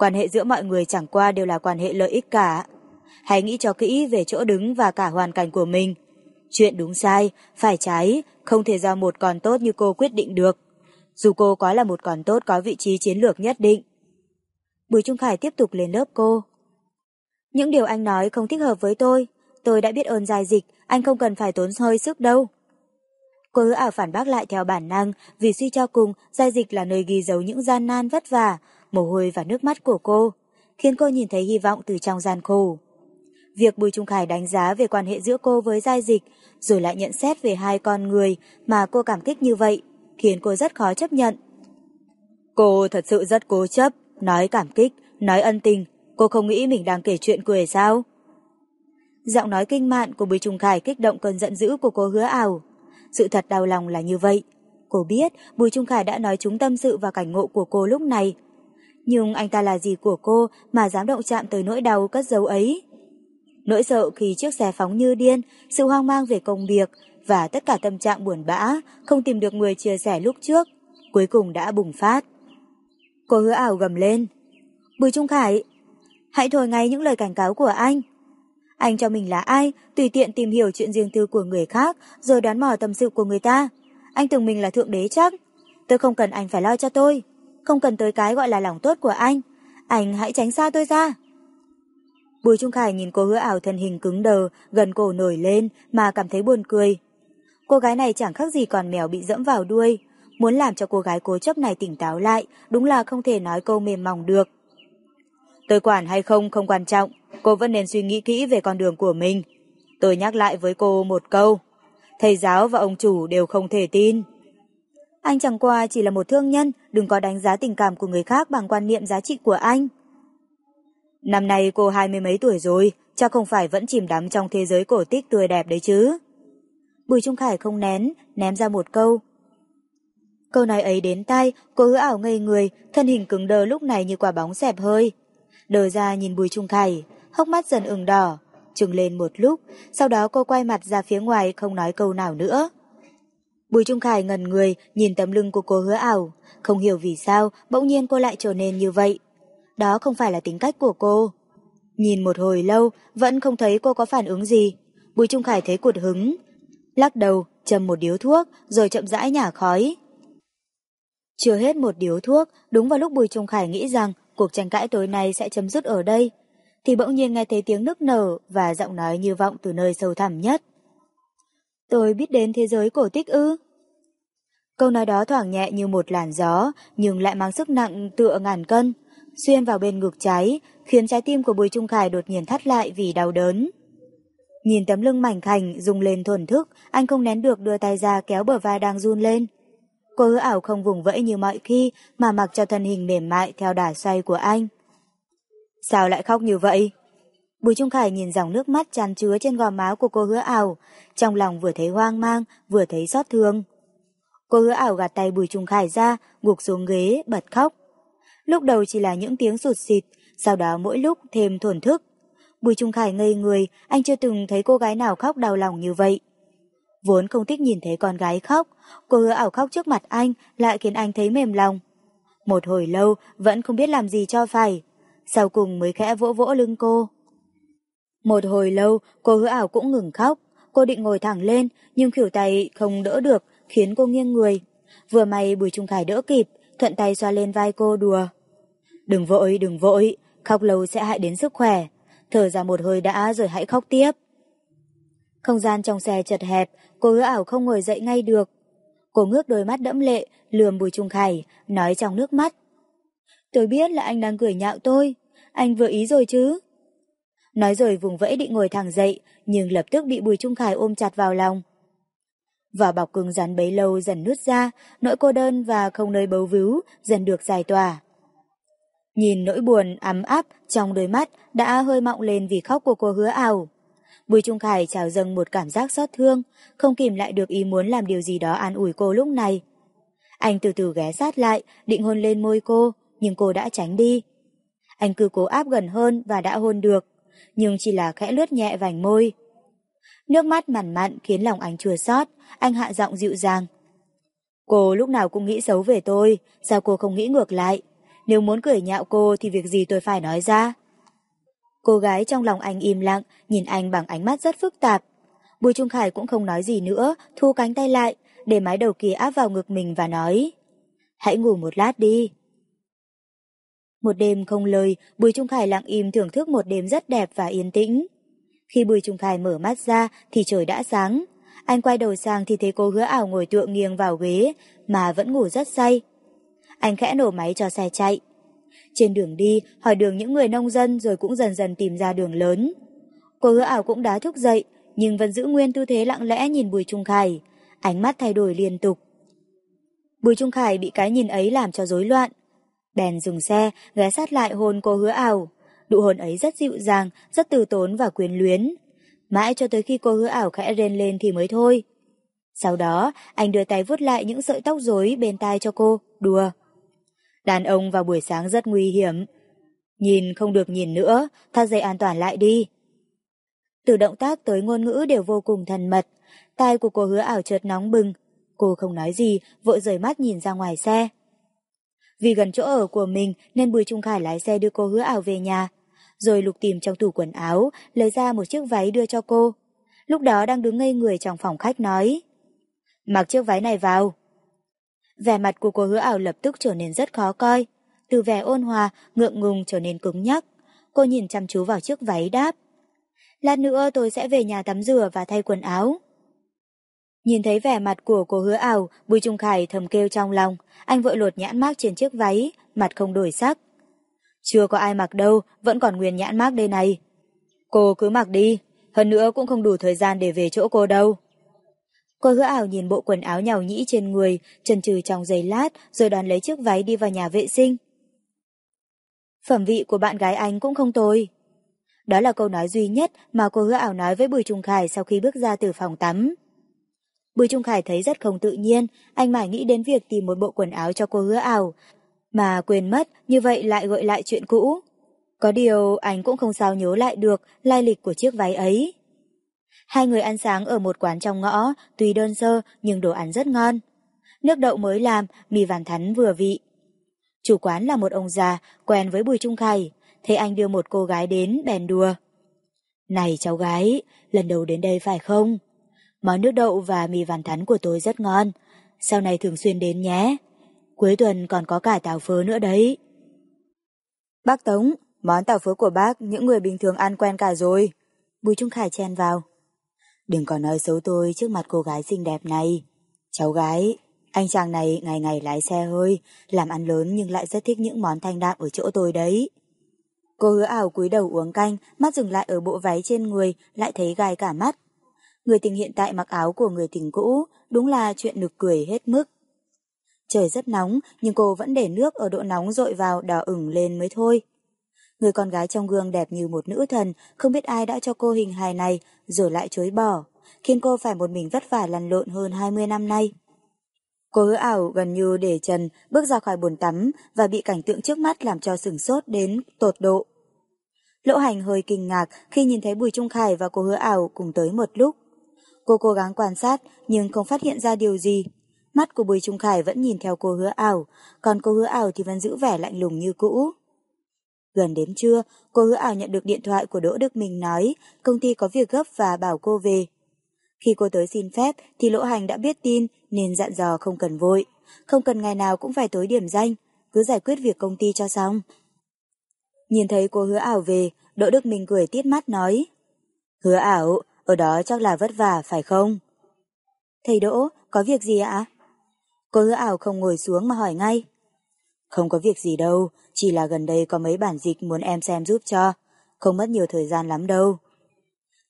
Quan hệ giữa mọi người chẳng qua đều là quan hệ lợi ích cả. Hãy nghĩ cho kỹ về chỗ đứng và cả hoàn cảnh của mình. Chuyện đúng sai, phải trái, không thể do một con tốt như cô quyết định được. Dù cô có là một con tốt có vị trí chiến lược nhất định. Bùi Trung Khải tiếp tục lên lớp cô. Những điều anh nói không thích hợp với tôi. Tôi đã biết ơn dài dịch, anh không cần phải tốn hơi sức đâu. Cô hứa ảo phản bác lại theo bản năng vì suy cho cùng giai dịch là nơi ghi dấu những gian nan vất vả, mồ hôi và nước mắt của cô, khiến cô nhìn thấy hy vọng từ trong gian khổ. Việc Bùi Trung Khải đánh giá về quan hệ giữa cô với giai dịch, rồi lại nhận xét về hai con người mà cô cảm kích như vậy, khiến cô rất khó chấp nhận. Cô thật sự rất cố chấp, nói cảm kích, nói ân tình, cô không nghĩ mình đang kể chuyện cười sao? Giọng nói kinh mạn của Bùi Trung Khải kích động cơn giận dữ của cô hứa ảo. Sự thật đau lòng là như vậy. Cô biết Bùi Trung Khải đã nói chúng tâm sự và cảnh ngộ của cô lúc này. Nhưng anh ta là gì của cô mà dám động chạm tới nỗi đau cất dấu ấy? Nỗi sợ khi chiếc xe phóng như điên, sự hoang mang về công việc và tất cả tâm trạng buồn bã, không tìm được người chia sẻ lúc trước, cuối cùng đã bùng phát. Cô hứa ảo gầm lên. Bùi Trung Khải, hãy thổi ngay những lời cảnh cáo của anh. Anh cho mình là ai, tùy tiện tìm hiểu chuyện riêng tư của người khác, rồi đoán mò tâm sự của người ta. Anh tưởng mình là thượng đế chắc. Tôi không cần anh phải lo cho tôi. Không cần tới cái gọi là lòng tốt của anh. Anh hãy tránh xa tôi ra. Bùi Trung Khải nhìn cô hứa ảo thân hình cứng đờ, gần cổ nổi lên mà cảm thấy buồn cười. Cô gái này chẳng khác gì còn mèo bị dẫm vào đuôi. Muốn làm cho cô gái cố chấp này tỉnh táo lại, đúng là không thể nói câu mềm mỏng được. Tôi quản hay không không quan trọng, cô vẫn nên suy nghĩ kỹ về con đường của mình. Tôi nhắc lại với cô một câu. thầy giáo và ông chủ đều không thể tin. Anh chẳng qua chỉ là một thương nhân, đừng có đánh giá tình cảm của người khác bằng quan niệm giá trị của anh. Năm nay cô hai mươi mấy tuổi rồi, chắc không phải vẫn chìm đắm trong thế giới cổ tích tươi đẹp đấy chứ. Bùi Trung Khải không nén, ném ra một câu. Câu nói ấy đến tay, cô hứa ảo ngây người, thân hình cứng đờ lúc này như quả bóng xẹp hơi. Đờ ra nhìn Bùi Trung Khải, hốc mắt dần ửng đỏ, trừng lên một lúc, sau đó cô quay mặt ra phía ngoài không nói câu nào nữa. Bùi Trung Khải ngần người nhìn tấm lưng của cô hứa ảo, không hiểu vì sao bỗng nhiên cô lại trở nên như vậy. Đó không phải là tính cách của cô. Nhìn một hồi lâu, vẫn không thấy cô có phản ứng gì. Bùi Trung Khải thấy cụt hứng. Lắc đầu, châm một điếu thuốc, rồi chậm rãi nhả khói. Chưa hết một điếu thuốc, đúng vào lúc Bùi Trung Khải nghĩ rằng cuộc tranh cãi tối nay sẽ chấm dứt ở đây, thì bỗng nhiên nghe thấy tiếng nức nở và giọng nói như vọng từ nơi sâu thẳm nhất. Tôi biết đến thế giới cổ tích ư. Câu nói đó thoảng nhẹ như một làn gió, nhưng lại mang sức nặng tựa ngàn cân, xuyên vào bên ngực trái, khiến trái tim của Bùi Trung Khải đột nhiên thắt lại vì đau đớn. Nhìn tấm lưng mảnh khảnh rung lên thuần thức, anh không nén được đưa tay ra kéo bờ vai đang run lên. Cô hứa ảo không vùng vẫy như mọi khi mà mặc cho thân hình mềm mại theo đà xoay của anh. Sao lại khóc như vậy? Bùi Trung Khải nhìn dòng nước mắt tràn chứa trên gò má của cô hứa ảo, trong lòng vừa thấy hoang mang, vừa thấy xót thương. Cô hứa ảo gạt tay Bùi Trung Khải ra, gục xuống ghế, bật khóc. Lúc đầu chỉ là những tiếng sụt xịt, sau đó mỗi lúc thêm thổn thức. Bùi Trung Khải ngây người, anh chưa từng thấy cô gái nào khóc đau lòng như vậy. Vốn không thích nhìn thấy con gái khóc, cô hứa ảo khóc trước mặt anh lại khiến anh thấy mềm lòng. Một hồi lâu vẫn không biết làm gì cho phải, sau cùng mới khẽ vỗ vỗ lưng cô. Một hồi lâu cô hứa ảo cũng ngừng khóc, cô định ngồi thẳng lên nhưng khỉu tay không đỡ được khiến cô nghiêng người. Vừa may Bùi Trung Khải đỡ kịp, thuận tay xoa lên vai cô đùa. Đừng vội, đừng vội, khóc lâu sẽ hại đến sức khỏe. Thở ra một hơi đã rồi hãy khóc tiếp. Không gian trong xe chật hẹp, cô hứa ảo không ngồi dậy ngay được. Cô ngước đôi mắt đẫm lệ, lườm Bùi Trung Khải, nói trong nước mắt. Tôi biết là anh đang cười nhạo tôi, anh vừa ý rồi chứ. Nói rồi vùng vẫy định ngồi thẳng dậy, nhưng lập tức bị Bùi Trung Khải ôm chặt vào lòng. Vỏ bọc cứng rắn bấy lâu dần nứt ra, nỗi cô đơn và không nơi bấu víu dần được giải tỏa. Nhìn nỗi buồn ấm áp trong đôi mắt đã hơi mọng lên vì khóc của cô hứa ảo. Bùi Trung Khải trào dâng một cảm giác xót thương, không kìm lại được ý muốn làm điều gì đó an ủi cô lúc này. Anh từ từ ghé sát lại, định hôn lên môi cô, nhưng cô đã tránh đi. Anh cứ cố áp gần hơn và đã hôn được, nhưng chỉ là khẽ lướt nhẹ vành môi. Nước mắt mặn mặn khiến lòng anh chua xót, anh hạ giọng dịu dàng. Cô lúc nào cũng nghĩ xấu về tôi, sao cô không nghĩ ngược lại? Nếu muốn cười nhạo cô thì việc gì tôi phải nói ra? Cô gái trong lòng anh im lặng, nhìn anh bằng ánh mắt rất phức tạp. Bùi Trung Khải cũng không nói gì nữa, thu cánh tay lại, để mái đầu kia áp vào ngực mình và nói. Hãy ngủ một lát đi. Một đêm không lời, Bùi Trung Khải lặng im thưởng thức một đêm rất đẹp và yên tĩnh. Khi Bùi Trung Khải mở mắt ra thì trời đã sáng. Anh quay đầu sang thì thấy cô hứa ảo ngồi tựa nghiêng vào ghế mà vẫn ngủ rất say. Anh khẽ nổ máy cho xe chạy. Trên đường đi, hỏi đường những người nông dân rồi cũng dần dần tìm ra đường lớn. Cô hứa ảo cũng đã thức dậy, nhưng vẫn giữ nguyên tư thế lặng lẽ nhìn Bùi Trung Khải, ánh mắt thay đổi liên tục. Bùi Trung Khải bị cái nhìn ấy làm cho rối loạn. Bèn dừng xe, ghé sát lại hôn cô hứa ảo. Đụ hôn ấy rất dịu dàng, rất từ tốn và quyến luyến. Mãi cho tới khi cô hứa ảo khẽ rên lên thì mới thôi. Sau đó, anh đưa tay vuốt lại những sợi tóc rối bên tai cho cô, đùa. Đàn ông vào buổi sáng rất nguy hiểm. Nhìn không được nhìn nữa, thắt dây an toàn lại đi. Từ động tác tới ngôn ngữ đều vô cùng thân mật. Tai của cô hứa ảo chợt nóng bừng. Cô không nói gì, vội rời mắt nhìn ra ngoài xe. Vì gần chỗ ở của mình nên Bùi Trung Khải lái xe đưa cô hứa ảo về nhà. Rồi lục tìm trong tủ quần áo, lấy ra một chiếc váy đưa cho cô. Lúc đó đang đứng ngây người trong phòng khách nói. Mặc chiếc váy này vào. Vẻ mặt của cô hứa ảo lập tức trở nên rất khó coi. Từ vẻ ôn hòa, ngượng ngùng trở nên cứng nhắc. Cô nhìn chăm chú vào chiếc váy đáp. Lát nữa tôi sẽ về nhà tắm rửa và thay quần áo. Nhìn thấy vẻ mặt của cô hứa ảo, Bùi Trung Khải thầm kêu trong lòng. Anh vội lột nhãn mác trên chiếc váy, mặt không đổi sắc. Chưa có ai mặc đâu, vẫn còn nguyên nhãn mác đây này. Cô cứ mặc đi, hơn nữa cũng không đủ thời gian để về chỗ cô đâu. Cô hứa ảo nhìn bộ quần áo nhào nhĩ trên người, chần chừ trong giày lát, rồi đón lấy chiếc váy đi vào nhà vệ sinh. Phẩm vị của bạn gái anh cũng không tồi. Đó là câu nói duy nhất mà cô hứa ảo nói với Bùi Trung Khải sau khi bước ra từ phòng tắm. Bùi Trung Khải thấy rất không tự nhiên, anh mải nghĩ đến việc tìm một bộ quần áo cho cô hứa ảo, mà quên mất như vậy lại gợi lại chuyện cũ. Có điều anh cũng không sao nhớ lại được lai lịch của chiếc váy ấy. Hai người ăn sáng ở một quán trong ngõ, tuy đơn sơ nhưng đồ ăn rất ngon. Nước đậu mới làm, mì vàn thắn vừa vị. Chủ quán là một ông già, quen với Bùi Trung Khải, thấy anh đưa một cô gái đến bèn đùa. Này cháu gái, lần đầu đến đây phải không? Món nước đậu và mì vằn thắn của tôi rất ngon, sau này thường xuyên đến nhé. Cuối tuần còn có cả tàu phớ nữa đấy. Bác Tống, món tàu phớ của bác những người bình thường ăn quen cả rồi. Bùi Trung Khải chen vào. Đừng có nói xấu tôi trước mặt cô gái xinh đẹp này. Cháu gái, anh chàng này ngày ngày lái xe hơi, làm ăn lớn nhưng lại rất thích những món thanh đạm ở chỗ tôi đấy. Cô hứa ảo cúi đầu uống canh, mắt dừng lại ở bộ váy trên người, lại thấy gai cả mắt. Người tình hiện tại mặc áo của người tình cũ, đúng là chuyện nực cười hết mức. Trời rất nóng, nhưng cô vẫn để nước ở độ nóng dội vào đỏ ửng lên mới thôi. Người con gái trong gương đẹp như một nữ thần, không biết ai đã cho cô hình hài này, rồi lại chối bỏ, khiến cô phải một mình vất vả lăn lộn hơn 20 năm nay. Cô hứa ảo gần như để trần bước ra khỏi bồn tắm và bị cảnh tượng trước mắt làm cho sửng sốt đến tột độ. Lỗ hành hơi kinh ngạc khi nhìn thấy Bùi Trung Khải và cô hứa ảo cùng tới một lúc. Cô cố gắng quan sát nhưng không phát hiện ra điều gì. Mắt của Bùi Trung Khải vẫn nhìn theo cô hứa ảo, còn cô hứa ảo thì vẫn giữ vẻ lạnh lùng như cũ. Gần đến trưa, cô hứa ảo nhận được điện thoại của Đỗ Đức Minh nói công ty có việc gấp và bảo cô về. Khi cô tới xin phép thì Lỗ Hành đã biết tin nên dặn dò không cần vội, không cần ngày nào cũng phải tối điểm danh, cứ giải quyết việc công ty cho xong. Nhìn thấy cô hứa ảo về, Đỗ Đức Minh cười tiết mắt nói Hứa ảo, ở đó chắc là vất vả phải không? Thầy Đỗ, có việc gì ạ? Cô hứa ảo không ngồi xuống mà hỏi ngay. Không có việc gì đâu, chỉ là gần đây có mấy bản dịch muốn em xem giúp cho, không mất nhiều thời gian lắm đâu.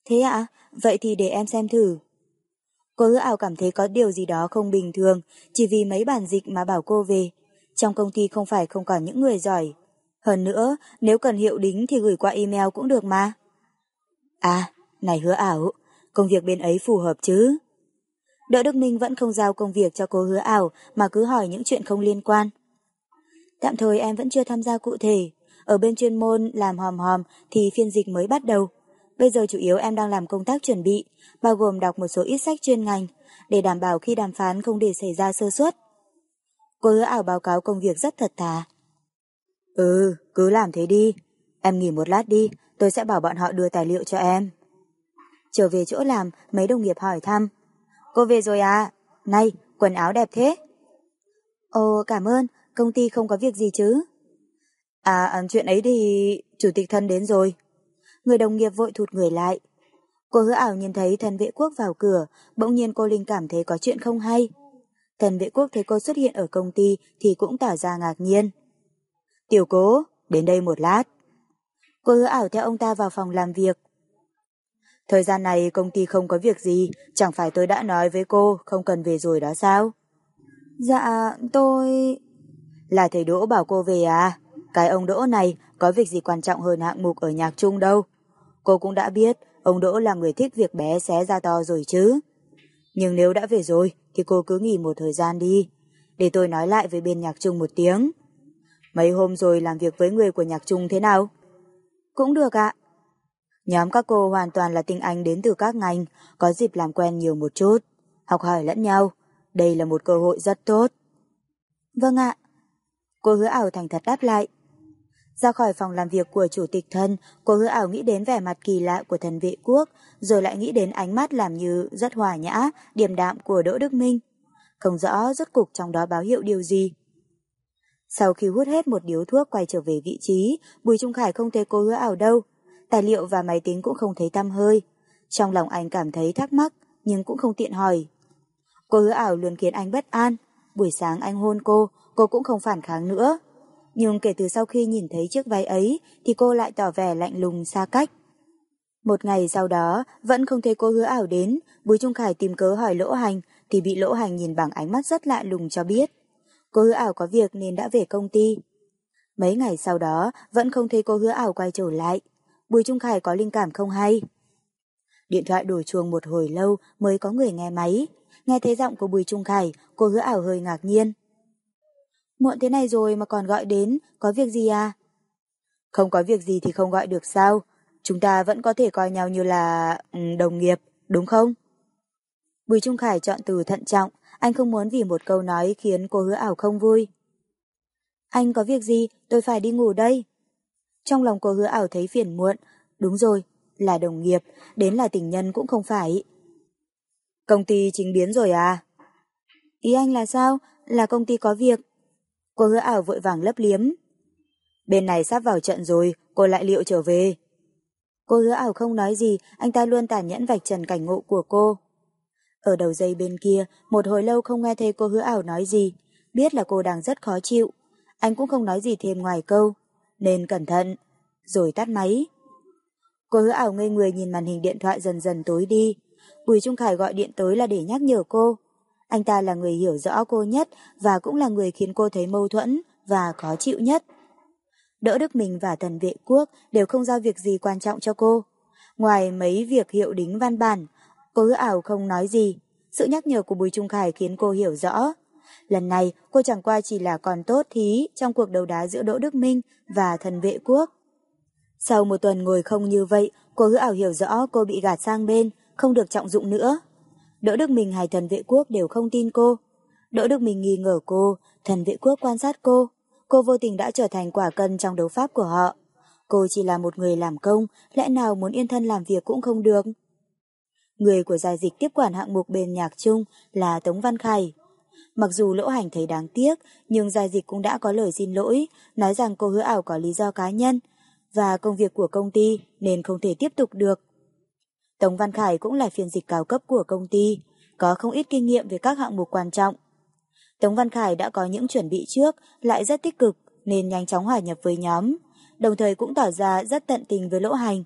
Thế ạ, vậy thì để em xem thử. Cô hứa ảo cảm thấy có điều gì đó không bình thường, chỉ vì mấy bản dịch mà bảo cô về. Trong công ty không phải không còn những người giỏi. Hơn nữa, nếu cần hiệu đính thì gửi qua email cũng được mà. À, này hứa ảo, công việc bên ấy phù hợp chứ? Đỗ Đức Minh vẫn không giao công việc cho cô hứa ảo mà cứ hỏi những chuyện không liên quan. Tạm thời em vẫn chưa tham gia cụ thể. Ở bên chuyên môn làm hòm hòm thì phiên dịch mới bắt đầu. Bây giờ chủ yếu em đang làm công tác chuẩn bị, bao gồm đọc một số ít sách chuyên ngành, để đảm bảo khi đàm phán không để xảy ra sơ suất. Cô hứa ảo báo cáo công việc rất thật thà. Ừ, cứ làm thế đi. Em nghỉ một lát đi, tôi sẽ bảo bọn họ đưa tài liệu cho em. Trở về chỗ làm, mấy đồng nghiệp hỏi thăm. Cô về rồi à? Này, quần áo đẹp thế. Ồ, cảm ơn, công ty không có việc gì chứ? À, à, chuyện ấy thì chủ tịch thân đến rồi. Người đồng nghiệp vội thụt người lại. Cô hứa ảo nhìn thấy thần vệ quốc vào cửa, bỗng nhiên cô Linh cảm thấy có chuyện không hay. Thần vệ quốc thấy cô xuất hiện ở công ty thì cũng tỏ ra ngạc nhiên. Tiểu cố, đến đây một lát. Cô hứa ảo theo ông ta vào phòng làm việc. Thời gian này công ty không có việc gì, chẳng phải tôi đã nói với cô không cần về rồi đó sao? Dạ, tôi... Là thầy Đỗ bảo cô về à? Cái ông Đỗ này có việc gì quan trọng hơn hạng mục ở nhạc trung đâu. Cô cũng đã biết ông Đỗ là người thích việc bé xé ra to rồi chứ. Nhưng nếu đã về rồi thì cô cứ nghỉ một thời gian đi. Để tôi nói lại với bên nhạc trung một tiếng. Mấy hôm rồi làm việc với người của nhạc trung thế nào? Cũng được ạ. Nhóm các cô hoàn toàn là tinh anh đến từ các ngành, có dịp làm quen nhiều một chút, học hỏi lẫn nhau. Đây là một cơ hội rất tốt. Vâng ạ. Cô hứa ảo thành thật đáp lại. Ra khỏi phòng làm việc của chủ tịch thân, cô hứa ảo nghĩ đến vẻ mặt kỳ lạ của thần vệ quốc, rồi lại nghĩ đến ánh mắt làm như rất hòa nhã, điềm đạm của Đỗ Đức Minh. Không rõ rốt cục trong đó báo hiệu điều gì. Sau khi hút hết một điếu thuốc quay trở về vị trí, Bùi Trung Khải không thấy cô hứa ảo đâu. Tài liệu và máy tính cũng không thấy tăm hơi. Trong lòng anh cảm thấy thắc mắc, nhưng cũng không tiện hỏi. Cô hứa ảo luôn khiến anh bất an. Buổi sáng anh hôn cô, cô cũng không phản kháng nữa. Nhưng kể từ sau khi nhìn thấy chiếc váy ấy thì cô lại tỏ vẻ lạnh lùng xa cách. Một ngày sau đó, vẫn không thấy cô hứa ảo đến, Bùi Trung Khải tìm cớ hỏi lỗ hành, thì bị lỗ hành nhìn bằng ánh mắt rất lạ lùng cho biết. Cô hứa ảo có việc nên đã về công ty. Mấy ngày sau đó, vẫn không thấy cô hứa ảo quay trở lại. Bùi Trung Khải có linh cảm không hay. Điện thoại đổ chuông một hồi lâu mới có người nghe máy. Nghe thấy giọng của Bùi Trung Khải, cô hứa ảo hơi ngạc nhiên. Muộn thế này rồi mà còn gọi đến, có việc gì à? Không có việc gì thì không gọi được sao? Chúng ta vẫn có thể coi nhau như là ừ, đồng nghiệp, đúng không? Bùi Trung Khải chọn từ thận trọng, anh không muốn vì một câu nói khiến cô hứa ảo không vui. Anh có việc gì, tôi phải đi ngủ đây. Trong lòng cô hứa ảo thấy phiền muộn, đúng rồi, là đồng nghiệp, đến là tình nhân cũng không phải. Công ty chính biến rồi à? Ý anh là sao? Là công ty có việc. Cô hứa ảo vội vàng lấp liếm. Bên này sắp vào trận rồi, cô lại liệu trở về. Cô hứa ảo không nói gì, anh ta luôn tàn nhẫn vạch trần cảnh ngộ của cô. Ở đầu dây bên kia, một hồi lâu không nghe thấy cô hứa ảo nói gì, biết là cô đang rất khó chịu. Anh cũng không nói gì thêm ngoài câu, nên cẩn thận, rồi tắt máy. Cô hứa ảo ngây người nhìn màn hình điện thoại dần dần tối đi. Bùi Trung Khải gọi điện tới là để nhắc nhở cô. Anh ta là người hiểu rõ cô nhất và cũng là người khiến cô thấy mâu thuẫn và khó chịu nhất. Đỡ Đức Minh và thần vệ quốc đều không giao việc gì quan trọng cho cô. Ngoài mấy việc hiệu đính văn bản, cô hứa ảo không nói gì. Sự nhắc nhở của Bùi Trung Khải khiến cô hiểu rõ. Lần này, cô chẳng qua chỉ là còn tốt thí trong cuộc đấu đá giữa Đỗ Đức Minh và thần vệ quốc. Sau một tuần ngồi không như vậy, cô hứa ảo hiểu rõ cô bị gạt sang bên, không được trọng dụng nữa. Đỗ Đức Minh hay thần vệ quốc đều không tin cô. Đỗ Đức Minh nghi ngờ cô, thần vệ quốc quan sát cô. Cô vô tình đã trở thành quả cân trong đấu pháp của họ. Cô chỉ là một người làm công, lẽ nào muốn yên thân làm việc cũng không được. Người của giải dịch tiếp quản hạng mục bên nhạc chung là Tống Văn Khải. Mặc dù lỗ hành thấy đáng tiếc, nhưng gia dịch cũng đã có lời xin lỗi, nói rằng cô hứa ảo có lý do cá nhân, và công việc của công ty nên không thể tiếp tục được. Tống Văn Khải cũng là phiên dịch cao cấp của công ty, có không ít kinh nghiệm về các hạng mục quan trọng. Tống Văn Khải đã có những chuẩn bị trước, lại rất tích cực, nên nhanh chóng hòa nhập với nhóm, đồng thời cũng tỏ ra rất tận tình với lỗ hành,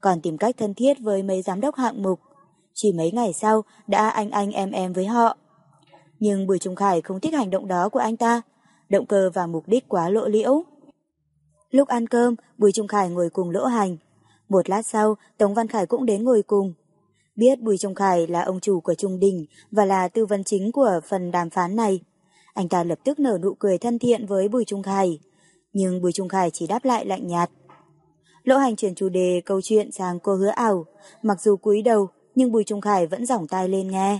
còn tìm cách thân thiết với mấy giám đốc hạng mục. Chỉ mấy ngày sau đã anh anh em em với họ. Nhưng Bùi Trung Khải không thích hành động đó của anh ta, động cơ và mục đích quá lộ liễu. Lúc ăn cơm, Bùi Trung Khải ngồi cùng lỗ hành. Một lát sau, Tống Văn Khải cũng đến ngồi cùng. Biết Bùi Trung Khải là ông chủ của Trung Đình và là tư vấn chính của phần đàm phán này. Anh ta lập tức nở nụ cười thân thiện với Bùi Trung Khải. Nhưng Bùi Trung Khải chỉ đáp lại lạnh nhạt. Lỗ hành chuyển chủ đề câu chuyện sang cô hứa ảo. Mặc dù cúi đầu, nhưng Bùi Trung Khải vẫn giỏng tai lên nghe.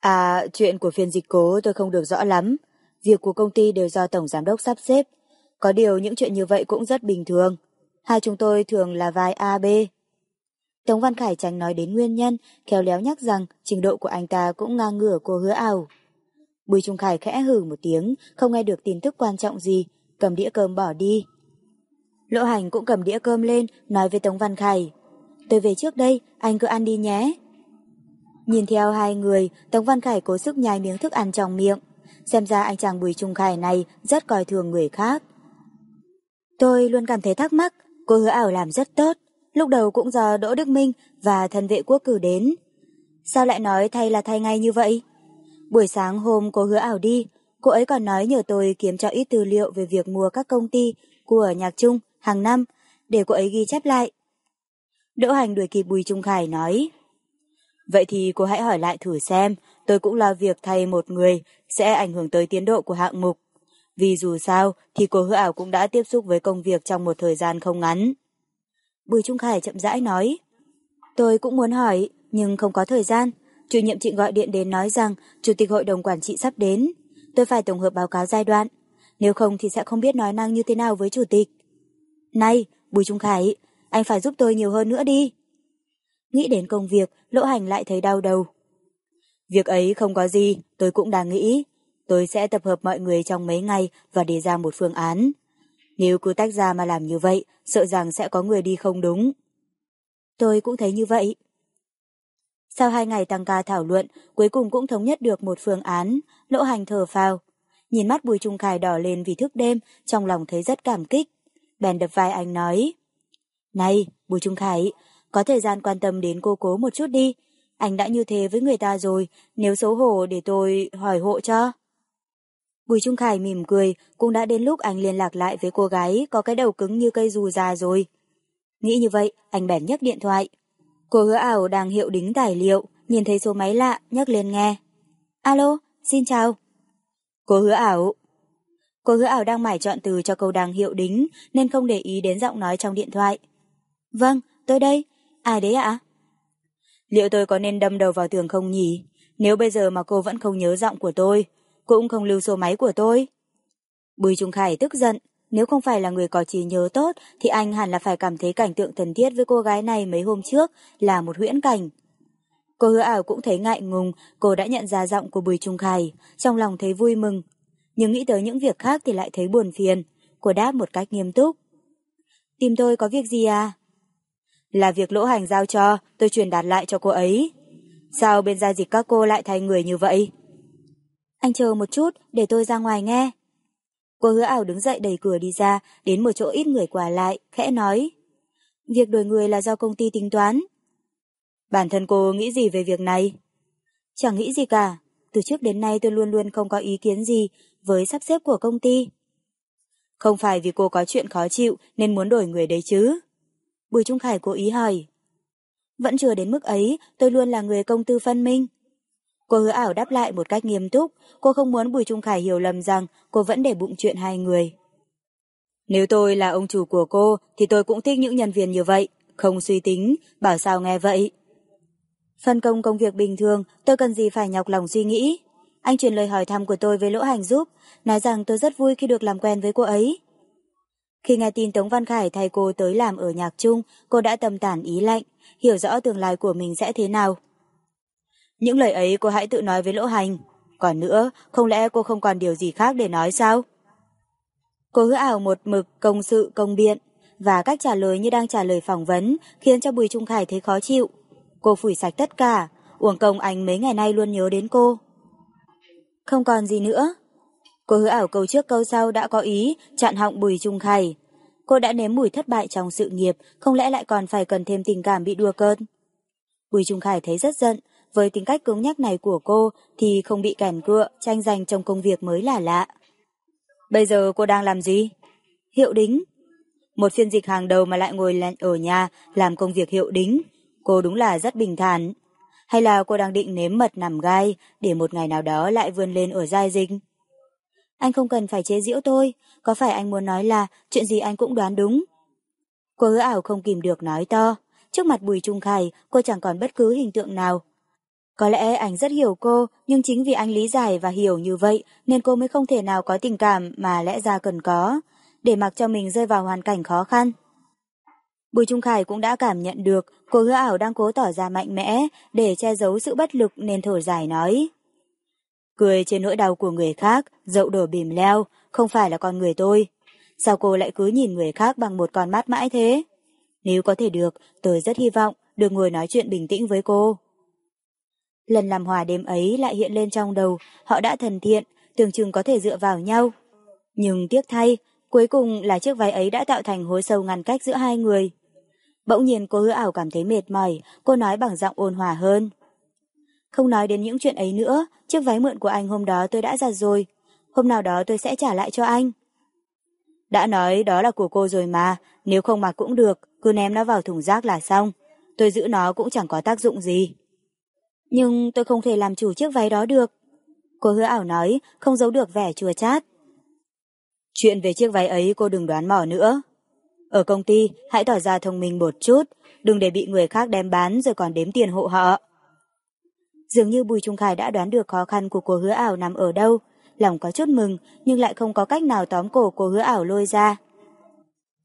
À, chuyện của phiên dịch cố tôi không được rõ lắm. Việc của công ty đều do Tổng Giám đốc sắp xếp. Có điều những chuyện như vậy cũng rất bình thường. Hai chúng tôi thường là vai A, B. Tống Văn Khải tránh nói đến nguyên nhân, khéo léo nhắc rằng trình độ của anh ta cũng ngang ngửa cô hứa ảo. Bùi Trung Khải khẽ hử một tiếng, không nghe được tin tức quan trọng gì, cầm đĩa cơm bỏ đi. Lỗ hành cũng cầm đĩa cơm lên, nói với Tống Văn Khải. Tôi về trước đây, anh cứ ăn đi nhé. Nhìn theo hai người, Tống Văn Khải cố sức nhai miếng thức ăn trong miệng. Xem ra anh chàng Bùi Trung Khải này rất coi thường người khác. Tôi luôn cảm thấy thắc mắc, cô hứa ảo làm rất tốt. Lúc đầu cũng do Đỗ Đức Minh và thần vệ quốc cử đến. Sao lại nói thay là thay ngay như vậy? Buổi sáng hôm cô hứa ảo đi, cô ấy còn nói nhờ tôi kiếm cho ít tư liệu về việc mua các công ty của nhạc trung hàng năm để cô ấy ghi chép lại. Đỗ Hành đuổi kịp Bùi Trung Khải nói Vậy thì cô hãy hỏi lại thử xem, tôi cũng lo việc thay một người sẽ ảnh hưởng tới tiến độ của hạng mục. Vì dù sao thì cô hứa ảo cũng đã tiếp xúc với công việc trong một thời gian không ngắn. Bùi Trung Khải chậm rãi nói Tôi cũng muốn hỏi, nhưng không có thời gian. Chủ nhiệm trịnh gọi điện đến nói rằng Chủ tịch hội đồng quản trị sắp đến. Tôi phải tổng hợp báo cáo giai đoạn. Nếu không thì sẽ không biết nói năng như thế nào với chủ tịch. Này, Bùi Trung Khải, anh phải giúp tôi nhiều hơn nữa đi. Nghĩ đến công việc, lỗ hành lại thấy đau đầu. Việc ấy không có gì, tôi cũng đang nghĩ. Tôi sẽ tập hợp mọi người trong mấy ngày và đề ra một phương án. Nếu cứ tách ra mà làm như vậy, sợ rằng sẽ có người đi không đúng. Tôi cũng thấy như vậy. Sau hai ngày tăng ca thảo luận, cuối cùng cũng thống nhất được một phương án, lỗ hành thở phào. Nhìn mắt Bùi Trung Khải đỏ lên vì thức đêm, trong lòng thấy rất cảm kích. Bèn đập vai anh nói. Này, Bùi Trung Khải, có thời gian quan tâm đến cô cố một chút đi. Anh đã như thế với người ta rồi, nếu xấu hổ để tôi hỏi hộ cho. Bùi Trung Khải mỉm cười, cũng đã đến lúc anh liên lạc lại với cô gái có cái đầu cứng như cây dù già rồi. Nghĩ như vậy, anh bèn nhấc điện thoại. Cô hứa ảo đang hiệu đính tài liệu, nhìn thấy số máy lạ, nhấc lên nghe. Alo, xin chào. Cô hứa ảo. Cô hứa ảo đang mải chọn từ cho câu đang hiệu đính, nên không để ý đến giọng nói trong điện thoại. Vâng, tôi đây. Ai đấy ạ? Liệu tôi có nên đâm đầu vào tường không nhỉ? Nếu bây giờ mà cô vẫn không nhớ giọng của tôi, cũng không lưu số máy của tôi. Bùi Trung Khải tức giận, nếu không phải là người có trí nhớ tốt thì anh hẳn là phải cảm thấy cảnh tượng thân thiết với cô gái này mấy hôm trước là một huyễn cảnh. Cô hứa ảo cũng thấy ngại ngùng, cô đã nhận ra giọng của Bùi Trung Khải, trong lòng thấy vui mừng. Nhưng nghĩ tới những việc khác thì lại thấy buồn phiền. Cô đáp một cách nghiêm túc. Tìm tôi có việc gì à? Là việc lỗ hành giao cho, tôi truyền đạt lại cho cô ấy. Sao bên gia dịch các cô lại thay người như vậy? Anh chờ một chút, để tôi ra ngoài nghe. Cô hứa ảo đứng dậy đẩy cửa đi ra, đến một chỗ ít người quả lại, khẽ nói. Việc đổi người là do công ty tính toán. Bản thân cô nghĩ gì về việc này? Chẳng nghĩ gì cả. Từ trước đến nay tôi luôn luôn không có ý kiến gì với sắp xếp của công ty. Không phải vì cô có chuyện khó chịu nên muốn đổi người đấy chứ. Bùi Trung Khải cố ý hỏi. Vẫn chưa đến mức ấy, tôi luôn là người công tư phân minh. Cô hứa ảo đáp lại một cách nghiêm túc, cô không muốn Bùi Trung Khải hiểu lầm rằng cô vẫn để bụng chuyện hai người. Nếu tôi là ông chủ của cô, thì tôi cũng thích những nhân viên như vậy, không suy tính, bảo sao nghe vậy. Phân công công việc bình thường, tôi cần gì phải nhọc lòng suy nghĩ. Anh truyền lời hỏi thăm của tôi với Lỗ Hành giúp, nói rằng tôi rất vui khi được làm quen với cô ấy. Khi nghe tin Tống Văn Khải thay cô tới làm ở nhạc chung, cô đã tâm tản ý lạnh, hiểu rõ tương lai của mình sẽ thế nào. Những lời ấy cô hãy tự nói với Lỗ Hành. Còn nữa, không lẽ cô không còn điều gì khác để nói sao? Cô hứa ảo một mực công sự công biện, và cách trả lời như đang trả lời phỏng vấn khiến cho Bùi Trung Khải thấy khó chịu. Cô phủi sạch tất cả, uổng công anh mấy ngày nay luôn nhớ đến cô. Không còn gì nữa. Cô hứa ảo câu trước câu sau đã có ý chặn họng Bùi Trung Khải. Cô đã nếm mùi thất bại trong sự nghiệp, không lẽ lại còn phải cần thêm tình cảm bị đua cơn? Bùi Trung Khải thấy rất giận, với tính cách cứng nhắc này của cô thì không bị kèn cựa, tranh giành trong công việc mới là lạ. Bây giờ cô đang làm gì? Hiệu đính. Một phiên dịch hàng đầu mà lại ngồi ở nhà làm công việc hiệu đính. Cô đúng là rất bình thản. Hay là cô đang định nếm mật nằm gai để một ngày nào đó lại vươn lên ở giai dịch? Anh không cần phải chế giễu tôi, có phải anh muốn nói là chuyện gì anh cũng đoán đúng? Cô hứa ảo không kìm được nói to. Trước mặt Bùi Trung Khải, cô chẳng còn bất cứ hình tượng nào. Có lẽ anh rất hiểu cô, nhưng chính vì anh lý giải và hiểu như vậy nên cô mới không thể nào có tình cảm mà lẽ ra cần có, để mặc cho mình rơi vào hoàn cảnh khó khăn. Bùi Trung Khải cũng đã cảm nhận được cô hứa ảo đang cố tỏ ra mạnh mẽ để che giấu sự bất lực nên thở dài nói. Cười trên nỗi đau của người khác, dậu đổ bìm leo, không phải là con người tôi. Sao cô lại cứ nhìn người khác bằng một con mắt mãi thế? Nếu có thể được, tôi rất hy vọng được ngồi nói chuyện bình tĩnh với cô. Lần làm hòa đêm ấy lại hiện lên trong đầu, họ đã thần thiện, tưởng chừng có thể dựa vào nhau. Nhưng tiếc thay, cuối cùng là chiếc váy ấy đã tạo thành hối sâu ngăn cách giữa hai người. Bỗng nhiên cô hứa ảo cảm thấy mệt mỏi, cô nói bằng giọng ôn hòa hơn. Không nói đến những chuyện ấy nữa, chiếc váy mượn của anh hôm đó tôi đã giặt rồi. Hôm nào đó tôi sẽ trả lại cho anh. Đã nói đó là của cô rồi mà, nếu không mặc cũng được, cứ ném nó vào thùng rác là xong. Tôi giữ nó cũng chẳng có tác dụng gì. Nhưng tôi không thể làm chủ chiếc váy đó được. Cô hứa ảo nói, không giấu được vẻ chua chát. Chuyện về chiếc váy ấy cô đừng đoán mò nữa. Ở công ty, hãy tỏ ra thông minh một chút, đừng để bị người khác đem bán rồi còn đếm tiền hộ họ. Dường như Bùi Trung Khải đã đoán được khó khăn của cô hứa ảo nằm ở đâu, lòng có chút mừng nhưng lại không có cách nào tóm cổ cô hứa ảo lôi ra.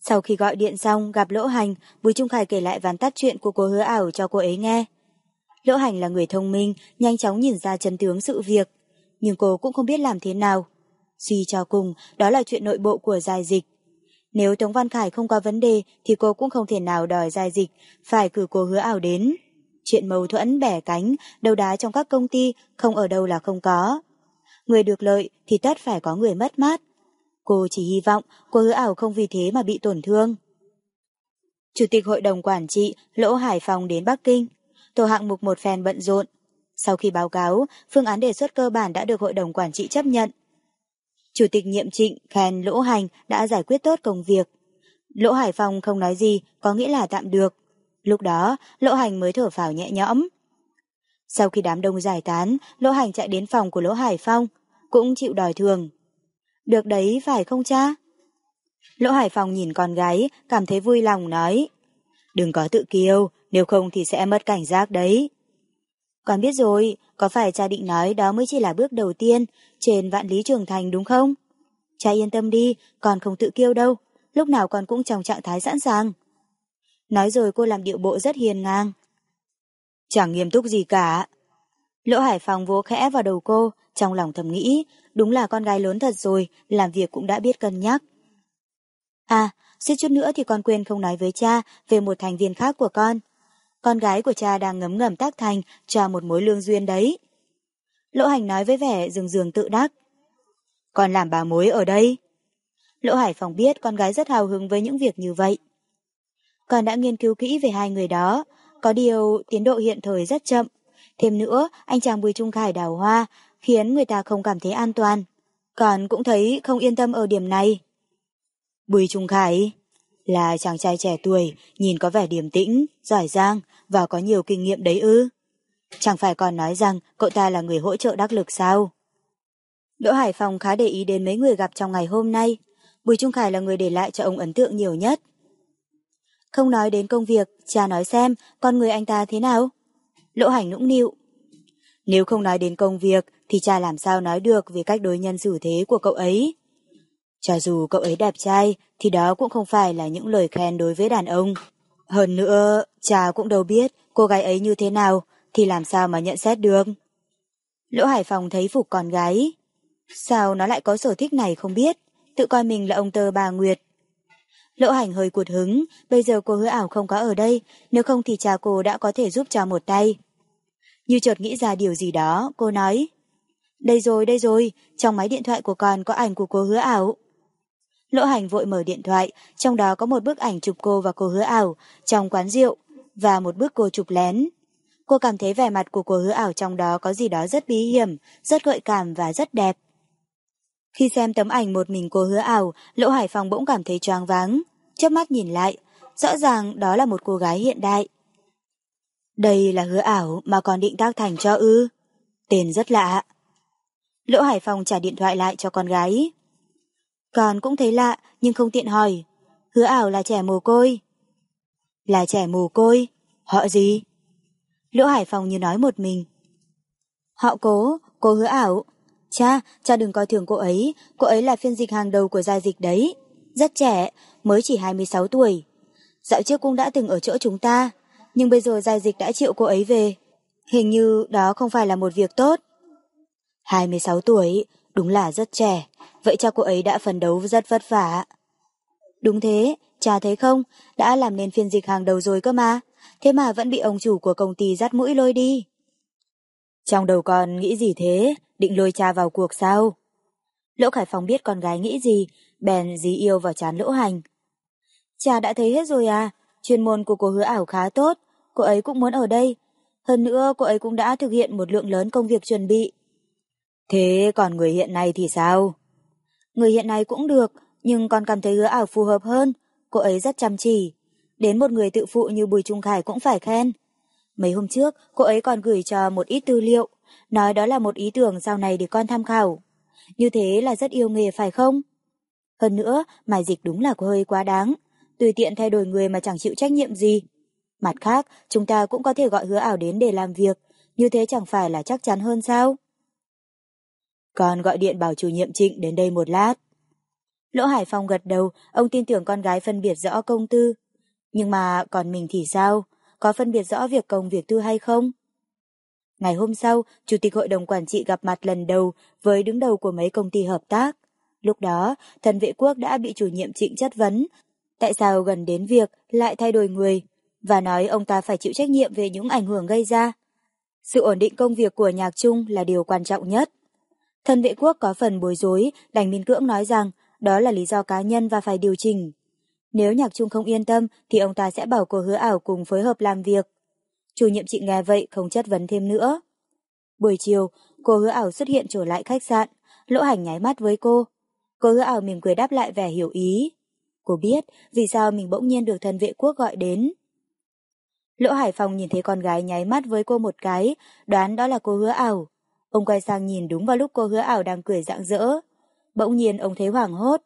Sau khi gọi điện xong gặp Lỗ Hành, Bùi Trung Khải kể lại ván tắt chuyện của cô hứa ảo cho cô ấy nghe. Lỗ Hành là người thông minh, nhanh chóng nhìn ra chân tướng sự việc, nhưng cô cũng không biết làm thế nào. Suy cho cùng, đó là chuyện nội bộ của giai dịch. Nếu Tống Văn Khải không có vấn đề thì cô cũng không thể nào đòi giai dịch, phải cử cô hứa ảo đến. Chuyện mâu thuẫn bẻ cánh, đầu đá trong các công ty không ở đâu là không có. Người được lợi thì tất phải có người mất mát. Cô chỉ hy vọng cô hứa ảo không vì thế mà bị tổn thương. Chủ tịch Hội đồng Quản trị Lỗ Hải Phòng đến Bắc Kinh. Tổ hạng mục một phen bận rộn. Sau khi báo cáo, phương án đề xuất cơ bản đã được Hội đồng Quản trị chấp nhận. Chủ tịch nhiệm trịnh khen Lỗ Hành đã giải quyết tốt công việc. Lỗ Hải Phòng không nói gì, có nghĩa là tạm được. Lúc đó, Lỗ Hành mới thở phào nhẹ nhõm. Sau khi đám đông giải tán, Lỗ Hành chạy đến phòng của Lỗ Hải Phong, cũng chịu đòi thường. Được đấy, phải không cha? Lỗ Hải Phong nhìn con gái, cảm thấy vui lòng nói. Đừng có tự kiêu, nếu không thì sẽ mất cảnh giác đấy. Con biết rồi, có phải cha định nói đó mới chỉ là bước đầu tiên trên vạn lý trưởng thành đúng không? Cha yên tâm đi, con không tự kiêu đâu, lúc nào con cũng trong trạng thái sẵn sàng. Nói rồi cô làm điệu bộ rất hiền ngang. Chẳng nghiêm túc gì cả. Lỗ Hải Phòng vỗ khẽ vào đầu cô, trong lòng thầm nghĩ, đúng là con gái lớn thật rồi, làm việc cũng đã biết cân nhắc. À, suýt chút nữa thì con quên không nói với cha về một thành viên khác của con. Con gái của cha đang ngấm ngầm tác thành cho một mối lương duyên đấy. Lỗ Hành nói với vẻ dường dường tự đắc. Con làm bà mối ở đây. Lỗ Hải Phòng biết con gái rất hào hứng với những việc như vậy. Con đã nghiên cứu kỹ về hai người đó, có điều tiến độ hiện thời rất chậm. Thêm nữa, anh chàng Bùi Trung Khải đào hoa, khiến người ta không cảm thấy an toàn. Còn cũng thấy không yên tâm ở điểm này. Bùi Trung Khải là chàng trai trẻ tuổi, nhìn có vẻ điềm tĩnh, giỏi giang và có nhiều kinh nghiệm đấy ư. Chẳng phải còn nói rằng cậu ta là người hỗ trợ đắc lực sao? Đỗ Hải Phòng khá để ý đến mấy người gặp trong ngày hôm nay. Bùi Trung Khải là người để lại cho ông ấn tượng nhiều nhất. Không nói đến công việc, cha nói xem con người anh ta thế nào. Lỗ Hành nũng nịu. Nếu không nói đến công việc thì cha làm sao nói được về cách đối nhân xử thế của cậu ấy. Cho dù cậu ấy đẹp trai thì đó cũng không phải là những lời khen đối với đàn ông. Hơn nữa, cha cũng đâu biết cô gái ấy như thế nào thì làm sao mà nhận xét được. Lỗ Hải Phòng thấy phục con gái. Sao nó lại có sở thích này không biết, tự coi mình là ông tơ bà Nguyệt. Lỗ Hành hơi cuột hứng, bây giờ cô hứa ảo không có ở đây, nếu không thì cha cô đã có thể giúp cho một tay. Như chợt nghĩ ra điều gì đó, cô nói. Đây rồi, đây rồi, trong máy điện thoại của con có ảnh của cô hứa ảo. Lỗ Hành vội mở điện thoại, trong đó có một bức ảnh chụp cô và cô hứa ảo trong quán rượu và một bức cô chụp lén. Cô cảm thấy vẻ mặt của cô hứa ảo trong đó có gì đó rất bí hiểm, rất gợi cảm và rất đẹp. Khi xem tấm ảnh một mình cô hứa ảo, Lỗ Hải Phòng bỗng cảm thấy choáng váng. Chớp mắt nhìn lại, rõ ràng đó là một cô gái hiện đại. Đây là hứa ảo mà còn định tác thành cho ư. Tên rất lạ. Lỗ Hải Phòng trả điện thoại lại cho con gái. Con cũng thấy lạ, nhưng không tiện hỏi. Hứa ảo là trẻ mồ côi. Là trẻ mồ côi? Họ gì? Lỗ Hải Phòng như nói một mình. Họ cố, cô hứa ảo. Cha, cha đừng coi thường cô ấy, cô ấy là phiên dịch hàng đầu của gia dịch đấy. Rất trẻ, mới chỉ 26 tuổi. Dạo trước cũng đã từng ở chỗ chúng ta, nhưng bây giờ gia dịch đã chịu cô ấy về. Hình như đó không phải là một việc tốt. 26 tuổi, đúng là rất trẻ, vậy cha cô ấy đã phấn đấu rất vất vả. Đúng thế, cha thấy không, đã làm nên phiên dịch hàng đầu rồi cơ mà, thế mà vẫn bị ông chủ của công ty dắt mũi lôi đi. Trong đầu con nghĩ gì thế, định lôi cha vào cuộc sao? Lỗ Khải Phong biết con gái nghĩ gì, bèn dí yêu vào chán lỗ hành. Cha đã thấy hết rồi à, chuyên môn của cô hứa ảo khá tốt, cô ấy cũng muốn ở đây. Hơn nữa cô ấy cũng đã thực hiện một lượng lớn công việc chuẩn bị. Thế còn người hiện nay thì sao? Người hiện nay cũng được, nhưng con cảm thấy hứa ảo phù hợp hơn. Cô ấy rất chăm chỉ. Đến một người tự phụ như Bùi Trung Khải cũng phải khen. Mấy hôm trước, cô ấy còn gửi cho một ít tư liệu, nói đó là một ý tưởng sau này để con tham khảo. Như thế là rất yêu nghề phải không? Hơn nữa, mài dịch đúng là có hơi quá đáng. Tùy tiện thay đổi người mà chẳng chịu trách nhiệm gì. Mặt khác, chúng ta cũng có thể gọi hứa ảo đến để làm việc. Như thế chẳng phải là chắc chắn hơn sao? Con gọi điện bảo chủ nhiệm trịnh đến đây một lát. Lỗ Hải Phong gật đầu, ông tin tưởng con gái phân biệt rõ công tư. Nhưng mà còn mình thì sao? Có phân biệt rõ việc công việc tư hay không? Ngày hôm sau, Chủ tịch Hội đồng Quản trị gặp mặt lần đầu với đứng đầu của mấy công ty hợp tác. Lúc đó, thần vệ quốc đã bị chủ nhiệm trịnh chất vấn. Tại sao gần đến việc lại thay đổi người? Và nói ông ta phải chịu trách nhiệm về những ảnh hưởng gây ra. Sự ổn định công việc của nhạc trung là điều quan trọng nhất. Thần vệ quốc có phần bối rối, đành miên cưỡng nói rằng đó là lý do cá nhân và phải điều chỉnh. Nếu nhạc trung không yên tâm thì ông ta sẽ bảo cô hứa ảo cùng phối hợp làm việc. Chủ nhiệm chị nghe vậy không chất vấn thêm nữa. Buổi chiều, cô hứa ảo xuất hiện trở lại khách sạn, lỗ hành nháy mắt với cô. Cô hứa ảo mỉm cười đáp lại vẻ hiểu ý. Cô biết vì sao mình bỗng nhiên được thân vệ quốc gọi đến. Lỗ Hải Phong nhìn thấy con gái nháy mắt với cô một cái, đoán đó là cô hứa ảo. Ông quay sang nhìn đúng vào lúc cô hứa ảo đang cười rạng rỡ. Bỗng nhiên ông thấy hoảng hốt.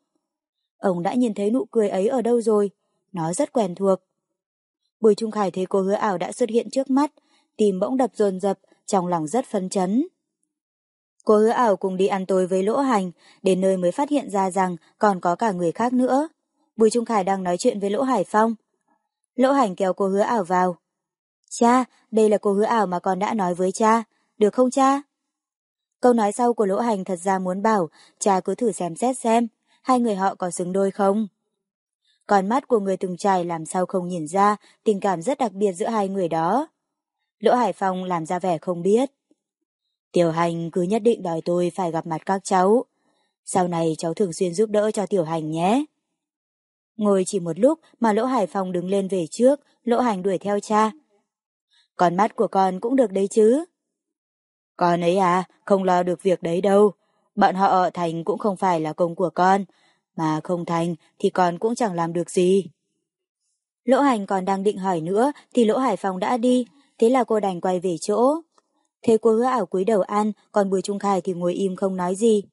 Ông đã nhìn thấy nụ cười ấy ở đâu rồi? Nó rất quen thuộc. Bùi Trung Khải thấy cô hứa ảo đã xuất hiện trước mắt, tìm bỗng đập dồn dập, trong lòng rất phấn chấn. Cô hứa ảo cùng đi ăn tối với Lỗ Hành, đến nơi mới phát hiện ra rằng còn có cả người khác nữa. Bùi Trung Khải đang nói chuyện với Lỗ Hải Phong. Lỗ Hành kéo cô hứa ảo vào. Cha, đây là cô hứa ảo mà con đã nói với cha, được không cha? Câu nói sau của Lỗ Hành thật ra muốn bảo, cha cứ thử xem xét xem, hai người họ có xứng đôi không? Con mắt của người từng trải làm sao không nhìn ra tình cảm rất đặc biệt giữa hai người đó. Lỗ Hải Phong làm ra vẻ không biết. Tiểu Hành cứ nhất định đòi tôi phải gặp mặt các cháu. Sau này cháu thường xuyên giúp đỡ cho Tiểu Hành nhé. Ngồi chỉ một lúc mà Lỗ Hải Phong đứng lên về trước, Lỗ Hành đuổi theo cha. Con mắt của con cũng được đấy chứ. Con ấy à, không lo được việc đấy đâu. Bọn họ thành cũng không phải là công của con, mà không thành thì con cũng chẳng làm được gì. Lỗ Hành còn đang định hỏi nữa thì Lỗ Hải Phong đã đi, thế là cô đành quay về chỗ. Thế cô hứa ảo cúi đầu ăn, còn Bùi Trung Khải thì ngồi im không nói gì.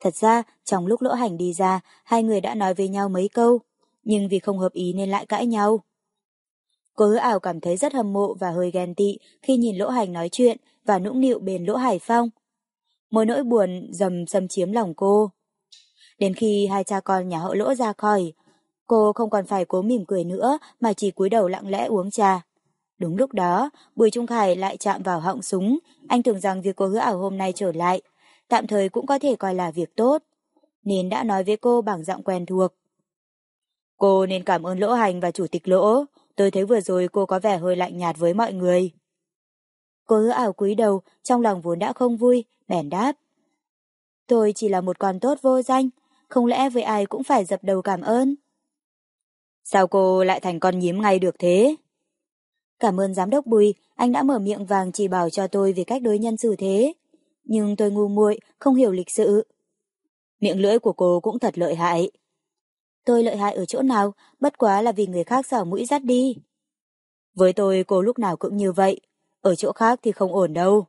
Thật ra, trong lúc Lỗ Hành đi ra, hai người đã nói với nhau mấy câu, nhưng vì không hợp ý nên lại cãi nhau. Cô hứa ảo cảm thấy rất hâm mộ và hơi ghen tị khi nhìn Lỗ Hành nói chuyện và nũng nịu bên Lỗ Hải Phong. Một nỗi buồn dầm xâm chiếm lòng cô. Đến khi hai cha con nhà họ Lỗ ra khỏi, cô không còn phải cố mỉm cười nữa mà chỉ cúi đầu lặng lẽ uống trà. Đúng lúc đó, Bùi Trung Khải lại chạm vào họng súng, anh tưởng rằng việc cô hứa ảo hôm nay trở lại, tạm thời cũng có thể coi là việc tốt, nên đã nói với cô bằng giọng quen thuộc. Cô nên cảm ơn Lỗ Hành và Chủ tịch Lỗ, tôi thấy vừa rồi cô có vẻ hơi lạnh nhạt với mọi người. Cô hứa ảo cúi đầu, trong lòng vốn đã không vui, bèn đáp. Tôi chỉ là một con tốt vô danh, không lẽ với ai cũng phải dập đầu cảm ơn? Sao cô lại thành con nhím ngay được thế? Cảm ơn giám đốc Bùi, anh đã mở miệng vàng chỉ bảo cho tôi về cách đối nhân xử thế. Nhưng tôi ngu muội, không hiểu lịch sự. Miệng lưỡi của cô cũng thật lợi hại. Tôi lợi hại ở chỗ nào, bất quá là vì người khác xảo mũi dắt đi. Với tôi cô lúc nào cũng như vậy, ở chỗ khác thì không ổn đâu.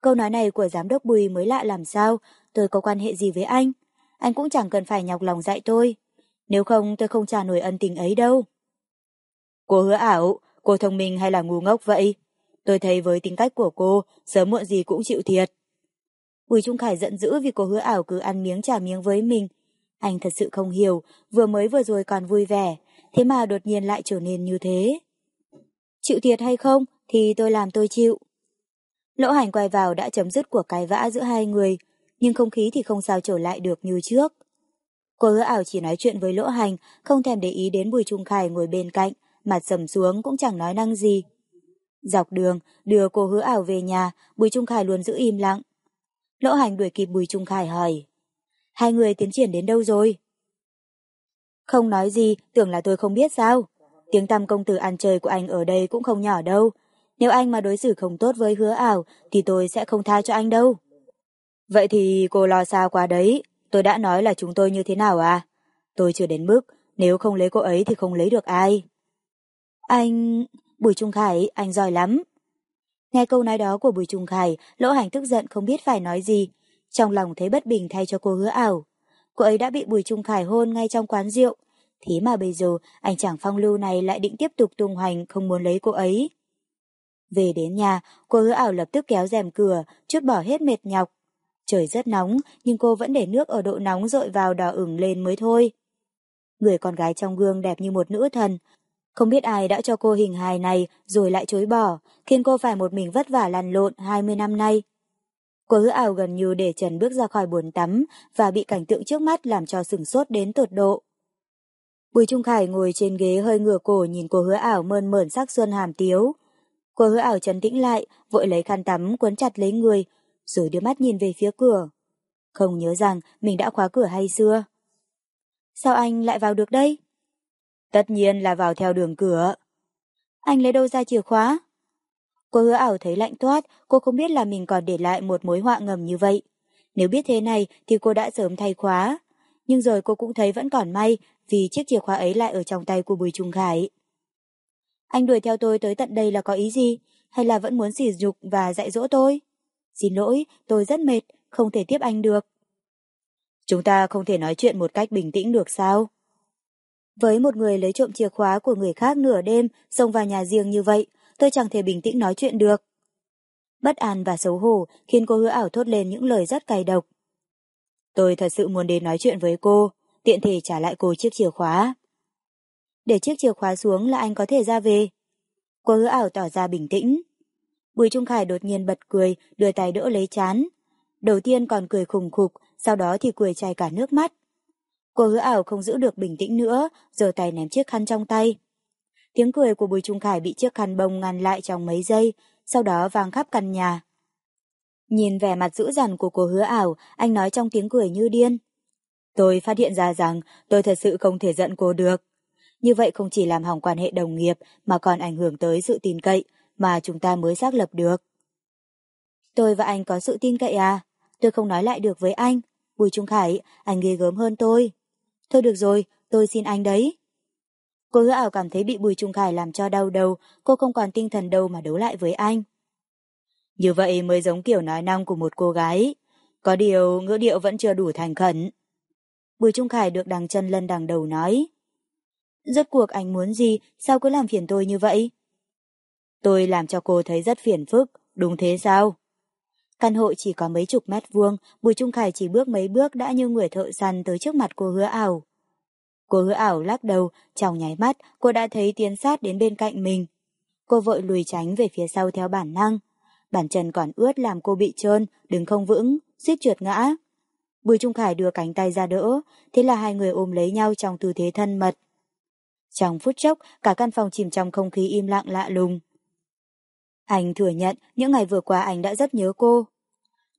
Câu nói này của giám đốc Bùi mới lạ làm sao, tôi có quan hệ gì với anh. Anh cũng chẳng cần phải nhọc lòng dạy tôi. Nếu không tôi không trả nổi ân tình ấy đâu. Cô hứa ảo, cô thông minh hay là ngu ngốc vậy? Tôi thấy với tính cách của cô, sớm muộn gì cũng chịu thiệt. Bùi Trung Khải giận dữ vì cô hứa ảo cứ ăn miếng trả miếng với mình. Anh thật sự không hiểu, vừa mới vừa rồi còn vui vẻ, thế mà đột nhiên lại trở nên như thế. Chịu thiệt hay không, thì tôi làm tôi chịu. Lỗ hành quay vào đã chấm dứt cuộc cái vã giữa hai người, nhưng không khí thì không sao trở lại được như trước. Cô hứa ảo chỉ nói chuyện với lỗ hành, không thèm để ý đến Bùi Trung Khải ngồi bên cạnh, mặt sầm xuống cũng chẳng nói năng gì. Dọc đường, đưa cô hứa ảo về nhà, Bùi Trung Khải luôn giữ im lặng. Lỗ hành đuổi kịp Bùi Trung Khải hỏi. Hai người tiến triển đến đâu rồi? Không nói gì, tưởng là tôi không biết sao. Tiếng tăm công tử ăn chơi của anh ở đây cũng không nhỏ đâu. Nếu anh mà đối xử không tốt với hứa ảo, thì tôi sẽ không tha cho anh đâu. Vậy thì cô lo sao quá đấy, tôi đã nói là chúng tôi như thế nào à? Tôi chưa đến mức, nếu không lấy cô ấy thì không lấy được ai. Anh... Bùi Trung Khải, anh giỏi lắm. Nghe câu nói đó của Bùi Trung Khải, lỗ hành tức giận không biết phải nói gì. Trong lòng thấy bất bình thay cho cô hứa ảo. Cô ấy đã bị Bùi Trung Khải hôn ngay trong quán rượu. Thế mà bây giờ anh chàng phong lưu này lại định tiếp tục tung hoành không muốn lấy cô ấy. Về đến nhà, cô hứa ảo lập tức kéo rèm cửa, chút bỏ hết mệt nhọc. Trời rất nóng, nhưng cô vẫn để nước ở độ nóng rội vào đỏ ửng lên mới thôi. Người con gái trong gương đẹp như một nữ thần. Không biết ai đã cho cô hình hài này rồi lại chối bỏ, khiến cô phải một mình vất vả lăn lộn 20 năm nay. Cô hứa ảo gần như để Trần bước ra khỏi bồn tắm và bị cảnh tượng trước mắt làm cho sửng sốt đến tột độ. Bùi Trung Khải ngồi trên ghế hơi ngửa cổ nhìn cô hứa ảo mơn mởn sắc xuân hàm tiếu. Cô hứa ảo trấn tĩnh lại, vội lấy khăn tắm cuốn chặt lấy người, rồi đưa mắt nhìn về phía cửa. Không nhớ rằng mình đã khóa cửa hay xưa. Sao anh lại vào được đây? Tất nhiên là vào theo đường cửa. Anh lấy đâu ra chìa khóa? Cô hứa ảo thấy lạnh toát, cô không biết là mình còn để lại một mối họa ngầm như vậy. Nếu biết thế này thì cô đã sớm thay khóa. Nhưng rồi cô cũng thấy vẫn còn may vì chiếc chìa khóa ấy lại ở trong tay của Bùi Trung Khải. Anh đuổi theo tôi tới tận đây là có ý gì? Hay là vẫn muốn xỉ nhục và dạy dỗ tôi? Xin lỗi, tôi rất mệt, không thể tiếp anh được. Chúng ta không thể nói chuyện một cách bình tĩnh được sao? Với một người lấy trộm chìa khóa của người khác nửa đêm, xông vào nhà riêng như vậy, tôi chẳng thể bình tĩnh nói chuyện được. Bất an và xấu hổ khiến cô hứa ảo thốt lên những lời rất cay độc. Tôi thật sự muốn đến nói chuyện với cô, tiện thể trả lại cô chiếc chìa khóa. Để chiếc chìa khóa xuống là anh có thể ra về. Cô hứa ảo tỏ ra bình tĩnh. Bùi Trung Khải đột nhiên bật cười, đưa tay đỡ lấy chán. Đầu tiên còn cười khùng khục, sau đó thì cười chảy cả nước mắt. Cô hứa ảo không giữ được bình tĩnh nữa, giơ tay ném chiếc khăn trong tay. Tiếng cười của Bùi Trung Khải bị chiếc khăn bông ngăn lại trong mấy giây, sau đó vang khắp căn nhà. Nhìn vẻ mặt dữ dằn của cô hứa ảo, anh nói trong tiếng cười như điên. Tôi phát hiện ra rằng tôi thật sự không thể giận cô được. Như vậy không chỉ làm hỏng quan hệ đồng nghiệp mà còn ảnh hưởng tới sự tin cậy mà chúng ta mới xác lập được. Tôi và anh có sự tin cậy à? Tôi không nói lại được với anh. Bùi Trung Khải, anh ghê gớm hơn tôi. Thôi được rồi, tôi xin anh đấy. Cô hứa ảo cảm thấy bị Bùi Trung Khải làm cho đau đầu, cô không còn tinh thần đâu mà đấu lại với anh. Như vậy mới giống kiểu nói năng của một cô gái. Có điều ngữ điệu vẫn chưa đủ thành khẩn. Bùi Trung Khải được đằng chân lân đằng đầu nói. Rốt cuộc anh muốn gì, sao cứ làm phiền tôi như vậy? Tôi làm cho cô thấy rất phiền phức, đúng thế sao? Căn hộ chỉ có mấy chục mét vuông, Bùi Trung Khải chỉ bước mấy bước đã như người thợ săn tới trước mặt cô hứa ảo. Cô hứa ảo lắc đầu, trong nháy mắt, cô đã thấy tiến sát đến bên cạnh mình. Cô vội lùi tránh về phía sau theo bản năng. Bản chân còn ướt làm cô bị trơn, đứng không vững, suýt trượt ngã. Bùi Trung Khải đưa cánh tay ra đỡ, thế là hai người ôm lấy nhau trong tư thế thân mật. Trong phút chốc, cả căn phòng chìm trong không khí im lặng lạ lùng. Anh thừa nhận những ngày vừa qua anh đã rất nhớ cô.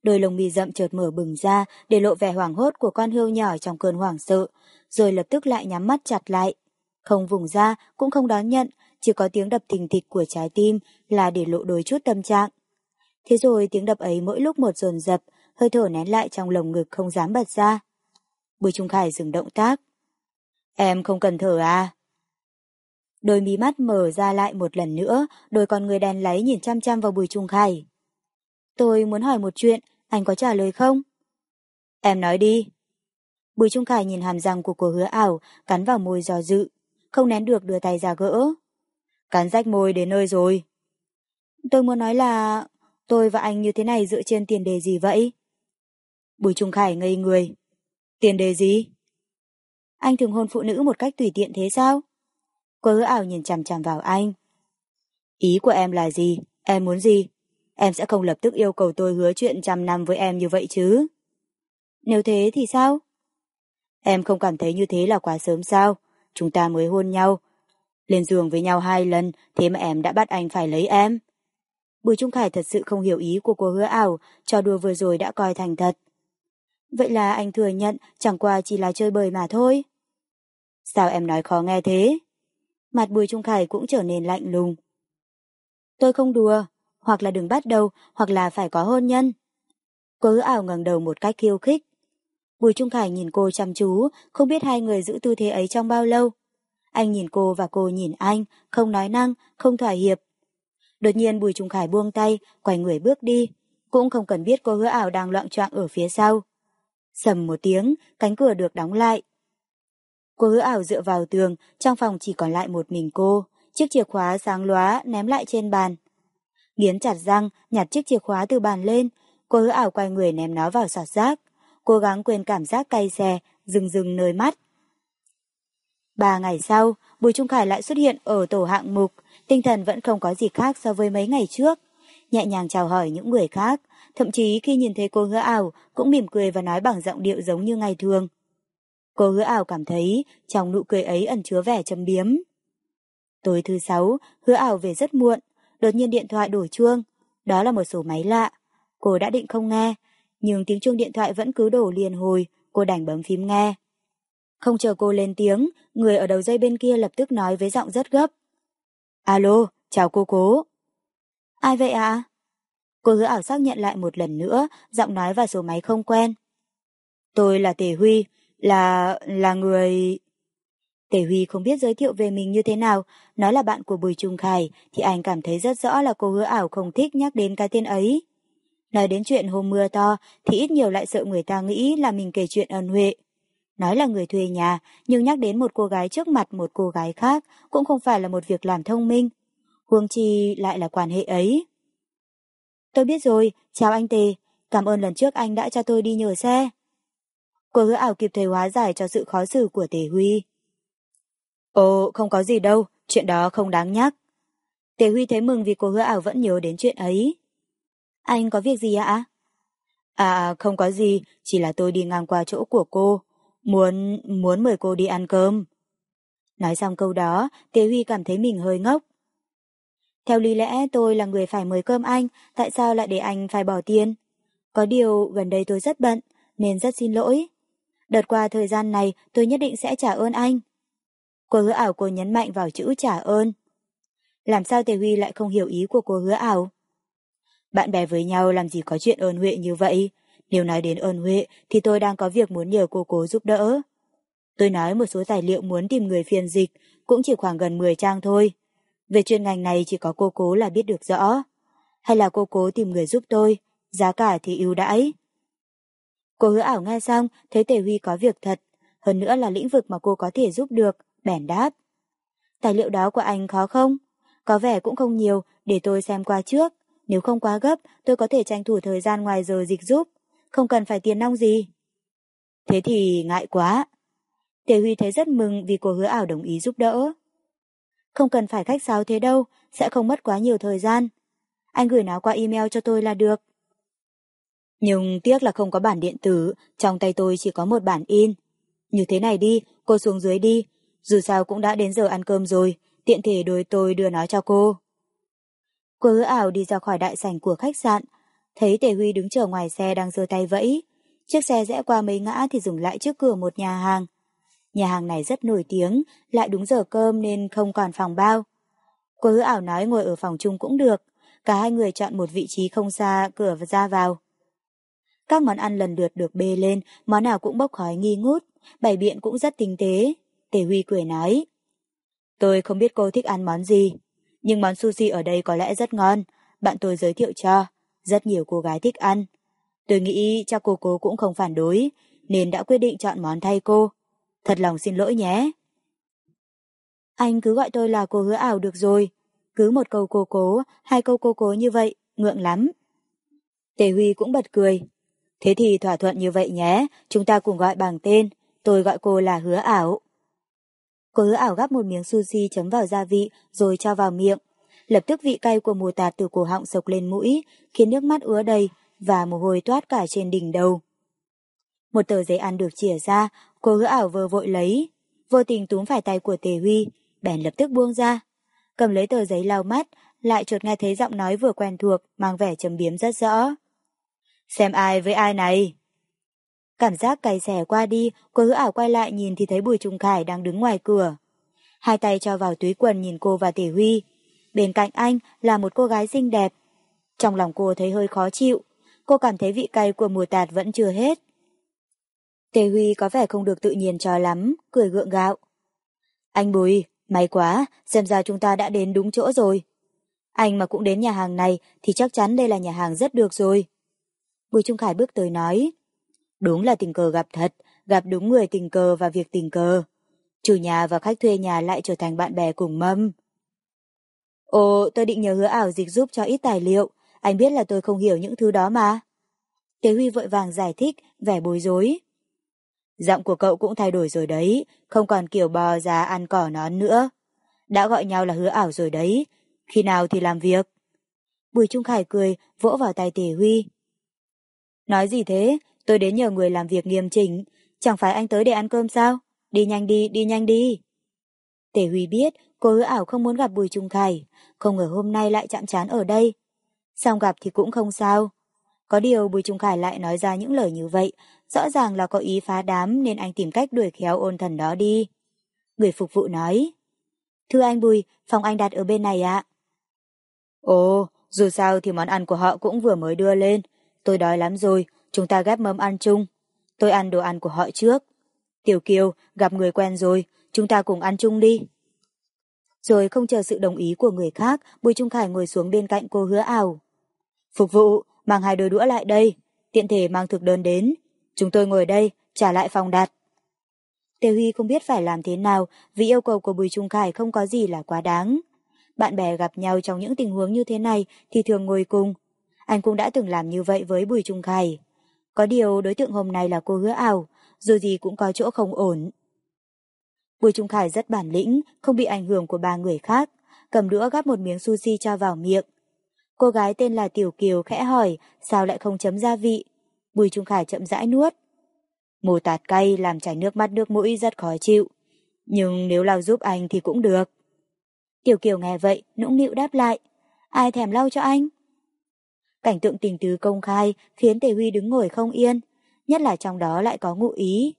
Đôi lồng mì rậm chợt mở bừng ra để lộ vẻ hoảng hốt của con hươu nhỏ trong cơn hoảng sợ, rồi lập tức lại nhắm mắt chặt lại. Không vùng ra, cũng không đón nhận, chỉ có tiếng đập thình thịch của trái tim là để lộ đôi chút tâm trạng. Thế rồi tiếng đập ấy mỗi lúc một dồn dập, hơi thở nén lại trong lồng ngực không dám bật ra. Bùi Trung Khải dừng động tác. Em không cần thở à? Đôi mí mắt mở ra lại một lần nữa, đôi con người đèn lấy nhìn chăm chăm vào Bùi Trung Khải. Tôi muốn hỏi một chuyện, anh có trả lời không? Em nói đi. Bùi Trung Khải nhìn hàm răng của cô hứa ảo, cắn vào môi giò dự, không nén được đưa tay ra gỡ. Cắn rách môi đến nơi rồi. Tôi muốn nói là tôi và anh như thế này dựa trên tiền đề gì vậy? Bùi Trung Khải ngây người. Tiền đề gì? Anh thường hôn phụ nữ một cách tùy tiện thế sao? Cô hứa ảo nhìn chằm chằm vào anh. Ý của em là gì? Em muốn gì? Em sẽ không lập tức yêu cầu tôi hứa chuyện trăm năm với em như vậy chứ. Nếu thế thì sao? Em không cảm thấy như thế là quá sớm sao? Chúng ta mới hôn nhau. Lên giường với nhau hai lần, thế mà em đã bắt anh phải lấy em. Bùi Trung Khải thật sự không hiểu ý của cô hứa ảo, trò đùa vừa rồi đã coi thành thật. Vậy là anh thừa nhận chẳng qua chỉ là chơi bời mà thôi. Sao em nói khó nghe thế? Mặt Bùi Trung Khải cũng trở nên lạnh lùng. Tôi không đùa, hoặc là đừng bắt đầu, hoặc là phải có hôn nhân. Cô hứa ảo ngẩng đầu một cách khiêu khích. Bùi Trung Khải nhìn cô chăm chú, không biết hai người giữ tư thế ấy trong bao lâu. Anh nhìn cô và cô nhìn anh, không nói năng, không thỏa hiệp. Đột nhiên Bùi Trung Khải buông tay, quay người bước đi, cũng không cần biết cô hứa ảo đang loạn choạng ở phía sau. Sầm một tiếng, cánh cửa được đóng lại. Cô hứa ảo dựa vào tường, trong phòng chỉ còn lại một mình cô, chiếc chìa khóa sáng lóa ném lại trên bàn. Nghiến chặt răng, nhặt chiếc chìa khóa từ bàn lên, cô hứa ảo quay người ném nó vào sọt rác, cố gắng quên cảm giác cay xè, rừng rừng nơi mắt. Ba ngày sau, Bùi Trung Khải lại xuất hiện ở tổ hạng mục, tinh thần vẫn không có gì khác so với mấy ngày trước. Nhẹ nhàng chào hỏi những người khác, thậm chí khi nhìn thấy cô hứa ảo cũng mỉm cười và nói bằng giọng điệu giống như ngày thường. Cô hứa ảo cảm thấy trong nụ cười ấy ẩn chứa vẻ châm biếm. Tối thứ sáu, hứa ảo về rất muộn, đột nhiên điện thoại đổ chuông. Đó là một số máy lạ. Cô đã định không nghe, nhưng tiếng chuông điện thoại vẫn cứ đổ liền hồi, cô đành bấm phím nghe. Không chờ cô lên tiếng, người ở đầu dây bên kia lập tức nói với giọng rất gấp. Alo, chào cô cố. Ai vậy ạ? À? Cô hứa ảo xác nhận lại một lần nữa, giọng nói và số máy không quen. Tôi là Tề Huy, là... là người... Tề Huy không biết giới thiệu về mình như thế nào, nói là bạn của Bùi Trung Khải, thì anh cảm thấy rất rõ là cô hứa ảo không thích nhắc đến cái tên ấy. Nói đến chuyện hôm mưa to, thì ít nhiều lại sợ người ta nghĩ là mình kể chuyện ân huệ. Nói là người thuê nhà, nhưng nhắc đến một cô gái trước mặt một cô gái khác cũng không phải là một việc làm thông minh. Huống chi lại là quan hệ ấy. Tôi biết rồi, chào anh Tề, cảm ơn lần trước anh đã cho tôi đi nhờ xe. Cô hứa ảo kịp thời hóa giải cho sự khó xử của Tề Huy. Ồ, không có gì đâu, chuyện đó không đáng nhắc. Tề Huy thấy mừng vì cô hứa ảo vẫn nhớ đến chuyện ấy. Anh có việc gì ạ? À, không có gì, chỉ là tôi đi ngang qua chỗ của cô. Muốn, muốn mời cô đi ăn cơm. Nói xong câu đó, Tề Huy cảm thấy mình hơi ngốc. Theo lý lẽ tôi là người phải mời cơm anh, tại sao lại để anh phải bỏ tiền? Có điều gần đây tôi rất bận, nên rất xin lỗi. Đợt qua thời gian này tôi nhất định sẽ trả ơn anh. Cô hứa ảo cô nhấn mạnh vào chữ trả ơn. Làm sao Tề Huy lại không hiểu ý của cô hứa ảo? Bạn bè với nhau làm gì có chuyện ơn huệ như vậy? Nếu nói đến ơn huệ thì tôi đang có việc muốn nhờ cô cố giúp đỡ. Tôi nói một số tài liệu muốn tìm người phiên dịch, cũng chỉ khoảng gần 10 trang thôi. Về chuyên ngành này chỉ có cô cố là biết được rõ. Hay là cô cố tìm người giúp tôi, giá cả thì ưu đãi. Cô hứa ảo nghe xong, thấy Tề Huy có việc thật, hơn nữa là lĩnh vực mà cô có thể giúp được, bèn đáp. Tài liệu đó của anh khó không? Có vẻ cũng không nhiều, để tôi xem qua trước. Nếu không quá gấp, tôi có thể tranh thủ thời gian ngoài giờ dịch giúp. Không cần phải tiền nong gì. Thế thì ngại quá. Tề Huy thấy rất mừng vì cô hứa ảo đồng ý giúp đỡ. Không cần phải khách sáo thế đâu, sẽ không mất quá nhiều thời gian. Anh gửi nó qua email cho tôi là được. Nhưng tiếc là không có bản điện tử, trong tay tôi chỉ có một bản in. Như thế này đi, cô xuống dưới đi, dù sao cũng đã đến giờ ăn cơm rồi, tiện thể đôi tôi đưa nó cho cô. Cô hứa ảo đi ra khỏi đại sảnh của khách sạn, thấy Tề Huy đứng chờ ngoài xe đang giơ tay vẫy. Chiếc xe rẽ qua mấy ngã thì dừng lại trước cửa một nhà hàng. Nhà hàng này rất nổi tiếng, lại đúng giờ cơm nên không còn phòng bao. Cô hứa ảo nói ngồi ở phòng chung cũng được, cả hai người chọn một vị trí không xa cửa và ra vào. Các món ăn lần lượt được bê lên, món nào cũng bốc khói nghi ngút, bày biện cũng rất tinh tế. Tề Huy cười nói. Tôi không biết cô thích ăn món gì, nhưng món sushi ở đây có lẽ rất ngon, bạn tôi giới thiệu cho, rất nhiều cô gái thích ăn. Tôi nghĩ cha cô cô cũng không phản đối, nên đã quyết định chọn món thay cô. Thật lòng xin lỗi nhé. Anh cứ gọi tôi là cô hứa ảo được rồi. Cứ một câu cô cố, hai câu cô cố như vậy, ngượng lắm. Tề Huy cũng bật cười. Thế thì thỏa thuận như vậy nhé, chúng ta cùng gọi bằng tên, tôi gọi cô là hứa ảo. Cô hứa ảo gắp một miếng sushi chấm vào gia vị rồi cho vào miệng. Lập tức vị cay của mùa tạt từ cổ họng sộc lên mũi, khiến nước mắt ứa đầy và mồ hôi toát cả trên đỉnh đầu. Một tờ giấy ăn được chìa ra, cô hứa ảo vờ vội lấy. Vô tình túm phải tay của Tề Huy, bèn lập tức buông ra. Cầm lấy tờ giấy lau mắt, lại chợt nghe thấy giọng nói vừa quen thuộc, mang vẻ trầm biếm rất rõ. Xem ai với ai này? Cảm giác cay xẻ qua đi, cô hứa ảo quay lại nhìn thì thấy Bùi Trung Khải đang đứng ngoài cửa. Hai tay cho vào túi quần nhìn cô và tỷ Huy. Bên cạnh anh là một cô gái xinh đẹp. Trong lòng cô thấy hơi khó chịu, cô cảm thấy vị cay của mùa tạt vẫn chưa hết. Tề Huy có vẻ không được tự nhiên cho lắm, cười gượng gạo. Anh Bùi, may quá, xem ra chúng ta đã đến đúng chỗ rồi. Anh mà cũng đến nhà hàng này thì chắc chắn đây là nhà hàng rất được rồi. Bùi Trung Khải bước tới nói. Đúng là tình cờ gặp thật, gặp đúng người tình cờ và việc tình cờ. Chủ nhà và khách thuê nhà lại trở thành bạn bè cùng mâm. Ồ, tôi định nhờ hứa ảo dịch giúp cho ít tài liệu, anh biết là tôi không hiểu những thứ đó mà. Tế Huy vội vàng giải thích, vẻ bối rối. Giọng của cậu cũng thay đổi rồi đấy, không còn kiểu bò già ăn cỏ nón nữa. Đã gọi nhau là hứa ảo rồi đấy, khi nào thì làm việc. Bùi Trung Khải cười, vỗ vào tay Tề Huy. Nói gì thế, tôi đến nhờ người làm việc nghiêm chỉnh, chẳng phải anh tới để ăn cơm sao? Đi nhanh đi, đi nhanh đi. Tề Huy biết cô hứa ảo không muốn gặp Bùi Trung Khải, không ngờ hôm nay lại chạm chán ở đây. Xong gặp thì cũng không sao. Có điều Bùi Trung Khải lại nói ra những lời như vậy, rõ ràng là có ý phá đám nên anh tìm cách đuổi khéo ôn thần đó đi. Người phục vụ nói, Thưa anh Bùi, phòng anh đặt ở bên này ạ. Ồ, dù sao thì món ăn của họ cũng vừa mới đưa lên. Tôi đói lắm rồi, chúng ta ghép mâm ăn chung. Tôi ăn đồ ăn của họ trước. Tiểu Kiều, gặp người quen rồi, chúng ta cùng ăn chung đi. Rồi không chờ sự đồng ý của người khác, Bùi Trung Khải ngồi xuống bên cạnh cô hứa ảo. Phục vụ, mang hai đôi đũa lại đây, tiện thể mang thực đơn đến. Chúng tôi ngồi đây, trả lại phòng đặt. Tề Huy không biết phải làm thế nào vì yêu cầu của Bùi Trung Khải không có gì là quá đáng. Bạn bè gặp nhau trong những tình huống như thế này thì thường ngồi cùng. Anh cũng đã từng làm như vậy với Bùi Trung Khải. Có điều đối tượng hôm nay là cô hứa ảo, dù gì cũng có chỗ không ổn. Bùi Trung Khải rất bản lĩnh, không bị ảnh hưởng của ba người khác, cầm đũa gắp một miếng sushi cho vào miệng. Cô gái tên là Tiểu Kiều khẽ hỏi sao lại không chấm gia vị. Bùi Trung Khải chậm rãi nuốt. Mù tạt cay làm chảy nước mắt nước mũi rất khó chịu. Nhưng nếu lau giúp anh thì cũng được. Tiểu Kiều nghe vậy, nũng nịu đáp lại. Ai thèm lau cho anh? Cảnh tượng tình tứ công khai khiến Tề Huy đứng ngồi không yên, nhất là trong đó lại có ngụ ý.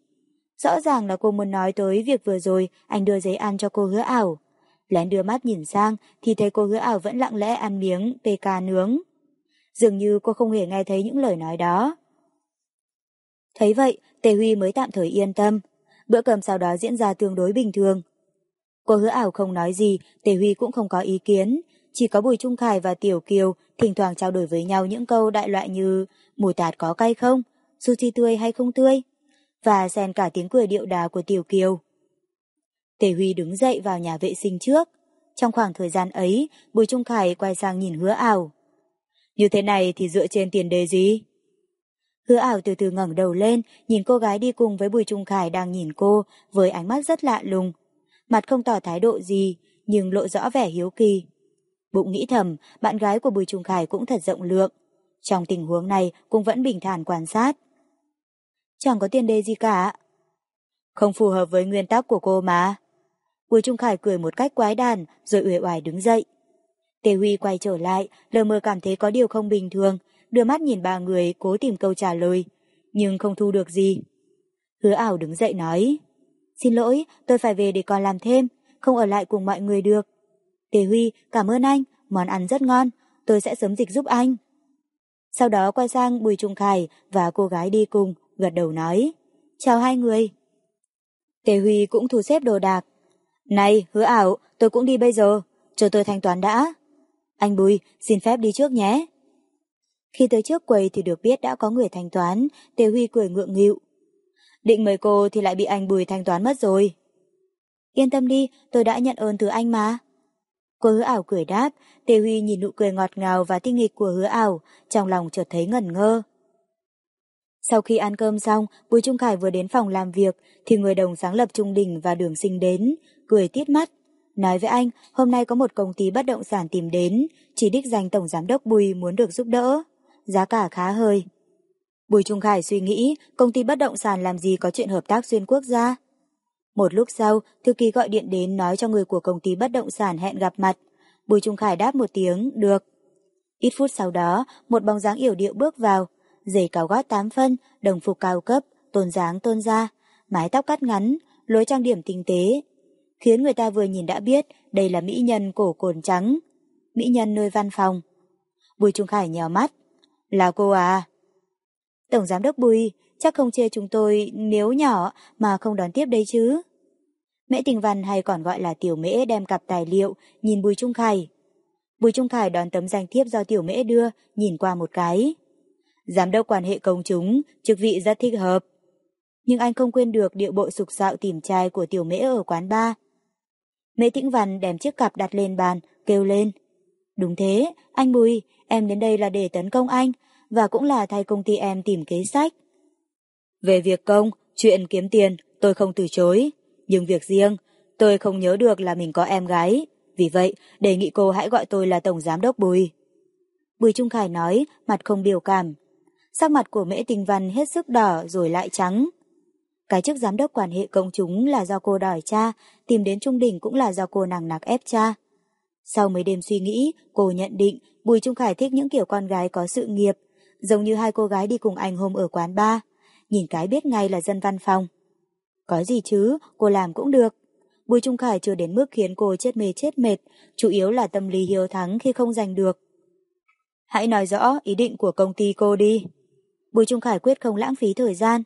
Rõ ràng là cô muốn nói tới việc vừa rồi anh đưa giấy ăn cho cô hứa ảo. Lén đưa mắt nhìn sang thì thấy cô hứa ảo vẫn lặng lẽ ăn miếng PK nướng. Dường như cô không hề nghe thấy những lời nói đó. Thấy vậy, Tề Huy mới tạm thời yên tâm. Bữa cơm sau đó diễn ra tương đối bình thường. Cô hứa ảo không nói gì, Tề Huy cũng không có ý kiến. Chỉ có Bùi Trung Khải và Tiểu Kiều thỉnh thoảng trao đổi với nhau những câu đại loại như mùi tạt có cay không, sushi tươi hay không tươi, và xen cả tiếng cười điệu đà của Tiểu Kiều. Tề Huy đứng dậy vào nhà vệ sinh trước. Trong khoảng thời gian ấy, Bùi Trung Khải quay sang nhìn hứa ảo. Như thế này thì dựa trên tiền đề gì? Hứa ảo từ từ ngẩng đầu lên, nhìn cô gái đi cùng với Bùi Trung Khải đang nhìn cô với ánh mắt rất lạ lùng. Mặt không tỏ thái độ gì, nhưng lộ rõ vẻ hiếu kỳ. Bụng nghĩ thầm, bạn gái của Bùi Trung Khải cũng thật rộng lượng. Trong tình huống này cũng vẫn bình thản quan sát. Chẳng có tiền đề gì cả. Không phù hợp với nguyên tắc của cô mà. Bùi Trung Khải cười một cách quái đàn rồi uể oải đứng dậy. Tề Huy quay trở lại, lờ mờ cảm thấy có điều không bình thường, đưa mắt nhìn ba người cố tìm câu trả lời, nhưng không thu được gì. Hứa ảo đứng dậy nói, xin lỗi, tôi phải về để còn làm thêm, không ở lại cùng mọi người được. Tề Huy, cảm ơn anh, món ăn rất ngon, tôi sẽ sớm dịch giúp anh. Sau đó quay sang Bùi Trung Khải và cô gái đi cùng, gật đầu nói, chào hai người. Tề Huy cũng thu xếp đồ đạc. Này, hứa ảo, tôi cũng đi bây giờ, chờ tôi thanh toán đã. Anh Bùi, xin phép đi trước nhé. Khi tới trước quầy thì được biết đã có người thanh toán, Tề Huy cười ngượng nghịu. Định mời cô thì lại bị anh Bùi thanh toán mất rồi. Yên tâm đi, tôi đã nhận ơn từ anh mà. Cô hứa ảo cười đáp, Tề Huy nhìn nụ cười ngọt ngào và tinh nghịch của hứa ảo, trong lòng chợt thấy ngẩn ngơ. Sau khi ăn cơm xong, Bùi Trung Khải vừa đến phòng làm việc, thì người đồng sáng lập Trung Đình và Đường Sinh đến, cười tiết mắt. Nói với anh, hôm nay có một công ty bất động sản tìm đến, chỉ đích danh Tổng Giám đốc Bùi muốn được giúp đỡ giá cả khá hơi. Bùi Trung Khải suy nghĩ công ty bất động sản làm gì có chuyện hợp tác xuyên quốc gia. Một lúc sau, thư ký gọi điện đến nói cho người của công ty bất động sản hẹn gặp mặt. Bùi Trung Khải đáp một tiếng, được. Ít phút sau đó, một bóng dáng yểu điệu bước vào, giày cao gót tám phân, đồng phục cao cấp, tôn dáng tôn da, mái tóc cắt ngắn, lối trang điểm tinh tế. Khiến người ta vừa nhìn đã biết đây là mỹ nhân cổ cồn trắng, mỹ nhân nơi văn phòng. Bùi Trung Khải nhèo mắt, là cô à? Tổng giám đốc Bùi, chắc không chê chúng tôi nếu nhỏ mà không đón tiếp đây chứ. Mễ Tình Văn hay còn gọi là Tiểu Mễ đem cặp tài liệu, nhìn Bùi Trung Khải. Bùi Trung Khải đón tấm danh thiếp do Tiểu Mễ đưa, nhìn qua một cái. Giám đốc quan hệ công chúng, chức vị rất thích hợp. Nhưng anh không quên được điệu bộ sục sạo tìm trai của Tiểu Mễ ở quán ba. Mễ Tĩnh Văn đem chiếc cặp đặt lên bàn, kêu lên. Đúng thế, anh Bùi, em đến đây là để tấn công anh, và cũng là thay công ty em tìm kế sách. Về việc công, chuyện kiếm tiền, tôi không từ chối. Nhưng việc riêng, tôi không nhớ được là mình có em gái. Vì vậy, đề nghị cô hãy gọi tôi là Tổng Giám đốc Bùi. Bùi Trung Khải nói, mặt không biểu cảm. Sắc mặt của Mễ Tình Văn hết sức đỏ rồi lại trắng. Cái chức giám đốc quan hệ công chúng là do cô đòi cha, tìm đến Trung Đỉnh cũng là do cô nàng nặc ép cha. Sau mấy đêm suy nghĩ, cô nhận định Bùi Trung Khải thích những kiểu con gái có sự nghiệp, giống như hai cô gái đi cùng anh hôm ở quán bar. nhìn cái biết ngay là dân văn phòng. Có gì chứ, cô làm cũng được. Bùi Trung Khải chưa đến mức khiến cô chết mê chết mệt, chủ yếu là tâm lý hiếu thắng khi không giành được. Hãy nói rõ ý định của công ty cô đi. Bùi Trung Khải quyết không lãng phí thời gian.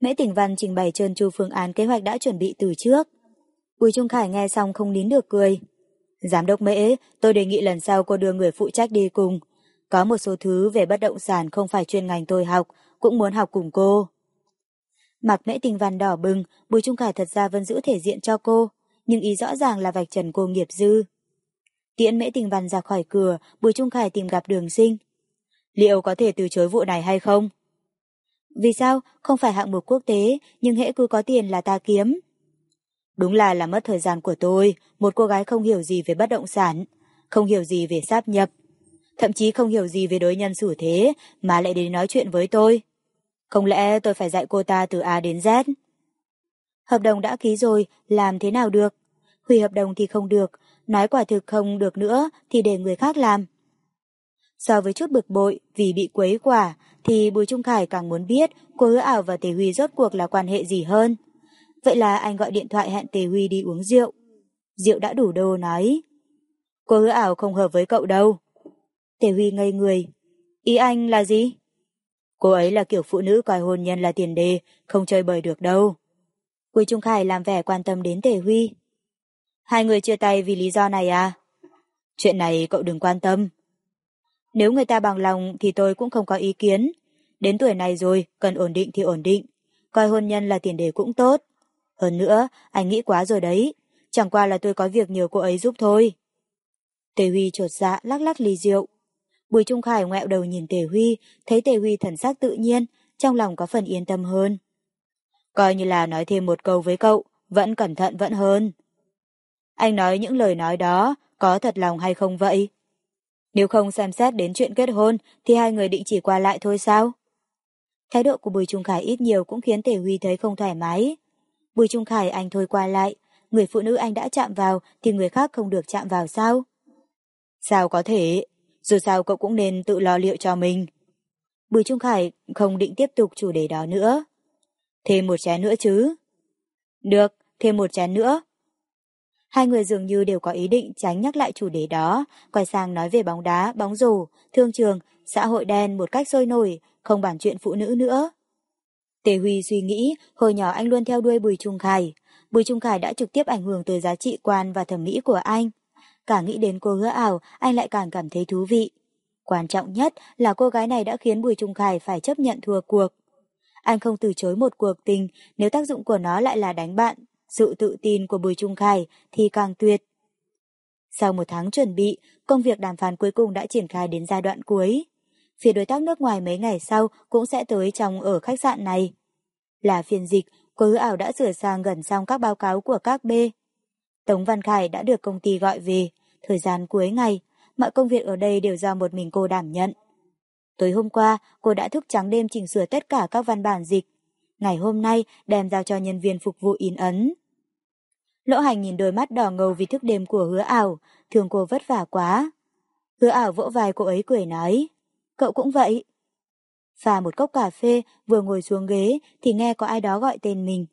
Mễ Tỉnh Văn trình bày trơn tru phương án kế hoạch đã chuẩn bị từ trước. Bùi Trung Khải nghe xong không nín được cười. Giám đốc Mễ, tôi đề nghị lần sau cô đưa người phụ trách đi cùng. Có một số thứ về bất động sản không phải chuyên ngành tôi học, cũng muốn học cùng cô. Mặc Mễ Tình Văn đỏ bừng, Bùi Trung Khải thật ra vẫn giữ thể diện cho cô, nhưng ý rõ ràng là vạch trần cô nghiệp dư. Tiễn Mễ Tình Văn ra khỏi cửa, Bùi Trung Khải tìm gặp đường sinh. Liệu có thể từ chối vụ này hay không? Vì sao? Không phải hạng mục quốc tế, nhưng hễ cứ có tiền là ta kiếm. Đúng là là mất thời gian của tôi, một cô gái không hiểu gì về bất động sản, không hiểu gì về sáp nhập, thậm chí không hiểu gì về đối nhân xử thế mà lại đến nói chuyện với tôi. Không lẽ tôi phải dạy cô ta từ A đến Z? Hợp đồng đã ký rồi, làm thế nào được? Hủy hợp đồng thì không được, nói quả thực không được nữa thì để người khác làm. So với chút bực bội vì bị quấy quả, thì Bùi Trung Khải càng muốn biết cô hứa ảo và Tề Huy rốt cuộc là quan hệ gì hơn. Vậy là anh gọi điện thoại hẹn Tề Huy đi uống rượu. Rượu đã đủ đồ nói. Cô hứa ảo không hợp với cậu đâu. Tề Huy ngây người. Ý anh là gì? Cô ấy là kiểu phụ nữ coi hôn nhân là tiền đề, không chơi bời được đâu. Bùi Trung Khải làm vẻ quan tâm đến Tề Huy. Hai người chia tay vì lý do này à? Chuyện này cậu đừng quan tâm. Nếu người ta bằng lòng thì tôi cũng không có ý kiến. Đến tuổi này rồi, cần ổn định thì ổn định. Coi hôn nhân là tiền đề cũng tốt. Hơn nữa, anh nghĩ quá rồi đấy. Chẳng qua là tôi có việc nhờ cô ấy giúp thôi. Tề Huy trột dạ lắc lắc ly rượu. Bùi Trung Khải ngoẹo đầu nhìn Tề Huy, thấy Tề Huy thần sắc tự nhiên, trong lòng có phần yên tâm hơn. Coi như là nói thêm một câu với cậu, vẫn cẩn thận vẫn hơn. Anh nói những lời nói đó, có thật lòng hay không vậy? Nếu không xem xét đến chuyện kết hôn, thì hai người định chỉ qua lại thôi sao? Thái độ của Bùi Trung Khải ít nhiều cũng khiến Tề Huy thấy không thoải mái. Bùi Trung Khải anh thôi qua lại, người phụ nữ anh đã chạm vào thì người khác không được chạm vào sao? Sao có thể? Dù sao cậu cũng nên tự lo liệu cho mình. Bùi Trung Khải không định tiếp tục chủ đề đó nữa. Thêm một chén nữa chứ. Được, thêm một chén nữa. Hai người dường như đều có ý định tránh nhắc lại chủ đề đó, quay sang nói về bóng đá, bóng rổ, thương trường, xã hội đen một cách sôi nổi, không bàn chuyện phụ nữ nữa. Tề Huy suy nghĩ, hồi nhỏ anh luôn theo đuôi Bùi Trung Khải. Bùi Trung Khải đã trực tiếp ảnh hưởng tới giá trị quan và thẩm mỹ của anh. Càng nghĩ đến cô hứa ảo, anh lại càng cảm thấy thú vị. Quan trọng nhất là cô gái này đã khiến Bùi Trung Khải phải chấp nhận thua cuộc. Anh không từ chối một cuộc tình nếu tác dụng của nó lại là đánh bạn. Sự tự tin của Bùi Trung Khải thì càng tuyệt. Sau một tháng chuẩn bị, công việc đàm phán cuối cùng đã triển khai đến giai đoạn cuối. Phía đối tác nước ngoài mấy ngày sau cũng sẽ tới trong ở khách sạn này. Là phiên dịch, cô hứa ảo đã sửa sang gần xong các báo cáo của các B. Tống Văn Khải đã được công ty gọi về. Thời gian cuối ngày, mọi công việc ở đây đều do một mình cô đảm nhận. Tối hôm qua, cô đã thức trắng đêm chỉnh sửa tất cả các văn bản dịch. Ngày hôm nay, đem giao cho nhân viên phục vụ in ấn. Lỗ hành nhìn đôi mắt đỏ ngầu vì thức đêm của hứa ảo, thường cô vất vả quá. Hứa ảo vỗ vai cô ấy cười nói, cậu cũng vậy. Phà một cốc cà phê, vừa ngồi xuống ghế thì nghe có ai đó gọi tên mình.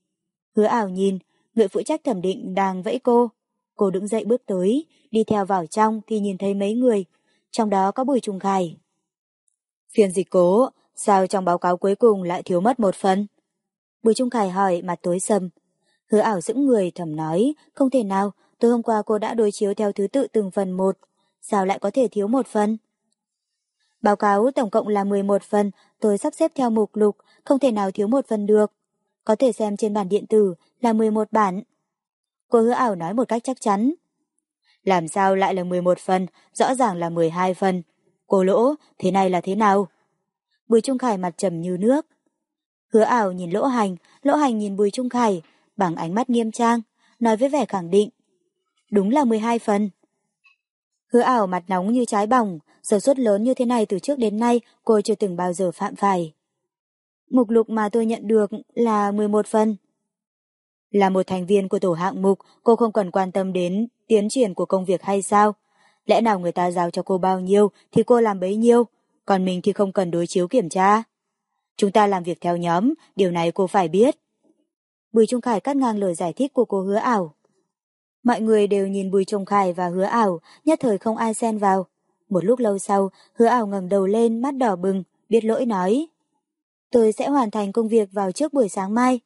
Hứa ảo nhìn, người phụ trách thẩm định đang vẫy cô. Cô đứng dậy bước tới, đi theo vào trong thì nhìn thấy mấy người, trong đó có Bùi Trung Khải. Phiên dịch cố, sao trong báo cáo cuối cùng lại thiếu mất một phần? Bùi Trung Khải hỏi mặt tối sầm. Hứa ảo dững người thầm nói, không thể nào, tối hôm qua cô đã đối chiếu theo thứ tự từng phần một, sao lại có thể thiếu một phần? Báo cáo tổng cộng là 11 phần, tôi sắp xếp theo mục lục, không thể nào thiếu một phần được. Có thể xem trên bản điện tử là 11 bản. Cô hứa ảo nói một cách chắc chắn. Làm sao lại là 11 phần, rõ ràng là 12 phần. Cô lỗ, thế này là thế nào? Bùi Trung Khải mặt trầm như nước. Hứa ảo nhìn lỗ hành, lỗ hành nhìn Bùi Trung Khải, bằng ánh mắt nghiêm trang, nói với vẻ khẳng định. Đúng là 12 phần. Hứa ảo mặt nóng như trái bỏng, sở suất lớn như thế này từ trước đến nay cô chưa từng bao giờ phạm phải. Mục lục mà tôi nhận được là 11 phần. Là một thành viên của tổ hạng mục, cô không cần quan tâm đến tiến triển của công việc hay sao? Lẽ nào người ta giao cho cô bao nhiêu thì cô làm bấy nhiêu, còn mình thì không cần đối chiếu kiểm tra. Chúng ta làm việc theo nhóm, điều này cô phải biết. Bùi Trung Khải cắt ngang lời giải thích của cô hứa ảo. Mọi người đều nhìn Bùi Trung Khải và hứa ảo, nhất thời không ai xen vào. Một lúc lâu sau, hứa ảo ngẩng đầu lên, mắt đỏ bừng, biết lỗi nói. Tôi sẽ hoàn thành công việc vào trước buổi sáng mai.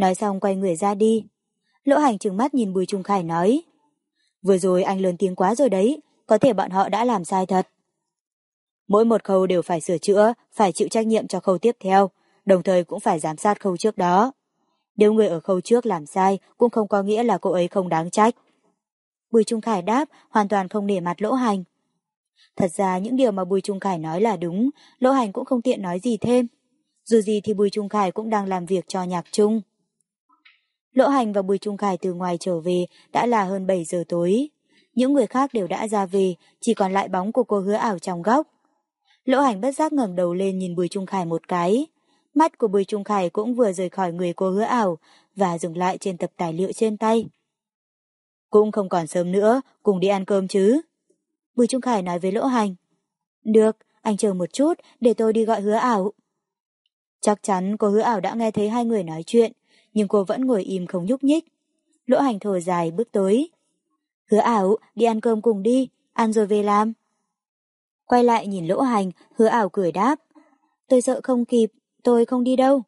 Nói xong quay người ra đi. Lỗ hành trừng mắt nhìn Bùi Trung Khải nói. Vừa rồi anh lớn tiếng quá rồi đấy, có thể bọn họ đã làm sai thật. Mỗi một khâu đều phải sửa chữa, phải chịu trách nhiệm cho khâu tiếp theo, đồng thời cũng phải giám sát khâu trước đó. Nếu người ở khâu trước làm sai cũng không có nghĩa là cô ấy không đáng trách. Bùi Trung Khải đáp, hoàn toàn không nể mặt lỗ hành. Thật ra những điều mà Bùi Trung Khải nói là đúng, lỗ hành cũng không tiện nói gì thêm. Dù gì thì Bùi Trung Khải cũng đang làm việc cho nhạc chung. Lỗ hành và Bùi Trung Khải từ ngoài trở về đã là hơn 7 giờ tối. Những người khác đều đã ra về, chỉ còn lại bóng của cô hứa ảo trong góc. Lỗ hành bất giác ngẩng đầu lên nhìn Bùi Trung Khải một cái. Mắt của Bùi Trung Khải cũng vừa rời khỏi người cô hứa ảo và dừng lại trên tập tài liệu trên tay. Cũng không còn sớm nữa, cùng đi ăn cơm chứ. Bùi Trung Khải nói với Lỗ Hành. Được, anh chờ một chút để tôi đi gọi hứa ảo. Chắc chắn cô hứa ảo đã nghe thấy hai người nói chuyện, nhưng cô vẫn ngồi im không nhúc nhích. Lỗ Hành thở dài bước tới. Hứa ảo, đi ăn cơm cùng đi, ăn rồi về làm. Quay lại nhìn Lỗ Hành, hứa ảo cười đáp. Tôi sợ không kịp, tôi không đi đâu.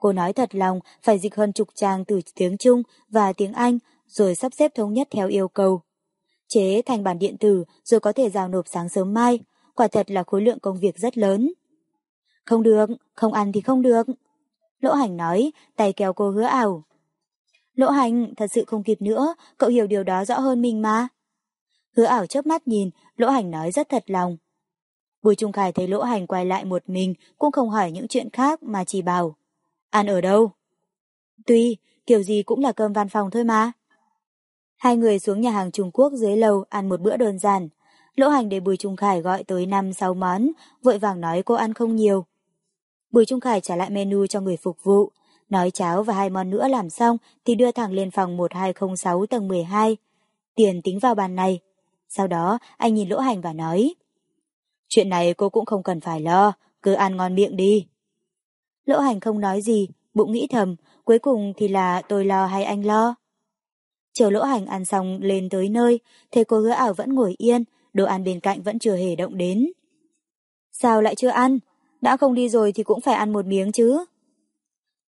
Cô nói thật lòng, phải dịch hơn chục trang từ tiếng Trung và tiếng Anh, rồi sắp xếp thống nhất theo yêu cầu. Chế thành bản điện tử rồi có thể giao nộp sáng sớm mai, quả thật là khối lượng công việc rất lớn. Không được, không ăn thì không được. Lỗ hành nói, tay kéo cô hứa ảo. Lỗ hành, thật sự không kịp nữa, cậu hiểu điều đó rõ hơn mình mà. Hứa ảo chớp mắt nhìn, lỗ hành nói rất thật lòng. Bùi Trung Khải thấy lỗ hành quay lại một mình, cũng không hỏi những chuyện khác mà chỉ bảo. Ăn ở đâu? Tuy, kiểu gì cũng là cơm văn phòng thôi mà. Hai người xuống nhà hàng Trung Quốc dưới lầu ăn một bữa đơn giản. Lỗ hành để Bùi Trung Khải gọi tới 5-6 món, vội vàng nói cô ăn không nhiều. Bùi Trung Khải trả lại menu cho người phục vụ, nói cháo và hai món nữa làm xong thì đưa thẳng lên phòng 1206 tầng 12. Tiền tính vào bàn này. Sau đó anh nhìn lỗ hành và nói Chuyện này cô cũng không cần phải lo, cứ ăn ngon miệng đi. Lỗ hành không nói gì, bụng nghĩ thầm, cuối cùng thì là tôi lo hay anh lo. Chờ lỗ hành ăn xong lên tới nơi, thấy cô hứa ảo vẫn ngồi yên, đồ ăn bên cạnh vẫn chưa hề động đến. Sao lại chưa ăn? Đã không đi rồi thì cũng phải ăn một miếng chứ.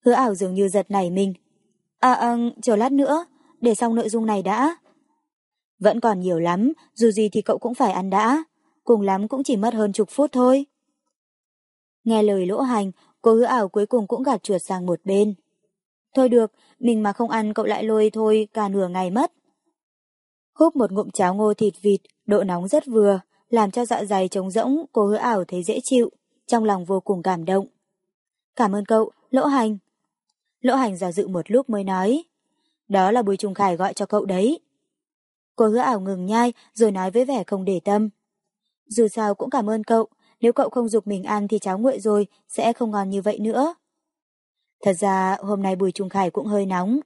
Hứa ảo dường như giật nảy mình. À, à chờ lát nữa, để xong nội dung này đã. Vẫn còn nhiều lắm, dù gì thì cậu cũng phải ăn đã. Cùng lắm cũng chỉ mất hơn chục phút thôi. Nghe lời lỗ hành, cô hứa ảo cuối cùng cũng gạt chuột sang một bên. Thôi được, mình mà không ăn cậu lại lôi thôi cả nửa ngày mất. Húp một ngụm cháo ngô thịt vịt, độ nóng rất vừa, làm cho dạ dày trống rỗng, cô hứa ảo thấy dễ chịu, trong lòng vô cùng cảm động. Cảm ơn cậu, lỗ hành. Lỗ hành giả dự một lúc mới nói. Đó là Bùi Trung Khải gọi cho cậu đấy. Cô hứa ảo ngừng nhai rồi nói với vẻ không để tâm. Dù sao cũng cảm ơn cậu, nếu cậu không dục mình ăn thì cháo nguội rồi, sẽ không ngon như vậy nữa. Thật ra hôm nay Bùi Trung Khải cũng hơi nóng.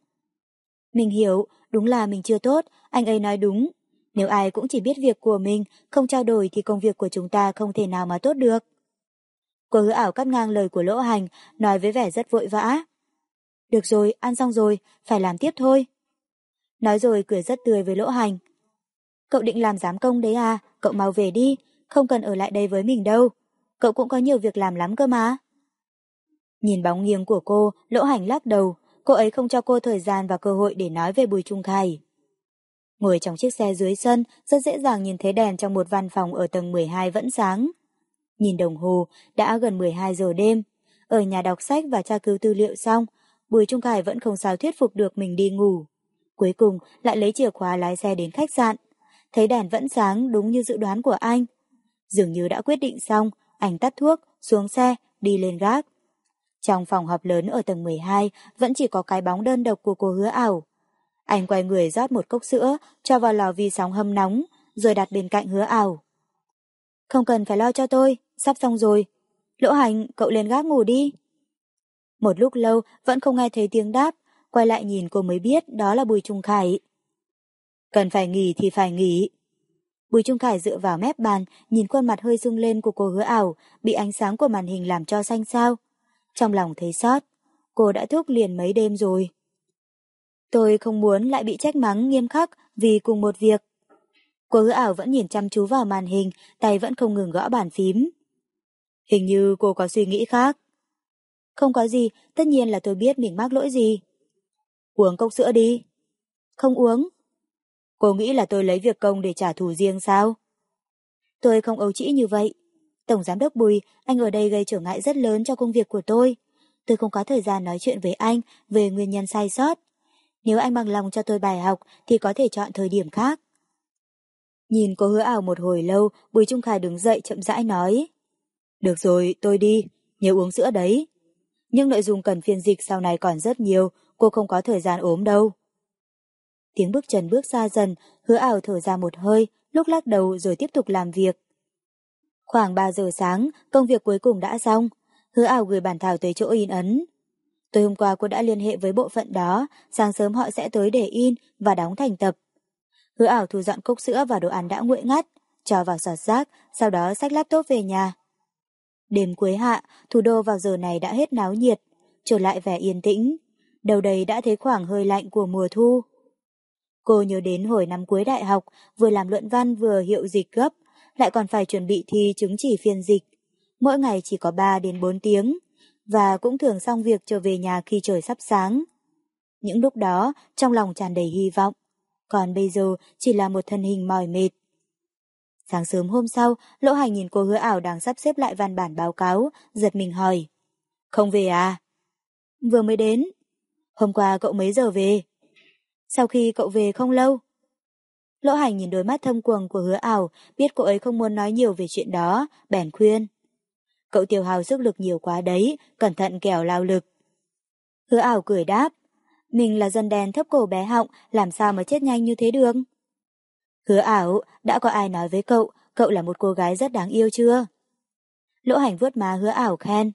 Mình hiểu, đúng là mình chưa tốt, anh ấy nói đúng. Nếu ai cũng chỉ biết việc của mình, không trao đổi thì công việc của chúng ta không thể nào mà tốt được. Cô hứa ảo cắt ngang lời của lỗ hành, nói với vẻ rất vội vã. Được rồi, ăn xong rồi, phải làm tiếp thôi. Nói rồi cười rất tươi với lỗ hành. Cậu định làm giám công đấy à, cậu mau về đi, không cần ở lại đây với mình đâu. Cậu cũng có nhiều việc làm lắm cơ mà. Nhìn bóng nghiêng của cô, lỗ hành lắc đầu, cô ấy không cho cô thời gian và cơ hội để nói về Bùi Trung Khải. Ngồi trong chiếc xe dưới sân, rất dễ dàng nhìn thấy đèn trong một văn phòng ở tầng 12 vẫn sáng. Nhìn đồng hồ, đã gần 12 giờ đêm. Ở nhà đọc sách và tra cứu tư liệu xong, Bùi Trung Khải vẫn không sao thuyết phục được mình đi ngủ. Cuối cùng lại lấy chìa khóa lái xe đến khách sạn. Thấy đèn vẫn sáng đúng như dự đoán của anh. Dường như đã quyết định xong, anh tắt thuốc, xuống xe, đi lên gác. Trong phòng họp lớn ở tầng 12 vẫn chỉ có cái bóng đơn độc của cô hứa ảo. Anh quay người rót một cốc sữa, cho vào lò vi sóng hâm nóng, rồi đặt bên cạnh hứa ảo. Không cần phải lo cho tôi, sắp xong rồi. Lỗ hành, cậu lên gác ngủ đi. Một lúc lâu vẫn không nghe thấy tiếng đáp, quay lại nhìn cô mới biết đó là Bùi Trung Khải. Cần phải nghỉ thì phải nghỉ. Bùi Trung Khải dựa vào mép bàn, nhìn khuôn mặt hơi sưng lên của cô hứa ảo, bị ánh sáng của màn hình làm cho xanh xao. Trong lòng thấy sót, cô đã thức liền mấy đêm rồi. Tôi không muốn lại bị trách mắng nghiêm khắc vì cùng một việc. Cô hứa ảo vẫn nhìn chăm chú vào màn hình, tay vẫn không ngừng gõ bàn phím. Hình như cô có suy nghĩ khác. Không có gì, tất nhiên là tôi biết mình mắc lỗi gì. Uống cốc sữa đi. Không uống. Cô nghĩ là tôi lấy việc công để trả thù riêng sao? Tôi không ấu trĩ như vậy. Tổng giám đốc Bùi, anh ở đây gây trở ngại rất lớn cho công việc của tôi. Tôi không có thời gian nói chuyện với anh về nguyên nhân sai sót. Nếu anh bằng lòng cho tôi bài học thì có thể chọn thời điểm khác. Nhìn cô hứa ảo một hồi lâu, Bùi Trung Khải đứng dậy chậm rãi nói. Được rồi, tôi đi, nhớ uống sữa đấy. Nhưng nội dung cần phiên dịch sau này còn rất nhiều, cô không có thời gian ốm đâu. Tiếng bước chân bước xa dần, hứa ảo thở ra một hơi, lúc lắc đầu rồi tiếp tục làm việc. Khoảng 3 giờ sáng, công việc cuối cùng đã xong. Hứa ảo gửi bản thảo tới chỗ in ấn. Tối hôm qua cô đã liên hệ với bộ phận đó, sáng sớm họ sẽ tới để in và đóng thành tập. Hứa ảo thu dọn cốc sữa và đồ ăn đã nguội ngắt, cho vào sọt rác, sau đó xách laptop về nhà. Đêm cuối hạ, thủ đô vào giờ này đã hết náo nhiệt, trở lại vẻ yên tĩnh. Đầu đầy đã thấy khoảng hơi lạnh của mùa thu. Cô nhớ đến hồi năm cuối đại học, vừa làm luận văn vừa hiệu dịch gấp, lại còn phải chuẩn bị thi chứng chỉ phiên dịch. Mỗi ngày chỉ có 3 đến 4 tiếng, và cũng thường xong việc trở về nhà khi trời sắp sáng. Những lúc đó, trong lòng tràn đầy hy vọng, còn bây giờ chỉ là một thân hình mỏi mệt. Sáng sớm hôm sau, Lỗ Hải nhìn cô hứa ảo đang sắp xếp lại văn bản báo cáo, giật mình hỏi. Không về à? Vừa mới đến. Hôm qua cậu mấy giờ về? Sau khi cậu về không lâu. Lỗ Hải nhìn đôi mắt thâm quầng của hứa ảo, biết cô ấy không muốn nói nhiều về chuyện đó, bèn khuyên. Cậu tiểu hào sức lực nhiều quá đấy, cẩn thận kẻo lao lực. Hứa ảo cười đáp. Mình là dân đen thấp cổ bé họng, làm sao mà chết nhanh như thế được? Hứa ảo, đã có ai nói với cậu, cậu là một cô gái rất đáng yêu chưa? Lỗ hành vuốt má hứa ảo khen.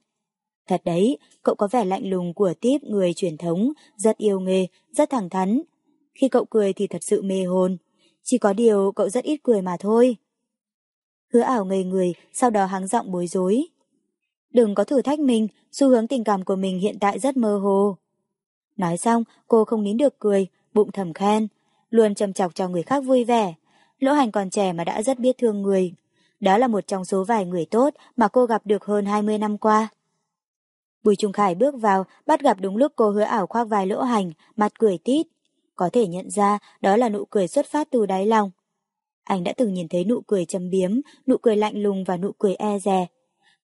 Thật đấy, cậu có vẻ lạnh lùng của tiếp người truyền thống, rất yêu nghề, rất thẳng thắn. Khi cậu cười thì thật sự mê hồn. Chỉ có điều cậu rất ít cười mà thôi. Hứa ảo ngây người, sau đó hắng giọng bối rối. Đừng có thử thách mình, xu hướng tình cảm của mình hiện tại rất mơ hồ. Nói xong, cô không nín được cười, bụng thầm khen, luôn châm chọc cho người khác vui vẻ. Lỗ hành còn trẻ mà đã rất biết thương người. Đó là một trong số vài người tốt mà cô gặp được hơn 20 năm qua. Bùi Trung Khải bước vào, bắt gặp đúng lúc cô hứa ảo khoác vai lỗ hành, mặt cười tít. Có thể nhận ra đó là nụ cười xuất phát từ đáy lòng. Anh đã từng nhìn thấy nụ cười châm biếm, nụ cười lạnh lùng và nụ cười e dè.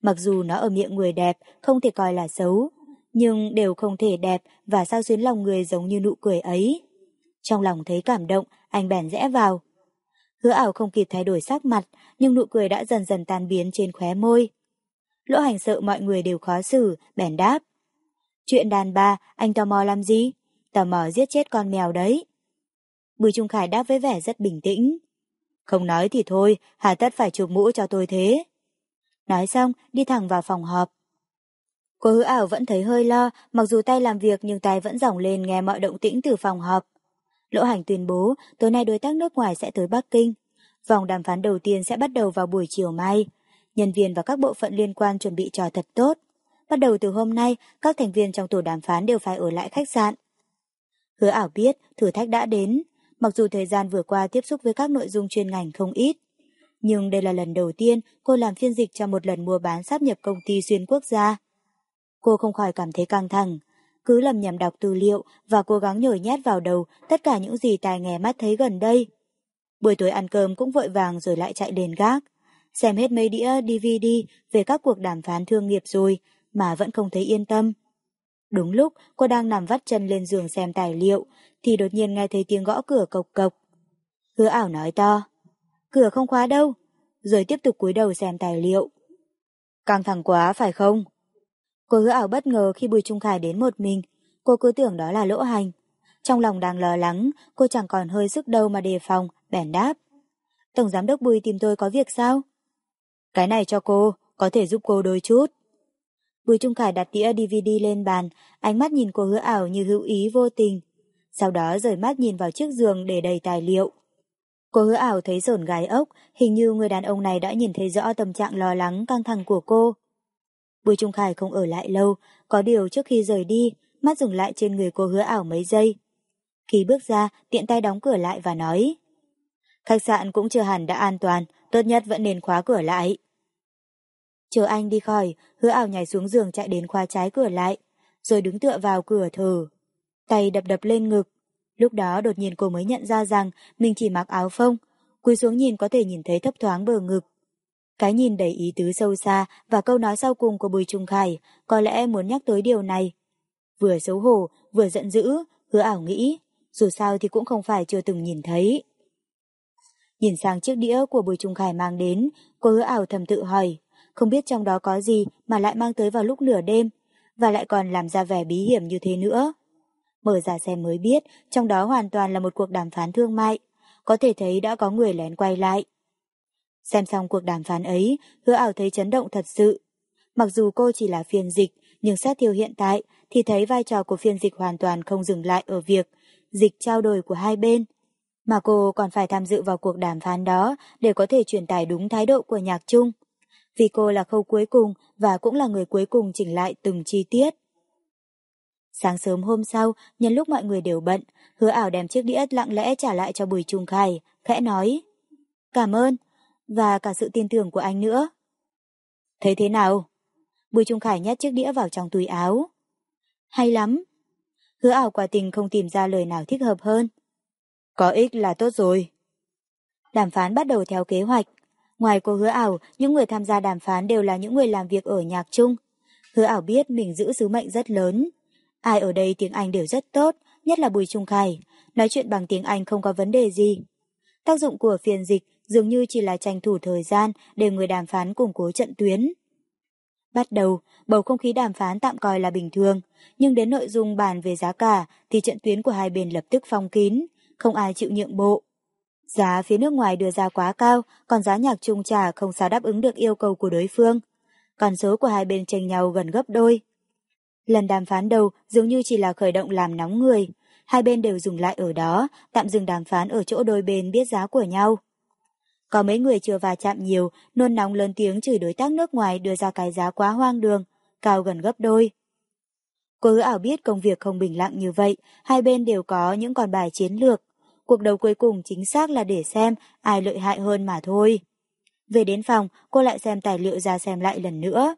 Mặc dù nó ở miệng người đẹp, không thể coi là xấu, nhưng đều không thể đẹp và sao xuyến lòng người giống như nụ cười ấy. Trong lòng thấy cảm động, anh bèn rẽ vào. Hứa ảo không kịp thay đổi sắc mặt, nhưng nụ cười đã dần dần tan biến trên khóe môi. Lỗ hành sợ mọi người đều khó xử, bèn đáp. Chuyện đàn bà, anh tò mò làm gì? Tò mò giết chết con mèo đấy. Bùi Trung Khải đáp với vẻ rất bình tĩnh. Không nói thì thôi, hà tất phải chụp mũ cho tôi thế. Nói xong, đi thẳng vào phòng họp. Cô hứa ảo vẫn thấy hơi lo, mặc dù tay làm việc nhưng tay vẫn rỏng lên nghe mọi động tĩnh từ phòng họp. Lỗ hành tuyên bố tối nay đối tác nước ngoài sẽ tới Bắc Kinh. Vòng đàm phán đầu tiên sẽ bắt đầu vào buổi chiều mai. Nhân viên và các bộ phận liên quan chuẩn bị trò thật tốt. Bắt đầu từ hôm nay, các thành viên trong tổ đàm phán đều phải ở lại khách sạn. Hứa ảo biết thử thách đã đến, mặc dù thời gian vừa qua tiếp xúc với các nội dung chuyên ngành không ít. Nhưng đây là lần đầu tiên cô làm phiên dịch cho một lần mua bán sáp nhập công ty xuyên quốc gia. Cô không khỏi cảm thấy căng thẳng, cứ lầm nhầm đọc tư liệu và cố gắng nhồi nhét vào đầu tất cả những gì tai nghe mắt thấy gần đây. Buổi tối ăn cơm cũng vội vàng rồi lại chạy đền gác. Xem hết mấy đĩa DVD về các cuộc đàm phán thương nghiệp rồi mà vẫn không thấy yên tâm. Đúng lúc, cô đang nằm vắt chân lên giường xem tài liệu thì đột nhiên nghe thấy tiếng gõ cửa cộc cộc. Hứa ảo nói to. Cửa không khóa đâu. Rồi tiếp tục cúi đầu xem tài liệu. Căng thẳng quá, phải không? Cô hứa ảo bất ngờ khi Bùi Trung Khải đến một mình, cô cứ tưởng đó là lỗ hành. Trong lòng đang lo lắng, cô chẳng còn hơi sức đâu mà đề phòng, bèn đáp. Tổng giám đốc Bùi tìm tôi có việc sao? Cái này cho cô, có thể giúp cô đôi chút. Bùi Trung Khải đặt đĩa DVD lên bàn, ánh mắt nhìn cô hứa ảo như hữu ý vô tình. Sau đó rời mắt nhìn vào chiếc giường để đầy tài liệu. Cô hứa ảo thấy sổn gái ốc, hình như người đàn ông này đã nhìn thấy rõ tâm trạng lo lắng căng thẳng của cô. Bùi Trung Khải không ở lại lâu, có điều trước khi rời đi, mắt dừng lại trên người cô hứa ảo mấy giây. Khi bước ra, tiện tay đóng cửa lại và nói. Khách sạn cũng chưa hẳn đã an toàn, tốt nhất vẫn nên khóa cửa lại. Chờ anh đi khỏi, hứa ảo nhảy xuống giường chạy đến khóa trái cửa lại, rồi đứng tựa vào cửa thử. Tay đập đập lên ngực. Lúc đó đột nhiên cô mới nhận ra rằng mình chỉ mặc áo phông, cúi xuống nhìn có thể nhìn thấy thấp thoáng bờ ngực. Cái nhìn đầy ý tứ sâu xa và câu nói sau cùng của Bùi Trung Khải có lẽ muốn nhắc tới điều này. Vừa xấu hổ, vừa giận dữ, hứa ảo nghĩ, dù sao thì cũng không phải chưa từng nhìn thấy. Nhìn sang chiếc đĩa của Bùi Trung Khải mang đến, cô hứa ảo thầm tự hỏi, không biết trong đó có gì mà lại mang tới vào lúc nửa đêm, và lại còn làm ra vẻ bí hiểm như thế nữa. Mở ra xem mới biết, trong đó hoàn toàn là một cuộc đàm phán thương mại, có thể thấy đã có người lén quay lại. Xem xong cuộc đàm phán ấy, hứa ảo thấy chấn động thật sự. Mặc dù cô chỉ là phiên dịch, nhưng xét thiêu hiện tại thì thấy vai trò của phiên dịch hoàn toàn không dừng lại ở việc dịch trao đổi của hai bên. Mà cô còn phải tham dự vào cuộc đàm phán đó để có thể truyền tải đúng thái độ của nhạc chung. Vì cô là khâu cuối cùng và cũng là người cuối cùng chỉnh lại từng chi tiết. Sáng sớm hôm sau, nhân lúc mọi người đều bận, hứa ảo đem chiếc đĩa lặng lẽ trả lại cho Bùi Trung Khải, khẽ nói. Cảm ơn, và cả sự tin tưởng của anh nữa. Thấy thế nào? Bùi Trung Khải nhét chiếc đĩa vào trong túi áo. Hay lắm. Hứa ảo quả tình không tìm ra lời nào thích hợp hơn. Có ích là tốt rồi. Đàm phán bắt đầu theo kế hoạch. Ngoài cô hứa ảo, những người tham gia đàm phán đều là những người làm việc ở nhạc chung. Hứa ảo biết mình giữ sứ mệnh rất lớn. Ai ở đây tiếng Anh đều rất tốt, nhất là Bùi Trung Khải. Nói chuyện bằng tiếng Anh không có vấn đề gì. Tác dụng của phiên dịch dường như chỉ là tranh thủ thời gian để người đàm phán củng cố trận tuyến. Bắt đầu, bầu không khí đàm phán tạm coi là bình thường, nhưng đến nội dung bàn về giá cả thì trận tuyến của hai bên lập tức phong kín, không ai chịu nhượng bộ. Giá phía nước ngoài đưa ra quá cao, còn giá nhạc trung trả không sao đáp ứng được yêu cầu của đối phương. Còn số của hai bên tranh nhau gần gấp đôi. Lần đàm phán đầu dường như chỉ là khởi động làm nóng người. Hai bên đều dừng lại ở đó, tạm dừng đàm phán ở chỗ đôi bên biết giá của nhau. Có mấy người chưa va chạm nhiều, nôn nóng lớn tiếng chửi đối tác nước ngoài đưa ra cái giá quá hoang đường, cao gần gấp đôi. Cô hứa ảo biết công việc không bình lặng như vậy, hai bên đều có những con bài chiến lược. Cuộc đấu cuối cùng chính xác là để xem ai lợi hại hơn mà thôi. Về đến phòng, cô lại xem tài liệu ra xem lại lần nữa.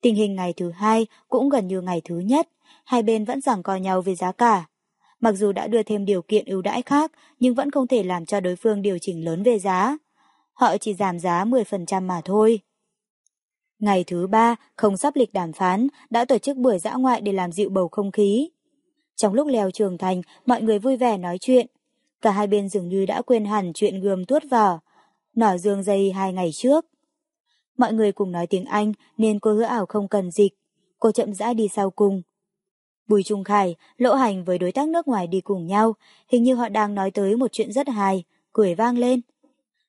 Tình hình ngày thứ hai cũng gần như ngày thứ nhất, hai bên vẫn giằng co nhau về giá cả. Mặc dù đã đưa thêm điều kiện ưu đãi khác, nhưng vẫn không thể làm cho đối phương điều chỉnh lớn về giá. Họ chỉ giảm giá 10% mà thôi. Ngày thứ ba, không sắp lịch đàm phán, đã tổ chức buổi dã ngoại để làm dịu bầu không khí. Trong lúc leo trường thành, mọi người vui vẻ nói chuyện. Cả hai bên dường như đã quên hẳn chuyện gươm tuốt vỏ, nỏ dương dây hai ngày trước. Mọi người cùng nói tiếng Anh nên cô hứa ảo không cần dịch. Cô chậm rãi đi sau cùng. Bùi Trung Khải, Lỗ Hành với đối tác nước ngoài đi cùng nhau, hình như họ đang nói tới một chuyện rất hài, cười vang lên.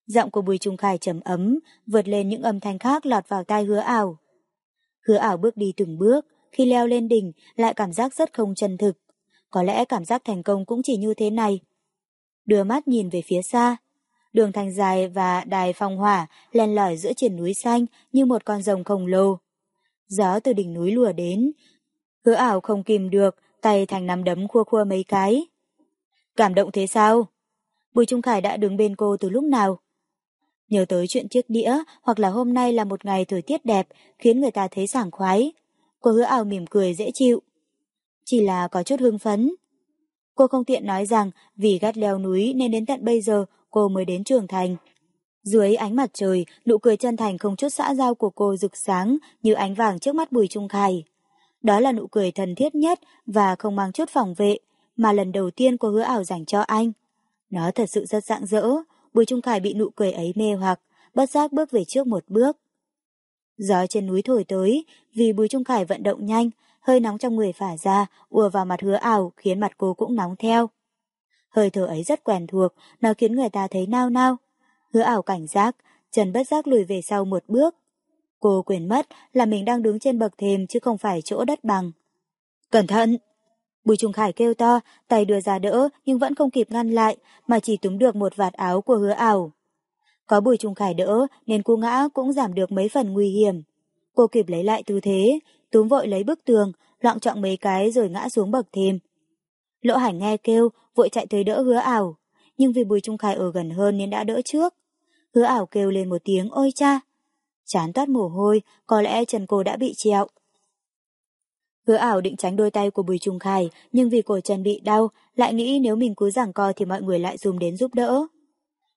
Giọng của Bùi Trung Khải trầm ấm, vượt lên những âm thanh khác lọt vào tai hứa ảo. Hứa ảo bước đi từng bước, khi leo lên đỉnh lại cảm giác rất không chân thực. Có lẽ cảm giác thành công cũng chỉ như thế này. Đưa mắt nhìn về phía xa. Đường thành dài và đài phong hỏa len lỏi giữa triển núi xanh như một con rồng khổng lồ. Gió từ đỉnh núi lùa đến, Hứa ảo không kìm được, tay thành nắm đấm khua khua mấy cái. Cảm động thế sao? Bùi Trung Khải đã đứng bên cô từ lúc nào? Nhớ tới chuyện chiếc đĩa hoặc là hôm nay là một ngày thời tiết đẹp khiến người ta thấy sảng khoái. Cô hứa ảo mỉm cười dễ chịu. Chỉ là có chút hưng phấn. Cô không tiện nói rằng vì gắt leo núi nên đến tận bây giờ cô mới đến trường thành. Dưới ánh mặt trời, nụ cười chân thành không chút xã giao của cô rực sáng như ánh vàng trước mắt Bùi Trung Khải. Đó là nụ cười thân thiết nhất và không mang chút phòng vệ, mà lần đầu tiên cô hứa ảo dành cho anh. Nó thật sự rất rạng rỡ, Bùi Trung Khải bị nụ cười ấy mê hoặc, bất giác bước về trước một bước. Gió trên núi thổi tới, vì Bùi Trung Khải vận động nhanh, hơi nóng trong người phả ra, ùa vào mặt hứa ảo khiến mặt cô cũng nóng theo. Hơi thở ấy rất quen thuộc, nó khiến người ta thấy nao nao. Hứa ảo cảnh giác, Trần bất giác lùi về sau một bước, Cô quên mất là mình đang đứng trên bậc thềm chứ không phải chỗ đất bằng. Cẩn thận! Bùi Trung Khải kêu to, tay đưa ra đỡ nhưng vẫn không kịp ngăn lại, mà chỉ túm được một vạt áo của hứa ảo. Có Bùi Trung Khải đỡ nên cô ngã cũng giảm được mấy phần nguy hiểm. Cô kịp lấy lại tư thế, túm vội lấy bức tường, loạn trọng mấy cái rồi ngã xuống bậc thềm Lỗ Hải nghe kêu, vội chạy tới đỡ hứa ảo, nhưng vì Bùi Trung Khải ở gần hơn nên đã đỡ trước. Hứa ảo kêu lên một tiếng ôi cha. Chán toát mồ hôi, có lẽ chân cô đã bị trẹo. Hứa ảo định tránh đôi tay của Bùi Trung Khải, nhưng vì cổ chân bị đau, lại nghĩ nếu mình cứ giảng co thì mọi người lại dùng đến giúp đỡ.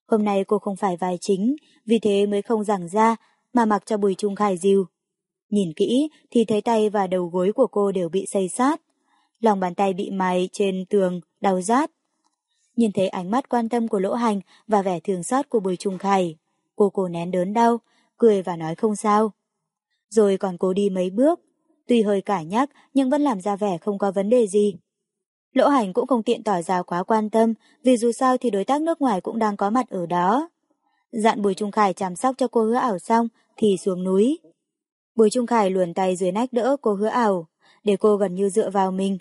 Hôm nay cô không phải vai chính, vì thế mới không giảng ra, mà mặc cho Bùi Trung Khải dìu. Nhìn kỹ thì thấy tay và đầu gối của cô đều bị xây sát. Lòng bàn tay bị mài trên tường, đau rát. Nhìn thấy ánh mắt quan tâm của lỗ hành và vẻ thường xót của Bùi Trung Khải. Cô cô nén đớn đau, cười và nói không sao. Rồi còn cố đi mấy bước, tuy hơi cả nhắc nhưng vẫn làm ra vẻ không có vấn đề gì. Lỗ hành cũng không tiện tỏ ra quá quan tâm, vì dù sao thì đối tác nước ngoài cũng đang có mặt ở đó. Dặn Bùi Trung Khải chăm sóc cho cô hứa ảo xong, thì xuống núi. Bùi Trung Khải luồn tay dưới nách đỡ cô hứa ảo, để cô gần như dựa vào mình.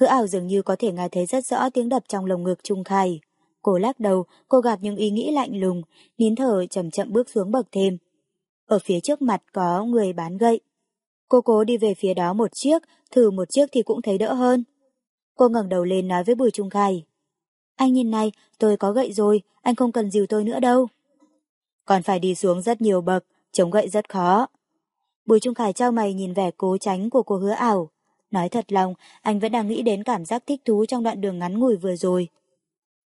Hứa ảo dường như có thể nghe thấy rất rõ tiếng đập trong lồng ngực Trung Khải. Cô lắc đầu, cô gặp những ý nghĩ lạnh lùng, nín thở chậm chậm bước xuống bậc thêm. Ở phía trước mặt có người bán gậy. Cô cố đi về phía đó một chiếc, thử một chiếc thì cũng thấy đỡ hơn. Cô ngẩng đầu lên nói với Bùi Trung Khải. Anh nhìn này, tôi có gậy rồi, anh không cần dìu tôi nữa đâu. Còn phải đi xuống rất nhiều bậc, chống gậy rất khó. Bùi Trung Khải trao mày nhìn vẻ cố tránh của cô hứa ảo. Nói thật lòng, anh vẫn đang nghĩ đến cảm giác thích thú trong đoạn đường ngắn ngủi vừa rồi.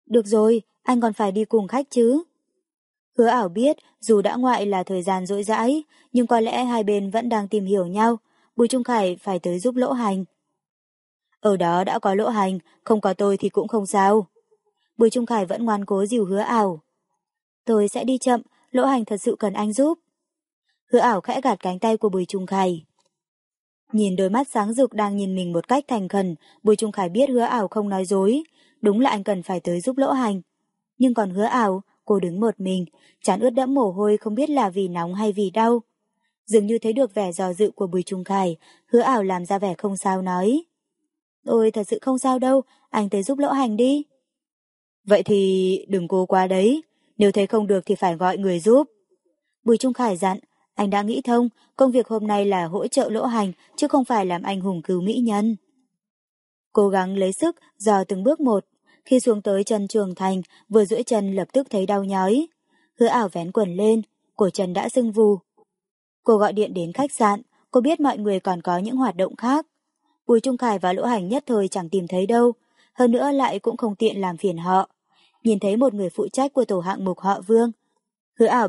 Được rồi, anh còn phải đi cùng khách chứ. Hứa ảo biết, dù đã ngoại là thời gian rỗi rãi, nhưng có lẽ hai bên vẫn đang tìm hiểu nhau. Bùi Trung Khải phải tới giúp lỗ hành. Ở đó đã có lỗ hành, không có tôi thì cũng không sao. Bùi Trung Khải vẫn ngoan cố dìu hứa ảo. Tôi sẽ đi chậm, lỗ hành thật sự cần anh giúp. Hứa ảo khẽ gạt cánh tay của Bùi Trung Khải. Nhìn đôi mắt sáng rực đang nhìn mình một cách thành khẩn, Bùi Trung Khải biết hứa ảo không nói dối. Đúng là anh cần phải tới giúp lỗ hành. Nhưng còn hứa ảo, cô đứng một mình, chán ướt đẫm mồ hôi không biết là vì nóng hay vì đau. Dường như thấy được vẻ dò dự của Bùi Trung Khải, hứa ảo làm ra vẻ không sao nói. Tôi thật sự không sao đâu, anh tới giúp lỗ hành đi. Vậy thì đừng cố quá đấy, nếu thấy không được thì phải gọi người giúp. Bùi Trung Khải dặn, anh đã nghĩ thông, công việc hôm nay là hỗ trợ lỗ hành, chứ không phải làm anh hùng cứu mỹ nhân. Cố gắng lấy sức, dò từng bước một. Khi xuống tới chân trường thành, vừa duỗi chân lập tức thấy đau nhói. Hứa ảo vén quần lên, cổ chân đã sưng vù. Cô gọi điện đến khách sạn, cô biết mọi người còn có những hoạt động khác. Bùi Trung Khải và Lỗ Hành nhất thời chẳng tìm thấy đâu, hơn nữa lại cũng không tiện làm phiền họ. Nhìn thấy một người phụ trách của tổ hạng mục họ Vương. Hứa ảo